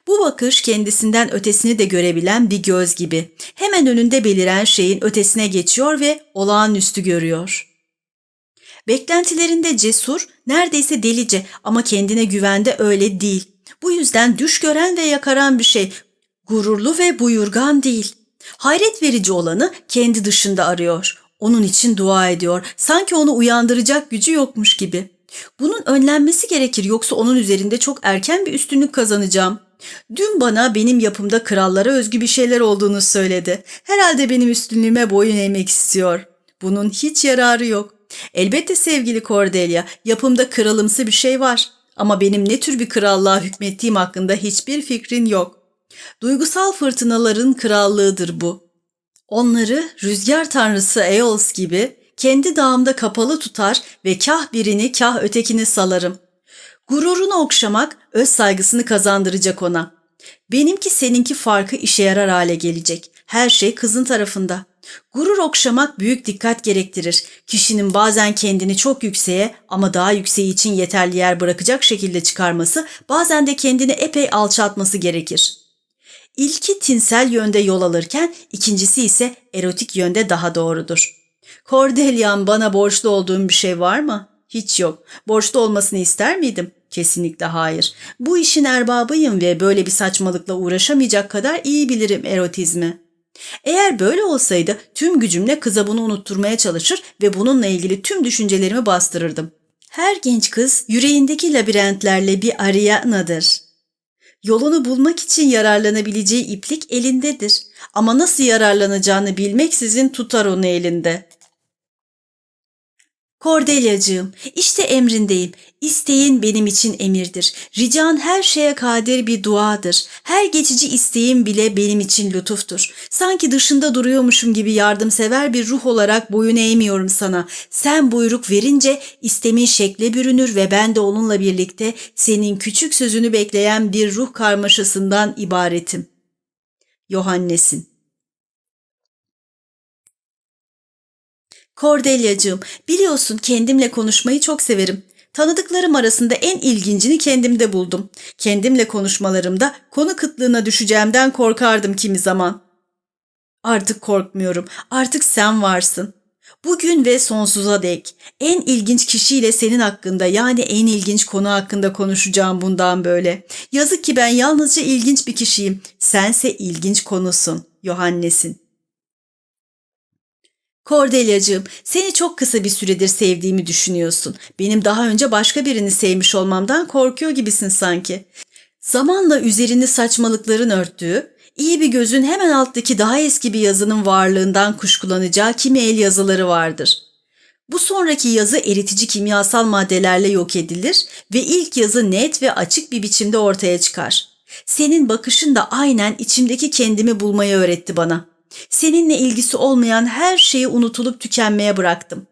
Bu bakış kendisinden ötesini de görebilen bir göz gibi. Hemen önünde beliren şeyin ötesine geçiyor ve olağanüstü görüyor. Beklentilerinde cesur, neredeyse delice ama kendine güvende öyle değil. Bu yüzden düş gören ve yakaran bir şey. Gururlu ve buyurgan değil. Hayret verici olanı kendi dışında arıyor. Onun için dua ediyor. Sanki onu uyandıracak gücü yokmuş gibi. Bunun önlenmesi gerekir yoksa onun üzerinde çok erken bir üstünlük kazanacağım. Dün bana benim yapımda krallara özgü bir şeyler olduğunu söyledi. Herhalde benim üstünlüğüme boyun eğmek istiyor. Bunun hiç yararı yok. Elbette sevgili Cordelia, yapımda kralımsı bir şey var. Ama benim ne tür bir krallığa hükmettiğim hakkında hiçbir fikrin yok. Duygusal fırtınaların krallığıdır bu. Onları rüzgar tanrısı Eos gibi kendi dağımda kapalı tutar ve kah birini kah ötekini salarım. Gururunu okşamak öz saygısını kazandıracak ona. Benimki seninki farkı işe yarar hale gelecek. Her şey kızın tarafında. Gurur okşamak büyük dikkat gerektirir. Kişinin bazen kendini çok yükseğe ama daha yükseği için yeterli yer bırakacak şekilde çıkarması, bazen de kendini epey alçaltması gerekir. İlki tinsel yönde yol alırken ikincisi ise erotik yönde daha doğrudur. Cordelia'm bana borçlu olduğum bir şey var mı? Hiç yok. Borçlu olmasını ister miydim? Kesinlikle hayır. Bu işin erbabıyım ve böyle bir saçmalıkla uğraşamayacak kadar iyi bilirim erotizmi. Eğer böyle olsaydı tüm gücümle kıza bunu unutturmaya çalışır ve bununla ilgili tüm düşüncelerimi bastırırdım. Her genç kız yüreğindeki labirentlerle bir Ariana'dır. Yolunu bulmak için yararlanabileceği iplik elindedir. Ama nasıl yararlanacağını bilmek sizin tutar onu elinde. Kordelyacığım, işte emrindeyim. İsteğin benim için emirdir. Rican her şeye kadir bir duadır. Her geçici isteğim bile benim için lütuftur. Sanki dışında duruyormuşum gibi yardımsever bir ruh olarak boyun eğmiyorum sana. Sen buyruk verince istemin şekle bürünür ve ben de onunla birlikte senin küçük sözünü bekleyen bir ruh karmaşasından ibaretim. Yohannes'in Kordelyacığım, biliyorsun kendimle konuşmayı çok severim. Tanıdıklarım arasında en ilgincini kendimde buldum. Kendimle konuşmalarımda konu kıtlığına düşeceğimden korkardım kimi zaman. Artık korkmuyorum. Artık sen varsın. Bugün ve sonsuza dek en ilginç kişiyle senin hakkında yani en ilginç konu hakkında konuşacağım bundan böyle. Yazık ki ben yalnızca ilginç bir kişiyim. Sense ilginç konusun. Yohannes'in. Kordelyacığım, seni çok kısa bir süredir sevdiğimi düşünüyorsun. Benim daha önce başka birini sevmiş olmamdan korkuyor gibisin sanki. Zamanla üzerini saçmalıkların örttüğü, iyi bir gözün hemen alttaki daha eski bir yazının varlığından kuşkulanacağı kimi el yazıları vardır. Bu sonraki yazı eritici kimyasal maddelerle yok edilir ve ilk yazı net ve açık bir biçimde ortaya çıkar. Senin bakışın da aynen içimdeki kendimi bulmayı öğretti bana.'' Seninle ilgisi olmayan her şeyi unutulup tükenmeye bıraktım.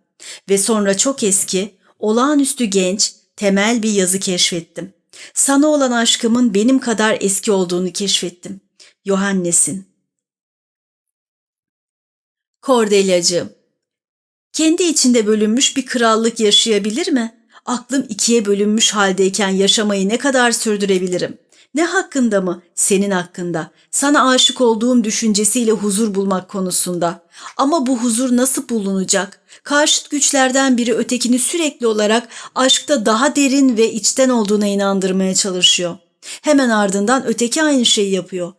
Ve sonra çok eski, olağanüstü genç, temel bir yazı keşfettim. Sana olan aşkımın benim kadar eski olduğunu keşfettim. Yohannes'in. Kordelyacığım, kendi içinde bölünmüş bir krallık yaşayabilir mi? Aklım ikiye bölünmüş haldeyken yaşamayı ne kadar sürdürebilirim? Ne hakkında mı? Senin hakkında. Sana aşık olduğum düşüncesiyle huzur bulmak konusunda. Ama bu huzur nasıl bulunacak? Karşıt güçlerden biri ötekini sürekli olarak aşkta daha derin ve içten olduğuna inandırmaya çalışıyor. Hemen ardından öteki aynı şeyi yapıyor.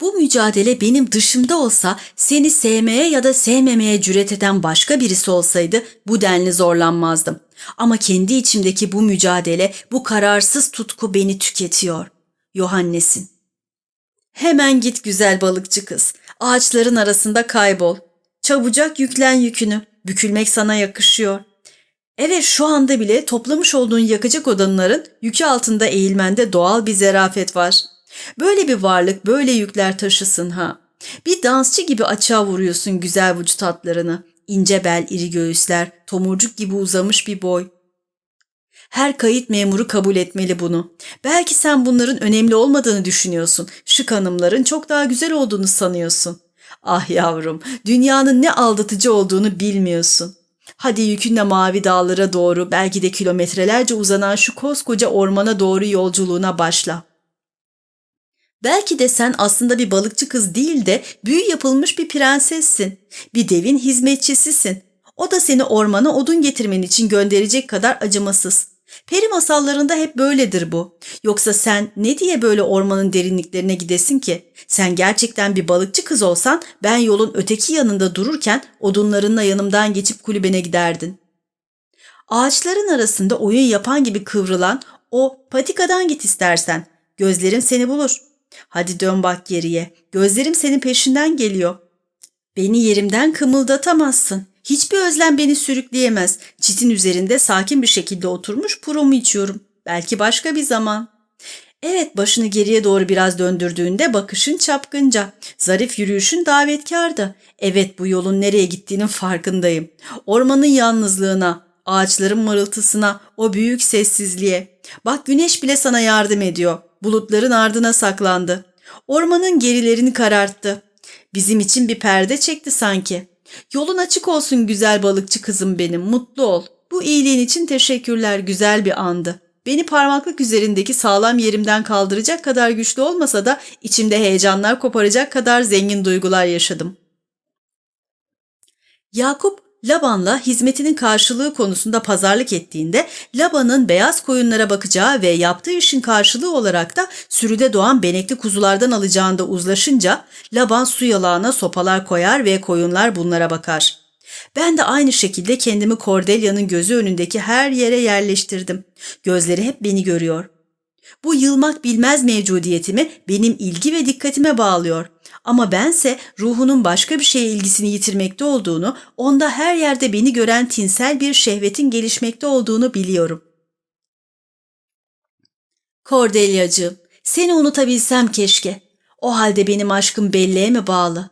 Bu mücadele benim dışımda olsa seni sevmeye ya da sevmemeye cüret eden başka birisi olsaydı bu denli zorlanmazdım. Ama kendi içimdeki bu mücadele, bu kararsız tutku beni tüketiyor. Yohannes'in. Hemen git güzel balıkçı kız. Ağaçların arasında kaybol. Çabucak yüklen yükünü. Bükülmek sana yakışıyor. Evet şu anda bile toplamış olduğun yakacak odanların yükü altında eğilmende doğal bir zerafet var. Böyle bir varlık böyle yükler taşısın ha. Bir dansçı gibi açığa vuruyorsun güzel vücut hatlarını. İnce bel, iri göğüsler, tomurcuk gibi uzamış bir boy. Her kayıt memuru kabul etmeli bunu. Belki sen bunların önemli olmadığını düşünüyorsun. Şık hanımların çok daha güzel olduğunu sanıyorsun. Ah yavrum, dünyanın ne aldatıcı olduğunu bilmiyorsun. Hadi yükünle mavi dağlara doğru, belki de kilometrelerce uzanan şu koskoca ormana doğru yolculuğuna başla. Belki de sen aslında bir balıkçı kız değil de büyü yapılmış bir prensessin. Bir devin hizmetçisisin. O da seni ormana odun getirmen için gönderecek kadar acımasız. Peri masallarında hep böyledir bu. Yoksa sen ne diye böyle ormanın derinliklerine gidesin ki? Sen gerçekten bir balıkçı kız olsan ben yolun öteki yanında dururken odunlarınla yanımdan geçip kulübene giderdin. Ağaçların arasında oyun yapan gibi kıvrılan o patikadan git istersen. Gözlerim seni bulur. Hadi dön bak geriye. Gözlerim senin peşinden geliyor. Beni yerimden kımıldatamazsın. Hiçbir özlem beni sürükleyemez. Çitin üzerinde sakin bir şekilde oturmuş puromu içiyorum. Belki başka bir zaman. Evet başını geriye doğru biraz döndürdüğünde bakışın çapkınca. Zarif yürüyüşün davetkardı. Evet bu yolun nereye gittiğinin farkındayım. Ormanın yalnızlığına, ağaçların mırıltısına, o büyük sessizliğe. Bak güneş bile sana yardım ediyor. Bulutların ardına saklandı. Ormanın gerilerini kararttı. Bizim için bir perde çekti sanki. Yolun açık olsun güzel balıkçı kızım benim, mutlu ol. Bu iyiliğin için teşekkürler, güzel bir andı. Beni parmaklık üzerindeki sağlam yerimden kaldıracak kadar güçlü olmasa da içimde heyecanlar koparacak kadar zengin duygular yaşadım. Yakup Laban'la hizmetinin karşılığı konusunda pazarlık ettiğinde Laban'ın beyaz koyunlara bakacağı ve yaptığı işin karşılığı olarak da sürüde doğan benekli kuzulardan alacağında uzlaşınca Laban su yalağına sopalar koyar ve koyunlar bunlara bakar. Ben de aynı şekilde kendimi Cordelia'nın gözü önündeki her yere yerleştirdim. Gözleri hep beni görüyor. Bu yılmak bilmez mevcudiyetimi benim ilgi ve dikkatime bağlıyor. Ama bense ruhunun başka bir şeye ilgisini yitirmekte olduğunu, onda her yerde beni gören tinsel bir şehvetin gelişmekte olduğunu biliyorum. Cordelia'cığım, seni unutabilsem keşke. O halde benim aşkım belleğe mi bağlı?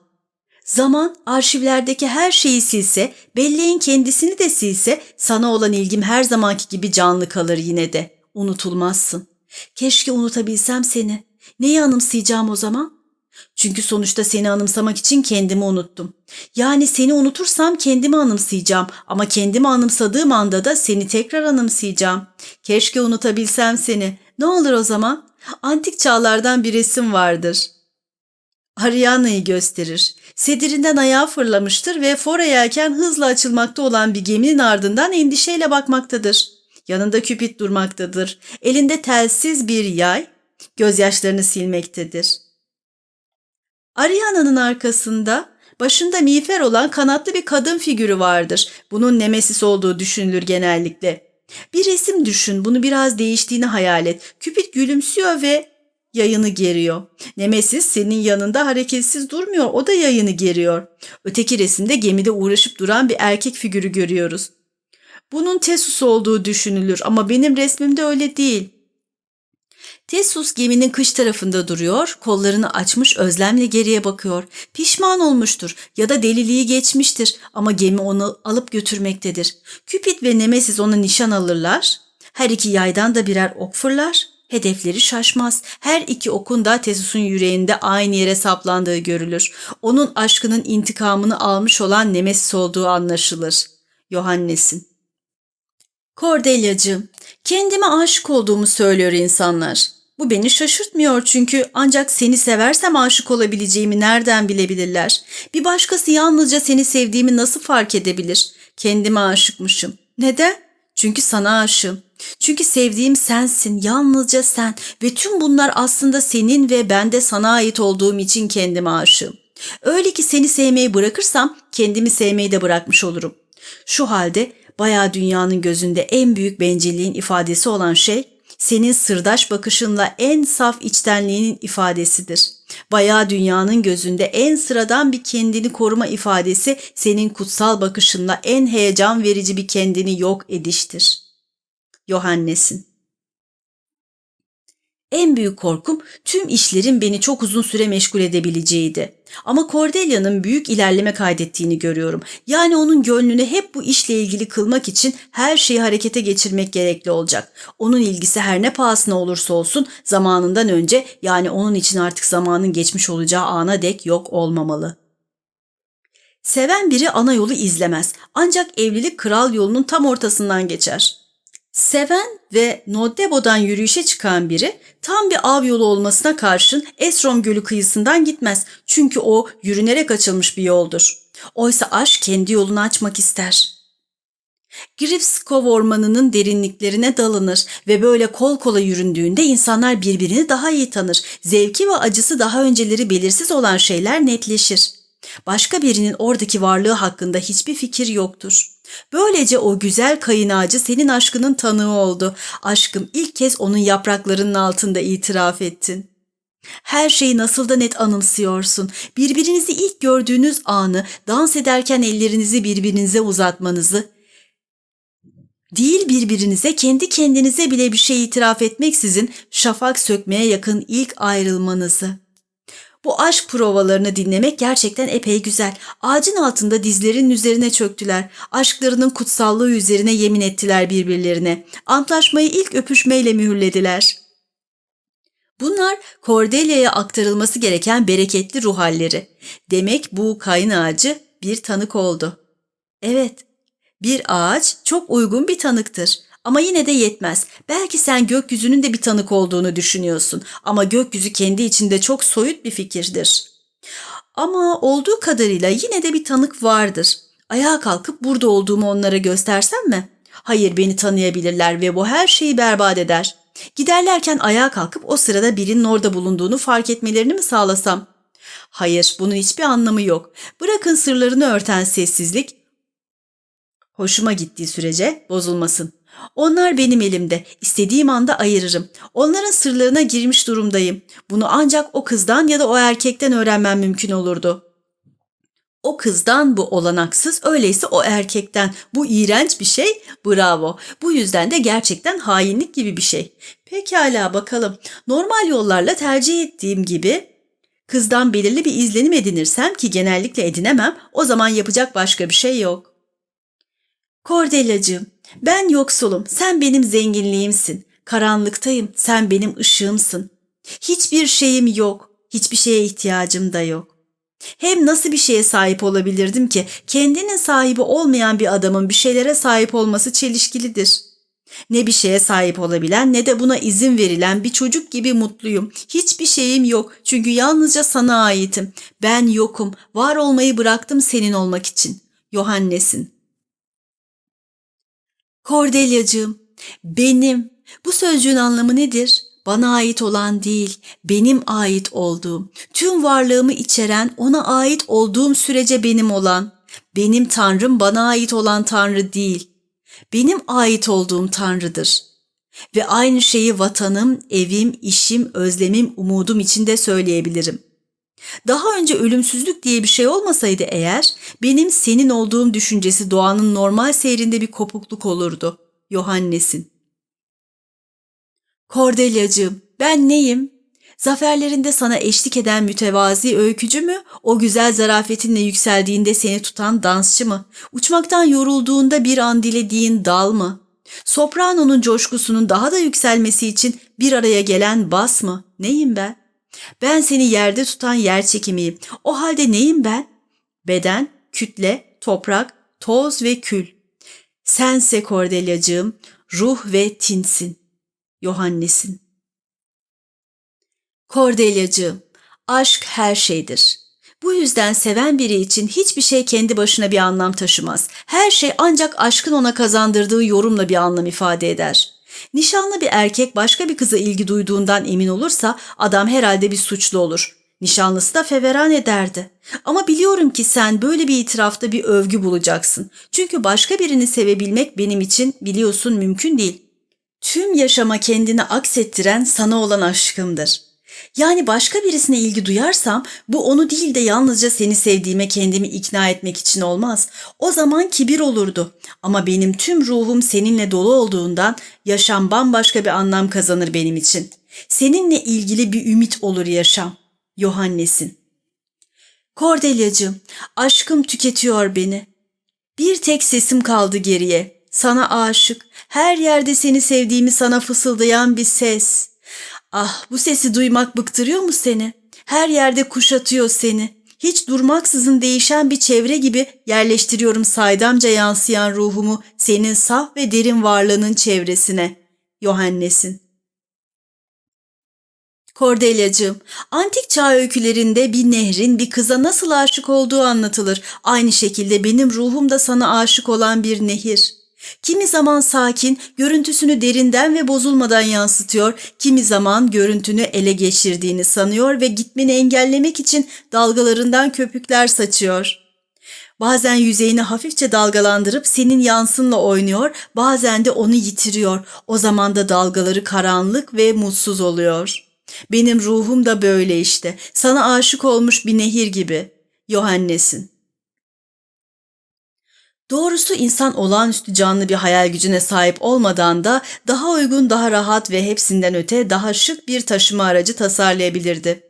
Zaman arşivlerdeki her şeyi silse, belleğin kendisini de silse, sana olan ilgim her zamanki gibi canlı kalır yine de. Unutulmazsın. Keşke unutabilsem seni. Neyi anımsayacağım o zaman? Çünkü sonuçta seni anımsamak için kendimi unuttum. Yani seni unutursam kendimi anımsayacağım ama kendimi anımsadığım anda da seni tekrar anımsayacağım. Keşke unutabilsem seni. Ne olur o zaman? Antik çağlardan bir resim vardır. Ariana'yı gösterir. Sedirinden ayağı fırlamıştır ve fora yelken hızla açılmakta olan bir geminin ardından endişeyle bakmaktadır. Yanında küpit durmaktadır. Elinde telsiz bir yay, gözyaşlarını silmektedir. Ariana'nın arkasında başında miğfer olan kanatlı bir kadın figürü vardır. Bunun Nemesis olduğu düşünülür genellikle. Bir resim düşün, bunu biraz değiştiğini hayal et. Küpit gülümsüyor ve yayını geriyor. Nemesis senin yanında hareketsiz durmuyor, o da yayını geriyor. Öteki resimde gemide uğraşıp duran bir erkek figürü görüyoruz. Bunun Tesus olduğu düşünülür ama benim resmimde öyle değil. Tessus geminin kış tarafında duruyor, kollarını açmış özlemle geriye bakıyor. Pişman olmuştur ya da deliliği geçmiştir ama gemi onu alıp götürmektedir. Cupid ve Nemesis ona nişan alırlar. Her iki yaydan da birer ok fırlar. Hedefleri şaşmaz. Her iki okun da Tesus'un yüreğinde aynı yere saplandığı görülür. Onun aşkının intikamını almış olan Nemesis olduğu anlaşılır. Yohannes'in. Cordelia'cığım, kendime aşık olduğumu söylüyor insanlar. Bu beni şaşırtmıyor çünkü ancak seni seversem aşık olabileceğimi nereden bilebilirler? Bir başkası yalnızca seni sevdiğimi nasıl fark edebilir? Kendime aşıkmışım. Neden? Çünkü sana aşığım. Çünkü sevdiğim sensin, yalnızca sen ve tüm bunlar aslında senin ve ben de sana ait olduğum için kendime aşığım. Öyle ki seni sevmeyi bırakırsam kendimi sevmeyi de bırakmış olurum. Şu halde bayağı dünyanın gözünde en büyük bencilliğin ifadesi olan şey Senin sırdaş bakışınla en saf içtenliğinin ifadesidir. Bayağı dünyanın gözünde en sıradan bir kendini koruma ifadesi senin kutsal bakışınla en heyecan verici bir kendini yok ediştir. Yohannes'in en büyük korkum tüm işlerin beni çok uzun süre meşgul edebileceğiydi. Ama Cordelia'nın büyük ilerleme kaydettiğini görüyorum. Yani onun gönlünü hep bu işle ilgili kılmak için her şeyi harekete geçirmek gerekli olacak. Onun ilgisi her ne pahasına olursa olsun zamanından önce yani onun için artık zamanın geçmiş olacağı ana dek yok olmamalı. Seven biri ana yolu izlemez. Ancak evlilik kral yolunun tam ortasından geçer. Seven ve Noddebo'dan yürüyüşe çıkan biri tam bir av yolu olmasına karşın Esrom Gölü kıyısından gitmez. Çünkü o yürünerek açılmış bir yoldur. Oysa aşk kendi yolunu açmak ister. Grifskov ormanının derinliklerine dalınır ve böyle kol kola yüründüğünde insanlar birbirini daha iyi tanır. Zevki ve acısı daha önceleri belirsiz olan şeyler netleşir. Başka birinin oradaki varlığı hakkında hiçbir fikir yoktur. Böylece o güzel kayın ağacı senin aşkının tanığı oldu. Aşkım ilk kez onun yapraklarının altında itiraf ettin. Her şeyi nasıl da net anımsıyorsun. Birbirinizi ilk gördüğünüz anı, dans ederken ellerinizi birbirinize uzatmanızı, değil birbirinize kendi kendinize bile bir şey itiraf etmeksizin şafak sökmeye yakın ilk ayrılmanızı. Bu aşk provalarını dinlemek gerçekten epey güzel. Ağacın altında dizlerinin üzerine çöktüler. Aşklarının kutsallığı üzerine yemin ettiler birbirlerine. Antlaşmayı ilk öpüşmeyle mühürlediler. Bunlar Cordelia'ya aktarılması gereken bereketli ruh halleri. Demek bu kayın ağacı bir tanık oldu. Evet, bir ağaç çok uygun bir tanıktır. Ama yine de yetmez. Belki sen gökyüzünün de bir tanık olduğunu düşünüyorsun ama gökyüzü kendi içinde çok soyut bir fikirdir. Ama olduğu kadarıyla yine de bir tanık vardır. Ayağa kalkıp burada olduğumu onlara göstersem mi? Hayır beni tanıyabilirler ve bu her şeyi berbat eder. Giderlerken ayağa kalkıp o sırada birinin orada bulunduğunu fark etmelerini mi sağlasam? Hayır bunun hiçbir anlamı yok. Bırakın sırlarını örten sessizlik. Hoşuma gittiği sürece bozulmasın. Onlar benim elimde. İstediğim anda ayırırım. Onların sırlarına girmiş durumdayım. Bunu ancak o kızdan ya da o erkekten öğrenmem mümkün olurdu. O kızdan bu olanaksız, öyleyse o erkekten. Bu iğrenç bir şey, bravo. Bu yüzden de gerçekten hainlik gibi bir şey. Pekala bakalım. Normal yollarla tercih ettiğim gibi kızdan belirli bir izlenim edinirsem ki genellikle edinemem, o zaman yapacak başka bir şey yok. Kordelacığım, ben yoksulum, sen benim zenginliğimsin. Karanlıktayım, sen benim ışığımsın. Hiçbir şeyim yok, hiçbir şeye ihtiyacım da yok. Hem nasıl bir şeye sahip olabilirdim ki kendinin sahibi olmayan bir adamın bir şeylere sahip olması çelişkilidir. Ne bir şeye sahip olabilen ne de buna izin verilen bir çocuk gibi mutluyum. Hiçbir şeyim yok çünkü yalnızca sana aitim. Ben yokum, var olmayı bıraktım senin olmak için. Yohannes'in Kordelyacığım, benim. Bu sözcüğün anlamı nedir? Bana ait olan değil, benim ait olduğum, tüm varlığımı içeren, ona ait olduğum sürece benim olan. Benim Tanrım bana ait olan Tanrı değil. Benim ait olduğum Tanrı'dır. Ve aynı şeyi vatanım, evim, işim, özlemim, umudum içinde söyleyebilirim. Daha önce ölümsüzlük diye bir şey olmasaydı eğer, benim senin olduğum düşüncesi doğanın normal seyrinde bir kopukluk olurdu. Yohannes'in. Kordelyacığım, ben neyim? Zaferlerinde sana eşlik eden mütevazi öykücü mü? O güzel zarafetinle yükseldiğinde seni tutan dansçı mı? Uçmaktan yorulduğunda bir an dilediğin dal mı? Soprano'nun coşkusunun daha da yükselmesi için bir araya gelen bas mı? Neyim ben? Ben seni yerde tutan yer çekimiyim. O halde neyim ben? Beden, kütle, toprak, toz ve kül. Sense Kordelyacığım, ruh ve tinsin. Yohannes'in. Kordelyacığım, aşk her şeydir. Bu yüzden seven biri için hiçbir şey kendi başına bir anlam taşımaz. Her şey ancak aşkın ona kazandırdığı yorumla bir anlam ifade eder. Nişanlı bir erkek başka bir kıza ilgi duyduğundan emin olursa adam herhalde bir suçlu olur. Nişanlısı da feveran ederdi. Ama biliyorum ki sen böyle bir itirafta bir övgü bulacaksın. Çünkü başka birini sevebilmek benim için biliyorsun mümkün değil. Tüm yaşama kendini aksettiren sana olan aşkımdır. Yani başka birisine ilgi duyarsam bu onu değil de yalnızca seni sevdiğime kendimi ikna etmek için olmaz. O zaman kibir olurdu. Ama benim tüm ruhum seninle dolu olduğundan yaşam bambaşka bir anlam kazanır benim için. Seninle ilgili bir ümit olur yaşam. Yohannes'in. Kordelyacığım, aşkım tüketiyor beni. Bir tek sesim kaldı geriye. Sana aşık, her yerde seni sevdiğimi sana fısıldayan bir ses. Ah bu sesi duymak bıktırıyor mu seni? Her yerde kuşatıyor seni. Hiç durmaksızın değişen bir çevre gibi yerleştiriyorum saydamca yansıyan ruhumu senin saf ve derin varlığının çevresine. Yohannes'in. Kordelyacığım, antik çağ öykülerinde bir nehrin bir kıza nasıl aşık olduğu anlatılır. Aynı şekilde benim ruhum da sana aşık olan bir nehir. Kimi zaman sakin, görüntüsünü derinden ve bozulmadan yansıtıyor, kimi zaman görüntünü ele geçirdiğini sanıyor ve gitmeni engellemek için dalgalarından köpükler saçıyor. Bazen yüzeyini hafifçe dalgalandırıp senin yansınla oynuyor, bazen de onu yitiriyor. O zaman da dalgaları karanlık ve mutsuz oluyor. Benim ruhum da böyle işte. Sana aşık olmuş bir nehir gibi. Yohannes'in. Doğrusu insan olağanüstü canlı bir hayal gücüne sahip olmadan da daha uygun, daha rahat ve hepsinden öte daha şık bir taşıma aracı tasarlayabilirdi.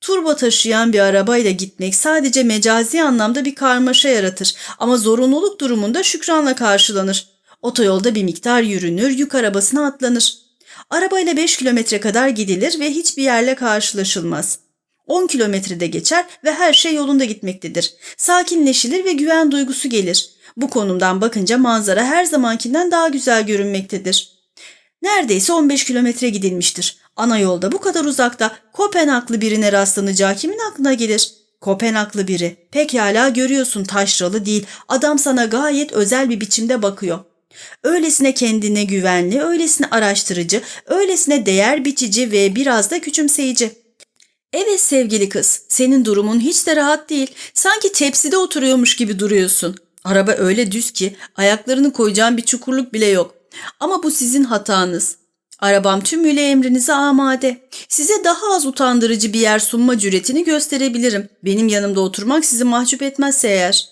Turbo taşıyan bir arabayla gitmek sadece mecazi anlamda bir karmaşa yaratır ama zorunluluk durumunda şükranla karşılanır. Otoyolda bir miktar yürünür, yük arabasına atlanır. Arabayla 5 kilometre kadar gidilir ve hiçbir yerle karşılaşılmaz. 10 kilometrede geçer ve her şey yolunda gitmektedir. Sakinleşilir ve güven duygusu gelir. Bu konumdan bakınca manzara her zamankinden daha güzel görünmektedir. Neredeyse 15 kilometre gidilmiştir. Ana yolda bu kadar uzakta Kopenhaglı birine rastlanacağı kimin aklına gelir? Kopenhaglı biri. Pekala görüyorsun taşralı değil. Adam sana gayet özel bir biçimde bakıyor. Öylesine kendine güvenli, öylesine araştırıcı, öylesine değer biçici ve biraz da küçümseyici. Evet sevgili kız, senin durumun hiç de rahat değil. Sanki tepside oturuyormuş gibi duruyorsun. Araba öyle düz ki ayaklarını koyacağın bir çukurluk bile yok. Ama bu sizin hatanız. Arabam tümüyle emrinize amade. Size daha az utandırıcı bir yer sunma cüretini gösterebilirim. Benim yanımda oturmak sizi mahcup etmezse eğer.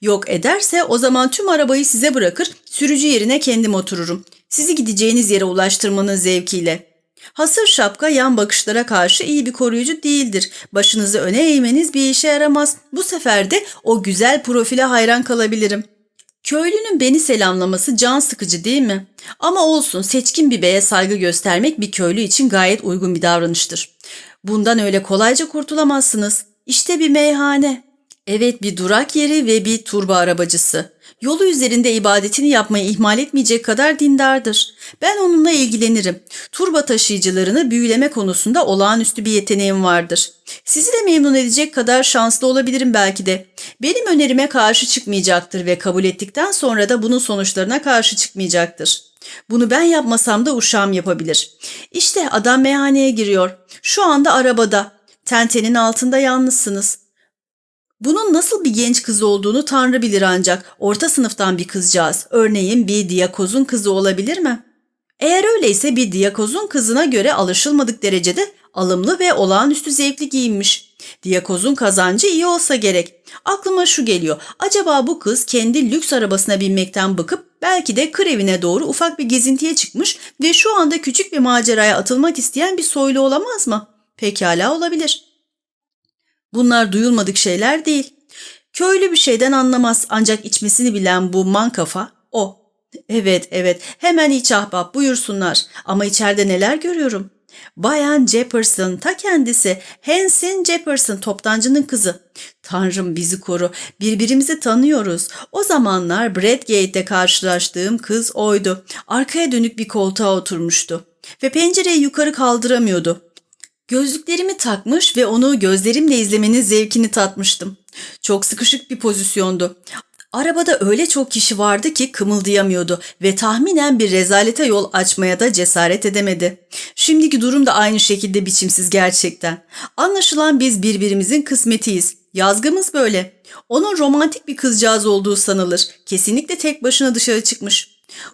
Yok ederse o zaman tüm arabayı size bırakır, sürücü yerine kendim otururum. Sizi gideceğiniz yere ulaştırmanın zevkiyle. Hasır şapka yan bakışlara karşı iyi bir koruyucu değildir. Başınızı öne eğmeniz bir işe yaramaz. Bu sefer de o güzel profile hayran kalabilirim. Köylünün beni selamlaması can sıkıcı değil mi? Ama olsun seçkin bir beye saygı göstermek bir köylü için gayet uygun bir davranıştır. Bundan öyle kolayca kurtulamazsınız. İşte bir meyhane. Evet bir durak yeri ve bir turba arabacısı. Yolu üzerinde ibadetini yapmayı ihmal etmeyecek kadar dindardır. Ben onunla ilgilenirim. Turba taşıyıcılarını büyüleme konusunda olağanüstü bir yeteneğim vardır. Sizi de memnun edecek kadar şanslı olabilirim belki de. Benim önerime karşı çıkmayacaktır ve kabul ettikten sonra da bunun sonuçlarına karşı çıkmayacaktır. Bunu ben yapmasam da uşağım yapabilir. İşte adam meyhaneye giriyor. Şu anda arabada. Tentenin altında yalnızsınız. Bunun nasıl bir genç kız olduğunu Tanrı bilir ancak orta sınıftan bir kızcağız, örneğin bir diyakozun kızı olabilir mi? Eğer öyleyse bir diyakozun kızına göre alışılmadık derecede alımlı ve olağanüstü zevkli giyinmiş. Diyakozun kazancı iyi olsa gerek. Aklıma şu geliyor. Acaba bu kız kendi lüks arabasına binmekten bıkıp belki de kır evine doğru ufak bir gezintiye çıkmış ve şu anda küçük bir maceraya atılmak isteyen bir soylu olamaz mı? Pekala olabilir. Bunlar duyulmadık şeyler değil. Köylü bir şeyden anlamaz ancak içmesini bilen bu man kafa o. Evet evet hemen iç ahbap buyursunlar ama içeride neler görüyorum. Bayan Jefferson ta kendisi Hanson Jefferson toptancının kızı. Tanrım bizi koru birbirimizi tanıyoruz. O zamanlar Bradgate'de karşılaştığım kız oydu. Arkaya dönük bir koltuğa oturmuştu ve pencereyi yukarı kaldıramıyordu. Gözlüklerimi takmış ve onu gözlerimle izlemenin zevkini tatmıştım. Çok sıkışık bir pozisyondu. Arabada öyle çok kişi vardı ki kımıldayamıyordu ve tahminen bir rezalete yol açmaya da cesaret edemedi. Şimdiki durum da aynı şekilde biçimsiz gerçekten. Anlaşılan biz birbirimizin kısmetiyiz. Yazgımız böyle. Onun romantik bir kızcağız olduğu sanılır. Kesinlikle tek başına dışarı çıkmış.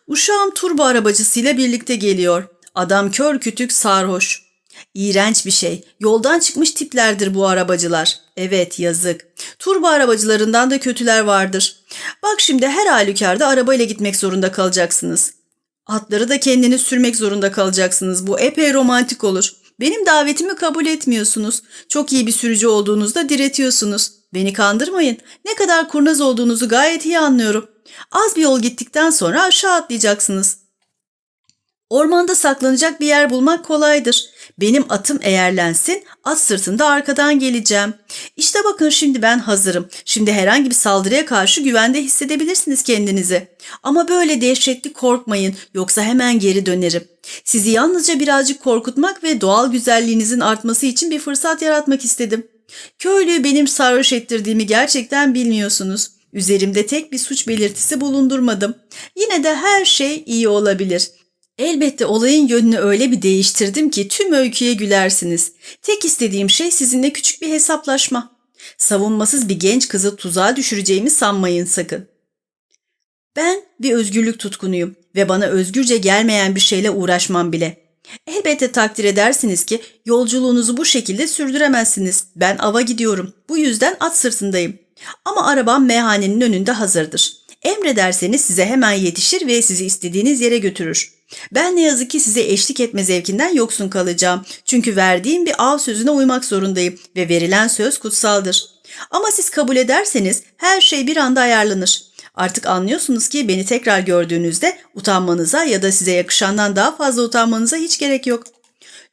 Uşağım turbo arabacısıyla birlikte geliyor. Adam kör kütük sarhoş. İğrenç bir şey. Yoldan çıkmış tiplerdir bu arabacılar. Evet yazık. Turbo arabacılarından da kötüler vardır. Bak şimdi her halükarda arabayla gitmek zorunda kalacaksınız. Atları da kendiniz sürmek zorunda kalacaksınız. Bu epey romantik olur. Benim davetimi kabul etmiyorsunuz. Çok iyi bir sürücü olduğunuzda diretiyorsunuz. Beni kandırmayın. Ne kadar kurnaz olduğunuzu gayet iyi anlıyorum. Az bir yol gittikten sonra aşağı atlayacaksınız. Ormanda saklanacak bir yer bulmak kolaydır. Benim atım eğerlensin, at sırtında arkadan geleceğim. İşte bakın şimdi ben hazırım. Şimdi herhangi bir saldırıya karşı güvende hissedebilirsiniz kendinizi. Ama böyle dehşetli korkmayın, yoksa hemen geri dönerim. Sizi yalnızca birazcık korkutmak ve doğal güzelliğinizin artması için bir fırsat yaratmak istedim. Köylüyü benim sarhoş ettirdiğimi gerçekten bilmiyorsunuz. Üzerimde tek bir suç belirtisi bulundurmadım. Yine de her şey iyi olabilir. Elbette olayın yönünü öyle bir değiştirdim ki tüm öyküye gülersiniz. Tek istediğim şey sizinle küçük bir hesaplaşma. Savunmasız bir genç kızı tuzağa düşüreceğimi sanmayın sakın. Ben bir özgürlük tutkunuyum ve bana özgürce gelmeyen bir şeyle uğraşmam bile. Elbette takdir edersiniz ki yolculuğunuzu bu şekilde sürdüremezsiniz. Ben ava gidiyorum. Bu yüzden at sırtındayım. Ama arabam meyhanenin önünde hazırdır. Emrederseniz size hemen yetişir ve sizi istediğiniz yere götürür. Ben ne yazık ki size eşlik etme zevkinden yoksun kalacağım. Çünkü verdiğim bir av sözüne uymak zorundayım ve verilen söz kutsaldır. Ama siz kabul ederseniz her şey bir anda ayarlanır. Artık anlıyorsunuz ki beni tekrar gördüğünüzde utanmanıza ya da size yakışandan daha fazla utanmanıza hiç gerek yok.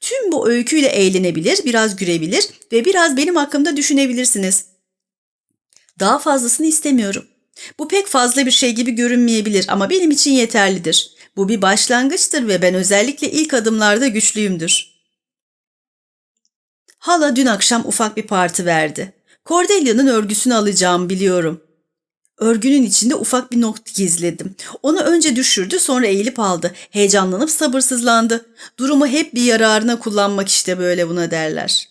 Tüm bu öyküyle eğlenebilir, biraz gülebilir ve biraz benim hakkımda düşünebilirsiniz. Daha fazlasını istemiyorum. Bu pek fazla bir şey gibi görünmeyebilir ama benim için yeterlidir. Bu bir başlangıçtır ve ben özellikle ilk adımlarda güçlüyümdür. Hala dün akşam ufak bir parti verdi. Cordelia'nın örgüsünü alacağım biliyorum. Örgünün içinde ufak bir not gizledim. Onu önce düşürdü sonra eğilip aldı. Heyecanlanıp sabırsızlandı. Durumu hep bir yararına kullanmak işte böyle buna derler.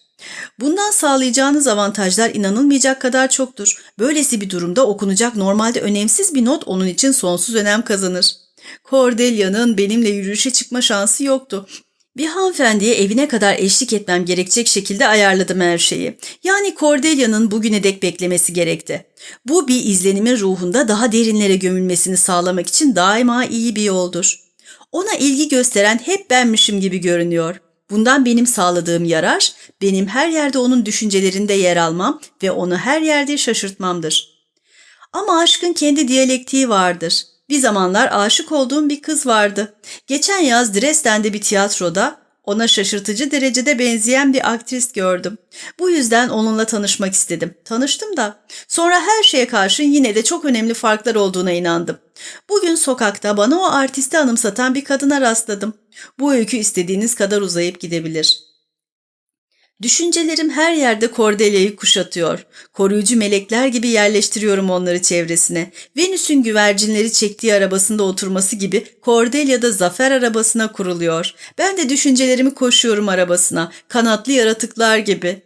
Bundan sağlayacağınız avantajlar inanılmayacak kadar çoktur. Böylesi bir durumda okunacak normalde önemsiz bir not onun için sonsuz önem kazanır. Cordelia'nın benimle yürüyüşe çıkma şansı yoktu. Bir hanımefendiye evine kadar eşlik etmem gerekecek şekilde ayarladım her şeyi. Yani Cordelia'nın bugüne dek beklemesi gerekti. Bu bir izlenimin ruhunda daha derinlere gömülmesini sağlamak için daima iyi bir yoldur. Ona ilgi gösteren hep benmişim gibi görünüyor. Bundan benim sağladığım yarar, benim her yerde onun düşüncelerinde yer almam ve onu her yerde şaşırtmamdır. Ama aşkın kendi diyalektiği vardır. Bir zamanlar aşık olduğum bir kız vardı. Geçen yaz Dresden'de bir tiyatroda ona şaşırtıcı derecede benzeyen bir aktris gördüm. Bu yüzden onunla tanışmak istedim. Tanıştım da. Sonra her şeye karşın yine de çok önemli farklar olduğuna inandım. Bugün sokakta bana o artisti anımsatan bir kadına rastladım. Bu öykü istediğiniz kadar uzayıp gidebilir. Düşüncelerim her yerde Cordelia'yı kuşatıyor. Koruyucu melekler gibi yerleştiriyorum onları çevresine. Venüs'ün güvercinleri çektiği arabasında oturması gibi Cordelia da zafer arabasına kuruluyor. Ben de düşüncelerimi koşuyorum arabasına, kanatlı yaratıklar gibi.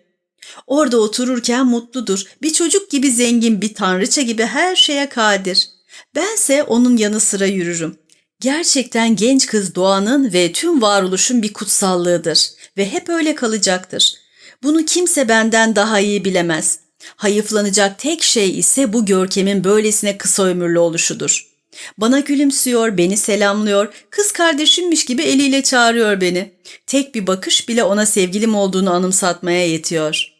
Orada otururken mutludur. Bir çocuk gibi zengin, bir tanrıça gibi her şeye kadir. Bense onun yanı sıra yürürüm. Gerçekten genç kız doğanın ve tüm varoluşun bir kutsallığıdır ve hep öyle kalacaktır. Bunu kimse benden daha iyi bilemez. Hayıflanacak tek şey ise bu görkemin böylesine kısa ömürlü oluşudur. Bana gülümsüyor, beni selamlıyor, kız kardeşimmiş gibi eliyle çağırıyor beni. Tek bir bakış bile ona sevgilim olduğunu anımsatmaya yetiyor.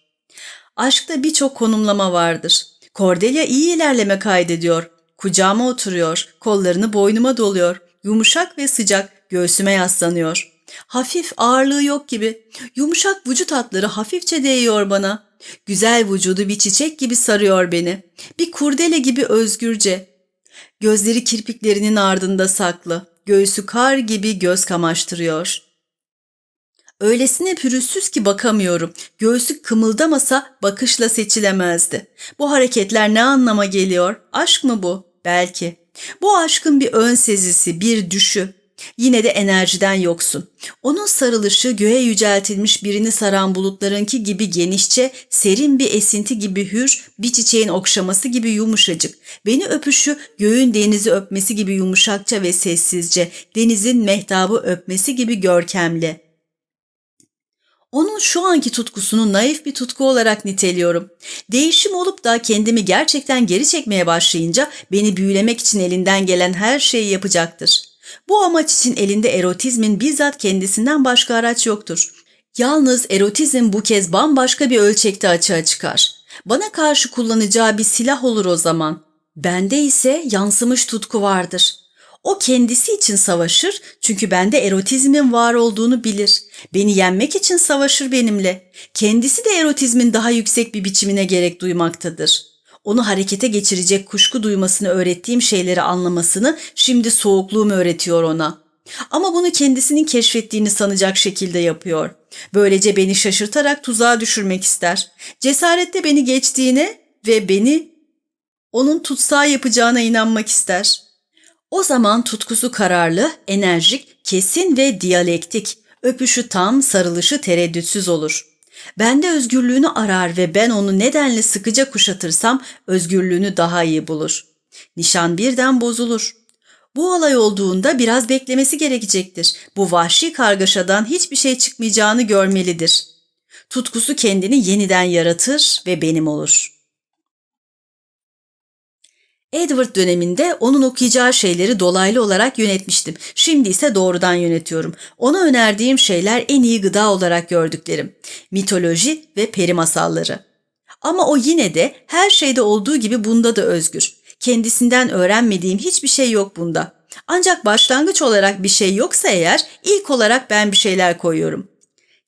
Aşkta birçok konumlama vardır. Cordelia iyi ilerleme kaydediyor. Kucağıma oturuyor, kollarını boynuma doluyor. Yumuşak ve sıcak, göğsüme yaslanıyor. Hafif ağırlığı yok gibi. Yumuşak vücut hatları hafifçe değiyor bana. Güzel vücudu bir çiçek gibi sarıyor beni. Bir kurdele gibi özgürce. Gözleri kirpiklerinin ardında saklı. Göğsü kar gibi göz kamaştırıyor. Öylesine pürüzsüz ki bakamıyorum. Göğsü kımıldamasa bakışla seçilemezdi. Bu hareketler ne anlama geliyor? Aşk mı bu? Belki. Bu aşkın bir ön sezisi, bir düşü. Yine de enerjiden yoksun. Onun sarılışı göğe yüceltilmiş birini saran bulutlarınki gibi genişçe, serin bir esinti gibi hür, bir çiçeğin okşaması gibi yumuşacık. Beni öpüşü göğün denizi öpmesi gibi yumuşakça ve sessizce, denizin mehtabı öpmesi gibi görkemli. Onun şu anki tutkusunu naif bir tutku olarak niteliyorum. Değişim olup da kendimi gerçekten geri çekmeye başlayınca beni büyülemek için elinden gelen her şeyi yapacaktır. Bu amaç için elinde erotizmin bizzat kendisinden başka araç yoktur. Yalnız erotizm bu kez bambaşka bir ölçekte açığa çıkar. Bana karşı kullanacağı bir silah olur o zaman. Bende ise yansımış tutku vardır. O kendisi için savaşır çünkü bende erotizmin var olduğunu bilir. Beni yenmek için savaşır benimle. Kendisi de erotizmin daha yüksek bir biçimine gerek duymaktadır. Onu harekete geçirecek kuşku duymasını öğrettiğim şeyleri anlamasını şimdi soğukluğum öğretiyor ona. Ama bunu kendisinin keşfettiğini sanacak şekilde yapıyor. Böylece beni şaşırtarak tuzağa düşürmek ister. Cesarette beni geçtiğine ve beni onun tutsağı yapacağına inanmak ister.'' O zaman tutkusu kararlı, enerjik, kesin ve diyalektik, öpüşü tam, sarılışı tereddütsüz olur. Bende özgürlüğünü arar ve ben onu nedenle sıkıca kuşatırsam özgürlüğünü daha iyi bulur. Nişan birden bozulur. Bu olay olduğunda biraz beklemesi gerekecektir. Bu vahşi kargaşadan hiçbir şey çıkmayacağını görmelidir. Tutkusu kendini yeniden yaratır ve benim olur.'' Edward döneminde onun okuyacağı şeyleri dolaylı olarak yönetmiştim. Şimdi ise doğrudan yönetiyorum. Ona önerdiğim şeyler en iyi gıda olarak gördüklerim. Mitoloji ve peri masalları. Ama o yine de her şeyde olduğu gibi bunda da özgür. Kendisinden öğrenmediğim hiçbir şey yok bunda. Ancak başlangıç olarak bir şey yoksa eğer ilk olarak ben bir şeyler koyuyorum.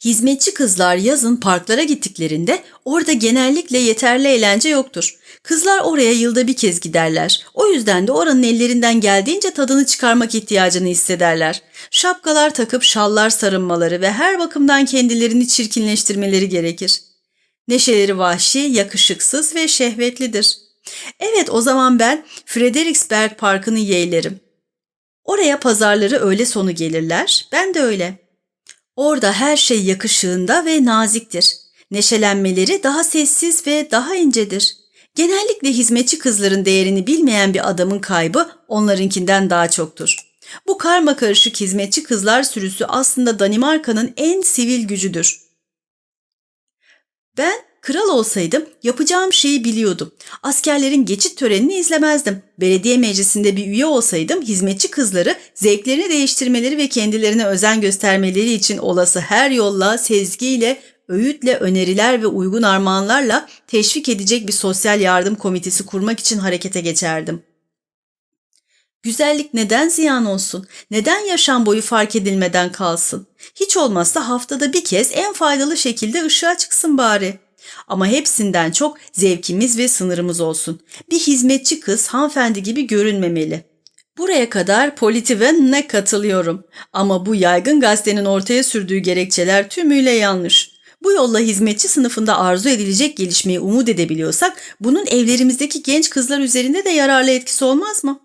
Hizmetçi kızlar yazın parklara gittiklerinde orada genellikle yeterli eğlence yoktur. Kızlar oraya yılda bir kez giderler. O yüzden de oranın ellerinden geldiğince tadını çıkarmak ihtiyacını hissederler. Şapkalar takıp şallar sarınmaları ve her bakımdan kendilerini çirkinleştirmeleri gerekir. Neşeleri vahşi, yakışıksız ve şehvetlidir. Evet o zaman ben Frederiksberg Parkı'nı yeğlerim. Oraya pazarları öğle sonu gelirler, ben de öyle. Orada her şey yakışığında ve naziktir. Neşelenmeleri daha sessiz ve daha incedir. Genellikle hizmetçi kızların değerini bilmeyen bir adamın kaybı onlarınkinden daha çoktur. Bu karma karışık hizmetçi kızlar sürüsü aslında Danimarka'nın en sivil gücüdür. Ben kral olsaydım yapacağım şeyi biliyordum. Askerlerin geçit törenini izlemezdim. Belediye meclisinde bir üye olsaydım hizmetçi kızları zevklerini değiştirmeleri ve kendilerine özen göstermeleri için olası her yolla sezgiyle öğütle, öneriler ve uygun armağanlarla teşvik edecek bir sosyal yardım komitesi kurmak için harekete geçerdim. Güzellik neden ziyan olsun? Neden yaşam boyu fark edilmeden kalsın? Hiç olmazsa haftada bir kez en faydalı şekilde ışığa çıksın bari. Ama hepsinden çok zevkimiz ve sınırımız olsun. Bir hizmetçi kız hanımefendi gibi görünmemeli. Buraya kadar Politiven'e katılıyorum. Ama bu yaygın gazetenin ortaya sürdüğü gerekçeler tümüyle yanlış. Bu yolla hizmetçi sınıfında arzu edilecek gelişmeyi umut edebiliyorsak bunun evlerimizdeki genç kızlar üzerinde de yararlı etkisi olmaz mı?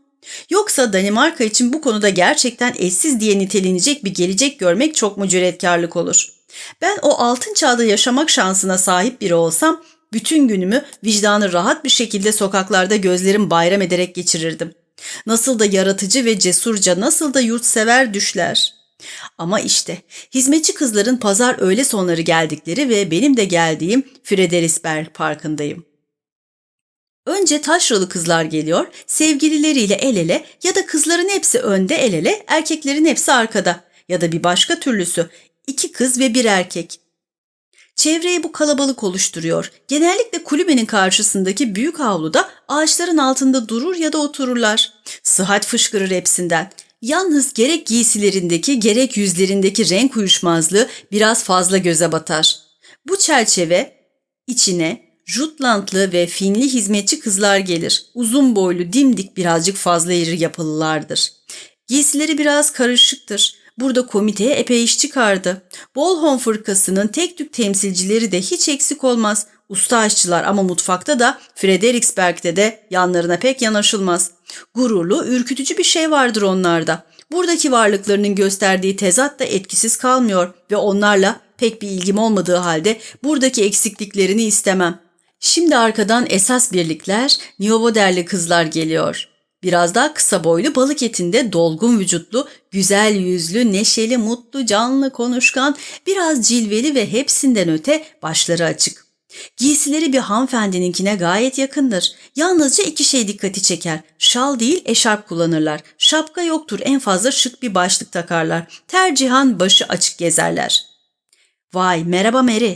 Yoksa Danimarka için bu konuda gerçekten eşsiz diye nitelenecek bir gelecek görmek çok mu cüretkarlık olur? Ben o altın çağda yaşamak şansına sahip biri olsam bütün günümü vicdanı rahat bir şekilde sokaklarda gözlerim bayram ederek geçirirdim. Nasıl da yaratıcı ve cesurca, nasıl da yurtsever düşler. Ama işte hizmetçi kızların pazar öğle sonları geldikleri ve benim de geldiğim Frederiksberg Parkı'ndayım. Önce taşralı kızlar geliyor, sevgilileriyle el ele ya da kızların hepsi önde el ele, erkeklerin hepsi arkada ya da bir başka türlüsü iki kız ve bir erkek. Çevreyi bu kalabalık oluşturuyor. Genellikle kulübenin karşısındaki büyük havluda ağaçların altında durur ya da otururlar. Sıhhat fışkırır hepsinden. Yalnız gerek giysilerindeki gerek yüzlerindeki renk uyuşmazlığı biraz fazla göze batar. Bu çerçeve içine Jutlandlı ve Finli hizmetçi kızlar gelir. Uzun boylu, dimdik birazcık fazla iri yapılılardır. Giysileri biraz karışıktır. Burada komiteye epey iş çıkardı. Bolholm fırkasının tek tük temsilcileri de hiç eksik olmaz. Usta aşçılar ama mutfakta da Frederiksberg'de de yanlarına pek yanaşılmaz. Gururlu, ürkütücü bir şey vardır onlarda. Buradaki varlıklarının gösterdiği tezat da etkisiz kalmıyor ve onlarla pek bir ilgim olmadığı halde buradaki eksikliklerini istemem. Şimdi arkadan esas birlikler, Nioboderli kızlar geliyor. Biraz daha kısa boylu balık etinde dolgun vücutlu, güzel yüzlü, neşeli, mutlu, canlı, konuşkan, biraz cilveli ve hepsinden öte başları açık. Giysileri bir hanımefendininkine gayet yakındır. Yalnızca iki şey dikkati çeker. Şal değil eşarp kullanırlar. Şapka yoktur en fazla şık bir başlık takarlar. Tercihan başı açık gezerler. Vay merhaba Mary.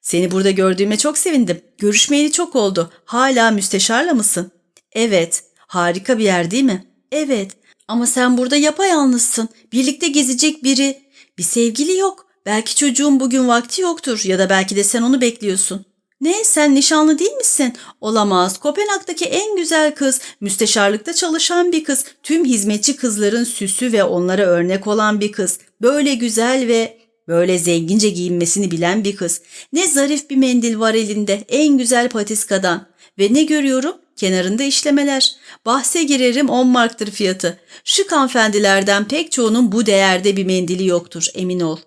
Seni burada gördüğüme çok sevindim. Görüşmeyeli çok oldu. Hala müsteşarla mısın? Evet. Harika bir yer değil mi? Evet. Ama sen burada yapayalnızsın. Birlikte gezecek biri. Bir sevgili yok. Belki çocuğun bugün vakti yoktur ya da belki de sen onu bekliyorsun. Ne sen nişanlı değil misin? Olamaz. Kopenhag'daki en güzel kız, müsteşarlıkta çalışan bir kız, tüm hizmetçi kızların süsü ve onlara örnek olan bir kız. Böyle güzel ve böyle zengince giyinmesini bilen bir kız. Ne zarif bir mendil var elinde, en güzel patiskadan. Ve ne görüyorum? Kenarında işlemeler. Bahse girerim 10 marktır fiyatı. Şık hanımefendilerden pek çoğunun bu değerde bir mendili yoktur emin ol.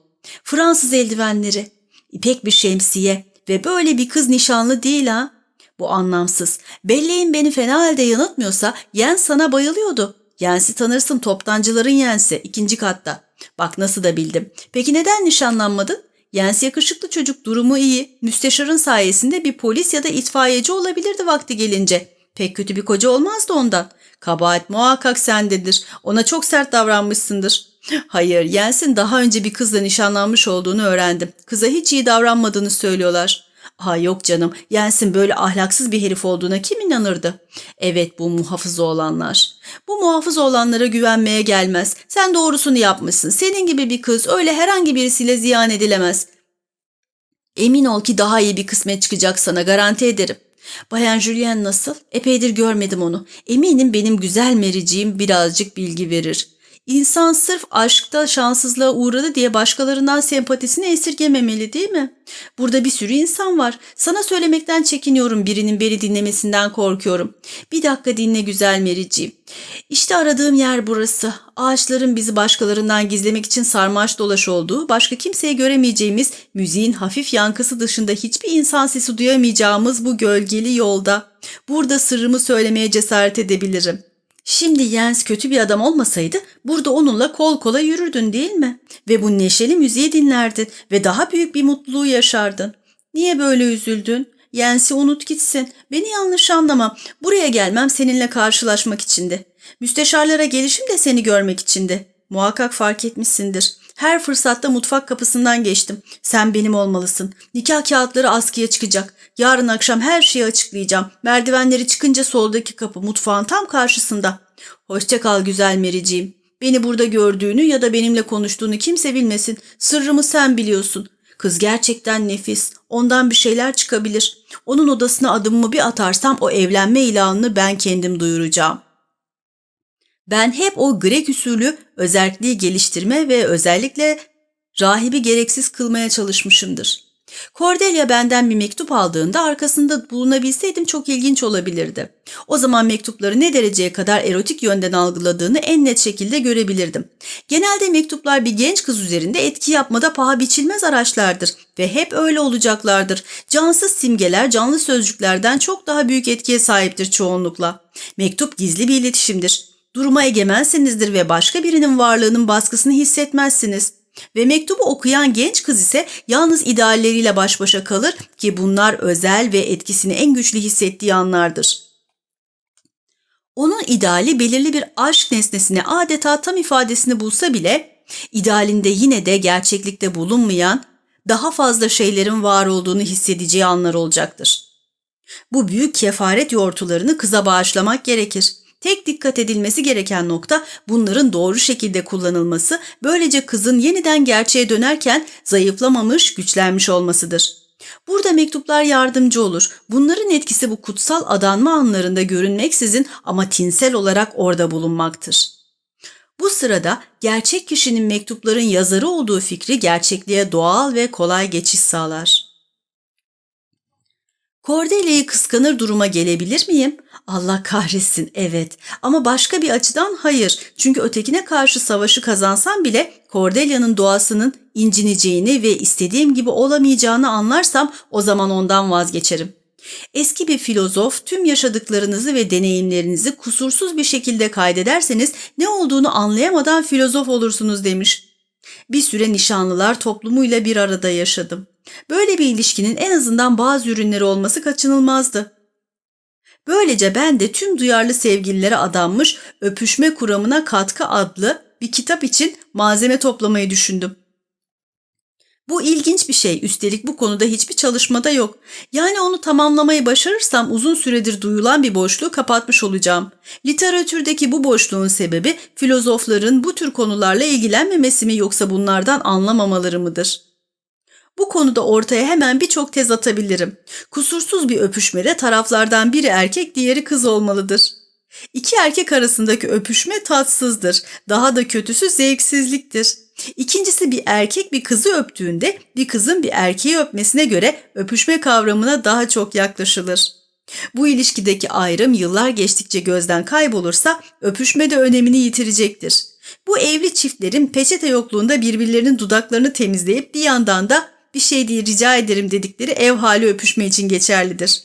Fransız eldivenleri, ipek bir şemsiye ve böyle bir kız nişanlı değil ha. Bu anlamsız. Belleğin beni fena halde yanıltmıyorsa Yen sana bayılıyordu. Yensi tanırsın toptancıların Yensi ikinci katta. Bak nasıl da bildim. Peki neden nişanlanmadın? Yens yakışıklı çocuk durumu iyi. Müsteşarın sayesinde bir polis ya da itfaiyeci olabilirdi vakti gelince. Pek kötü bir koca olmazdı ondan. Kabahat muhakkak sendedir. Ona çok sert davranmışsındır. Hayır, Yens'in daha önce bir kızla nişanlanmış olduğunu öğrendim. Kıza hiç iyi davranmadığını söylüyorlar. Ha yok canım, Yens'in böyle ahlaksız bir herif olduğuna kim inanırdı? Evet bu muhafız olanlar. Bu muhafız olanlara güvenmeye gelmez. Sen doğrusunu yapmışsın. Senin gibi bir kız öyle herhangi birisiyle ziyan edilemez. Emin ol ki daha iyi bir kısmet çıkacak sana garanti ederim. Bayan Julien nasıl? Epeydir görmedim onu. Eminim benim güzel mericiğim birazcık bilgi verir. İnsan sırf aşkta şanssızlığa uğradı diye başkalarından sempatisini esirgememeli değil mi? Burada bir sürü insan var. Sana söylemekten çekiniyorum birinin beni dinlemesinden korkuyorum. Bir dakika dinle güzel Mericiğim. İşte aradığım yer burası. Ağaçların bizi başkalarından gizlemek için sarmaş dolaş olduğu, başka kimseye göremeyeceğimiz, müziğin hafif yankısı dışında hiçbir insan sesi duyamayacağımız bu gölgeli yolda. Burada sırrımı söylemeye cesaret edebilirim.'' Şimdi Jens kötü bir adam olmasaydı burada onunla kol kola yürürdün değil mi? Ve bu neşeli müziği dinlerdin ve daha büyük bir mutluluğu yaşardın. Niye böyle üzüldün? Jens'i unut gitsin. Beni yanlış anlama. Buraya gelmem seninle karşılaşmak içindi. Müsteşarlara gelişim de seni görmek içindi. Muhakkak fark etmişsindir. Her fırsatta mutfak kapısından geçtim. Sen benim olmalısın. Nikah kağıtları askıya çıkacak. Yarın akşam her şeyi açıklayacağım. Merdivenleri çıkınca soldaki kapı mutfağın tam karşısında. Hoşça kal güzel Mericiğim. Beni burada gördüğünü ya da benimle konuştuğunu kimse bilmesin. Sırrımı sen biliyorsun. Kız gerçekten nefis. Ondan bir şeyler çıkabilir. Onun odasına adımımı bir atarsam o evlenme ilanını ben kendim duyuracağım. Ben hep o Grek usulü özelliği geliştirme ve özellikle rahibi gereksiz kılmaya çalışmışımdır. Cordelia benden bir mektup aldığında arkasında bulunabilseydim çok ilginç olabilirdi. O zaman mektupları ne dereceye kadar erotik yönden algıladığını en net şekilde görebilirdim. Genelde mektuplar bir genç kız üzerinde etki yapmada paha biçilmez araçlardır ve hep öyle olacaklardır. Cansız simgeler canlı sözcüklerden çok daha büyük etkiye sahiptir çoğunlukla. Mektup gizli bir iletişimdir. Duruma egemensinizdir ve başka birinin varlığının baskısını hissetmezsiniz. Ve mektubu okuyan genç kız ise yalnız idealleriyle baş başa kalır ki bunlar özel ve etkisini en güçlü hissettiği anlardır. Onun ideali belirli bir aşk nesnesine adeta tam ifadesini bulsa bile idealinde yine de gerçeklikte bulunmayan daha fazla şeylerin var olduğunu hissedeceği anlar olacaktır. Bu büyük kefaret yortularını kıza bağışlamak gerekir. Tek dikkat edilmesi gereken nokta bunların doğru şekilde kullanılması, böylece kızın yeniden gerçeğe dönerken zayıflamamış, güçlenmiş olmasıdır. Burada mektuplar yardımcı olur. Bunların etkisi bu kutsal adanma anlarında görünmeksizin ama tinsel olarak orada bulunmaktır. Bu sırada gerçek kişinin mektupların yazarı olduğu fikri gerçekliğe doğal ve kolay geçiş sağlar. Cordelia'yı kıskanır duruma gelebilir miyim? Allah kahretsin evet ama başka bir açıdan hayır. Çünkü ötekine karşı savaşı kazansam bile Cordelia'nın doğasının incineceğini ve istediğim gibi olamayacağını anlarsam o zaman ondan vazgeçerim. Eski bir filozof tüm yaşadıklarınızı ve deneyimlerinizi kusursuz bir şekilde kaydederseniz ne olduğunu anlayamadan filozof olursunuz demiş. Bir süre nişanlılar toplumuyla bir arada yaşadım. Böyle bir ilişkinin en azından bazı ürünleri olması kaçınılmazdı. Böylece ben de tüm duyarlı sevgililere adanmış Öpüşme Kuramına Katkı adlı bir kitap için malzeme toplamayı düşündüm. Bu ilginç bir şey. Üstelik bu konuda hiçbir çalışmada yok. Yani onu tamamlamayı başarırsam uzun süredir duyulan bir boşluğu kapatmış olacağım. Literatürdeki bu boşluğun sebebi filozofların bu tür konularla ilgilenmemesi mi yoksa bunlardan anlamamaları mıdır? Bu konuda ortaya hemen birçok tez atabilirim. Kusursuz bir öpüşmede taraflardan biri erkek, diğeri kız olmalıdır. İki erkek arasındaki öpüşme tatsızdır. Daha da kötüsü zevksizliktir. İkincisi bir erkek bir kızı öptüğünde bir kızın bir erkeği öpmesine göre öpüşme kavramına daha çok yaklaşılır. Bu ilişkideki ayrım yıllar geçtikçe gözden kaybolursa öpüşme de önemini yitirecektir. Bu evli çiftlerin peçete yokluğunda birbirlerinin dudaklarını temizleyip bir yandan da bir şey diye rica ederim dedikleri ev hali öpüşme için geçerlidir.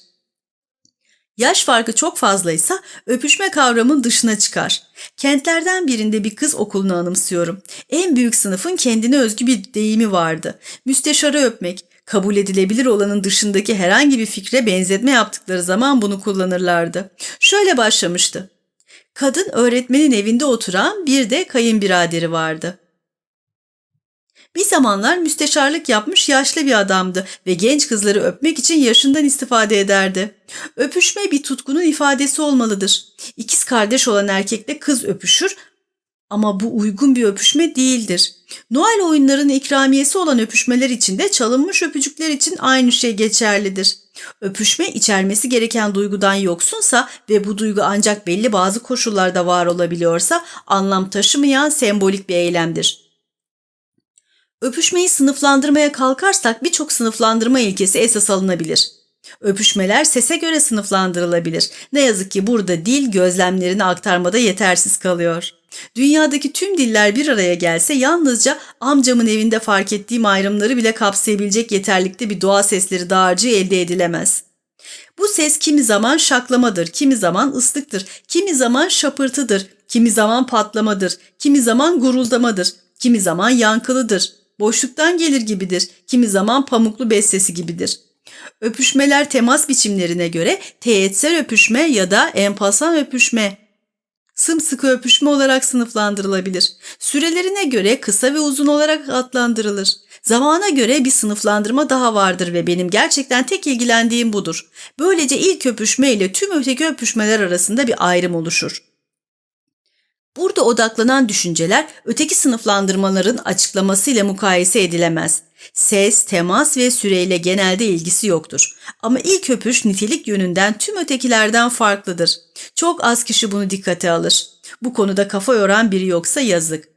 Yaş farkı çok fazlaysa öpüşme kavramın dışına çıkar. Kentlerden birinde bir kız okulunu anımsıyorum. En büyük sınıfın kendine özgü bir deyimi vardı. Müsteşarı öpmek. Kabul edilebilir olanın dışındaki herhangi bir fikre benzetme yaptıkları zaman bunu kullanırlardı. Şöyle başlamıştı. Kadın öğretmenin evinde oturan bir de kayınbiraderi vardı. Bir zamanlar müsteşarlık yapmış yaşlı bir adamdı ve genç kızları öpmek için yaşından istifade ederdi. Öpüşme bir tutkunun ifadesi olmalıdır. İkiz kardeş olan erkekle kız öpüşür ama bu uygun bir öpüşme değildir. Noel oyunlarının ikramiyesi olan öpüşmeler için de çalınmış öpücükler için aynı şey geçerlidir. Öpüşme içermesi gereken duygudan yoksunsa ve bu duygu ancak belli bazı koşullarda var olabiliyorsa anlam taşımayan sembolik bir eylemdir. Öpüşmeyi sınıflandırmaya kalkarsak birçok sınıflandırma ilkesi esas alınabilir. Öpüşmeler sese göre sınıflandırılabilir. Ne yazık ki burada dil gözlemlerini aktarmada yetersiz kalıyor. Dünyadaki tüm diller bir araya gelse yalnızca amcamın evinde fark ettiğim ayrımları bile kapsayabilecek yeterlikte bir doğa sesleri dağarcığı elde edilemez. Bu ses kimi zaman şaklamadır, kimi zaman ıslıktır, kimi zaman şapırtıdır, kimi zaman patlamadır, kimi zaman guruldamadır, kimi zaman yankılıdır boşluktan gelir gibidir. Kimi zaman pamuklu bestesi gibidir. Öpüşmeler temas biçimlerine göre teğetsel öpüşme ya da empasan öpüşme, sımsıkı öpüşme olarak sınıflandırılabilir. Sürelerine göre kısa ve uzun olarak adlandırılır. Zamana göre bir sınıflandırma daha vardır ve benim gerçekten tek ilgilendiğim budur. Böylece ilk öpüşme ile tüm öteki öpüşmeler arasında bir ayrım oluşur. Burada odaklanan düşünceler öteki sınıflandırmaların açıklamasıyla mukayese edilemez. Ses, temas ve süreyle genelde ilgisi yoktur. Ama ilk öpüş nitelik yönünden tüm ötekilerden farklıdır. Çok az kişi bunu dikkate alır. Bu konuda kafa yoran biri yoksa yazık.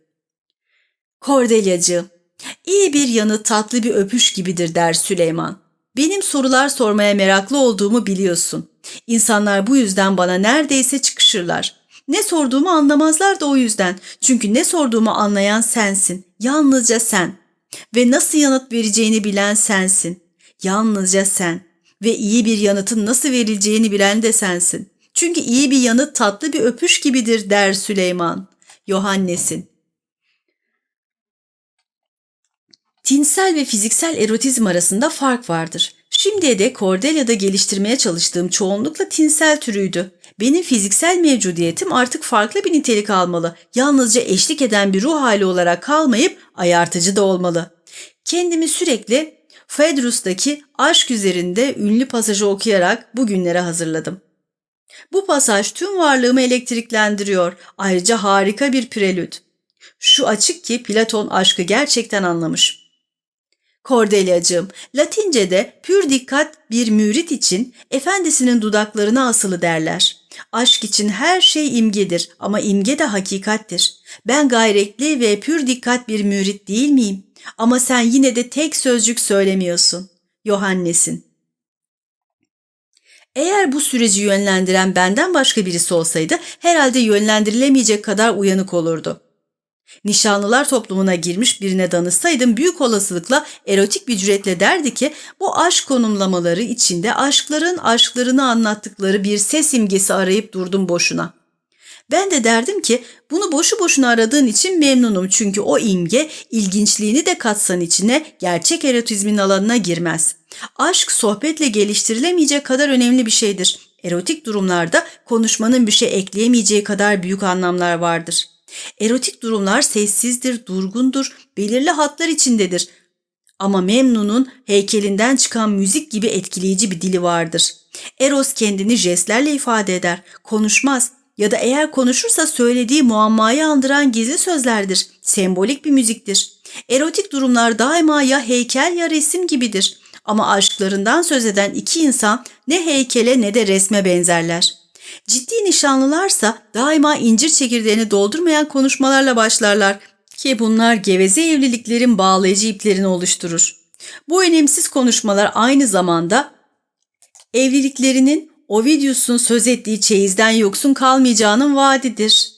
Kordelyacı, iyi bir yanı tatlı bir öpüş gibidir der Süleyman. Benim sorular sormaya meraklı olduğumu biliyorsun. İnsanlar bu yüzden bana neredeyse çıkışırlar. Ne sorduğumu anlamazlar da o yüzden. Çünkü ne sorduğumu anlayan sensin. Yalnızca sen. Ve nasıl yanıt vereceğini bilen sensin. Yalnızca sen. Ve iyi bir yanıtın nasıl verileceğini bilen de sensin. Çünkü iyi bir yanıt tatlı bir öpüş gibidir der Süleyman. Yohannes'in. Tinsel ve fiziksel erotizm arasında fark vardır. Şimdiye dek Cordelia'da geliştirmeye çalıştığım çoğunlukla tinsel türüydü. Benim fiziksel mevcudiyetim artık farklı bir nitelik almalı. Yalnızca eşlik eden bir ruh hali olarak kalmayıp ayartıcı da olmalı. Kendimi sürekli Phaedrus'taki aşk üzerinde ünlü pasajı okuyarak bugünlere hazırladım. Bu pasaj tüm varlığımı elektriklendiriyor. Ayrıca harika bir prelüt. Şu açık ki Platon aşkı gerçekten anlamış. Kordelyacığım, Latince'de pür dikkat bir mürit için efendisinin dudaklarına asılı derler. Aşk için her şey imgedir ama imge de hakikattir. Ben gayretli ve pür dikkat bir mürit değil miyim? Ama sen yine de tek sözcük söylemiyorsun. Yohannes'in Eğer bu süreci yönlendiren benden başka birisi olsaydı herhalde yönlendirilemeyecek kadar uyanık olurdu. Nişanlılar toplumuna girmiş birine danışsaydım büyük olasılıkla erotik bir cüretle derdi ki bu aşk konumlamaları içinde aşkların aşklarını anlattıkları bir ses imgesi arayıp durdum boşuna. Ben de derdim ki bunu boşu boşuna aradığın için memnunum çünkü o imge ilginçliğini de katsan içine gerçek erotizmin alanına girmez. Aşk sohbetle geliştirilemeyecek kadar önemli bir şeydir. Erotik durumlarda konuşmanın bir şey ekleyemeyeceği kadar büyük anlamlar vardır. Erotik durumlar sessizdir, durgundur, belirli hatlar içindedir. Ama Memnun'un heykelinden çıkan müzik gibi etkileyici bir dili vardır. Eros kendini jestlerle ifade eder, konuşmaz ya da eğer konuşursa söylediği muammayı andıran gizli sözlerdir, sembolik bir müziktir. Erotik durumlar daima ya heykel ya resim gibidir. Ama aşklarından söz eden iki insan ne heykele ne de resme benzerler. Ciddi nişanlılarsa daima incir çekirdeğini doldurmayan konuşmalarla başlarlar ki bunlar geveze evliliklerin bağlayıcı iplerini oluşturur. Bu önemsiz konuşmalar aynı zamanda evliliklerinin Ovidius'un söz ettiği çeyizden yoksun kalmayacağının vaadidir.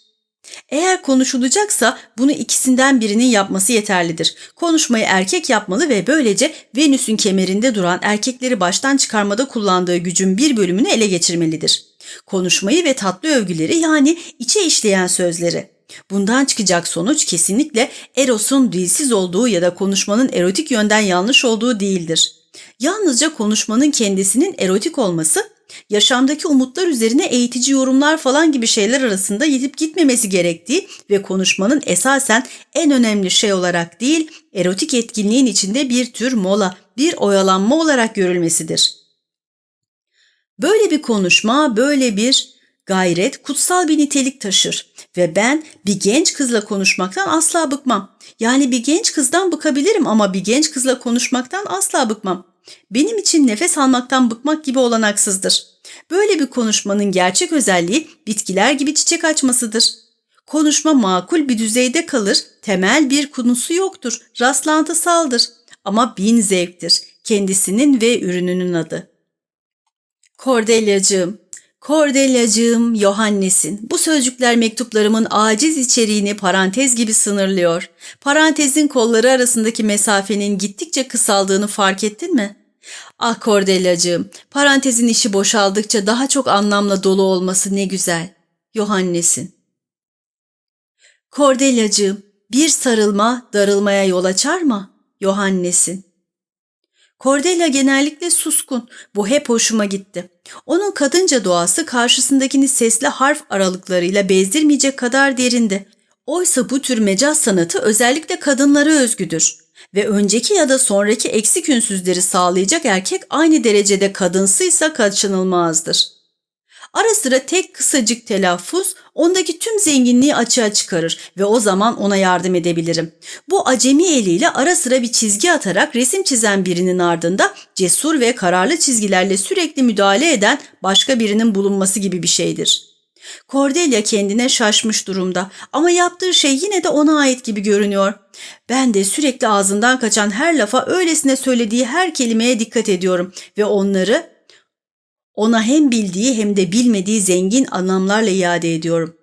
Eğer konuşulacaksa bunu ikisinden birinin yapması yeterlidir. Konuşmayı erkek yapmalı ve böylece Venüs'ün kemerinde duran erkekleri baştan çıkarmada kullandığı gücün bir bölümünü ele geçirmelidir. Konuşmayı ve tatlı övgüleri yani içe işleyen sözleri. Bundan çıkacak sonuç kesinlikle Eros'un dilsiz olduğu ya da konuşmanın erotik yönden yanlış olduğu değildir. Yalnızca konuşmanın kendisinin erotik olması yaşamdaki umutlar üzerine eğitici yorumlar falan gibi şeyler arasında yitip gitmemesi gerektiği ve konuşmanın esasen en önemli şey olarak değil, erotik etkinliğin içinde bir tür mola, bir oyalanma olarak görülmesidir. Böyle bir konuşma, böyle bir gayret kutsal bir nitelik taşır ve ben bir genç kızla konuşmaktan asla bıkmam. Yani bir genç kızdan bıkabilirim ama bir genç kızla konuşmaktan asla bıkmam. Benim için nefes almaktan bıkmak gibi olanaksızdır. Böyle bir konuşmanın gerçek özelliği bitkiler gibi çiçek açmasıdır. Konuşma makul bir düzeyde kalır, temel bir konusu yoktur, rastlantısaldır ama bin zevktir, kendisinin ve ürününün adı. Kordelyacığım, Kordelyacığım, Yohannes'in bu sözcükler mektuplarımın aciz içeriğini parantez gibi sınırlıyor. Parantezin kolları arasındaki mesafenin gittikçe kısaldığını fark ettin mi? Ah Kordelyacığım, parantezin işi boşaldıkça daha çok anlamla dolu olması ne güzel. Yohannes'in. Kordelyacığım, bir sarılma darılmaya yol açar mı? Yohannes'in. Cordelia genellikle suskun. Bu hep hoşuma gitti. Onun kadınca doğası karşısındakini sesli harf aralıklarıyla bezdirmeyecek kadar derindi. Oysa bu tür mecaz sanatı özellikle kadınlara özgüdür. Ve önceki ya da sonraki eksik ünsüzleri sağlayacak erkek aynı derecede kadınsıysa kaçınılmazdır. Ara sıra tek kısacık telaffuz ondaki tüm zenginliği açığa çıkarır ve o zaman ona yardım edebilirim. Bu acemi eliyle ara sıra bir çizgi atarak resim çizen birinin ardında cesur ve kararlı çizgilerle sürekli müdahale eden başka birinin bulunması gibi bir şeydir. Cordelia kendine şaşmış durumda ama yaptığı şey yine de ona ait gibi görünüyor. Ben de sürekli ağzından kaçan her lafa öylesine söylediği her kelimeye dikkat ediyorum ve onları ona hem bildiği hem de bilmediği zengin anlamlarla iade ediyorum.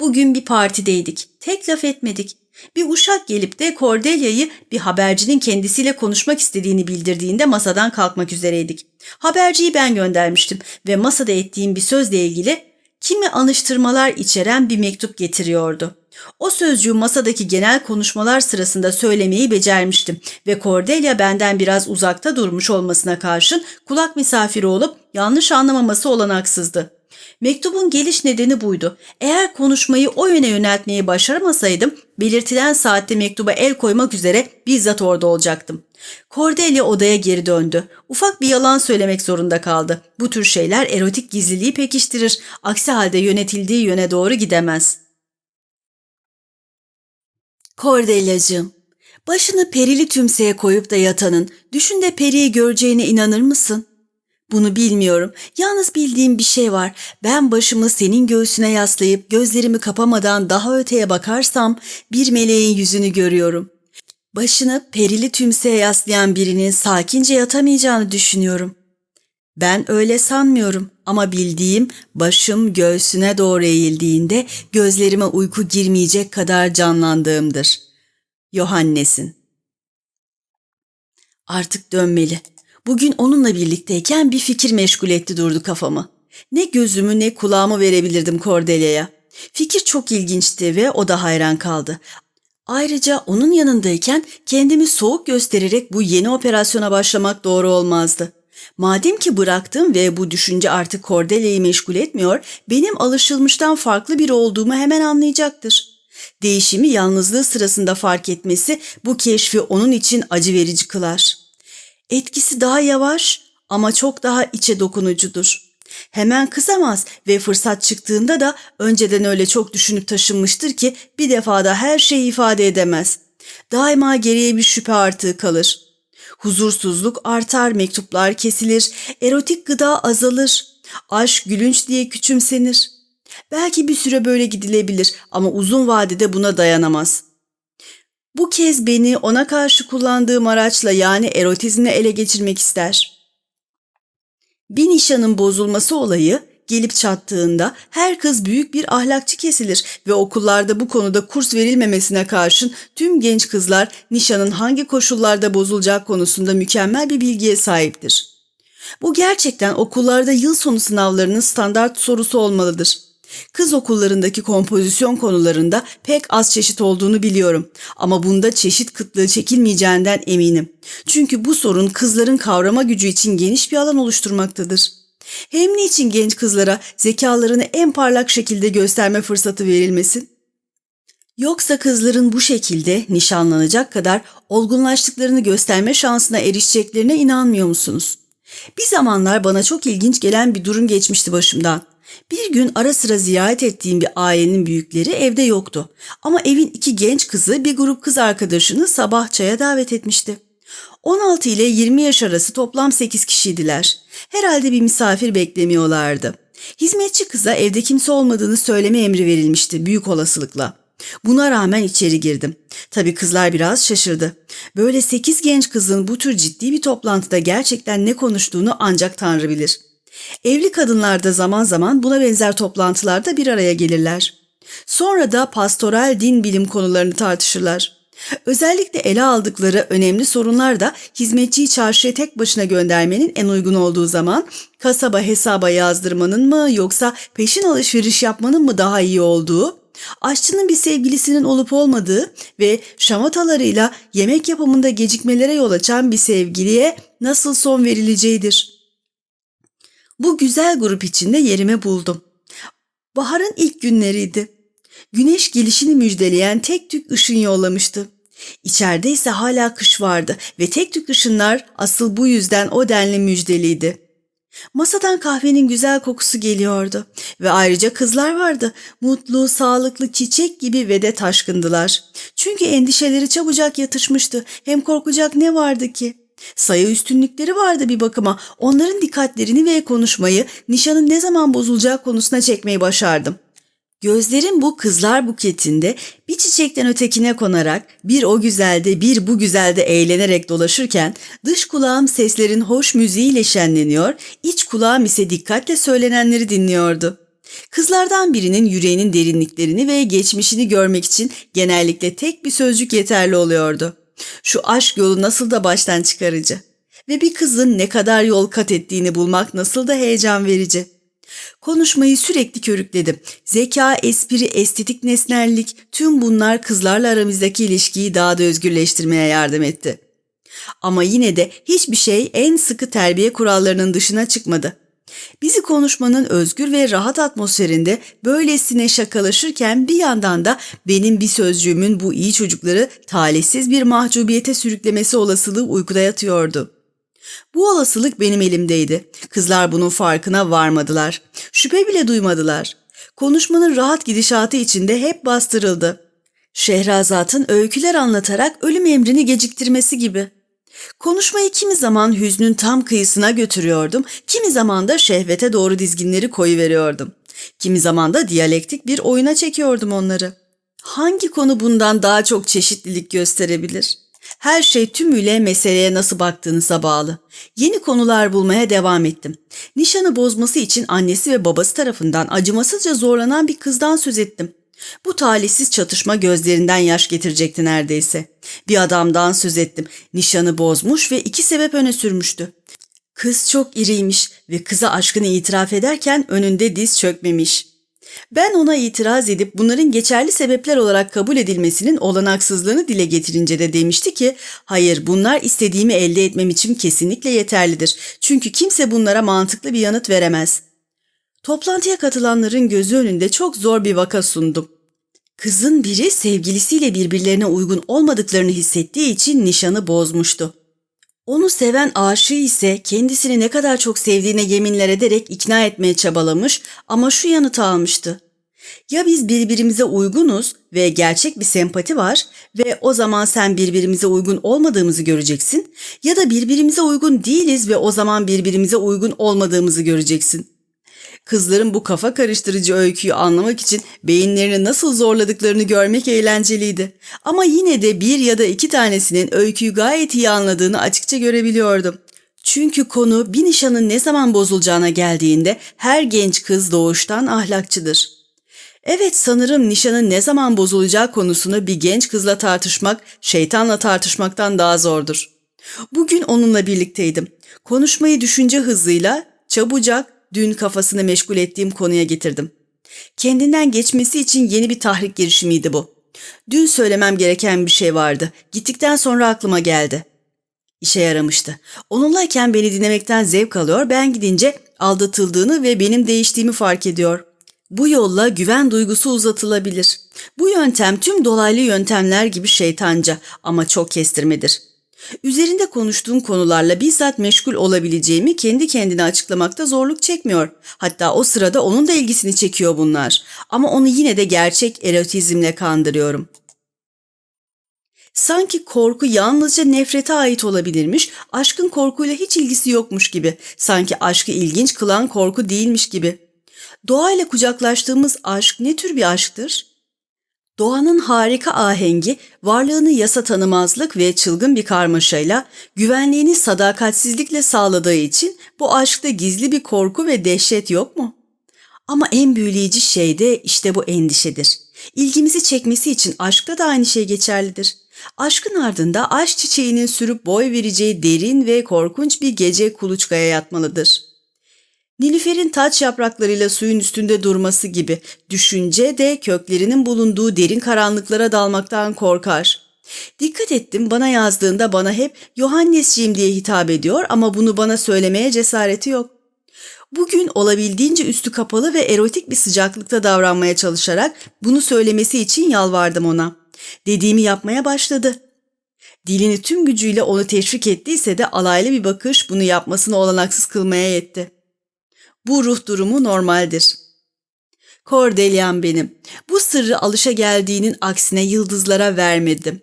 Bugün bir partideydik. Tek laf etmedik. Bir uşak gelip de Cordelia'yı bir habercinin kendisiyle konuşmak istediğini bildirdiğinde masadan kalkmak üzereydik. Haberciyi ben göndermiştim ve masada ettiğim bir sözle ilgili kimi anıştırmalar içeren bir mektup getiriyordu. O sözcüğü masadaki genel konuşmalar sırasında söylemeyi becermiştim ve Cordelia benden biraz uzakta durmuş olmasına karşın kulak misafiri olup yanlış anlamaması olanaksızdı. Mektubun geliş nedeni buydu. Eğer konuşmayı o yöne yöneltmeyi başaramasaydım belirtilen saatte mektuba el koymak üzere bizzat orada olacaktım. Cordelia odaya geri döndü. Ufak bir yalan söylemek zorunda kaldı. Bu tür şeyler erotik gizliliği pekiştirir. Aksi halde yönetildiği yöne doğru gidemez. Cordelia'cığım, başını perili tümseye koyup da yatanın düşünde periyi göreceğine inanır mısın? Bunu bilmiyorum. Yalnız bildiğim bir şey var. Ben başımı senin göğsüne yaslayıp gözlerimi kapamadan daha öteye bakarsam bir meleğin yüzünü görüyorum. Başını perili tümseye yaslayan birinin sakince yatamayacağını düşünüyorum. Ben öyle sanmıyorum ama bildiğim başım göğsüne doğru eğildiğinde gözlerime uyku girmeyecek kadar canlandığımdır. Yohannes'in. Artık dönmeli. Bugün onunla birlikteyken bir fikir meşgul etti durdu kafamı. Ne gözümü ne kulağımı verebilirdim Cordelia'ya. Fikir çok ilginçti ve o da hayran kaldı. Ayrıca onun yanındayken kendimi soğuk göstererek bu yeni operasyona başlamak doğru olmazdı. Madem ki bıraktım ve bu düşünce artık Cordelia'yı meşgul etmiyor, benim alışılmıştan farklı biri olduğumu hemen anlayacaktır. Değişimi yalnızlığı sırasında fark etmesi bu keşfi onun için acı verici kılar. Etkisi daha yavaş ama çok daha içe dokunucudur. Hemen kızamaz ve fırsat çıktığında da önceden öyle çok düşünüp taşınmıştır ki bir defada her şeyi ifade edemez. Daima geriye bir şüphe artığı kalır. Huzursuzluk artar, mektuplar kesilir, erotik gıda azalır, aşk gülünç diye küçümsenir. Belki bir süre böyle gidilebilir ama uzun vadede buna dayanamaz. Bu kez beni ona karşı kullandığım araçla yani erotizmle ele geçirmek ister. Bir nişanın bozulması olayı gelip çattığında her kız büyük bir ahlakçı kesilir ve okullarda bu konuda kurs verilmemesine karşın tüm genç kızlar nişanın hangi koşullarda bozulacak konusunda mükemmel bir bilgiye sahiptir. Bu gerçekten okullarda yıl sonu sınavlarının standart sorusu olmalıdır. Kız okullarındaki kompozisyon konularında pek az çeşit olduğunu biliyorum ama bunda çeşit kıtlığı çekilmeyeceğinden eminim. Çünkü bu sorun kızların kavrama gücü için geniş bir alan oluşturmaktadır. Hem niçin genç kızlara zekalarını en parlak şekilde gösterme fırsatı verilmesin? Yoksa kızların bu şekilde nişanlanacak kadar olgunlaştıklarını gösterme şansına erişeceklerine inanmıyor musunuz? Bir zamanlar bana çok ilginç gelen bir durum geçmişti başımdan. Bir gün ara sıra ziyaret ettiğim bir ailenin büyükleri evde yoktu. Ama evin iki genç kızı bir grup kız arkadaşını sabah çaya davet etmişti. 16 ile 20 yaş arası toplam 8 kişiydiler. Herhalde bir misafir beklemiyorlardı. Hizmetçi kıza evde kimse olmadığını söyleme emri verilmişti büyük olasılıkla. Buna rağmen içeri girdim. Tabii kızlar biraz şaşırdı. Böyle sekiz genç kızın bu tür ciddi bir toplantıda gerçekten ne konuştuğunu ancak Tanrı bilir. Evli kadınlar da zaman zaman buna benzer toplantılarda bir araya gelirler. Sonra da pastoral din bilim konularını tartışırlar. Özellikle ele aldıkları önemli sorunlar da hizmetçiyi çarşıya tek başına göndermenin en uygun olduğu zaman kasaba hesaba yazdırmanın mı yoksa peşin alışveriş yapmanın mı daha iyi olduğu, aşçının bir sevgilisinin olup olmadığı ve şamatalarıyla yemek yapımında gecikmelere yol açan bir sevgiliye nasıl son verileceğidir. Bu güzel grup içinde yerimi buldum. Baharın ilk günleriydi. Güneş gelişini müjdeleyen tek tük ışın yollamıştı. İçeride ise hala kış vardı ve tek tük ışınlar asıl bu yüzden o denli müjdeliydi. Masadan kahvenin güzel kokusu geliyordu ve ayrıca kızlar vardı. Mutlu, sağlıklı, çiçek gibi ve de taşkındılar. Çünkü endişeleri çabucak yatışmıştı. Hem korkacak ne vardı ki? Sayı üstünlükleri vardı bir bakıma. Onların dikkatlerini ve konuşmayı nişanın ne zaman bozulacağı konusuna çekmeyi başardım. Gözlerim bu kızlar buketinde bir çiçekten ötekine konarak bir o güzelde bir bu güzelde eğlenerek dolaşırken dış kulağım seslerin hoş müziğiyle şenleniyor, iç kulağım ise dikkatle söylenenleri dinliyordu. Kızlardan birinin yüreğinin derinliklerini ve geçmişini görmek için genellikle tek bir sözcük yeterli oluyordu. Şu aşk yolu nasıl da baştan çıkarıcı ve bir kızın ne kadar yol kat ettiğini bulmak nasıl da heyecan verici. Konuşmayı sürekli körükledim. Zeka, espri, estetik nesnellik tüm bunlar kızlarla aramızdaki ilişkiyi daha da özgürleştirmeye yardım etti. Ama yine de hiçbir şey en sıkı terbiye kurallarının dışına çıkmadı. Bizi konuşmanın özgür ve rahat atmosferinde böylesine şakalaşırken bir yandan da benim bir sözcüğümün bu iyi çocukları talihsiz bir mahcubiyete sürüklemesi olasılığı uykuda yatıyordu. Bu olasılık benim elimdeydi. Kızlar bunun farkına varmadılar. Şüphe bile duymadılar. Konuşmanın rahat gidişatı içinde hep bastırıldı. Şehrazat'ın öyküler anlatarak ölüm emrini geciktirmesi gibi.'' Konuşmayı kimi zaman hüznün tam kıyısına götürüyordum, kimi zaman da şehvete doğru dizginleri koyu veriyordum. Kimi zaman da diyalektik bir oyuna çekiyordum onları. Hangi konu bundan daha çok çeşitlilik gösterebilir? Her şey tümüyle meseleye nasıl baktığınıza bağlı. Yeni konular bulmaya devam ettim. Nişanı bozması için annesi ve babası tarafından acımasızca zorlanan bir kızdan söz ettim. Bu talihsiz çatışma gözlerinden yaş getirecekti neredeyse. Bir adamdan söz ettim. Nişanı bozmuş ve iki sebep öne sürmüştü. Kız çok iriymiş ve kıza aşkını itiraf ederken önünde diz çökmemiş. Ben ona itiraz edip bunların geçerli sebepler olarak kabul edilmesinin olanaksızlığını dile getirince de demişti ki hayır bunlar istediğimi elde etmem için kesinlikle yeterlidir. Çünkü kimse bunlara mantıklı bir yanıt veremez. Toplantıya katılanların gözü önünde çok zor bir vaka sundum. Kızın biri sevgilisiyle birbirlerine uygun olmadıklarını hissettiği için nişanı bozmuştu. Onu seven aşığı ise kendisini ne kadar çok sevdiğine yeminler ederek ikna etmeye çabalamış ama şu yanıtı almıştı. Ya biz birbirimize uygunuz ve gerçek bir sempati var ve o zaman sen birbirimize uygun olmadığımızı göreceksin ya da birbirimize uygun değiliz ve o zaman birbirimize uygun olmadığımızı göreceksin. Kızların bu kafa karıştırıcı öyküyü anlamak için beyinlerini nasıl zorladıklarını görmek eğlenceliydi. Ama yine de bir ya da iki tanesinin öyküyü gayet iyi anladığını açıkça görebiliyordum. Çünkü konu bir nişanın ne zaman bozulacağına geldiğinde her genç kız doğuştan ahlakçıdır. Evet sanırım nişanın ne zaman bozulacağı konusunu bir genç kızla tartışmak şeytanla tartışmaktan daha zordur. Bugün onunla birlikteydim. Konuşmayı düşünce hızıyla, çabucak, dün kafasını meşgul ettiğim konuya getirdim. Kendinden geçmesi için yeni bir tahrik girişimiydi bu. Dün söylemem gereken bir şey vardı. Gittikten sonra aklıma geldi. İşe yaramıştı. Onunlayken beni dinlemekten zevk alıyor, ben gidince aldatıldığını ve benim değiştiğimi fark ediyor. Bu yolla güven duygusu uzatılabilir. Bu yöntem tüm dolaylı yöntemler gibi şeytanca ama çok kestirmedir. Üzerinde konuştuğum konularla bizzat meşgul olabileceğimi kendi kendine açıklamakta zorluk çekmiyor. Hatta o sırada onun da ilgisini çekiyor bunlar. Ama onu yine de gerçek erotizmle kandırıyorum. Sanki korku yalnızca nefrete ait olabilirmiş, aşkın korkuyla hiç ilgisi yokmuş gibi. Sanki aşkı ilginç kılan korku değilmiş gibi. Doğayla kucaklaştığımız aşk ne tür bir aşktır? Doğanın harika ahengi, varlığını yasa tanımazlık ve çılgın bir karmaşayla, güvenliğini sadakatsizlikle sağladığı için bu aşkta gizli bir korku ve dehşet yok mu? Ama en büyüleyici şey de işte bu endişedir. İlgimizi çekmesi için aşkta da aynı şey geçerlidir. Aşkın ardında aşk çiçeğinin sürüp boy vereceği derin ve korkunç bir gece kuluçkaya yatmalıdır.'' Nilüfer'in taç yapraklarıyla suyun üstünde durması gibi düşünce de köklerinin bulunduğu derin karanlıklara dalmaktan korkar. Dikkat ettim bana yazdığında bana hep Yohannesciğim diye hitap ediyor ama bunu bana söylemeye cesareti yok. Bugün olabildiğince üstü kapalı ve erotik bir sıcaklıkta davranmaya çalışarak bunu söylemesi için yalvardım ona. Dediğimi yapmaya başladı. Dilini tüm gücüyle onu teşvik ettiyse de alaylı bir bakış bunu yapmasını olanaksız kılmaya yetti.'' Bu ruh durumu normaldir. Kordelyam benim. Bu sırrı alışa geldiğinin aksine yıldızlara vermedim.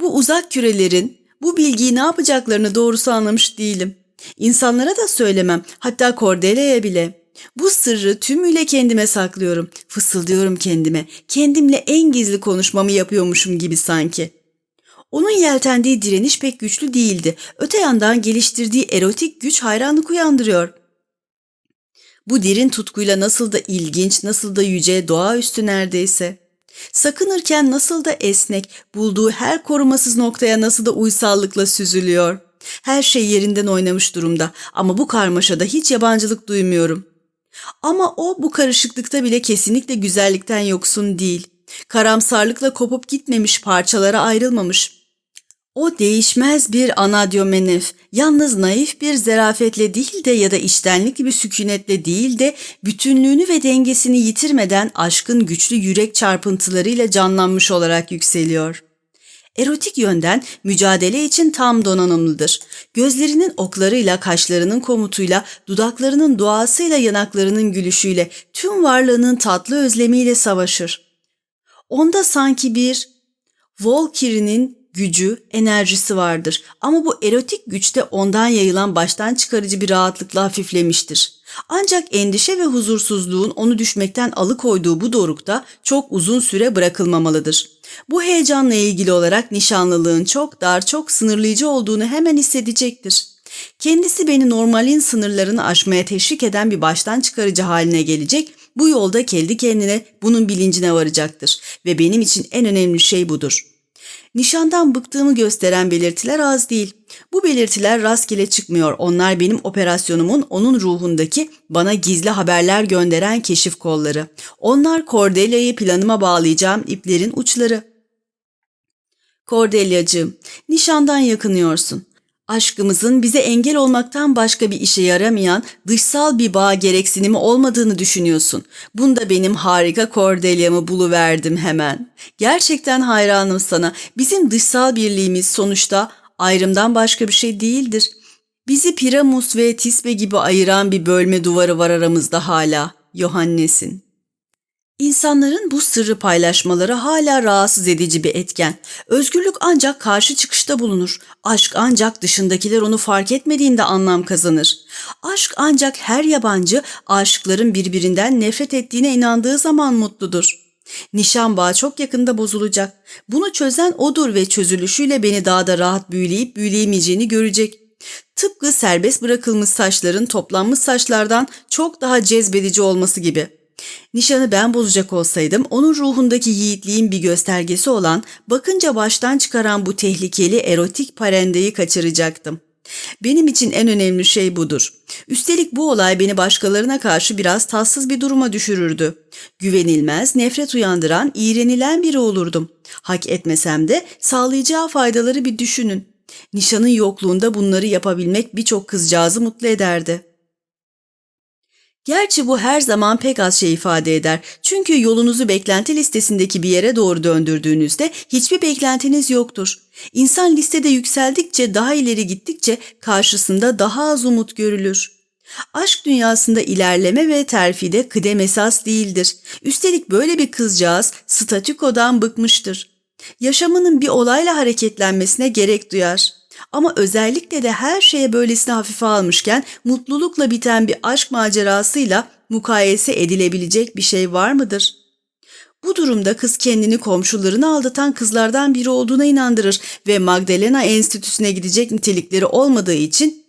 Bu uzak kürelerin bu bilgiyi ne yapacaklarını doğrusu anlamış değilim. İnsanlara da söylemem, hatta Kordelya'ya bile. Bu sırrı tümüyle kendime saklıyorum. Fısıldıyorum kendime. Kendimle en gizli konuşmamı yapıyormuşum gibi sanki. Onun yeltendiği direniş pek güçlü değildi. Öte yandan geliştirdiği erotik güç hayranlık uyandırıyor. Bu derin tutkuyla nasıl da ilginç, nasıl da yüce, doğaüstü neredeyse. Sakınırken nasıl da esnek, bulduğu her korumasız noktaya nasıl da uysallıkla süzülüyor. Her şey yerinden oynamış durumda ama bu karmaşada hiç yabancılık duymuyorum. Ama o bu karışıklıkta bile kesinlikle güzellikten yoksun değil. Karamsarlıkla kopup gitmemiş, parçalara ayrılmamış. O değişmez bir anadyomenef, yalnız naif bir zerafetle değil de ya da içtenlik bir sükunetle değil de bütünlüğünü ve dengesini yitirmeden aşkın güçlü yürek çarpıntılarıyla canlanmış olarak yükseliyor. Erotik yönden mücadele için tam donanımlıdır. Gözlerinin oklarıyla, kaşlarının komutuyla, dudaklarının duasıyla, yanaklarının gülüşüyle, tüm varlığının tatlı özlemiyle savaşır. Onda sanki bir Volkir'in gücü, enerjisi vardır ama bu erotik güçte ondan yayılan baştan çıkarıcı bir rahatlıkla hafiflemiştir. Ancak endişe ve huzursuzluğun onu düşmekten alıkoyduğu bu dorukta çok uzun süre bırakılmamalıdır. Bu heyecanla ilgili olarak nişanlılığın çok dar, çok sınırlayıcı olduğunu hemen hissedecektir. Kendisi beni normalin sınırlarını aşmaya teşvik eden bir baştan çıkarıcı haline gelecek, bu yolda kendi kendine bunun bilincine varacaktır ve benim için en önemli şey budur. Nişandan bıktığımı gösteren belirtiler az değil. Bu belirtiler rastgele çıkmıyor. Onlar benim operasyonumun onun ruhundaki bana gizli haberler gönderen keşif kolları. Onlar Cordelia'yı planıma bağlayacağım iplerin uçları. Cordelia'cığım, nişandan yakınıyorsun. Aşkımızın bize engel olmaktan başka bir işe yaramayan dışsal bir bağ gereksinimi olmadığını düşünüyorsun. Bunda benim harika Cordelia'mı buluverdim hemen. Gerçekten hayranım sana. Bizim dışsal birliğimiz sonuçta ayrımdan başka bir şey değildir. Bizi Piramus ve Tisbe gibi ayıran bir bölme duvarı var aramızda hala. Yohannes'in. İnsanların bu sırrı paylaşmaları hala rahatsız edici bir etken. Özgürlük ancak karşı çıkışta bulunur. Aşk ancak dışındakiler onu fark etmediğinde anlam kazanır. Aşk ancak her yabancı aşıkların birbirinden nefret ettiğine inandığı zaman mutludur. Nişan bağı çok yakında bozulacak. Bunu çözen odur ve çözülüşüyle beni daha da rahat büyüleyip büyüleyemeyeceğini görecek. Tıpkı serbest bırakılmış saçların toplanmış saçlardan çok daha cezbedici olması gibi.'' Nişanı ben bozacak olsaydım onun ruhundaki yiğitliğin bir göstergesi olan bakınca baştan çıkaran bu tehlikeli erotik parendeyi kaçıracaktım. Benim için en önemli şey budur. Üstelik bu olay beni başkalarına karşı biraz tatsız bir duruma düşürürdü. Güvenilmez, nefret uyandıran, iğrenilen biri olurdum. Hak etmesem de sağlayacağı faydaları bir düşünün. Nişanın yokluğunda bunları yapabilmek birçok kızcağızı mutlu ederdi.'' Gerçi bu her zaman pek az şey ifade eder. Çünkü yolunuzu beklenti listesindeki bir yere doğru döndürdüğünüzde hiçbir beklentiniz yoktur. İnsan listede yükseldikçe, daha ileri gittikçe karşısında daha az umut görülür. Aşk dünyasında ilerleme ve terfide kıdem esas değildir. Üstelik böyle bir kızcağız statükodan bıkmıştır. Yaşamının bir olayla hareketlenmesine gerek duyar. Ama özellikle de her şeye böylesine hafife almışken mutlulukla biten bir aşk macerasıyla mukayese edilebilecek bir şey var mıdır? Bu durumda kız kendini komşularını aldatan kızlardan biri olduğuna inandırır ve Magdalena Enstitüsü'ne gidecek nitelikleri olmadığı için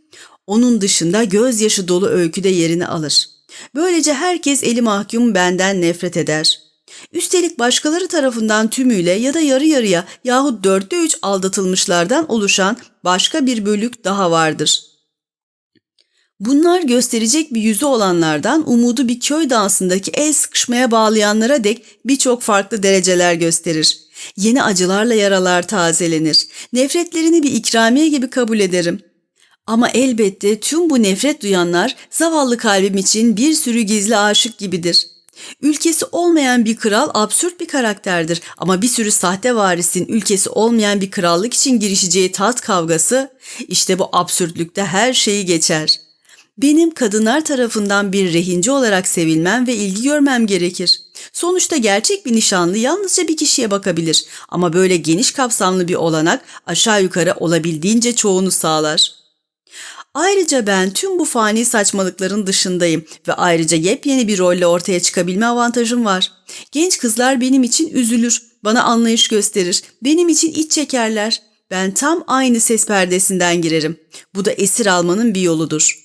onun dışında gözyaşı dolu öyküde yerini alır. Böylece herkes eli mahkum benden nefret eder. Üstelik başkaları tarafından tümüyle ya da yarı yarıya yahut dörtte üç aldatılmışlardan oluşan başka bir bölük daha vardır. Bunlar gösterecek bir yüzü olanlardan umudu bir köy dansındaki el sıkışmaya bağlayanlara dek birçok farklı dereceler gösterir. Yeni acılarla yaralar tazelenir. Nefretlerini bir ikramiye gibi kabul ederim. Ama elbette tüm bu nefret duyanlar zavallı kalbim için bir sürü gizli aşık gibidir. Ülkesi olmayan bir kral absürt bir karakterdir ama bir sürü sahte varisin ülkesi olmayan bir krallık için girişeceği tat kavgası işte bu absürtlükte her şeyi geçer. Benim kadınlar tarafından bir rehinci olarak sevilmem ve ilgi görmem gerekir. Sonuçta gerçek bir nişanlı yalnızca bir kişiye bakabilir ama böyle geniş kapsamlı bir olanak aşağı yukarı olabildiğince çoğunu sağlar.'' Ayrıca ben tüm bu fani saçmalıkların dışındayım ve ayrıca yepyeni bir rolle ortaya çıkabilme avantajım var. Genç kızlar benim için üzülür, bana anlayış gösterir, benim için iç çekerler. Ben tam aynı ses perdesinden girerim. Bu da esir almanın bir yoludur.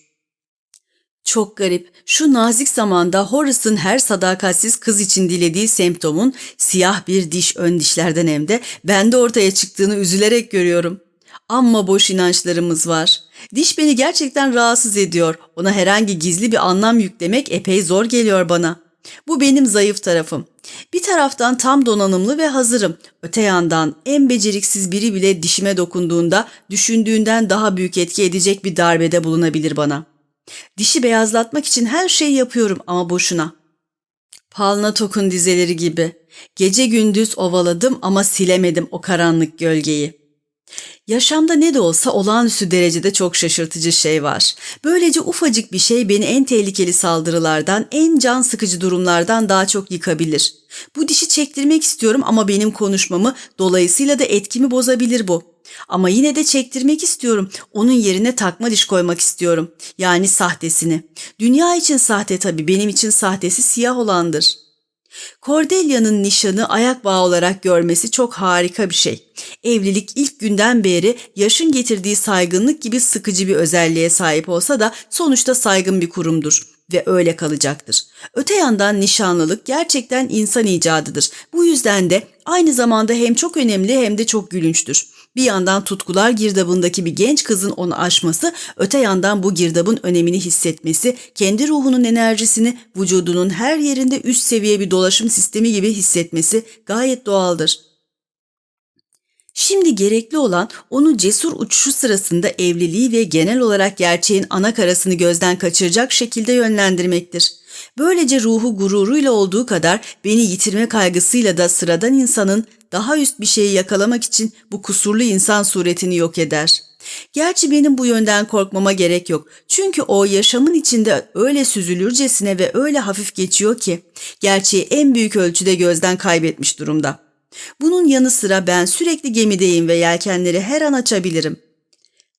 Çok garip. Şu nazik zamanda Horace'ın her sadakatsiz kız için dilediği semptomun siyah bir diş ön dişlerden hem de bende ortaya çıktığını üzülerek görüyorum. Amma boş inançlarımız var. Diş beni gerçekten rahatsız ediyor. Ona herhangi gizli bir anlam yüklemek epey zor geliyor bana. Bu benim zayıf tarafım. Bir taraftan tam donanımlı ve hazırım. Öte yandan en beceriksiz biri bile dişime dokunduğunda düşündüğünden daha büyük etki edecek bir darbede bulunabilir bana. Dişi beyazlatmak için her şeyi yapıyorum ama boşuna. Palna Tok'un dizeleri gibi. Gece gündüz ovaladım ama silemedim o karanlık gölgeyi. Yaşamda ne de olsa olağanüstü derecede çok şaşırtıcı şey var. Böylece ufacık bir şey beni en tehlikeli saldırılardan, en can sıkıcı durumlardan daha çok yıkabilir. Bu dişi çektirmek istiyorum ama benim konuşmamı dolayısıyla da etkimi bozabilir bu. Ama yine de çektirmek istiyorum. Onun yerine takma diş koymak istiyorum. Yani sahtesini. Dünya için sahte tabii, benim için sahtesi siyah olandır.'' Cordelia'nın nişanı ayak bağı olarak görmesi çok harika bir şey. Evlilik ilk günden beri yaşın getirdiği saygınlık gibi sıkıcı bir özelliğe sahip olsa da sonuçta saygın bir kurumdur ve öyle kalacaktır. Öte yandan nişanlılık gerçekten insan icadıdır. Bu yüzden de aynı zamanda hem çok önemli hem de çok gülünçtür. Bir yandan tutkular girdabındaki bir genç kızın onu aşması, öte yandan bu girdabın önemini hissetmesi, kendi ruhunun enerjisini vücudunun her yerinde üst seviye bir dolaşım sistemi gibi hissetmesi gayet doğaldır. Şimdi gerekli olan onu cesur uçuşu sırasında evliliği ve genel olarak gerçeğin ana karasını gözden kaçıracak şekilde yönlendirmektir. Böylece ruhu gururuyla olduğu kadar beni yitirme kaygısıyla da sıradan insanın daha üst bir şeyi yakalamak için bu kusurlu insan suretini yok eder. Gerçi benim bu yönden korkmama gerek yok. Çünkü o yaşamın içinde öyle süzülürcesine ve öyle hafif geçiyor ki gerçeği en büyük ölçüde gözden kaybetmiş durumda. Bunun yanı sıra ben sürekli gemideyim ve yelkenleri her an açabilirim.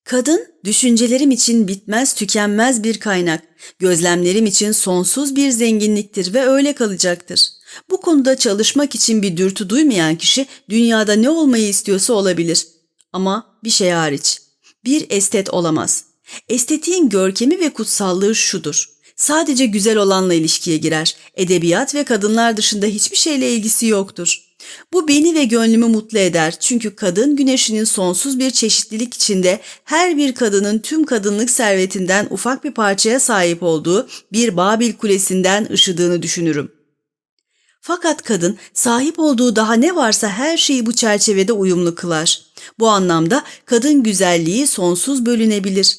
Kadın, düşüncelerim için bitmez tükenmez bir kaynak, gözlemlerim için sonsuz bir zenginliktir ve öyle kalacaktır. Bu konuda çalışmak için bir dürtü duymayan kişi dünyada ne olmayı istiyorsa olabilir. Ama bir şey hariç. Bir estet olamaz. Estetiğin görkemi ve kutsallığı şudur. Sadece güzel olanla ilişkiye girer. Edebiyat ve kadınlar dışında hiçbir şeyle ilgisi yoktur. Bu beni ve gönlümü mutlu eder çünkü kadın güneşinin sonsuz bir çeşitlilik içinde her bir kadının tüm kadınlık servetinden ufak bir parçaya sahip olduğu bir Babil kulesinden ışıdığını düşünürüm. Fakat kadın sahip olduğu daha ne varsa her şeyi bu çerçevede uyumlu kılar. Bu anlamda kadın güzelliği sonsuz bölünebilir.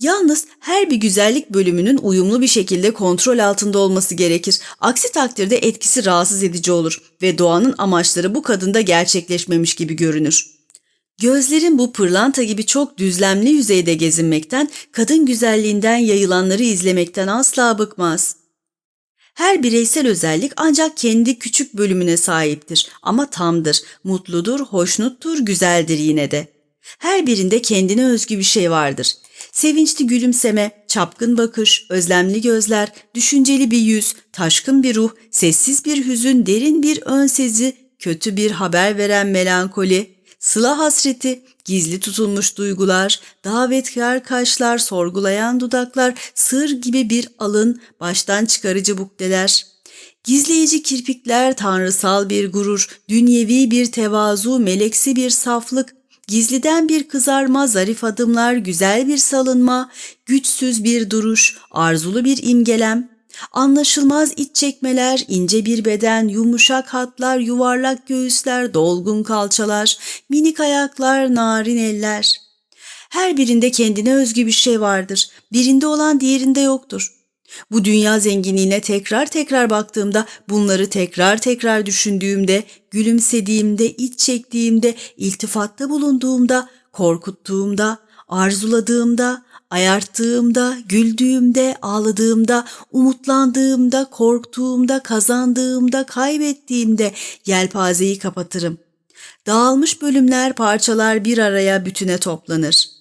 Yalnız her bir güzellik bölümünün uyumlu bir şekilde kontrol altında olması gerekir. Aksi takdirde etkisi rahatsız edici olur ve doğanın amaçları bu kadında gerçekleşmemiş gibi görünür. Gözlerin bu pırlanta gibi çok düzlemli yüzeyde gezinmekten, kadın güzelliğinden yayılanları izlemekten asla bıkmaz. Her bireysel özellik ancak kendi küçük bölümüne sahiptir ama tamdır, mutludur, hoşnuttur, güzeldir yine de. Her birinde kendine özgü bir şey vardır. Sevinçli gülümseme, çapkın bakış, özlemli gözler, düşünceli bir yüz, taşkın bir ruh, sessiz bir hüzün, derin bir ön sezi, kötü bir haber veren melankoli, sıla hasreti, gizli tutulmuş duygular, davetkar kaşlar, sorgulayan dudaklar, sır gibi bir alın, baştan çıkarıcı bukleler. Gizleyici kirpikler, tanrısal bir gurur, dünyevi bir tevazu, meleksi bir saflık, Gizliden bir kızarma, zarif adımlar, güzel bir salınma, güçsüz bir duruş, arzulu bir imgelem, anlaşılmaz iç çekmeler, ince bir beden, yumuşak hatlar, yuvarlak göğüsler, dolgun kalçalar, minik ayaklar, narin eller. Her birinde kendine özgü bir şey vardır. Birinde olan diğerinde yoktur. Bu dünya zenginliğine tekrar tekrar baktığımda, bunları tekrar tekrar düşündüğümde, gülümsediğimde, iç çektiğimde, iltifatta bulunduğumda, korkuttuğumda, arzuladığımda, ayarttığımda, güldüğümde, ağladığımda, umutlandığımda, korktuğumda, kazandığımda, kaybettiğimde yelpazeyi kapatırım. Dağılmış bölümler, parçalar bir araya bütüne toplanır.''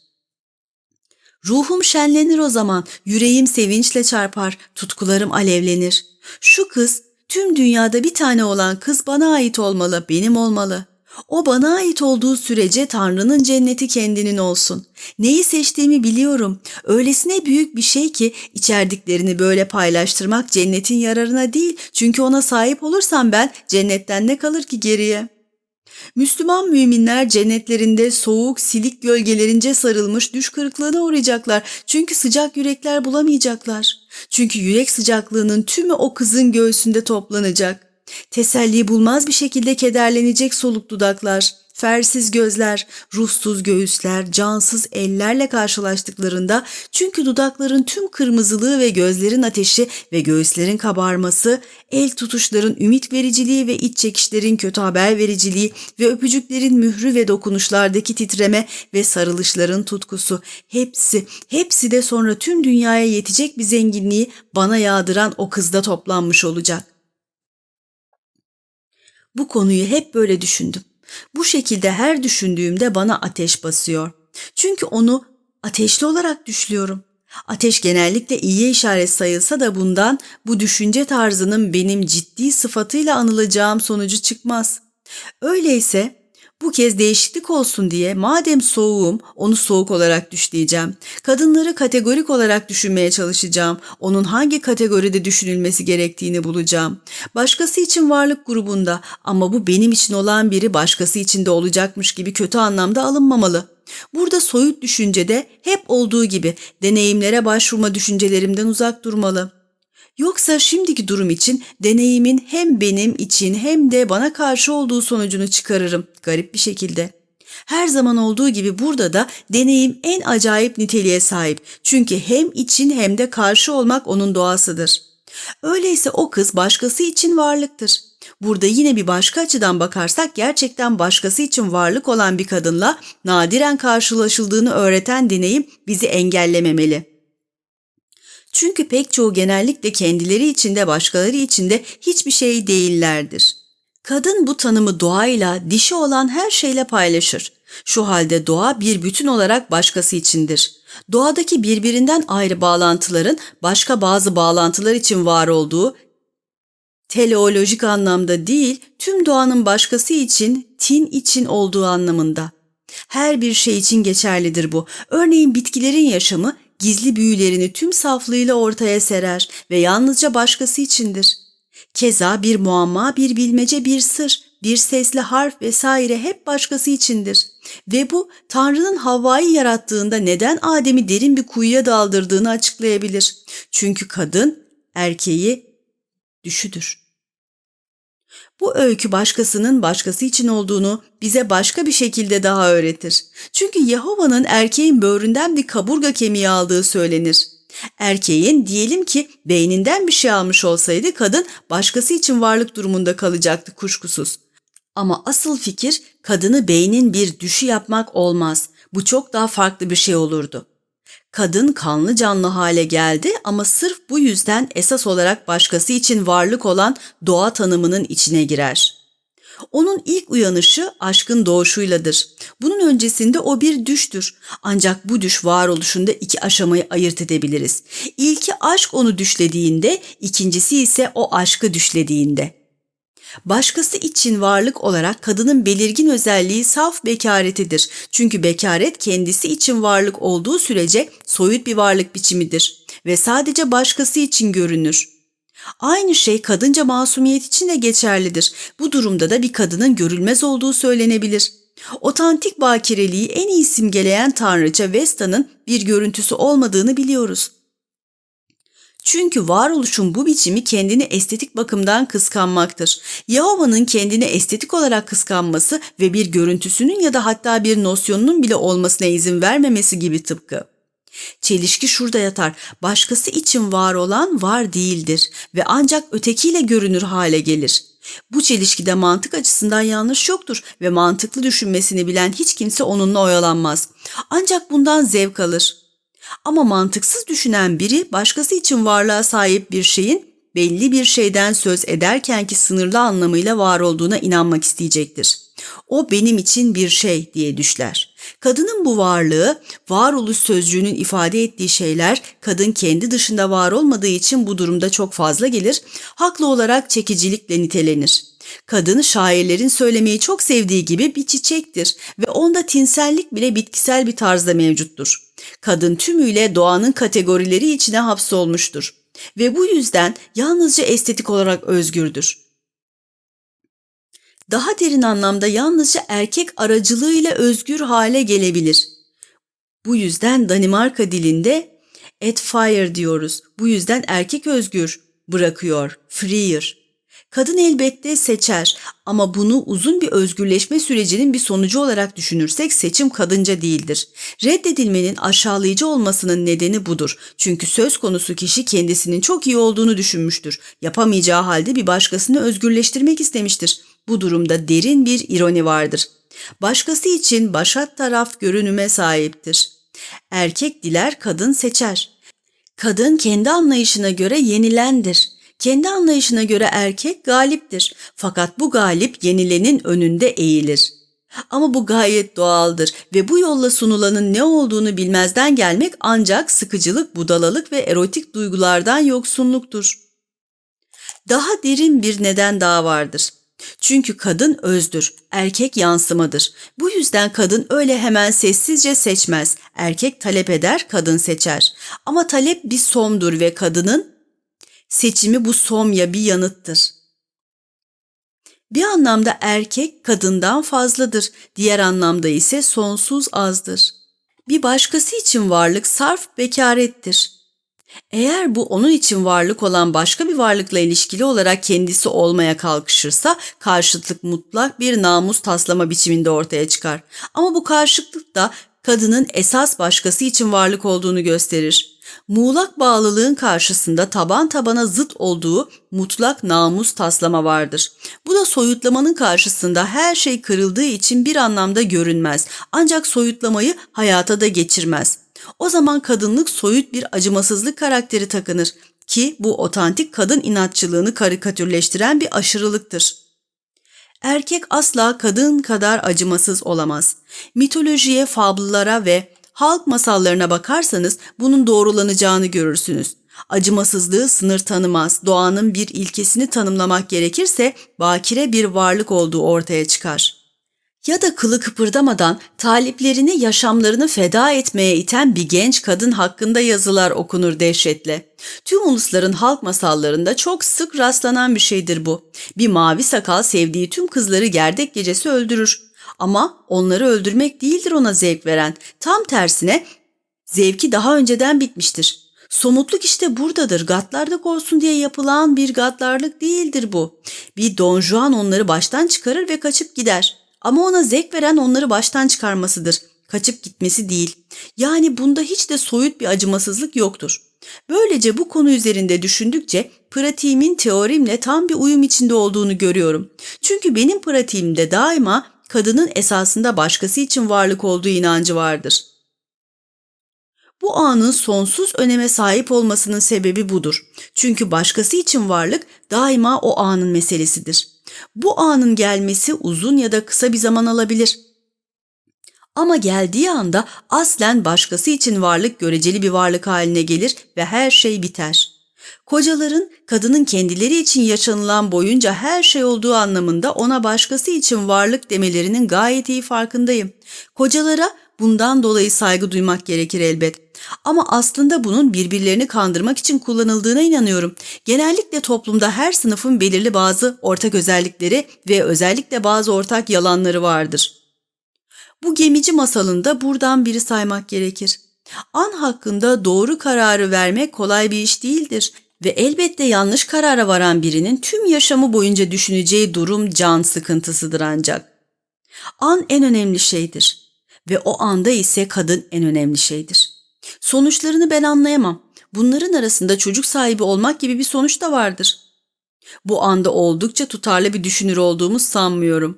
Ruhum şenlenir o zaman, yüreğim sevinçle çarpar, tutkularım alevlenir. Şu kız, tüm dünyada bir tane olan kız bana ait olmalı, benim olmalı. O bana ait olduğu sürece Tanrı'nın cenneti kendinin olsun. Neyi seçtiğimi biliyorum. Öylesine büyük bir şey ki içerdiklerini böyle paylaştırmak cennetin yararına değil. Çünkü ona sahip olursam ben cennetten ne kalır ki geriye?'' Müslüman müminler cennetlerinde soğuk, silik gölgelerince sarılmış düş kırıklığına uğrayacaklar. Çünkü sıcak yürekler bulamayacaklar. Çünkü yürek sıcaklığının tümü o kızın göğsünde toplanacak. Teselli bulmaz bir şekilde kederlenecek soluk dudaklar fersiz gözler, ruhsuz göğüsler, cansız ellerle karşılaştıklarında çünkü dudakların tüm kırmızılığı ve gözlerin ateşi ve göğüslerin kabarması, el tutuşların ümit vericiliği ve iç çekişlerin kötü haber vericiliği ve öpücüklerin mührü ve dokunuşlardaki titreme ve sarılışların tutkusu hepsi, hepsi de sonra tüm dünyaya yetecek bir zenginliği bana yağdıran o kızda toplanmış olacak. Bu konuyu hep böyle düşündüm. Bu şekilde her düşündüğümde bana ateş basıyor. Çünkü onu ateşli olarak düşlüyorum. Ateş genellikle iyiye işaret sayılsa da bundan bu düşünce tarzının benim ciddi sıfatıyla anılacağım sonucu çıkmaz. Öyleyse bu kez değişiklik olsun diye madem soğuğum onu soğuk olarak düşleyeceğim. Kadınları kategorik olarak düşünmeye çalışacağım. Onun hangi kategoride düşünülmesi gerektiğini bulacağım. Başkası için varlık grubunda ama bu benim için olan biri başkası için de olacakmış gibi kötü anlamda alınmamalı. Burada soyut düşüncede hep olduğu gibi deneyimlere başvurma düşüncelerimden uzak durmalı. Yoksa şimdiki durum için deneyimin hem benim için hem de bana karşı olduğu sonucunu çıkarırım garip bir şekilde. Her zaman olduğu gibi burada da deneyim en acayip niteliğe sahip. Çünkü hem için hem de karşı olmak onun doğasıdır. Öyleyse o kız başkası için varlıktır. Burada yine bir başka açıdan bakarsak gerçekten başkası için varlık olan bir kadınla nadiren karşılaşıldığını öğreten deneyim bizi engellememeli. Çünkü pek çoğu genellikle kendileri içinde başkaları içinde hiçbir şey değillerdir. Kadın bu tanımı doğayla, dişi olan her şeyle paylaşır. Şu halde doğa bir bütün olarak başkası içindir. Doğadaki birbirinden ayrı bağlantıların başka bazı bağlantılar için var olduğu, teleolojik anlamda değil, tüm doğanın başkası için, tin için olduğu anlamında. Her bir şey için geçerlidir bu. Örneğin bitkilerin yaşamı gizli büyülerini tüm saflığıyla ortaya serer ve yalnızca başkası içindir. Keza bir muamma, bir bilmece, bir sır, bir sesli harf vesaire hep başkası içindir. Ve bu Tanrı'nın Havva'yı yarattığında neden Adem'i derin bir kuyuya daldırdığını açıklayabilir. Çünkü kadın erkeği düşüdür. Bu öykü başkasının başkası için olduğunu bize başka bir şekilde daha öğretir. Çünkü Yahova'nın erkeğin böğründen bir kaburga kemiği aldığı söylenir. Erkeğin diyelim ki beyninden bir şey almış olsaydı kadın başkası için varlık durumunda kalacaktı kuşkusuz. Ama asıl fikir kadını beynin bir düşü yapmak olmaz. Bu çok daha farklı bir şey olurdu. Kadın kanlı canlı hale geldi ama sırf bu yüzden esas olarak başkası için varlık olan doğa tanımının içine girer. Onun ilk uyanışı aşkın doğuşuyladır. Bunun öncesinde o bir düştür. Ancak bu düş varoluşunda iki aşamayı ayırt edebiliriz. İlki aşk onu düşlediğinde, ikincisi ise o aşkı düşlediğinde. Başkası için varlık olarak kadının belirgin özelliği saf bekaretidir. Çünkü bekaret kendisi için varlık olduğu sürece soyut bir varlık biçimidir ve sadece başkası için görünür. Aynı şey kadınca masumiyet için de geçerlidir. Bu durumda da bir kadının görülmez olduğu söylenebilir. Otantik bakireliği en iyi simgeleyen tanrıça Vesta'nın bir görüntüsü olmadığını biliyoruz. Çünkü varoluşun bu biçimi kendini estetik bakımdan kıskanmaktır. Yahova'nın kendini estetik olarak kıskanması ve bir görüntüsünün ya da hatta bir nosyonunun bile olmasına izin vermemesi gibi tıpkı. Çelişki şurada yatar. Başkası için var olan var değildir ve ancak ötekiyle görünür hale gelir. Bu çelişkide mantık açısından yanlış yoktur ve mantıklı düşünmesini bilen hiç kimse onunla oyalanmaz. Ancak bundan zevk alır. Ama mantıksız düşünen biri başkası için varlığa sahip bir şeyin belli bir şeyden söz ederkenki sınırlı anlamıyla var olduğuna inanmak isteyecektir. O benim için bir şey diye düşler. Kadının bu varlığı, varoluş sözcüğünün ifade ettiği şeyler kadın kendi dışında var olmadığı için bu durumda çok fazla gelir, haklı olarak çekicilikle nitelenir. Kadın şairlerin söylemeyi çok sevdiği gibi bir çiçektir ve onda tinsellik bile bitkisel bir tarzda mevcuttur. Kadın tümüyle doğanın kategorileri içine hapsolmuştur ve bu yüzden yalnızca estetik olarak özgürdür. Daha derin anlamda yalnızca erkek aracılığıyla özgür hale gelebilir. Bu yüzden Danimarka dilinde at fire diyoruz. Bu yüzden erkek özgür bırakıyor, freer. Kadın elbette seçer ama bunu uzun bir özgürleşme sürecinin bir sonucu olarak düşünürsek seçim kadınca değildir. Reddedilmenin aşağılayıcı olmasının nedeni budur. Çünkü söz konusu kişi kendisinin çok iyi olduğunu düşünmüştür. Yapamayacağı halde bir başkasını özgürleştirmek istemiştir. Bu durumda derin bir ironi vardır. Başkası için başat taraf görünüme sahiptir. Erkek diler, kadın seçer. Kadın kendi anlayışına göre yenilendir. Kendi anlayışına göre erkek galiptir. Fakat bu galip yenilenin önünde eğilir. Ama bu gayet doğaldır ve bu yolla sunulanın ne olduğunu bilmezden gelmek ancak sıkıcılık, budalalık ve erotik duygulardan yoksunluktur. Daha derin bir neden daha vardır. Çünkü kadın özdür, erkek yansımadır. Bu yüzden kadın öyle hemen sessizce seçmez. Erkek talep eder, kadın seçer. Ama talep bir somdur ve kadının seçimi bu somya bir yanıttır. Bir anlamda erkek kadından fazladır, diğer anlamda ise sonsuz azdır. Bir başkası için varlık sarf bekarettir. Eğer bu onun için varlık olan başka bir varlıkla ilişkili olarak kendisi olmaya kalkışırsa karşıtlık mutlak bir namus taslama biçiminde ortaya çıkar. Ama bu karşıtlık da kadının esas başkası için varlık olduğunu gösterir. Muğlak bağlılığın karşısında taban tabana zıt olduğu mutlak namus taslama vardır. Bu da soyutlamanın karşısında her şey kırıldığı için bir anlamda görünmez. Ancak soyutlamayı hayata da geçirmez. O zaman kadınlık soyut bir acımasızlık karakteri takınır ki bu otantik kadın inatçılığını karikatürleştiren bir aşırılıktır. Erkek asla kadın kadar acımasız olamaz. Mitolojiye, fablılara ve halk masallarına bakarsanız bunun doğrulanacağını görürsünüz. Acımasızlığı sınır tanımaz, doğanın bir ilkesini tanımlamak gerekirse bakire bir varlık olduğu ortaya çıkar ya da kılı kıpırdamadan taliplerini yaşamlarını feda etmeye iten bir genç kadın hakkında yazılar okunur dehşetle. Tüm ulusların halk masallarında çok sık rastlanan bir şeydir bu. Bir mavi sakal sevdiği tüm kızları gerdek gecesi öldürür. Ama onları öldürmek değildir ona zevk veren. Tam tersine zevki daha önceden bitmiştir. Somutluk işte buradadır. Gatlarlık olsun diye yapılan bir gatlarlık değildir bu. Bir Don Juan onları baştan çıkarır ve kaçıp gider. Ama ona zevk veren onları baştan çıkarmasıdır. Kaçıp gitmesi değil. Yani bunda hiç de soyut bir acımasızlık yoktur. Böylece bu konu üzerinde düşündükçe pratiğimin teorimle tam bir uyum içinde olduğunu görüyorum. Çünkü benim pratiğimde daima kadının esasında başkası için varlık olduğu inancı vardır. Bu anın sonsuz öneme sahip olmasının sebebi budur. Çünkü başkası için varlık daima o anın meselesidir. Bu anın gelmesi uzun ya da kısa bir zaman alabilir. Ama geldiği anda aslen başkası için varlık göreceli bir varlık haline gelir ve her şey biter. Kocaların kadının kendileri için yaşanılan boyunca her şey olduğu anlamında ona başkası için varlık demelerinin gayet iyi farkındayım. Kocalara bundan dolayı saygı duymak gerekir elbet. Ama aslında bunun birbirlerini kandırmak için kullanıldığına inanıyorum. Genellikle toplumda her sınıfın belirli bazı ortak özellikleri ve özellikle bazı ortak yalanları vardır. Bu gemici masalında buradan biri saymak gerekir. An hakkında doğru kararı vermek kolay bir iş değildir ve elbette yanlış karara varan birinin tüm yaşamı boyunca düşüneceği durum can sıkıntısıdır ancak. An en önemli şeydir ve o anda ise kadın en önemli şeydir. Sonuçlarını ben anlayamam. Bunların arasında çocuk sahibi olmak gibi bir sonuç da vardır. Bu anda oldukça tutarlı bir düşünür olduğumu sanmıyorum.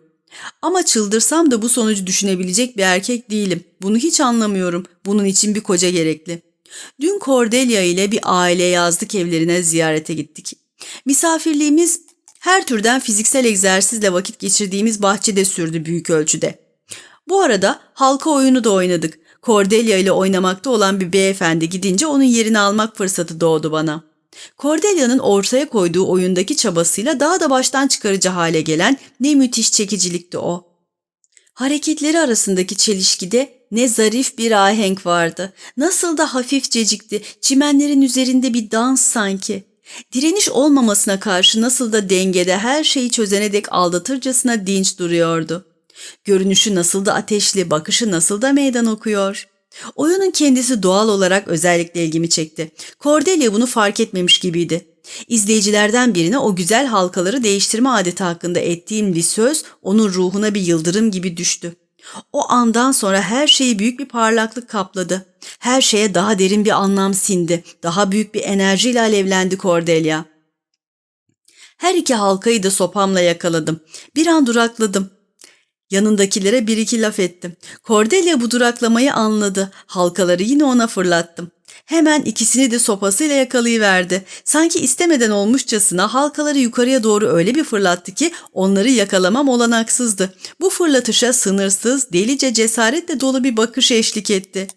Ama çıldırsam da bu sonucu düşünebilecek bir erkek değilim. Bunu hiç anlamıyorum. Bunun için bir koca gerekli. Dün Cordelia ile bir aile yazlık evlerine ziyarete gittik. Misafirliğimiz her türden fiziksel egzersizle vakit geçirdiğimiz bahçede sürdü büyük ölçüde. Bu arada halka oyunu da oynadık. Cordelia ile oynamakta olan bir beyefendi gidince onun yerini almak fırsatı doğdu bana. Cordelia'nın ortaya koyduğu oyundaki çabasıyla daha da baştan çıkarıcı hale gelen ne müthiş çekicilikti o. Hareketleri arasındaki çelişkide ne zarif bir ahenk vardı. Nasıl da hafifcecikti, çimenlerin üzerinde bir dans sanki. Direniş olmamasına karşı nasıl da dengede her şeyi çözene dek aldatırcasına dinç duruyordu. Görünüşü nasıl da ateşli, bakışı nasıl da meydan okuyor. Oyunun kendisi doğal olarak özellikle ilgimi çekti. Cordelia bunu fark etmemiş gibiydi. İzleyicilerden birine o güzel halkaları değiştirme adeti hakkında ettiğim bir söz onun ruhuna bir yıldırım gibi düştü. O andan sonra her şeyi büyük bir parlaklık kapladı. Her şeye daha derin bir anlam sindi. Daha büyük bir enerjiyle alevlendi Cordelia. Her iki halkayı da sopamla yakaladım. Bir an durakladım. Yanındakilere bir iki laf ettim. Cordelia bu duraklamayı anladı. Halkaları yine ona fırlattım. Hemen ikisini de sopasıyla yakalayıverdi. Sanki istemeden olmuşçasına halkaları yukarıya doğru öyle bir fırlattı ki onları yakalamam olanaksızdı. Bu fırlatışa sınırsız, delice cesaretle dolu bir bakış eşlik etti.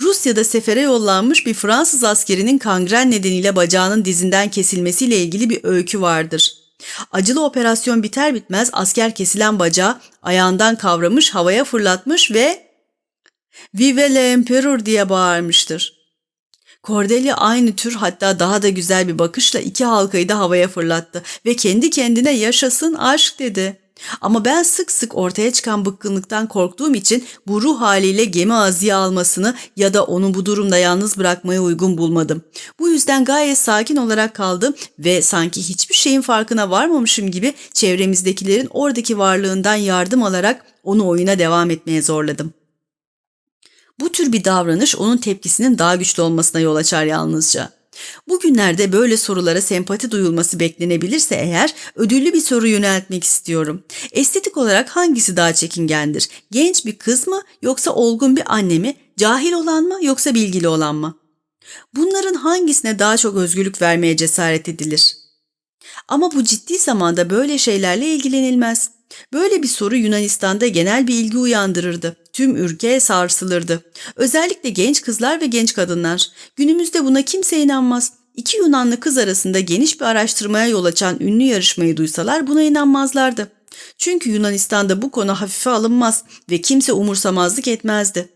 Rusya'da sefere yollanmış bir Fransız askerinin kangren nedeniyle bacağının dizinden kesilmesiyle ilgili bir öykü vardır. Acılı operasyon biter bitmez asker kesilen bacağı ayağından kavramış havaya fırlatmış ve ''Vive l'Empereur'' diye bağırmıştır. Cordelia aynı tür hatta daha da güzel bir bakışla iki halkayı da havaya fırlattı ve kendi kendine yaşasın aşk dedi. Ama ben sık sık ortaya çıkan bıkkınlıktan korktuğum için bu ruh haliyle gemi azıya almasını ya da onu bu durumda yalnız bırakmaya uygun bulmadım. Bu yüzden gayet sakin olarak kaldım ve sanki hiçbir şeyin farkına varmamışım gibi çevremizdekilerin oradaki varlığından yardım alarak onu oyuna devam etmeye zorladım. Bu tür bir davranış onun tepkisinin daha güçlü olmasına yol açar yalnızca. Bugünlerde böyle sorulara sempati duyulması beklenebilirse eğer ödüllü bir soru yöneltmek istiyorum. Estetik olarak hangisi daha çekingendir? Genç bir kız mı yoksa olgun bir anne mi? Cahil olan mı yoksa bilgili olan mı? Bunların hangisine daha çok özgürlük vermeye cesaret edilir? Ama bu ciddi zamanda böyle şeylerle ilgilenilmez. Böyle bir soru Yunanistan'da genel bir ilgi uyandırırdı. Tüm ülke sarsılırdı. Özellikle genç kızlar ve genç kadınlar. Günümüzde buna kimse inanmaz. İki Yunanlı kız arasında geniş bir araştırmaya yol açan ünlü yarışmayı duysalar buna inanmazlardı. Çünkü Yunanistan'da bu konu hafife alınmaz ve kimse umursamazlık etmezdi.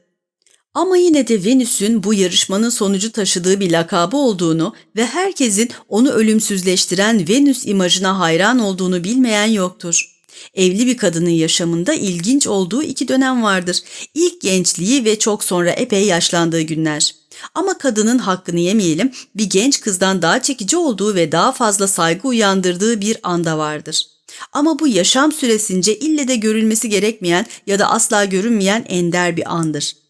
Ama yine de Venüs'ün bu yarışmanın sonucu taşıdığı bir lakabı olduğunu ve herkesin onu ölümsüzleştiren Venüs imajına hayran olduğunu bilmeyen yoktur. Evli bir kadının yaşamında ilginç olduğu iki dönem vardır. İlk gençliği ve çok sonra epey yaşlandığı günler. Ama kadının hakkını yemeyelim, bir genç kızdan daha çekici olduğu ve daha fazla saygı uyandırdığı bir anda vardır. Ama bu yaşam süresince ille de görülmesi gerekmeyen ya da asla görünmeyen ender bir andır.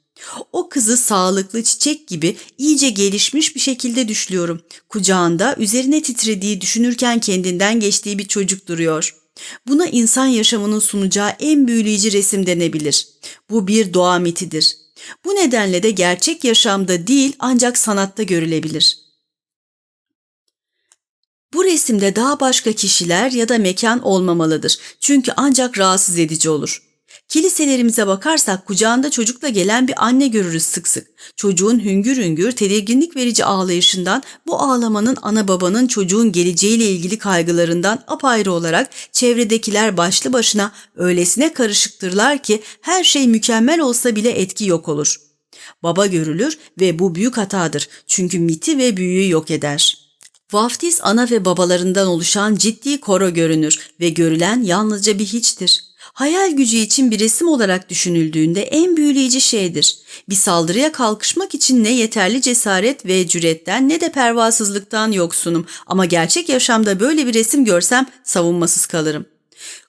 O kızı sağlıklı çiçek gibi iyice gelişmiş bir şekilde düşlüyorum. Kucağında üzerine titrediği düşünürken kendinden geçtiği bir çocuk duruyor. Buna insan yaşamının sunacağı en büyüleyici resim denebilir. Bu bir doğa mitidir. Bu nedenle de gerçek yaşamda değil ancak sanatta görülebilir. Bu resimde daha başka kişiler ya da mekan olmamalıdır. Çünkü ancak rahatsız edici olur. Kiliselerimize bakarsak kucağında çocukla gelen bir anne görürüz sık sık. Çocuğun hüngür hüngür tedirginlik verici ağlayışından bu ağlamanın ana babanın çocuğun geleceğiyle ilgili kaygılarından apayrı olarak çevredekiler başlı başına öylesine karışıktırlar ki her şey mükemmel olsa bile etki yok olur. Baba görülür ve bu büyük hatadır çünkü miti ve büyüyü yok eder. Vaftiz ana ve babalarından oluşan ciddi koro görünür ve görülen yalnızca bir hiçtir hayal gücü için bir resim olarak düşünüldüğünde en büyüleyici şeydir. Bir saldırıya kalkışmak için ne yeterli cesaret ve cüretten ne de pervasızlıktan yoksunum ama gerçek yaşamda böyle bir resim görsem savunmasız kalırım.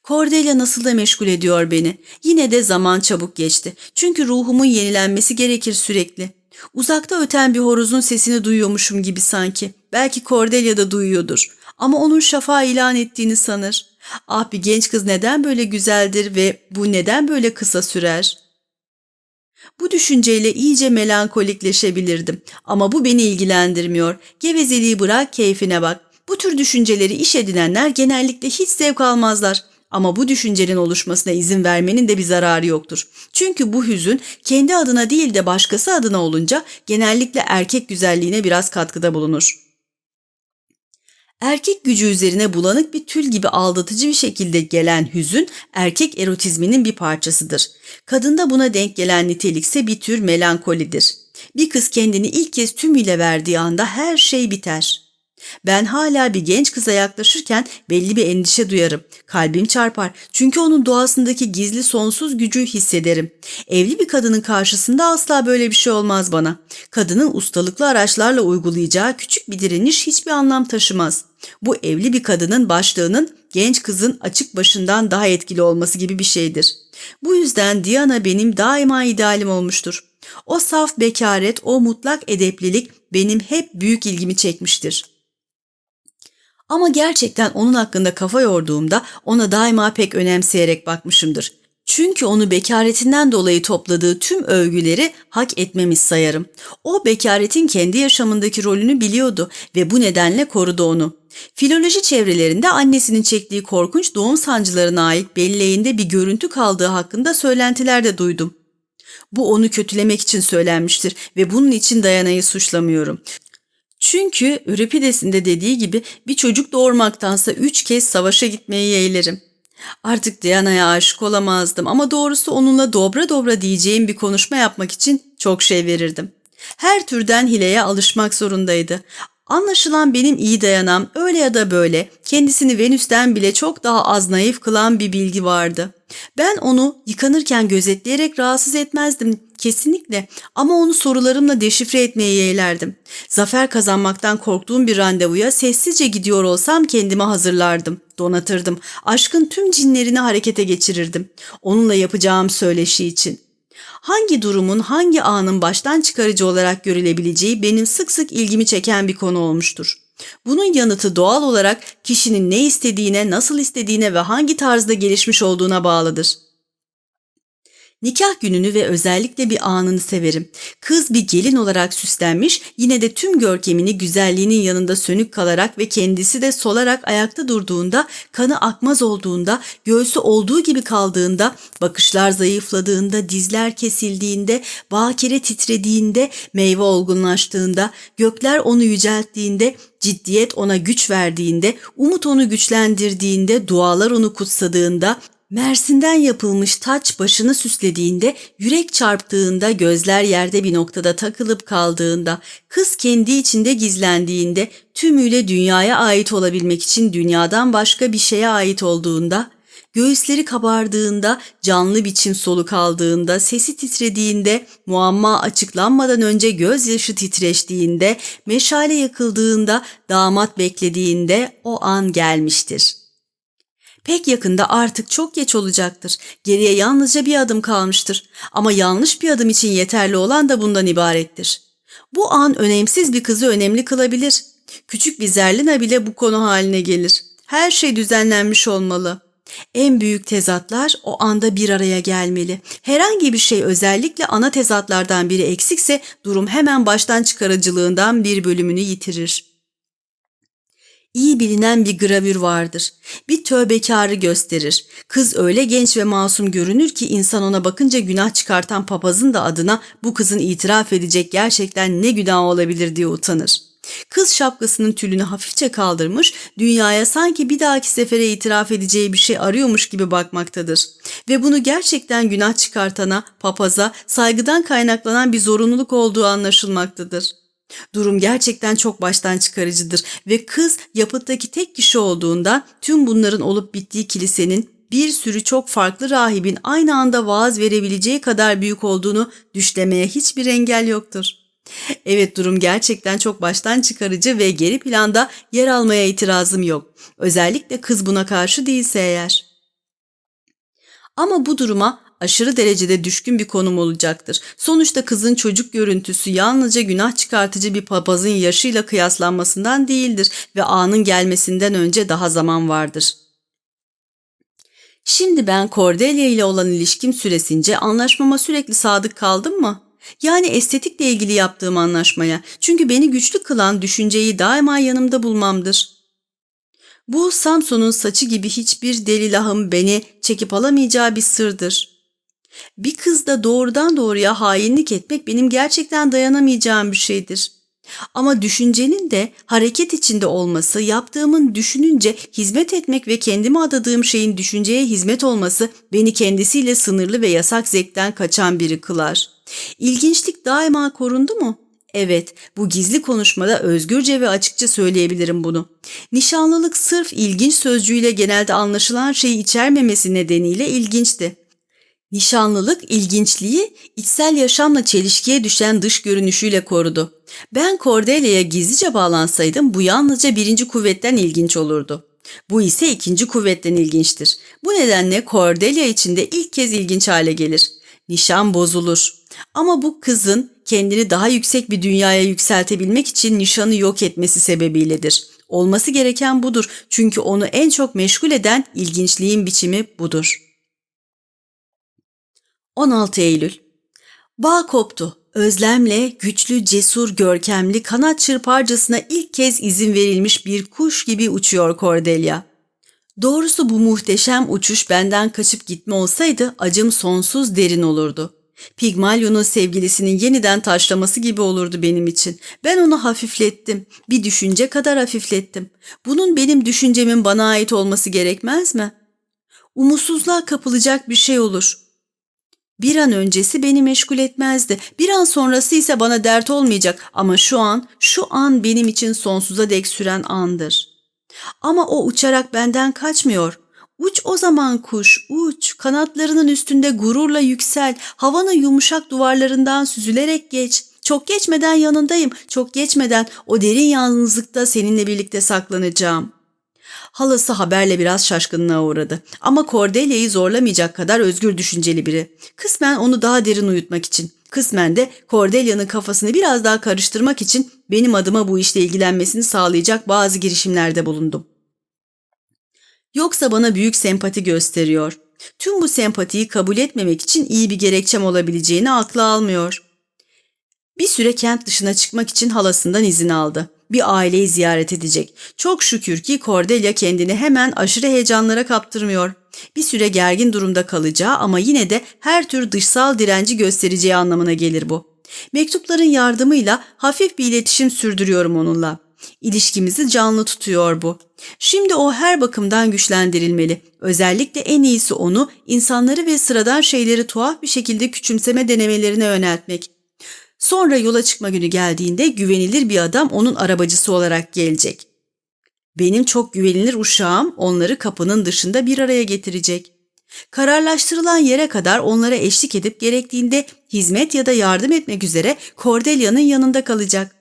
Cordelia nasıl da meşgul ediyor beni. Yine de zaman çabuk geçti. Çünkü ruhumun yenilenmesi gerekir sürekli. Uzakta öten bir horozun sesini duyuyormuşum gibi sanki. Belki Cordelia da duyuyordur. Ama onun şafağı ilan ettiğini sanır. Ah bir genç kız neden böyle güzeldir ve bu neden böyle kısa sürer? Bu düşünceyle iyice melankolikleşebilirdim ama bu beni ilgilendirmiyor. Gevezeliği bırak keyfine bak. Bu tür düşünceleri iş edinenler genellikle hiç zevk almazlar. Ama bu düşüncenin oluşmasına izin vermenin de bir zararı yoktur. Çünkü bu hüzün kendi adına değil de başkası adına olunca genellikle erkek güzelliğine biraz katkıda bulunur. Erkek gücü üzerine bulanık bir tül gibi aldatıcı bir şekilde gelen hüzün erkek erotizminin bir parçasıdır. Kadında buna denk gelen nitelikse bir tür melankolidir. Bir kız kendini ilk kez tümüyle verdiği anda her şey biter. Ben hala bir genç kıza yaklaşırken belli bir endişe duyarım. Kalbim çarpar çünkü onun doğasındaki gizli sonsuz gücü hissederim. Evli bir kadının karşısında asla böyle bir şey olmaz bana. Kadının ustalıklı araçlarla uygulayacağı küçük bir direniş hiçbir anlam taşımaz. Bu evli bir kadının başlığının genç kızın açık başından daha etkili olması gibi bir şeydir. Bu yüzden Diana benim daima idealim olmuştur. O saf bekaret, o mutlak edeplilik benim hep büyük ilgimi çekmiştir. Ama gerçekten onun hakkında kafa yorduğumda ona daima pek önemseyerek bakmışımdır. Çünkü onu bekaretinden dolayı topladığı tüm övgüleri hak etmemiş sayarım. O bekaretin kendi yaşamındaki rolünü biliyordu ve bu nedenle korudu onu. Filoloji çevrelerinde annesinin çektiği korkunç doğum sancılarına ait belleğinde bir görüntü kaldığı hakkında söylentiler de duydum. Bu onu kötülemek için söylenmiştir ve bunun için Dayana'yı suçlamıyorum. Çünkü Euripides'in de dediği gibi bir çocuk doğurmaktansa üç kez savaşa gitmeyi yeğlerim. Artık Diana'ya aşık olamazdım ama doğrusu onunla dobra dobra diyeceğim bir konuşma yapmak için çok şey verirdim. Her türden hileye alışmak zorundaydı. Anlaşılan benim iyi dayanam öyle ya da böyle kendisini Venüs'ten bile çok daha az naif kılan bir bilgi vardı. Ben onu yıkanırken gözetleyerek rahatsız etmezdim kesinlikle ama onu sorularımla deşifre etmeye yeğlerdim. Zafer kazanmaktan korktuğum bir randevuya sessizce gidiyor olsam kendimi hazırlardım, donatırdım. Aşkın tüm cinlerini harekete geçirirdim. Onunla yapacağım söyleşi için. Hangi durumun, hangi anın baştan çıkarıcı olarak görülebileceği benim sık sık ilgimi çeken bir konu olmuştur. Bunun yanıtı doğal olarak kişinin ne istediğine, nasıl istediğine ve hangi tarzda gelişmiş olduğuna bağlıdır. Nikah gününü ve özellikle bir anını severim. Kız bir gelin olarak süslenmiş, yine de tüm görkemini güzelliğinin yanında sönük kalarak ve kendisi de solarak ayakta durduğunda, kanı akmaz olduğunda, göğsü olduğu gibi kaldığında, bakışlar zayıfladığında, dizler kesildiğinde, bakire titrediğinde, meyve olgunlaştığında, gökler onu yücelttiğinde, ciddiyet ona güç verdiğinde, umut onu güçlendirdiğinde, dualar onu kutsadığında, Mersinden yapılmış taç başını süslediğinde, yürek çarptığında, gözler yerde bir noktada takılıp kaldığında, kız kendi içinde gizlendiğinde, tümüyle dünyaya ait olabilmek için dünyadan başka bir şeye ait olduğunda, göğüsleri kabardığında, canlı biçim soluk aldığında, sesi titrediğinde, muamma açıklanmadan önce gözyaşı titreştiğinde, meşale yakıldığında, damat beklediğinde o an gelmiştir.'' Pek yakında artık çok geç olacaktır. Geriye yalnızca bir adım kalmıştır. Ama yanlış bir adım için yeterli olan da bundan ibarettir. Bu an önemsiz bir kızı önemli kılabilir. Küçük bir zerlina bile bu konu haline gelir. Her şey düzenlenmiş olmalı. En büyük tezatlar o anda bir araya gelmeli. Herhangi bir şey özellikle ana tezatlardan biri eksikse durum hemen baştan çıkarıcılığından bir bölümünü yitirir iyi bilinen bir gravür vardır. Bir tövbekarı gösterir. Kız öyle genç ve masum görünür ki insan ona bakınca günah çıkartan papazın da adına bu kızın itiraf edecek gerçekten ne günah olabilir diye utanır. Kız şapkasının tülünü hafifçe kaldırmış, dünyaya sanki bir dahaki sefere itiraf edeceği bir şey arıyormuş gibi bakmaktadır. Ve bunu gerçekten günah çıkartana, papaza, saygıdan kaynaklanan bir zorunluluk olduğu anlaşılmaktadır. Durum gerçekten çok baştan çıkarıcıdır ve kız yapıttaki tek kişi olduğunda tüm bunların olup bittiği kilisenin bir sürü çok farklı rahibin aynı anda vaaz verebileceği kadar büyük olduğunu düşlemeye hiçbir engel yoktur. Evet durum gerçekten çok baştan çıkarıcı ve geri planda yer almaya itirazım yok. Özellikle kız buna karşı değilse eğer. Ama bu duruma aşırı derecede düşkün bir konum olacaktır. Sonuçta kızın çocuk görüntüsü yalnızca günah çıkartıcı bir papazın yaşıyla kıyaslanmasından değildir ve anın gelmesinden önce daha zaman vardır. Şimdi ben Cordelia ile olan ilişkim süresince anlaşmama sürekli sadık kaldım mı? Yani estetikle ilgili yaptığım anlaşmaya. Çünkü beni güçlü kılan düşünceyi daima yanımda bulmamdır. Bu Samson'un saçı gibi hiçbir delilahım beni çekip alamayacağı bir sırdır. Bir kızda doğrudan doğruya hainlik etmek benim gerçekten dayanamayacağım bir şeydir. Ama düşüncenin de hareket içinde olması, yaptığımın düşününce hizmet etmek ve kendime adadığım şeyin düşünceye hizmet olması beni kendisiyle sınırlı ve yasak zevkten kaçan biri kılar. İlginçlik daima korundu mu? Evet, bu gizli konuşmada özgürce ve açıkça söyleyebilirim bunu. Nişanlılık sırf ilginç sözcüğüyle genelde anlaşılan şeyi içermemesi nedeniyle ilginçti. Nişanlılık ilginçliği içsel yaşamla çelişkiye düşen dış görünüşüyle korudu. Ben Cordelia'ya gizlice bağlansaydım bu yalnızca birinci kuvvetten ilginç olurdu. Bu ise ikinci kuvvetten ilginçtir. Bu nedenle Cordelia içinde ilk kez ilginç hale gelir. Nişan bozulur. Ama bu kızın kendini daha yüksek bir dünyaya yükseltebilmek için nişanı yok etmesi sebebiyledir. Olması gereken budur çünkü onu en çok meşgul eden ilginçliğin biçimi budur.'' 16 Eylül Bağ koptu. Özlemle güçlü, cesur, görkemli, kanat çırparcasına ilk kez izin verilmiş bir kuş gibi uçuyor Cordelia. Doğrusu bu muhteşem uçuş benden kaçıp gitme olsaydı acım sonsuz derin olurdu. Pigmalion'un sevgilisinin yeniden taşlaması gibi olurdu benim için. Ben onu hafiflettim. Bir düşünce kadar hafiflettim. Bunun benim düşüncemin bana ait olması gerekmez mi? Umutsuzluğa kapılacak bir şey olur. Bir an öncesi beni meşgul etmezdi. Bir an sonrası ise bana dert olmayacak ama şu an, şu an benim için sonsuza dek süren andır. Ama o uçarak benden kaçmıyor. Uç o zaman kuş, uç, kanatlarının üstünde gururla yüksel, havanın yumuşak duvarlarından süzülerek geç. Çok geçmeden yanındayım, çok geçmeden o derin yalnızlıkta seninle birlikte saklanacağım. Halası haberle biraz şaşkınlığa uğradı. Ama Cordelia'yı zorlamayacak kadar özgür düşünceli biri. Kısmen onu daha derin uyutmak için, kısmen de Cordelia'nın kafasını biraz daha karıştırmak için benim adıma bu işle ilgilenmesini sağlayacak bazı girişimlerde bulundum. Yoksa bana büyük sempati gösteriyor. Tüm bu sempatiyi kabul etmemek için iyi bir gerekçem olabileceğini akla almıyor. Bir süre kent dışına çıkmak için halasından izin aldı. Bir aileyi ziyaret edecek. Çok şükür ki Cordelia kendini hemen aşırı heyecanlara kaptırmıyor. Bir süre gergin durumda kalacağı ama yine de her tür dışsal direnci göstereceği anlamına gelir bu. Mektupların yardımıyla hafif bir iletişim sürdürüyorum onunla. İlişkimizi canlı tutuyor bu. Şimdi o her bakımdan güçlendirilmeli. Özellikle en iyisi onu insanları ve sıradan şeyleri tuhaf bir şekilde küçümseme denemelerine yöneltmek. Sonra yola çıkma günü geldiğinde güvenilir bir adam onun arabacısı olarak gelecek. Benim çok güvenilir uşağım onları kapının dışında bir araya getirecek. Kararlaştırılan yere kadar onlara eşlik edip gerektiğinde hizmet ya da yardım etmek üzere Cordelia'nın yanında kalacak.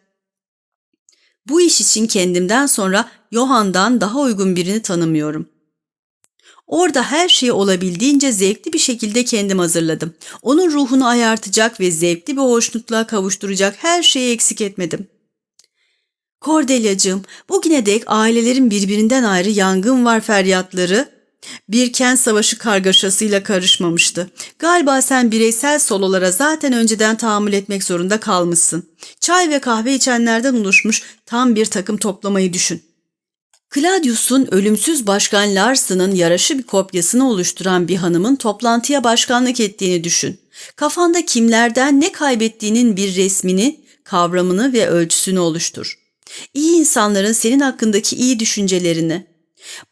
Bu iş için kendimden sonra Johann'dan daha uygun birini tanımıyorum. Orada her şeyi olabildiğince zevkli bir şekilde kendim hazırladım. Onun ruhunu ayartacak ve zevkli bir hoşnutluğa kavuşturacak her şeyi eksik etmedim. Cordelia'cığım, bugüne dek ailelerin birbirinden ayrı yangın var feryatları bir kent savaşı kargaşasıyla karışmamıştı. Galiba sen bireysel sololara zaten önceden tahammül etmek zorunda kalmışsın. Çay ve kahve içenlerden oluşmuş tam bir takım toplamayı düşün. Claudius'un ölümsüz başkan Larson'ın yaraşı bir kopyasını oluşturan bir hanımın toplantıya başkanlık ettiğini düşün. Kafanda kimlerden ne kaybettiğinin bir resmini, kavramını ve ölçüsünü oluştur. İyi insanların senin hakkındaki iyi düşüncelerini,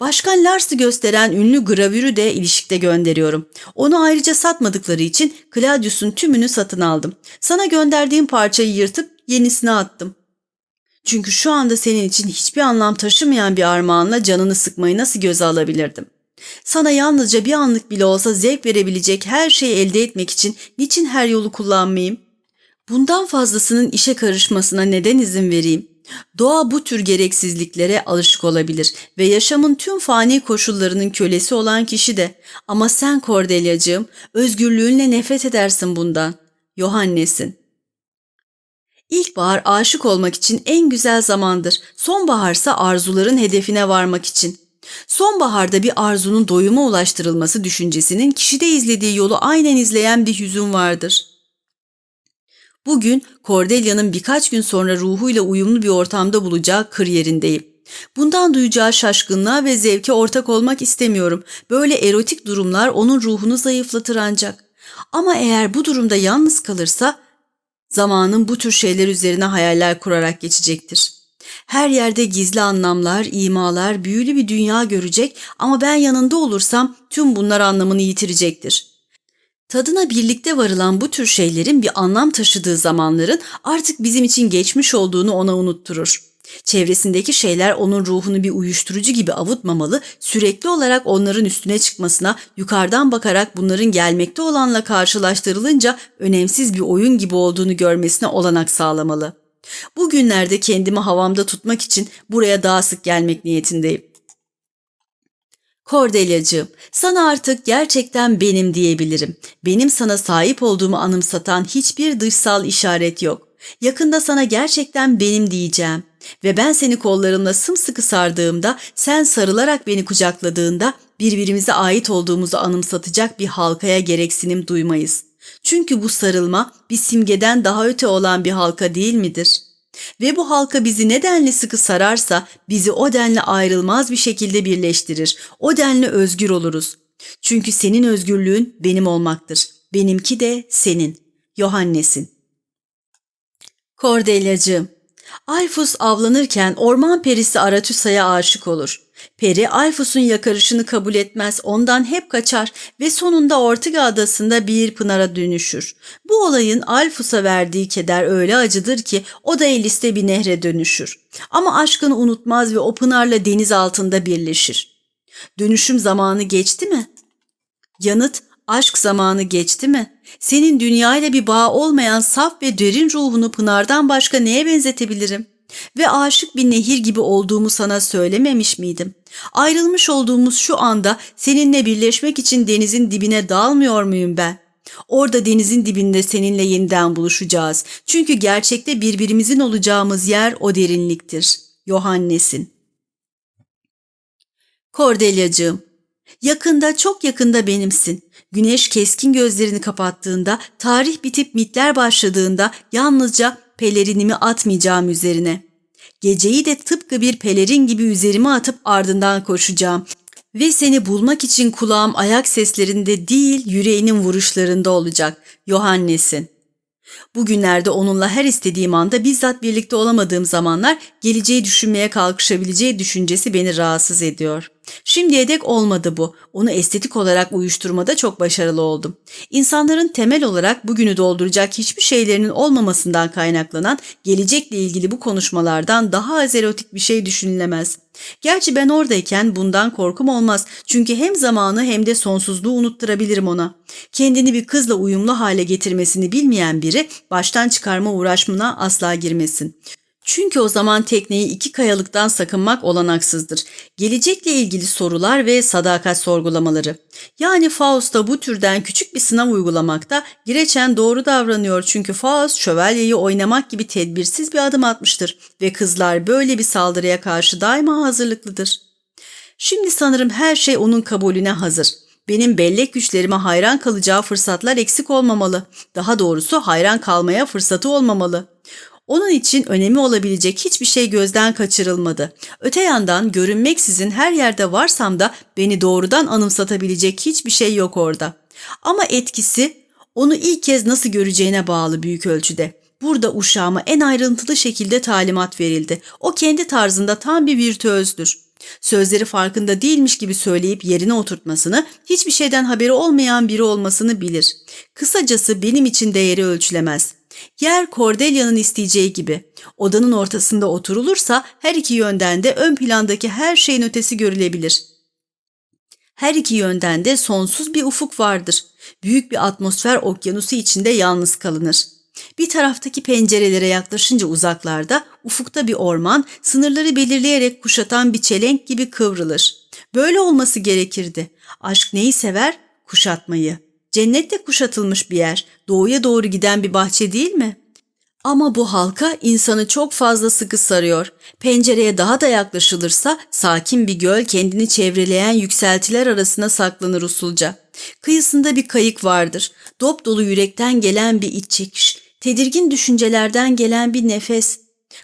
Başkan Lars'ı gösteren ünlü gravürü de ilişikte gönderiyorum. Onu ayrıca satmadıkları için Claudius'un tümünü satın aldım. Sana gönderdiğim parçayı yırtıp yenisini attım. Çünkü şu anda senin için hiçbir anlam taşımayan bir armağanla canını sıkmayı nasıl göze alabilirdim? Sana yalnızca bir anlık bile olsa zevk verebilecek her şeyi elde etmek için niçin her yolu kullanmayayım? Bundan fazlasının işe karışmasına neden izin vereyim? Doğa bu tür gereksizliklere alışık olabilir ve yaşamın tüm fani koşullarının kölesi olan kişi de. Ama sen Cordelia'cığım özgürlüğünle nefret edersin bundan. Yohannes'in. İlkbahar aşık olmak için en güzel zamandır. Sonbaharsa arzuların hedefine varmak için. Sonbaharda bir arzunun doyuma ulaştırılması düşüncesinin kişide izlediği yolu aynen izleyen bir hüzün vardır.'' Bugün Cordelia'nın birkaç gün sonra ruhuyla uyumlu bir ortamda bulacağı kır yerindeyim. Bundan duyacağı şaşkınlığa ve zevke ortak olmak istemiyorum. Böyle erotik durumlar onun ruhunu zayıflatır ancak. Ama eğer bu durumda yalnız kalırsa zamanın bu tür şeyler üzerine hayaller kurarak geçecektir. Her yerde gizli anlamlar, imalar, büyülü bir dünya görecek ama ben yanında olursam tüm bunlar anlamını yitirecektir. Tadına birlikte varılan bu tür şeylerin bir anlam taşıdığı zamanların artık bizim için geçmiş olduğunu ona unutturur. Çevresindeki şeyler onun ruhunu bir uyuşturucu gibi avutmamalı, sürekli olarak onların üstüne çıkmasına, yukarıdan bakarak bunların gelmekte olanla karşılaştırılınca önemsiz bir oyun gibi olduğunu görmesine olanak sağlamalı. Bugünlerde kendimi havamda tutmak için buraya daha sık gelmek niyetindeyim. Cordelia'cığım, sana artık gerçekten benim diyebilirim. Benim sana sahip olduğumu anımsatan hiçbir dışsal işaret yok. Yakında sana gerçekten benim diyeceğim. Ve ben seni kollarımla sımsıkı sardığımda, sen sarılarak beni kucakladığında birbirimize ait olduğumuzu anımsatacak bir halkaya gereksinim duymayız. Çünkü bu sarılma bir simgeden daha öte olan bir halka değil midir? Ve bu halka bizi nedenli sıkı sararsa bizi o denli ayrılmaz bir şekilde birleştirir. O denli özgür oluruz. Çünkü senin özgürlüğün benim olmaktır. Benimki de senin. Yohannes'in. Kordelyacığım, Alfus avlanırken orman perisi Aratüsa'ya aşık olur. Peri Alfus'un yakarışını kabul etmez, ondan hep kaçar ve sonunda Ortiga adasında bir pınara dönüşür. Bu olayın Alfus'a verdiği keder öyle acıdır ki o da Elis'te bir nehre dönüşür. Ama aşkını unutmaz ve o pınarla deniz altında birleşir. Dönüşüm zamanı geçti mi? Yanıt, aşk zamanı geçti mi? Senin dünyayla bir bağ olmayan saf ve derin ruhunu pınardan başka neye benzetebilirim? Ve aşık bir nehir gibi olduğumu sana söylememiş miydim? Ayrılmış olduğumuz şu anda seninle birleşmek için denizin dibine dalmıyor muyum ben? Orada denizin dibinde seninle yeniden buluşacağız. Çünkü gerçekte birbirimizin olacağımız yer o derinliktir. Yohannes'in. Kordelyacığım, yakında çok yakında benimsin. Güneş keskin gözlerini kapattığında, tarih bitip mitler başladığında yalnızca pelerinimi atmayacağım üzerine. Geceyi de tıpkı bir pelerin gibi üzerime atıp ardından koşacağım. Ve seni bulmak için kulağım ayak seslerinde değil yüreğinin vuruşlarında olacak. Yohannes'in. Bugünlerde onunla her istediğim anda bizzat birlikte olamadığım zamanlar geleceği düşünmeye kalkışabileceği düşüncesi beni rahatsız ediyor. Şimdiye dek olmadı bu. Onu estetik olarak uyuşturmada çok başarılı oldum. İnsanların temel olarak bugünü dolduracak hiçbir şeylerinin olmamasından kaynaklanan gelecekle ilgili bu konuşmalardan daha az erotik bir şey düşünülemez. Gerçi ben oradayken bundan korkum olmaz. Çünkü hem zamanı hem de sonsuzluğu unutturabilirim ona. Kendini bir kızla uyumlu hale getirmesini bilmeyen biri baştan çıkarma uğraşmına asla girmesin. Çünkü o zaman tekneyi iki kayalıktan sakınmak olanaksızdır. Gelecekle ilgili sorular ve sadakat sorgulamaları. Yani Faust da bu türden küçük bir sınav uygulamakta Gireçen doğru davranıyor çünkü Faust şövalyeyi oynamak gibi tedbirsiz bir adım atmıştır ve kızlar böyle bir saldırıya karşı daima hazırlıklıdır. Şimdi sanırım her şey onun kabulüne hazır. Benim bellek güçlerime hayran kalacağı fırsatlar eksik olmamalı. Daha doğrusu hayran kalmaya fırsatı olmamalı. Onun için önemi olabilecek hiçbir şey gözden kaçırılmadı. Öte yandan görünmeksizin her yerde varsam da beni doğrudan anımsatabilecek hiçbir şey yok orada. Ama etkisi onu ilk kez nasıl göreceğine bağlı büyük ölçüde. Burada uşağıma en ayrıntılı şekilde talimat verildi. O kendi tarzında tam bir virtüözdür. Sözleri farkında değilmiş gibi söyleyip yerine oturtmasını, hiçbir şeyden haberi olmayan biri olmasını bilir. Kısacası benim için değeri ölçülemez. Yer Cordelia'nın isteyeceği gibi. Odanın ortasında oturulursa her iki yönden de ön plandaki her şeyin ötesi görülebilir. Her iki yönden de sonsuz bir ufuk vardır. Büyük bir atmosfer okyanusu içinde yalnız kalınır. Bir taraftaki pencerelere yaklaşınca uzaklarda, ufukta bir orman, sınırları belirleyerek kuşatan bir çelenk gibi kıvrılır. Böyle olması gerekirdi. Aşk neyi sever? Kuşatmayı. Cennette kuşatılmış bir yer, doğuya doğru giden bir bahçe değil mi? Ama bu halka insanı çok fazla sıkı sarıyor. Pencereye daha da yaklaşılırsa sakin bir göl kendini çevreleyen yükseltiler arasına saklanır usulca. Kıyısında bir kayık vardır. Dop dolu yürekten gelen bir iç çekiş, tedirgin düşüncelerden gelen bir nefes.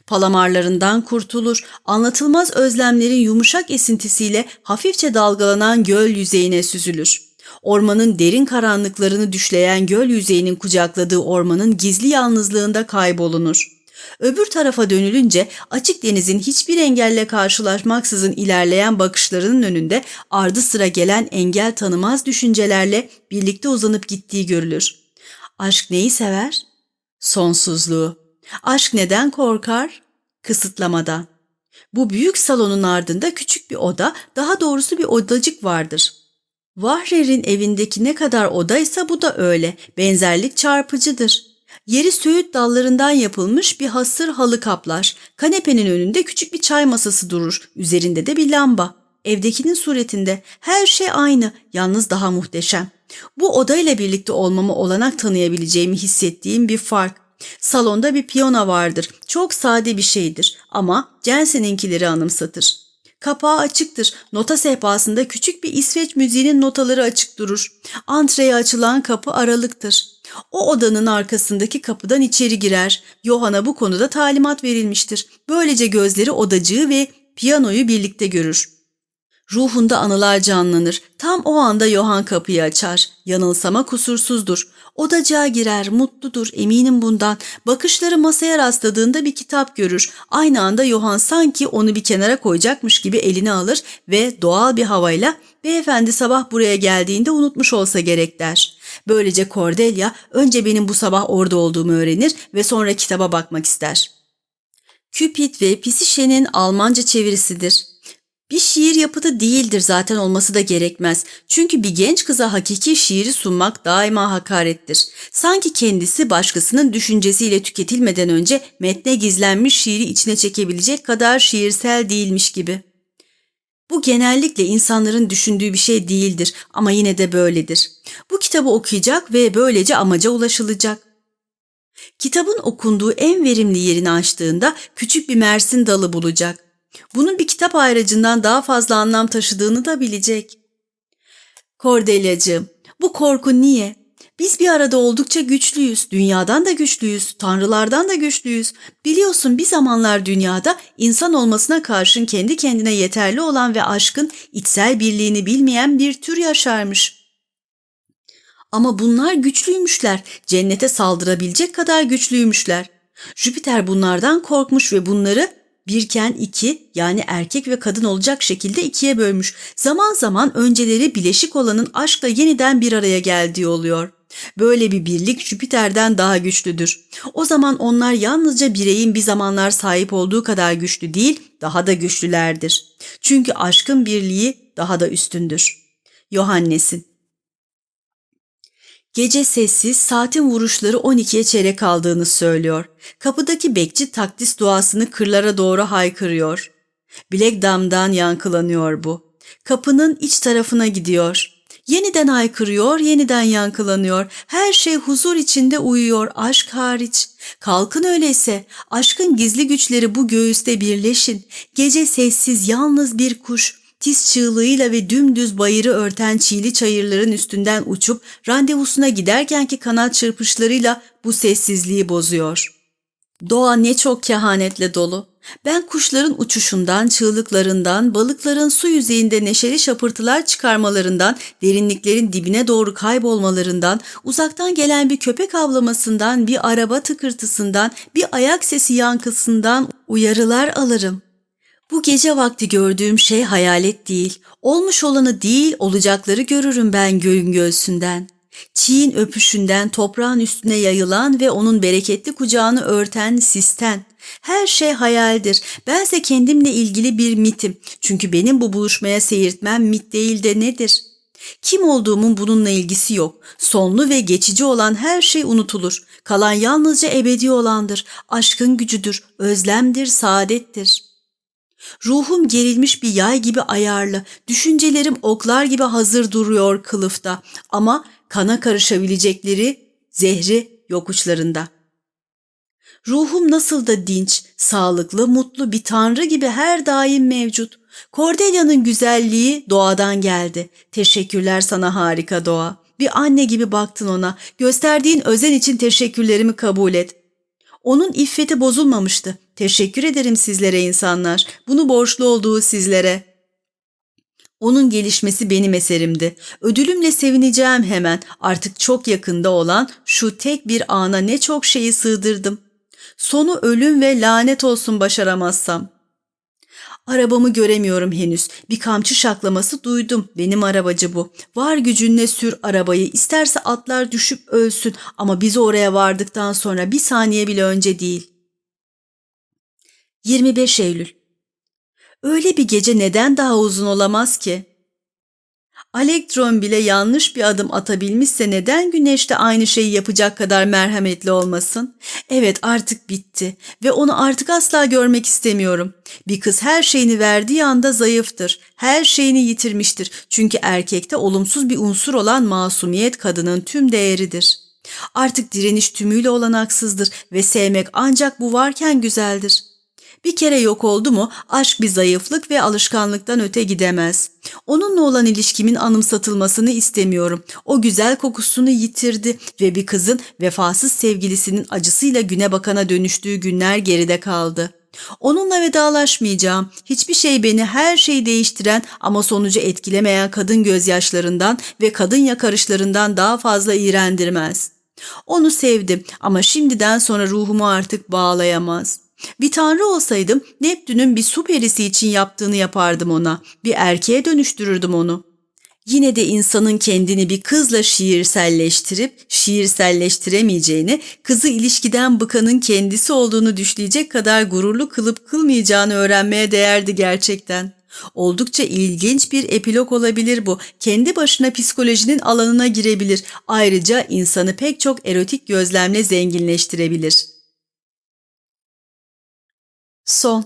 Palamarlarından kurtulur, anlatılmaz özlemlerin yumuşak esintisiyle hafifçe dalgalanan göl yüzeyine süzülür. Ormanın derin karanlıklarını düşleyen göl yüzeyinin kucakladığı ormanın gizli yalnızlığında kaybolunur. Öbür tarafa dönülünce açık denizin hiçbir engelle karşılaşmaksızın ilerleyen bakışlarının önünde ardı sıra gelen engel tanımaz düşüncelerle birlikte uzanıp gittiği görülür. Aşk neyi sever? Sonsuzluğu. Aşk neden korkar? Kısıtlamadan. Bu büyük salonun ardında küçük bir oda, daha doğrusu bir odacık vardır. Vahrer'in evindeki ne kadar odaysa bu da öyle. Benzerlik çarpıcıdır. Yeri söğüt dallarından yapılmış bir hasır halı kaplar. Kanepenin önünde küçük bir çay masası durur. Üzerinde de bir lamba. Evdekinin suretinde her şey aynı, yalnız daha muhteşem. Bu odayla birlikte olmama olanak tanıyabileceğimi hissettiğim bir fark. Salonda bir piyano vardır. Çok sade bir şeydir ama Jensen'inkileri anımsatır. Kapağı açıktır. Nota sehpasında küçük bir İsveç müziğinin notaları açık durur. Antreye açılan kapı aralıktır. O odanın arkasındaki kapıdan içeri girer. Johan'a bu konuda talimat verilmiştir. Böylece gözleri odacığı ve piyanoyu birlikte görür. Ruhunda anılar canlanır. Tam o anda Johan kapıyı açar. Yanılsama kusursuzdur. Odacığa girer, mutludur, eminim bundan. Bakışları masaya rastladığında bir kitap görür. Aynı anda Johan sanki onu bir kenara koyacakmış gibi elini alır ve doğal bir havayla beyefendi sabah buraya geldiğinde unutmuş olsa gerek der. Böylece Cordelia önce benim bu sabah orada olduğumu öğrenir ve sonra kitaba bakmak ister. Cupid ve Pisişe'nin Almanca çevirisidir. Bir şiir yapıtı değildir zaten olması da gerekmez. Çünkü bir genç kıza hakiki şiiri sunmak daima hakarettir. Sanki kendisi başkasının düşüncesiyle tüketilmeden önce metne gizlenmiş şiiri içine çekebilecek kadar şiirsel değilmiş gibi. Bu genellikle insanların düşündüğü bir şey değildir ama yine de böyledir. Bu kitabı okuyacak ve böylece amaca ulaşılacak. Kitabın okunduğu en verimli yerini açtığında küçük bir mersin dalı bulacak. Bunun bir kitap ayracından daha fazla anlam taşıdığını da bilecek. Kordelyacığım, bu korku niye? Biz bir arada oldukça güçlüyüz, dünyadan da güçlüyüz, tanrılardan da güçlüyüz. Biliyorsun bir zamanlar dünyada insan olmasına karşın kendi kendine yeterli olan ve aşkın içsel birliğini bilmeyen bir tür yaşarmış. Ama bunlar güçlüymüşler, cennete saldırabilecek kadar güçlüymüşler. Jüpiter bunlardan korkmuş ve bunları birken iki yani erkek ve kadın olacak şekilde ikiye bölmüş. Zaman zaman önceleri bileşik olanın aşkla yeniden bir araya geldiği oluyor. Böyle bir birlik Jüpiter'den daha güçlüdür. O zaman onlar yalnızca bireyin bir zamanlar sahip olduğu kadar güçlü değil, daha da güçlülerdir. Çünkü aşkın birliği daha da üstündür. Yohannes'in Gece sessiz, saatin vuruşları 12'ye çeyrek kaldığını söylüyor. Kapıdaki bekçi takdis duasını kırlara doğru haykırıyor. Bilek damdan yankılanıyor bu. Kapının iç tarafına gidiyor. Yeniden haykırıyor, yeniden yankılanıyor. Her şey huzur içinde uyuyor, aşk hariç. Kalkın öyleyse, aşkın gizli güçleri bu göğüste birleşin. Gece sessiz, yalnız bir kuş, tiz çığlığıyla ve dümdüz bayırı örten çiğli çayırların üstünden uçup randevusuna giderkenki kanat çırpışlarıyla bu sessizliği bozuyor. Doğa ne çok kehanetle dolu. Ben kuşların uçuşundan, çığlıklarından, balıkların su yüzeyinde neşeli şapırtılar çıkarmalarından, derinliklerin dibine doğru kaybolmalarından, uzaktan gelen bir köpek avlamasından, bir araba tıkırtısından, bir ayak sesi yankısından uyarılar alırım. Bu gece vakti gördüğüm şey hayalet değil, olmuş olanı değil olacakları görürüm ben göğün göğsünden. Çiğin öpüşünden toprağın üstüne yayılan ve onun bereketli kucağını örten sisten. Her şey hayaldir. Bense kendimle ilgili bir mitim. Çünkü benim bu buluşmaya seyirtmem mit değil de nedir? Kim olduğumun bununla ilgisi yok. Sonlu ve geçici olan her şey unutulur. Kalan yalnızca ebedi olandır. Aşkın gücüdür, özlemdir, saadettir.'' Ruhum gerilmiş bir yay gibi ayarlı, düşüncelerim oklar gibi hazır duruyor kılıfta ama kana karışabilecekleri zehri yok uçlarında. Ruhum nasıl da dinç, sağlıklı, mutlu bir tanrı gibi her daim mevcut. Cordelia'nın güzelliği doğadan geldi. Teşekkürler sana harika doğa. Bir anne gibi baktın ona. Gösterdiğin özen için teşekkürlerimi kabul et. Onun iffeti bozulmamıştı. Teşekkür ederim sizlere insanlar. Bunu borçlu olduğu sizlere. Onun gelişmesi benim eserimdi. Ödülümle sevineceğim hemen. Artık çok yakında olan şu tek bir ana ne çok şeyi sığdırdım. Sonu ölüm ve lanet olsun başaramazsam.'' Arabamı göremiyorum henüz. Bir kamçı şaklaması duydum. Benim arabacı bu. Var gücünle sür arabayı. İsterse atlar düşüp ölsün ama biz oraya vardıktan sonra bir saniye bile önce değil. 25 Eylül Öyle bir gece neden daha uzun olamaz ki? Elektron bile yanlış bir adım atabilmişse neden güneş de aynı şeyi yapacak kadar merhametli olmasın? Evet artık bitti ve onu artık asla görmek istemiyorum. Bir kız her şeyini verdiği anda zayıftır. Her şeyini yitirmiştir. Çünkü erkekte olumsuz bir unsur olan masumiyet kadının tüm değeridir. Artık direniş tümüyle olanaksızdır ve sevmek ancak bu varken güzeldir. Bir kere yok oldu mu aşk bir zayıflık ve alışkanlıktan öte gidemez. Onunla olan ilişkimin anımsatılmasını istemiyorum. O güzel kokusunu yitirdi ve bir kızın vefasız sevgilisinin acısıyla güne bakana dönüştüğü günler geride kaldı. Onunla vedalaşmayacağım. Hiçbir şey beni her şeyi değiştiren ama sonucu etkilemeyen kadın gözyaşlarından ve kadın yakarışlarından daha fazla iğrendirmez. Onu sevdim ama şimdiden sonra ruhumu artık bağlayamaz. Bir tanrı olsaydım Neptün'ün bir su perisi için yaptığını yapardım ona. Bir erkeğe dönüştürürdüm onu. Yine de insanın kendini bir kızla şiirselleştirip şiirselleştiremeyeceğini, kızı ilişkiden bıkanın kendisi olduğunu düşleyecek kadar gururlu kılıp kılmayacağını öğrenmeye değerdi gerçekten. Oldukça ilginç bir epilog olabilir bu. Kendi başına psikolojinin alanına girebilir. Ayrıca insanı pek çok erotik gözlemle zenginleştirebilir. Son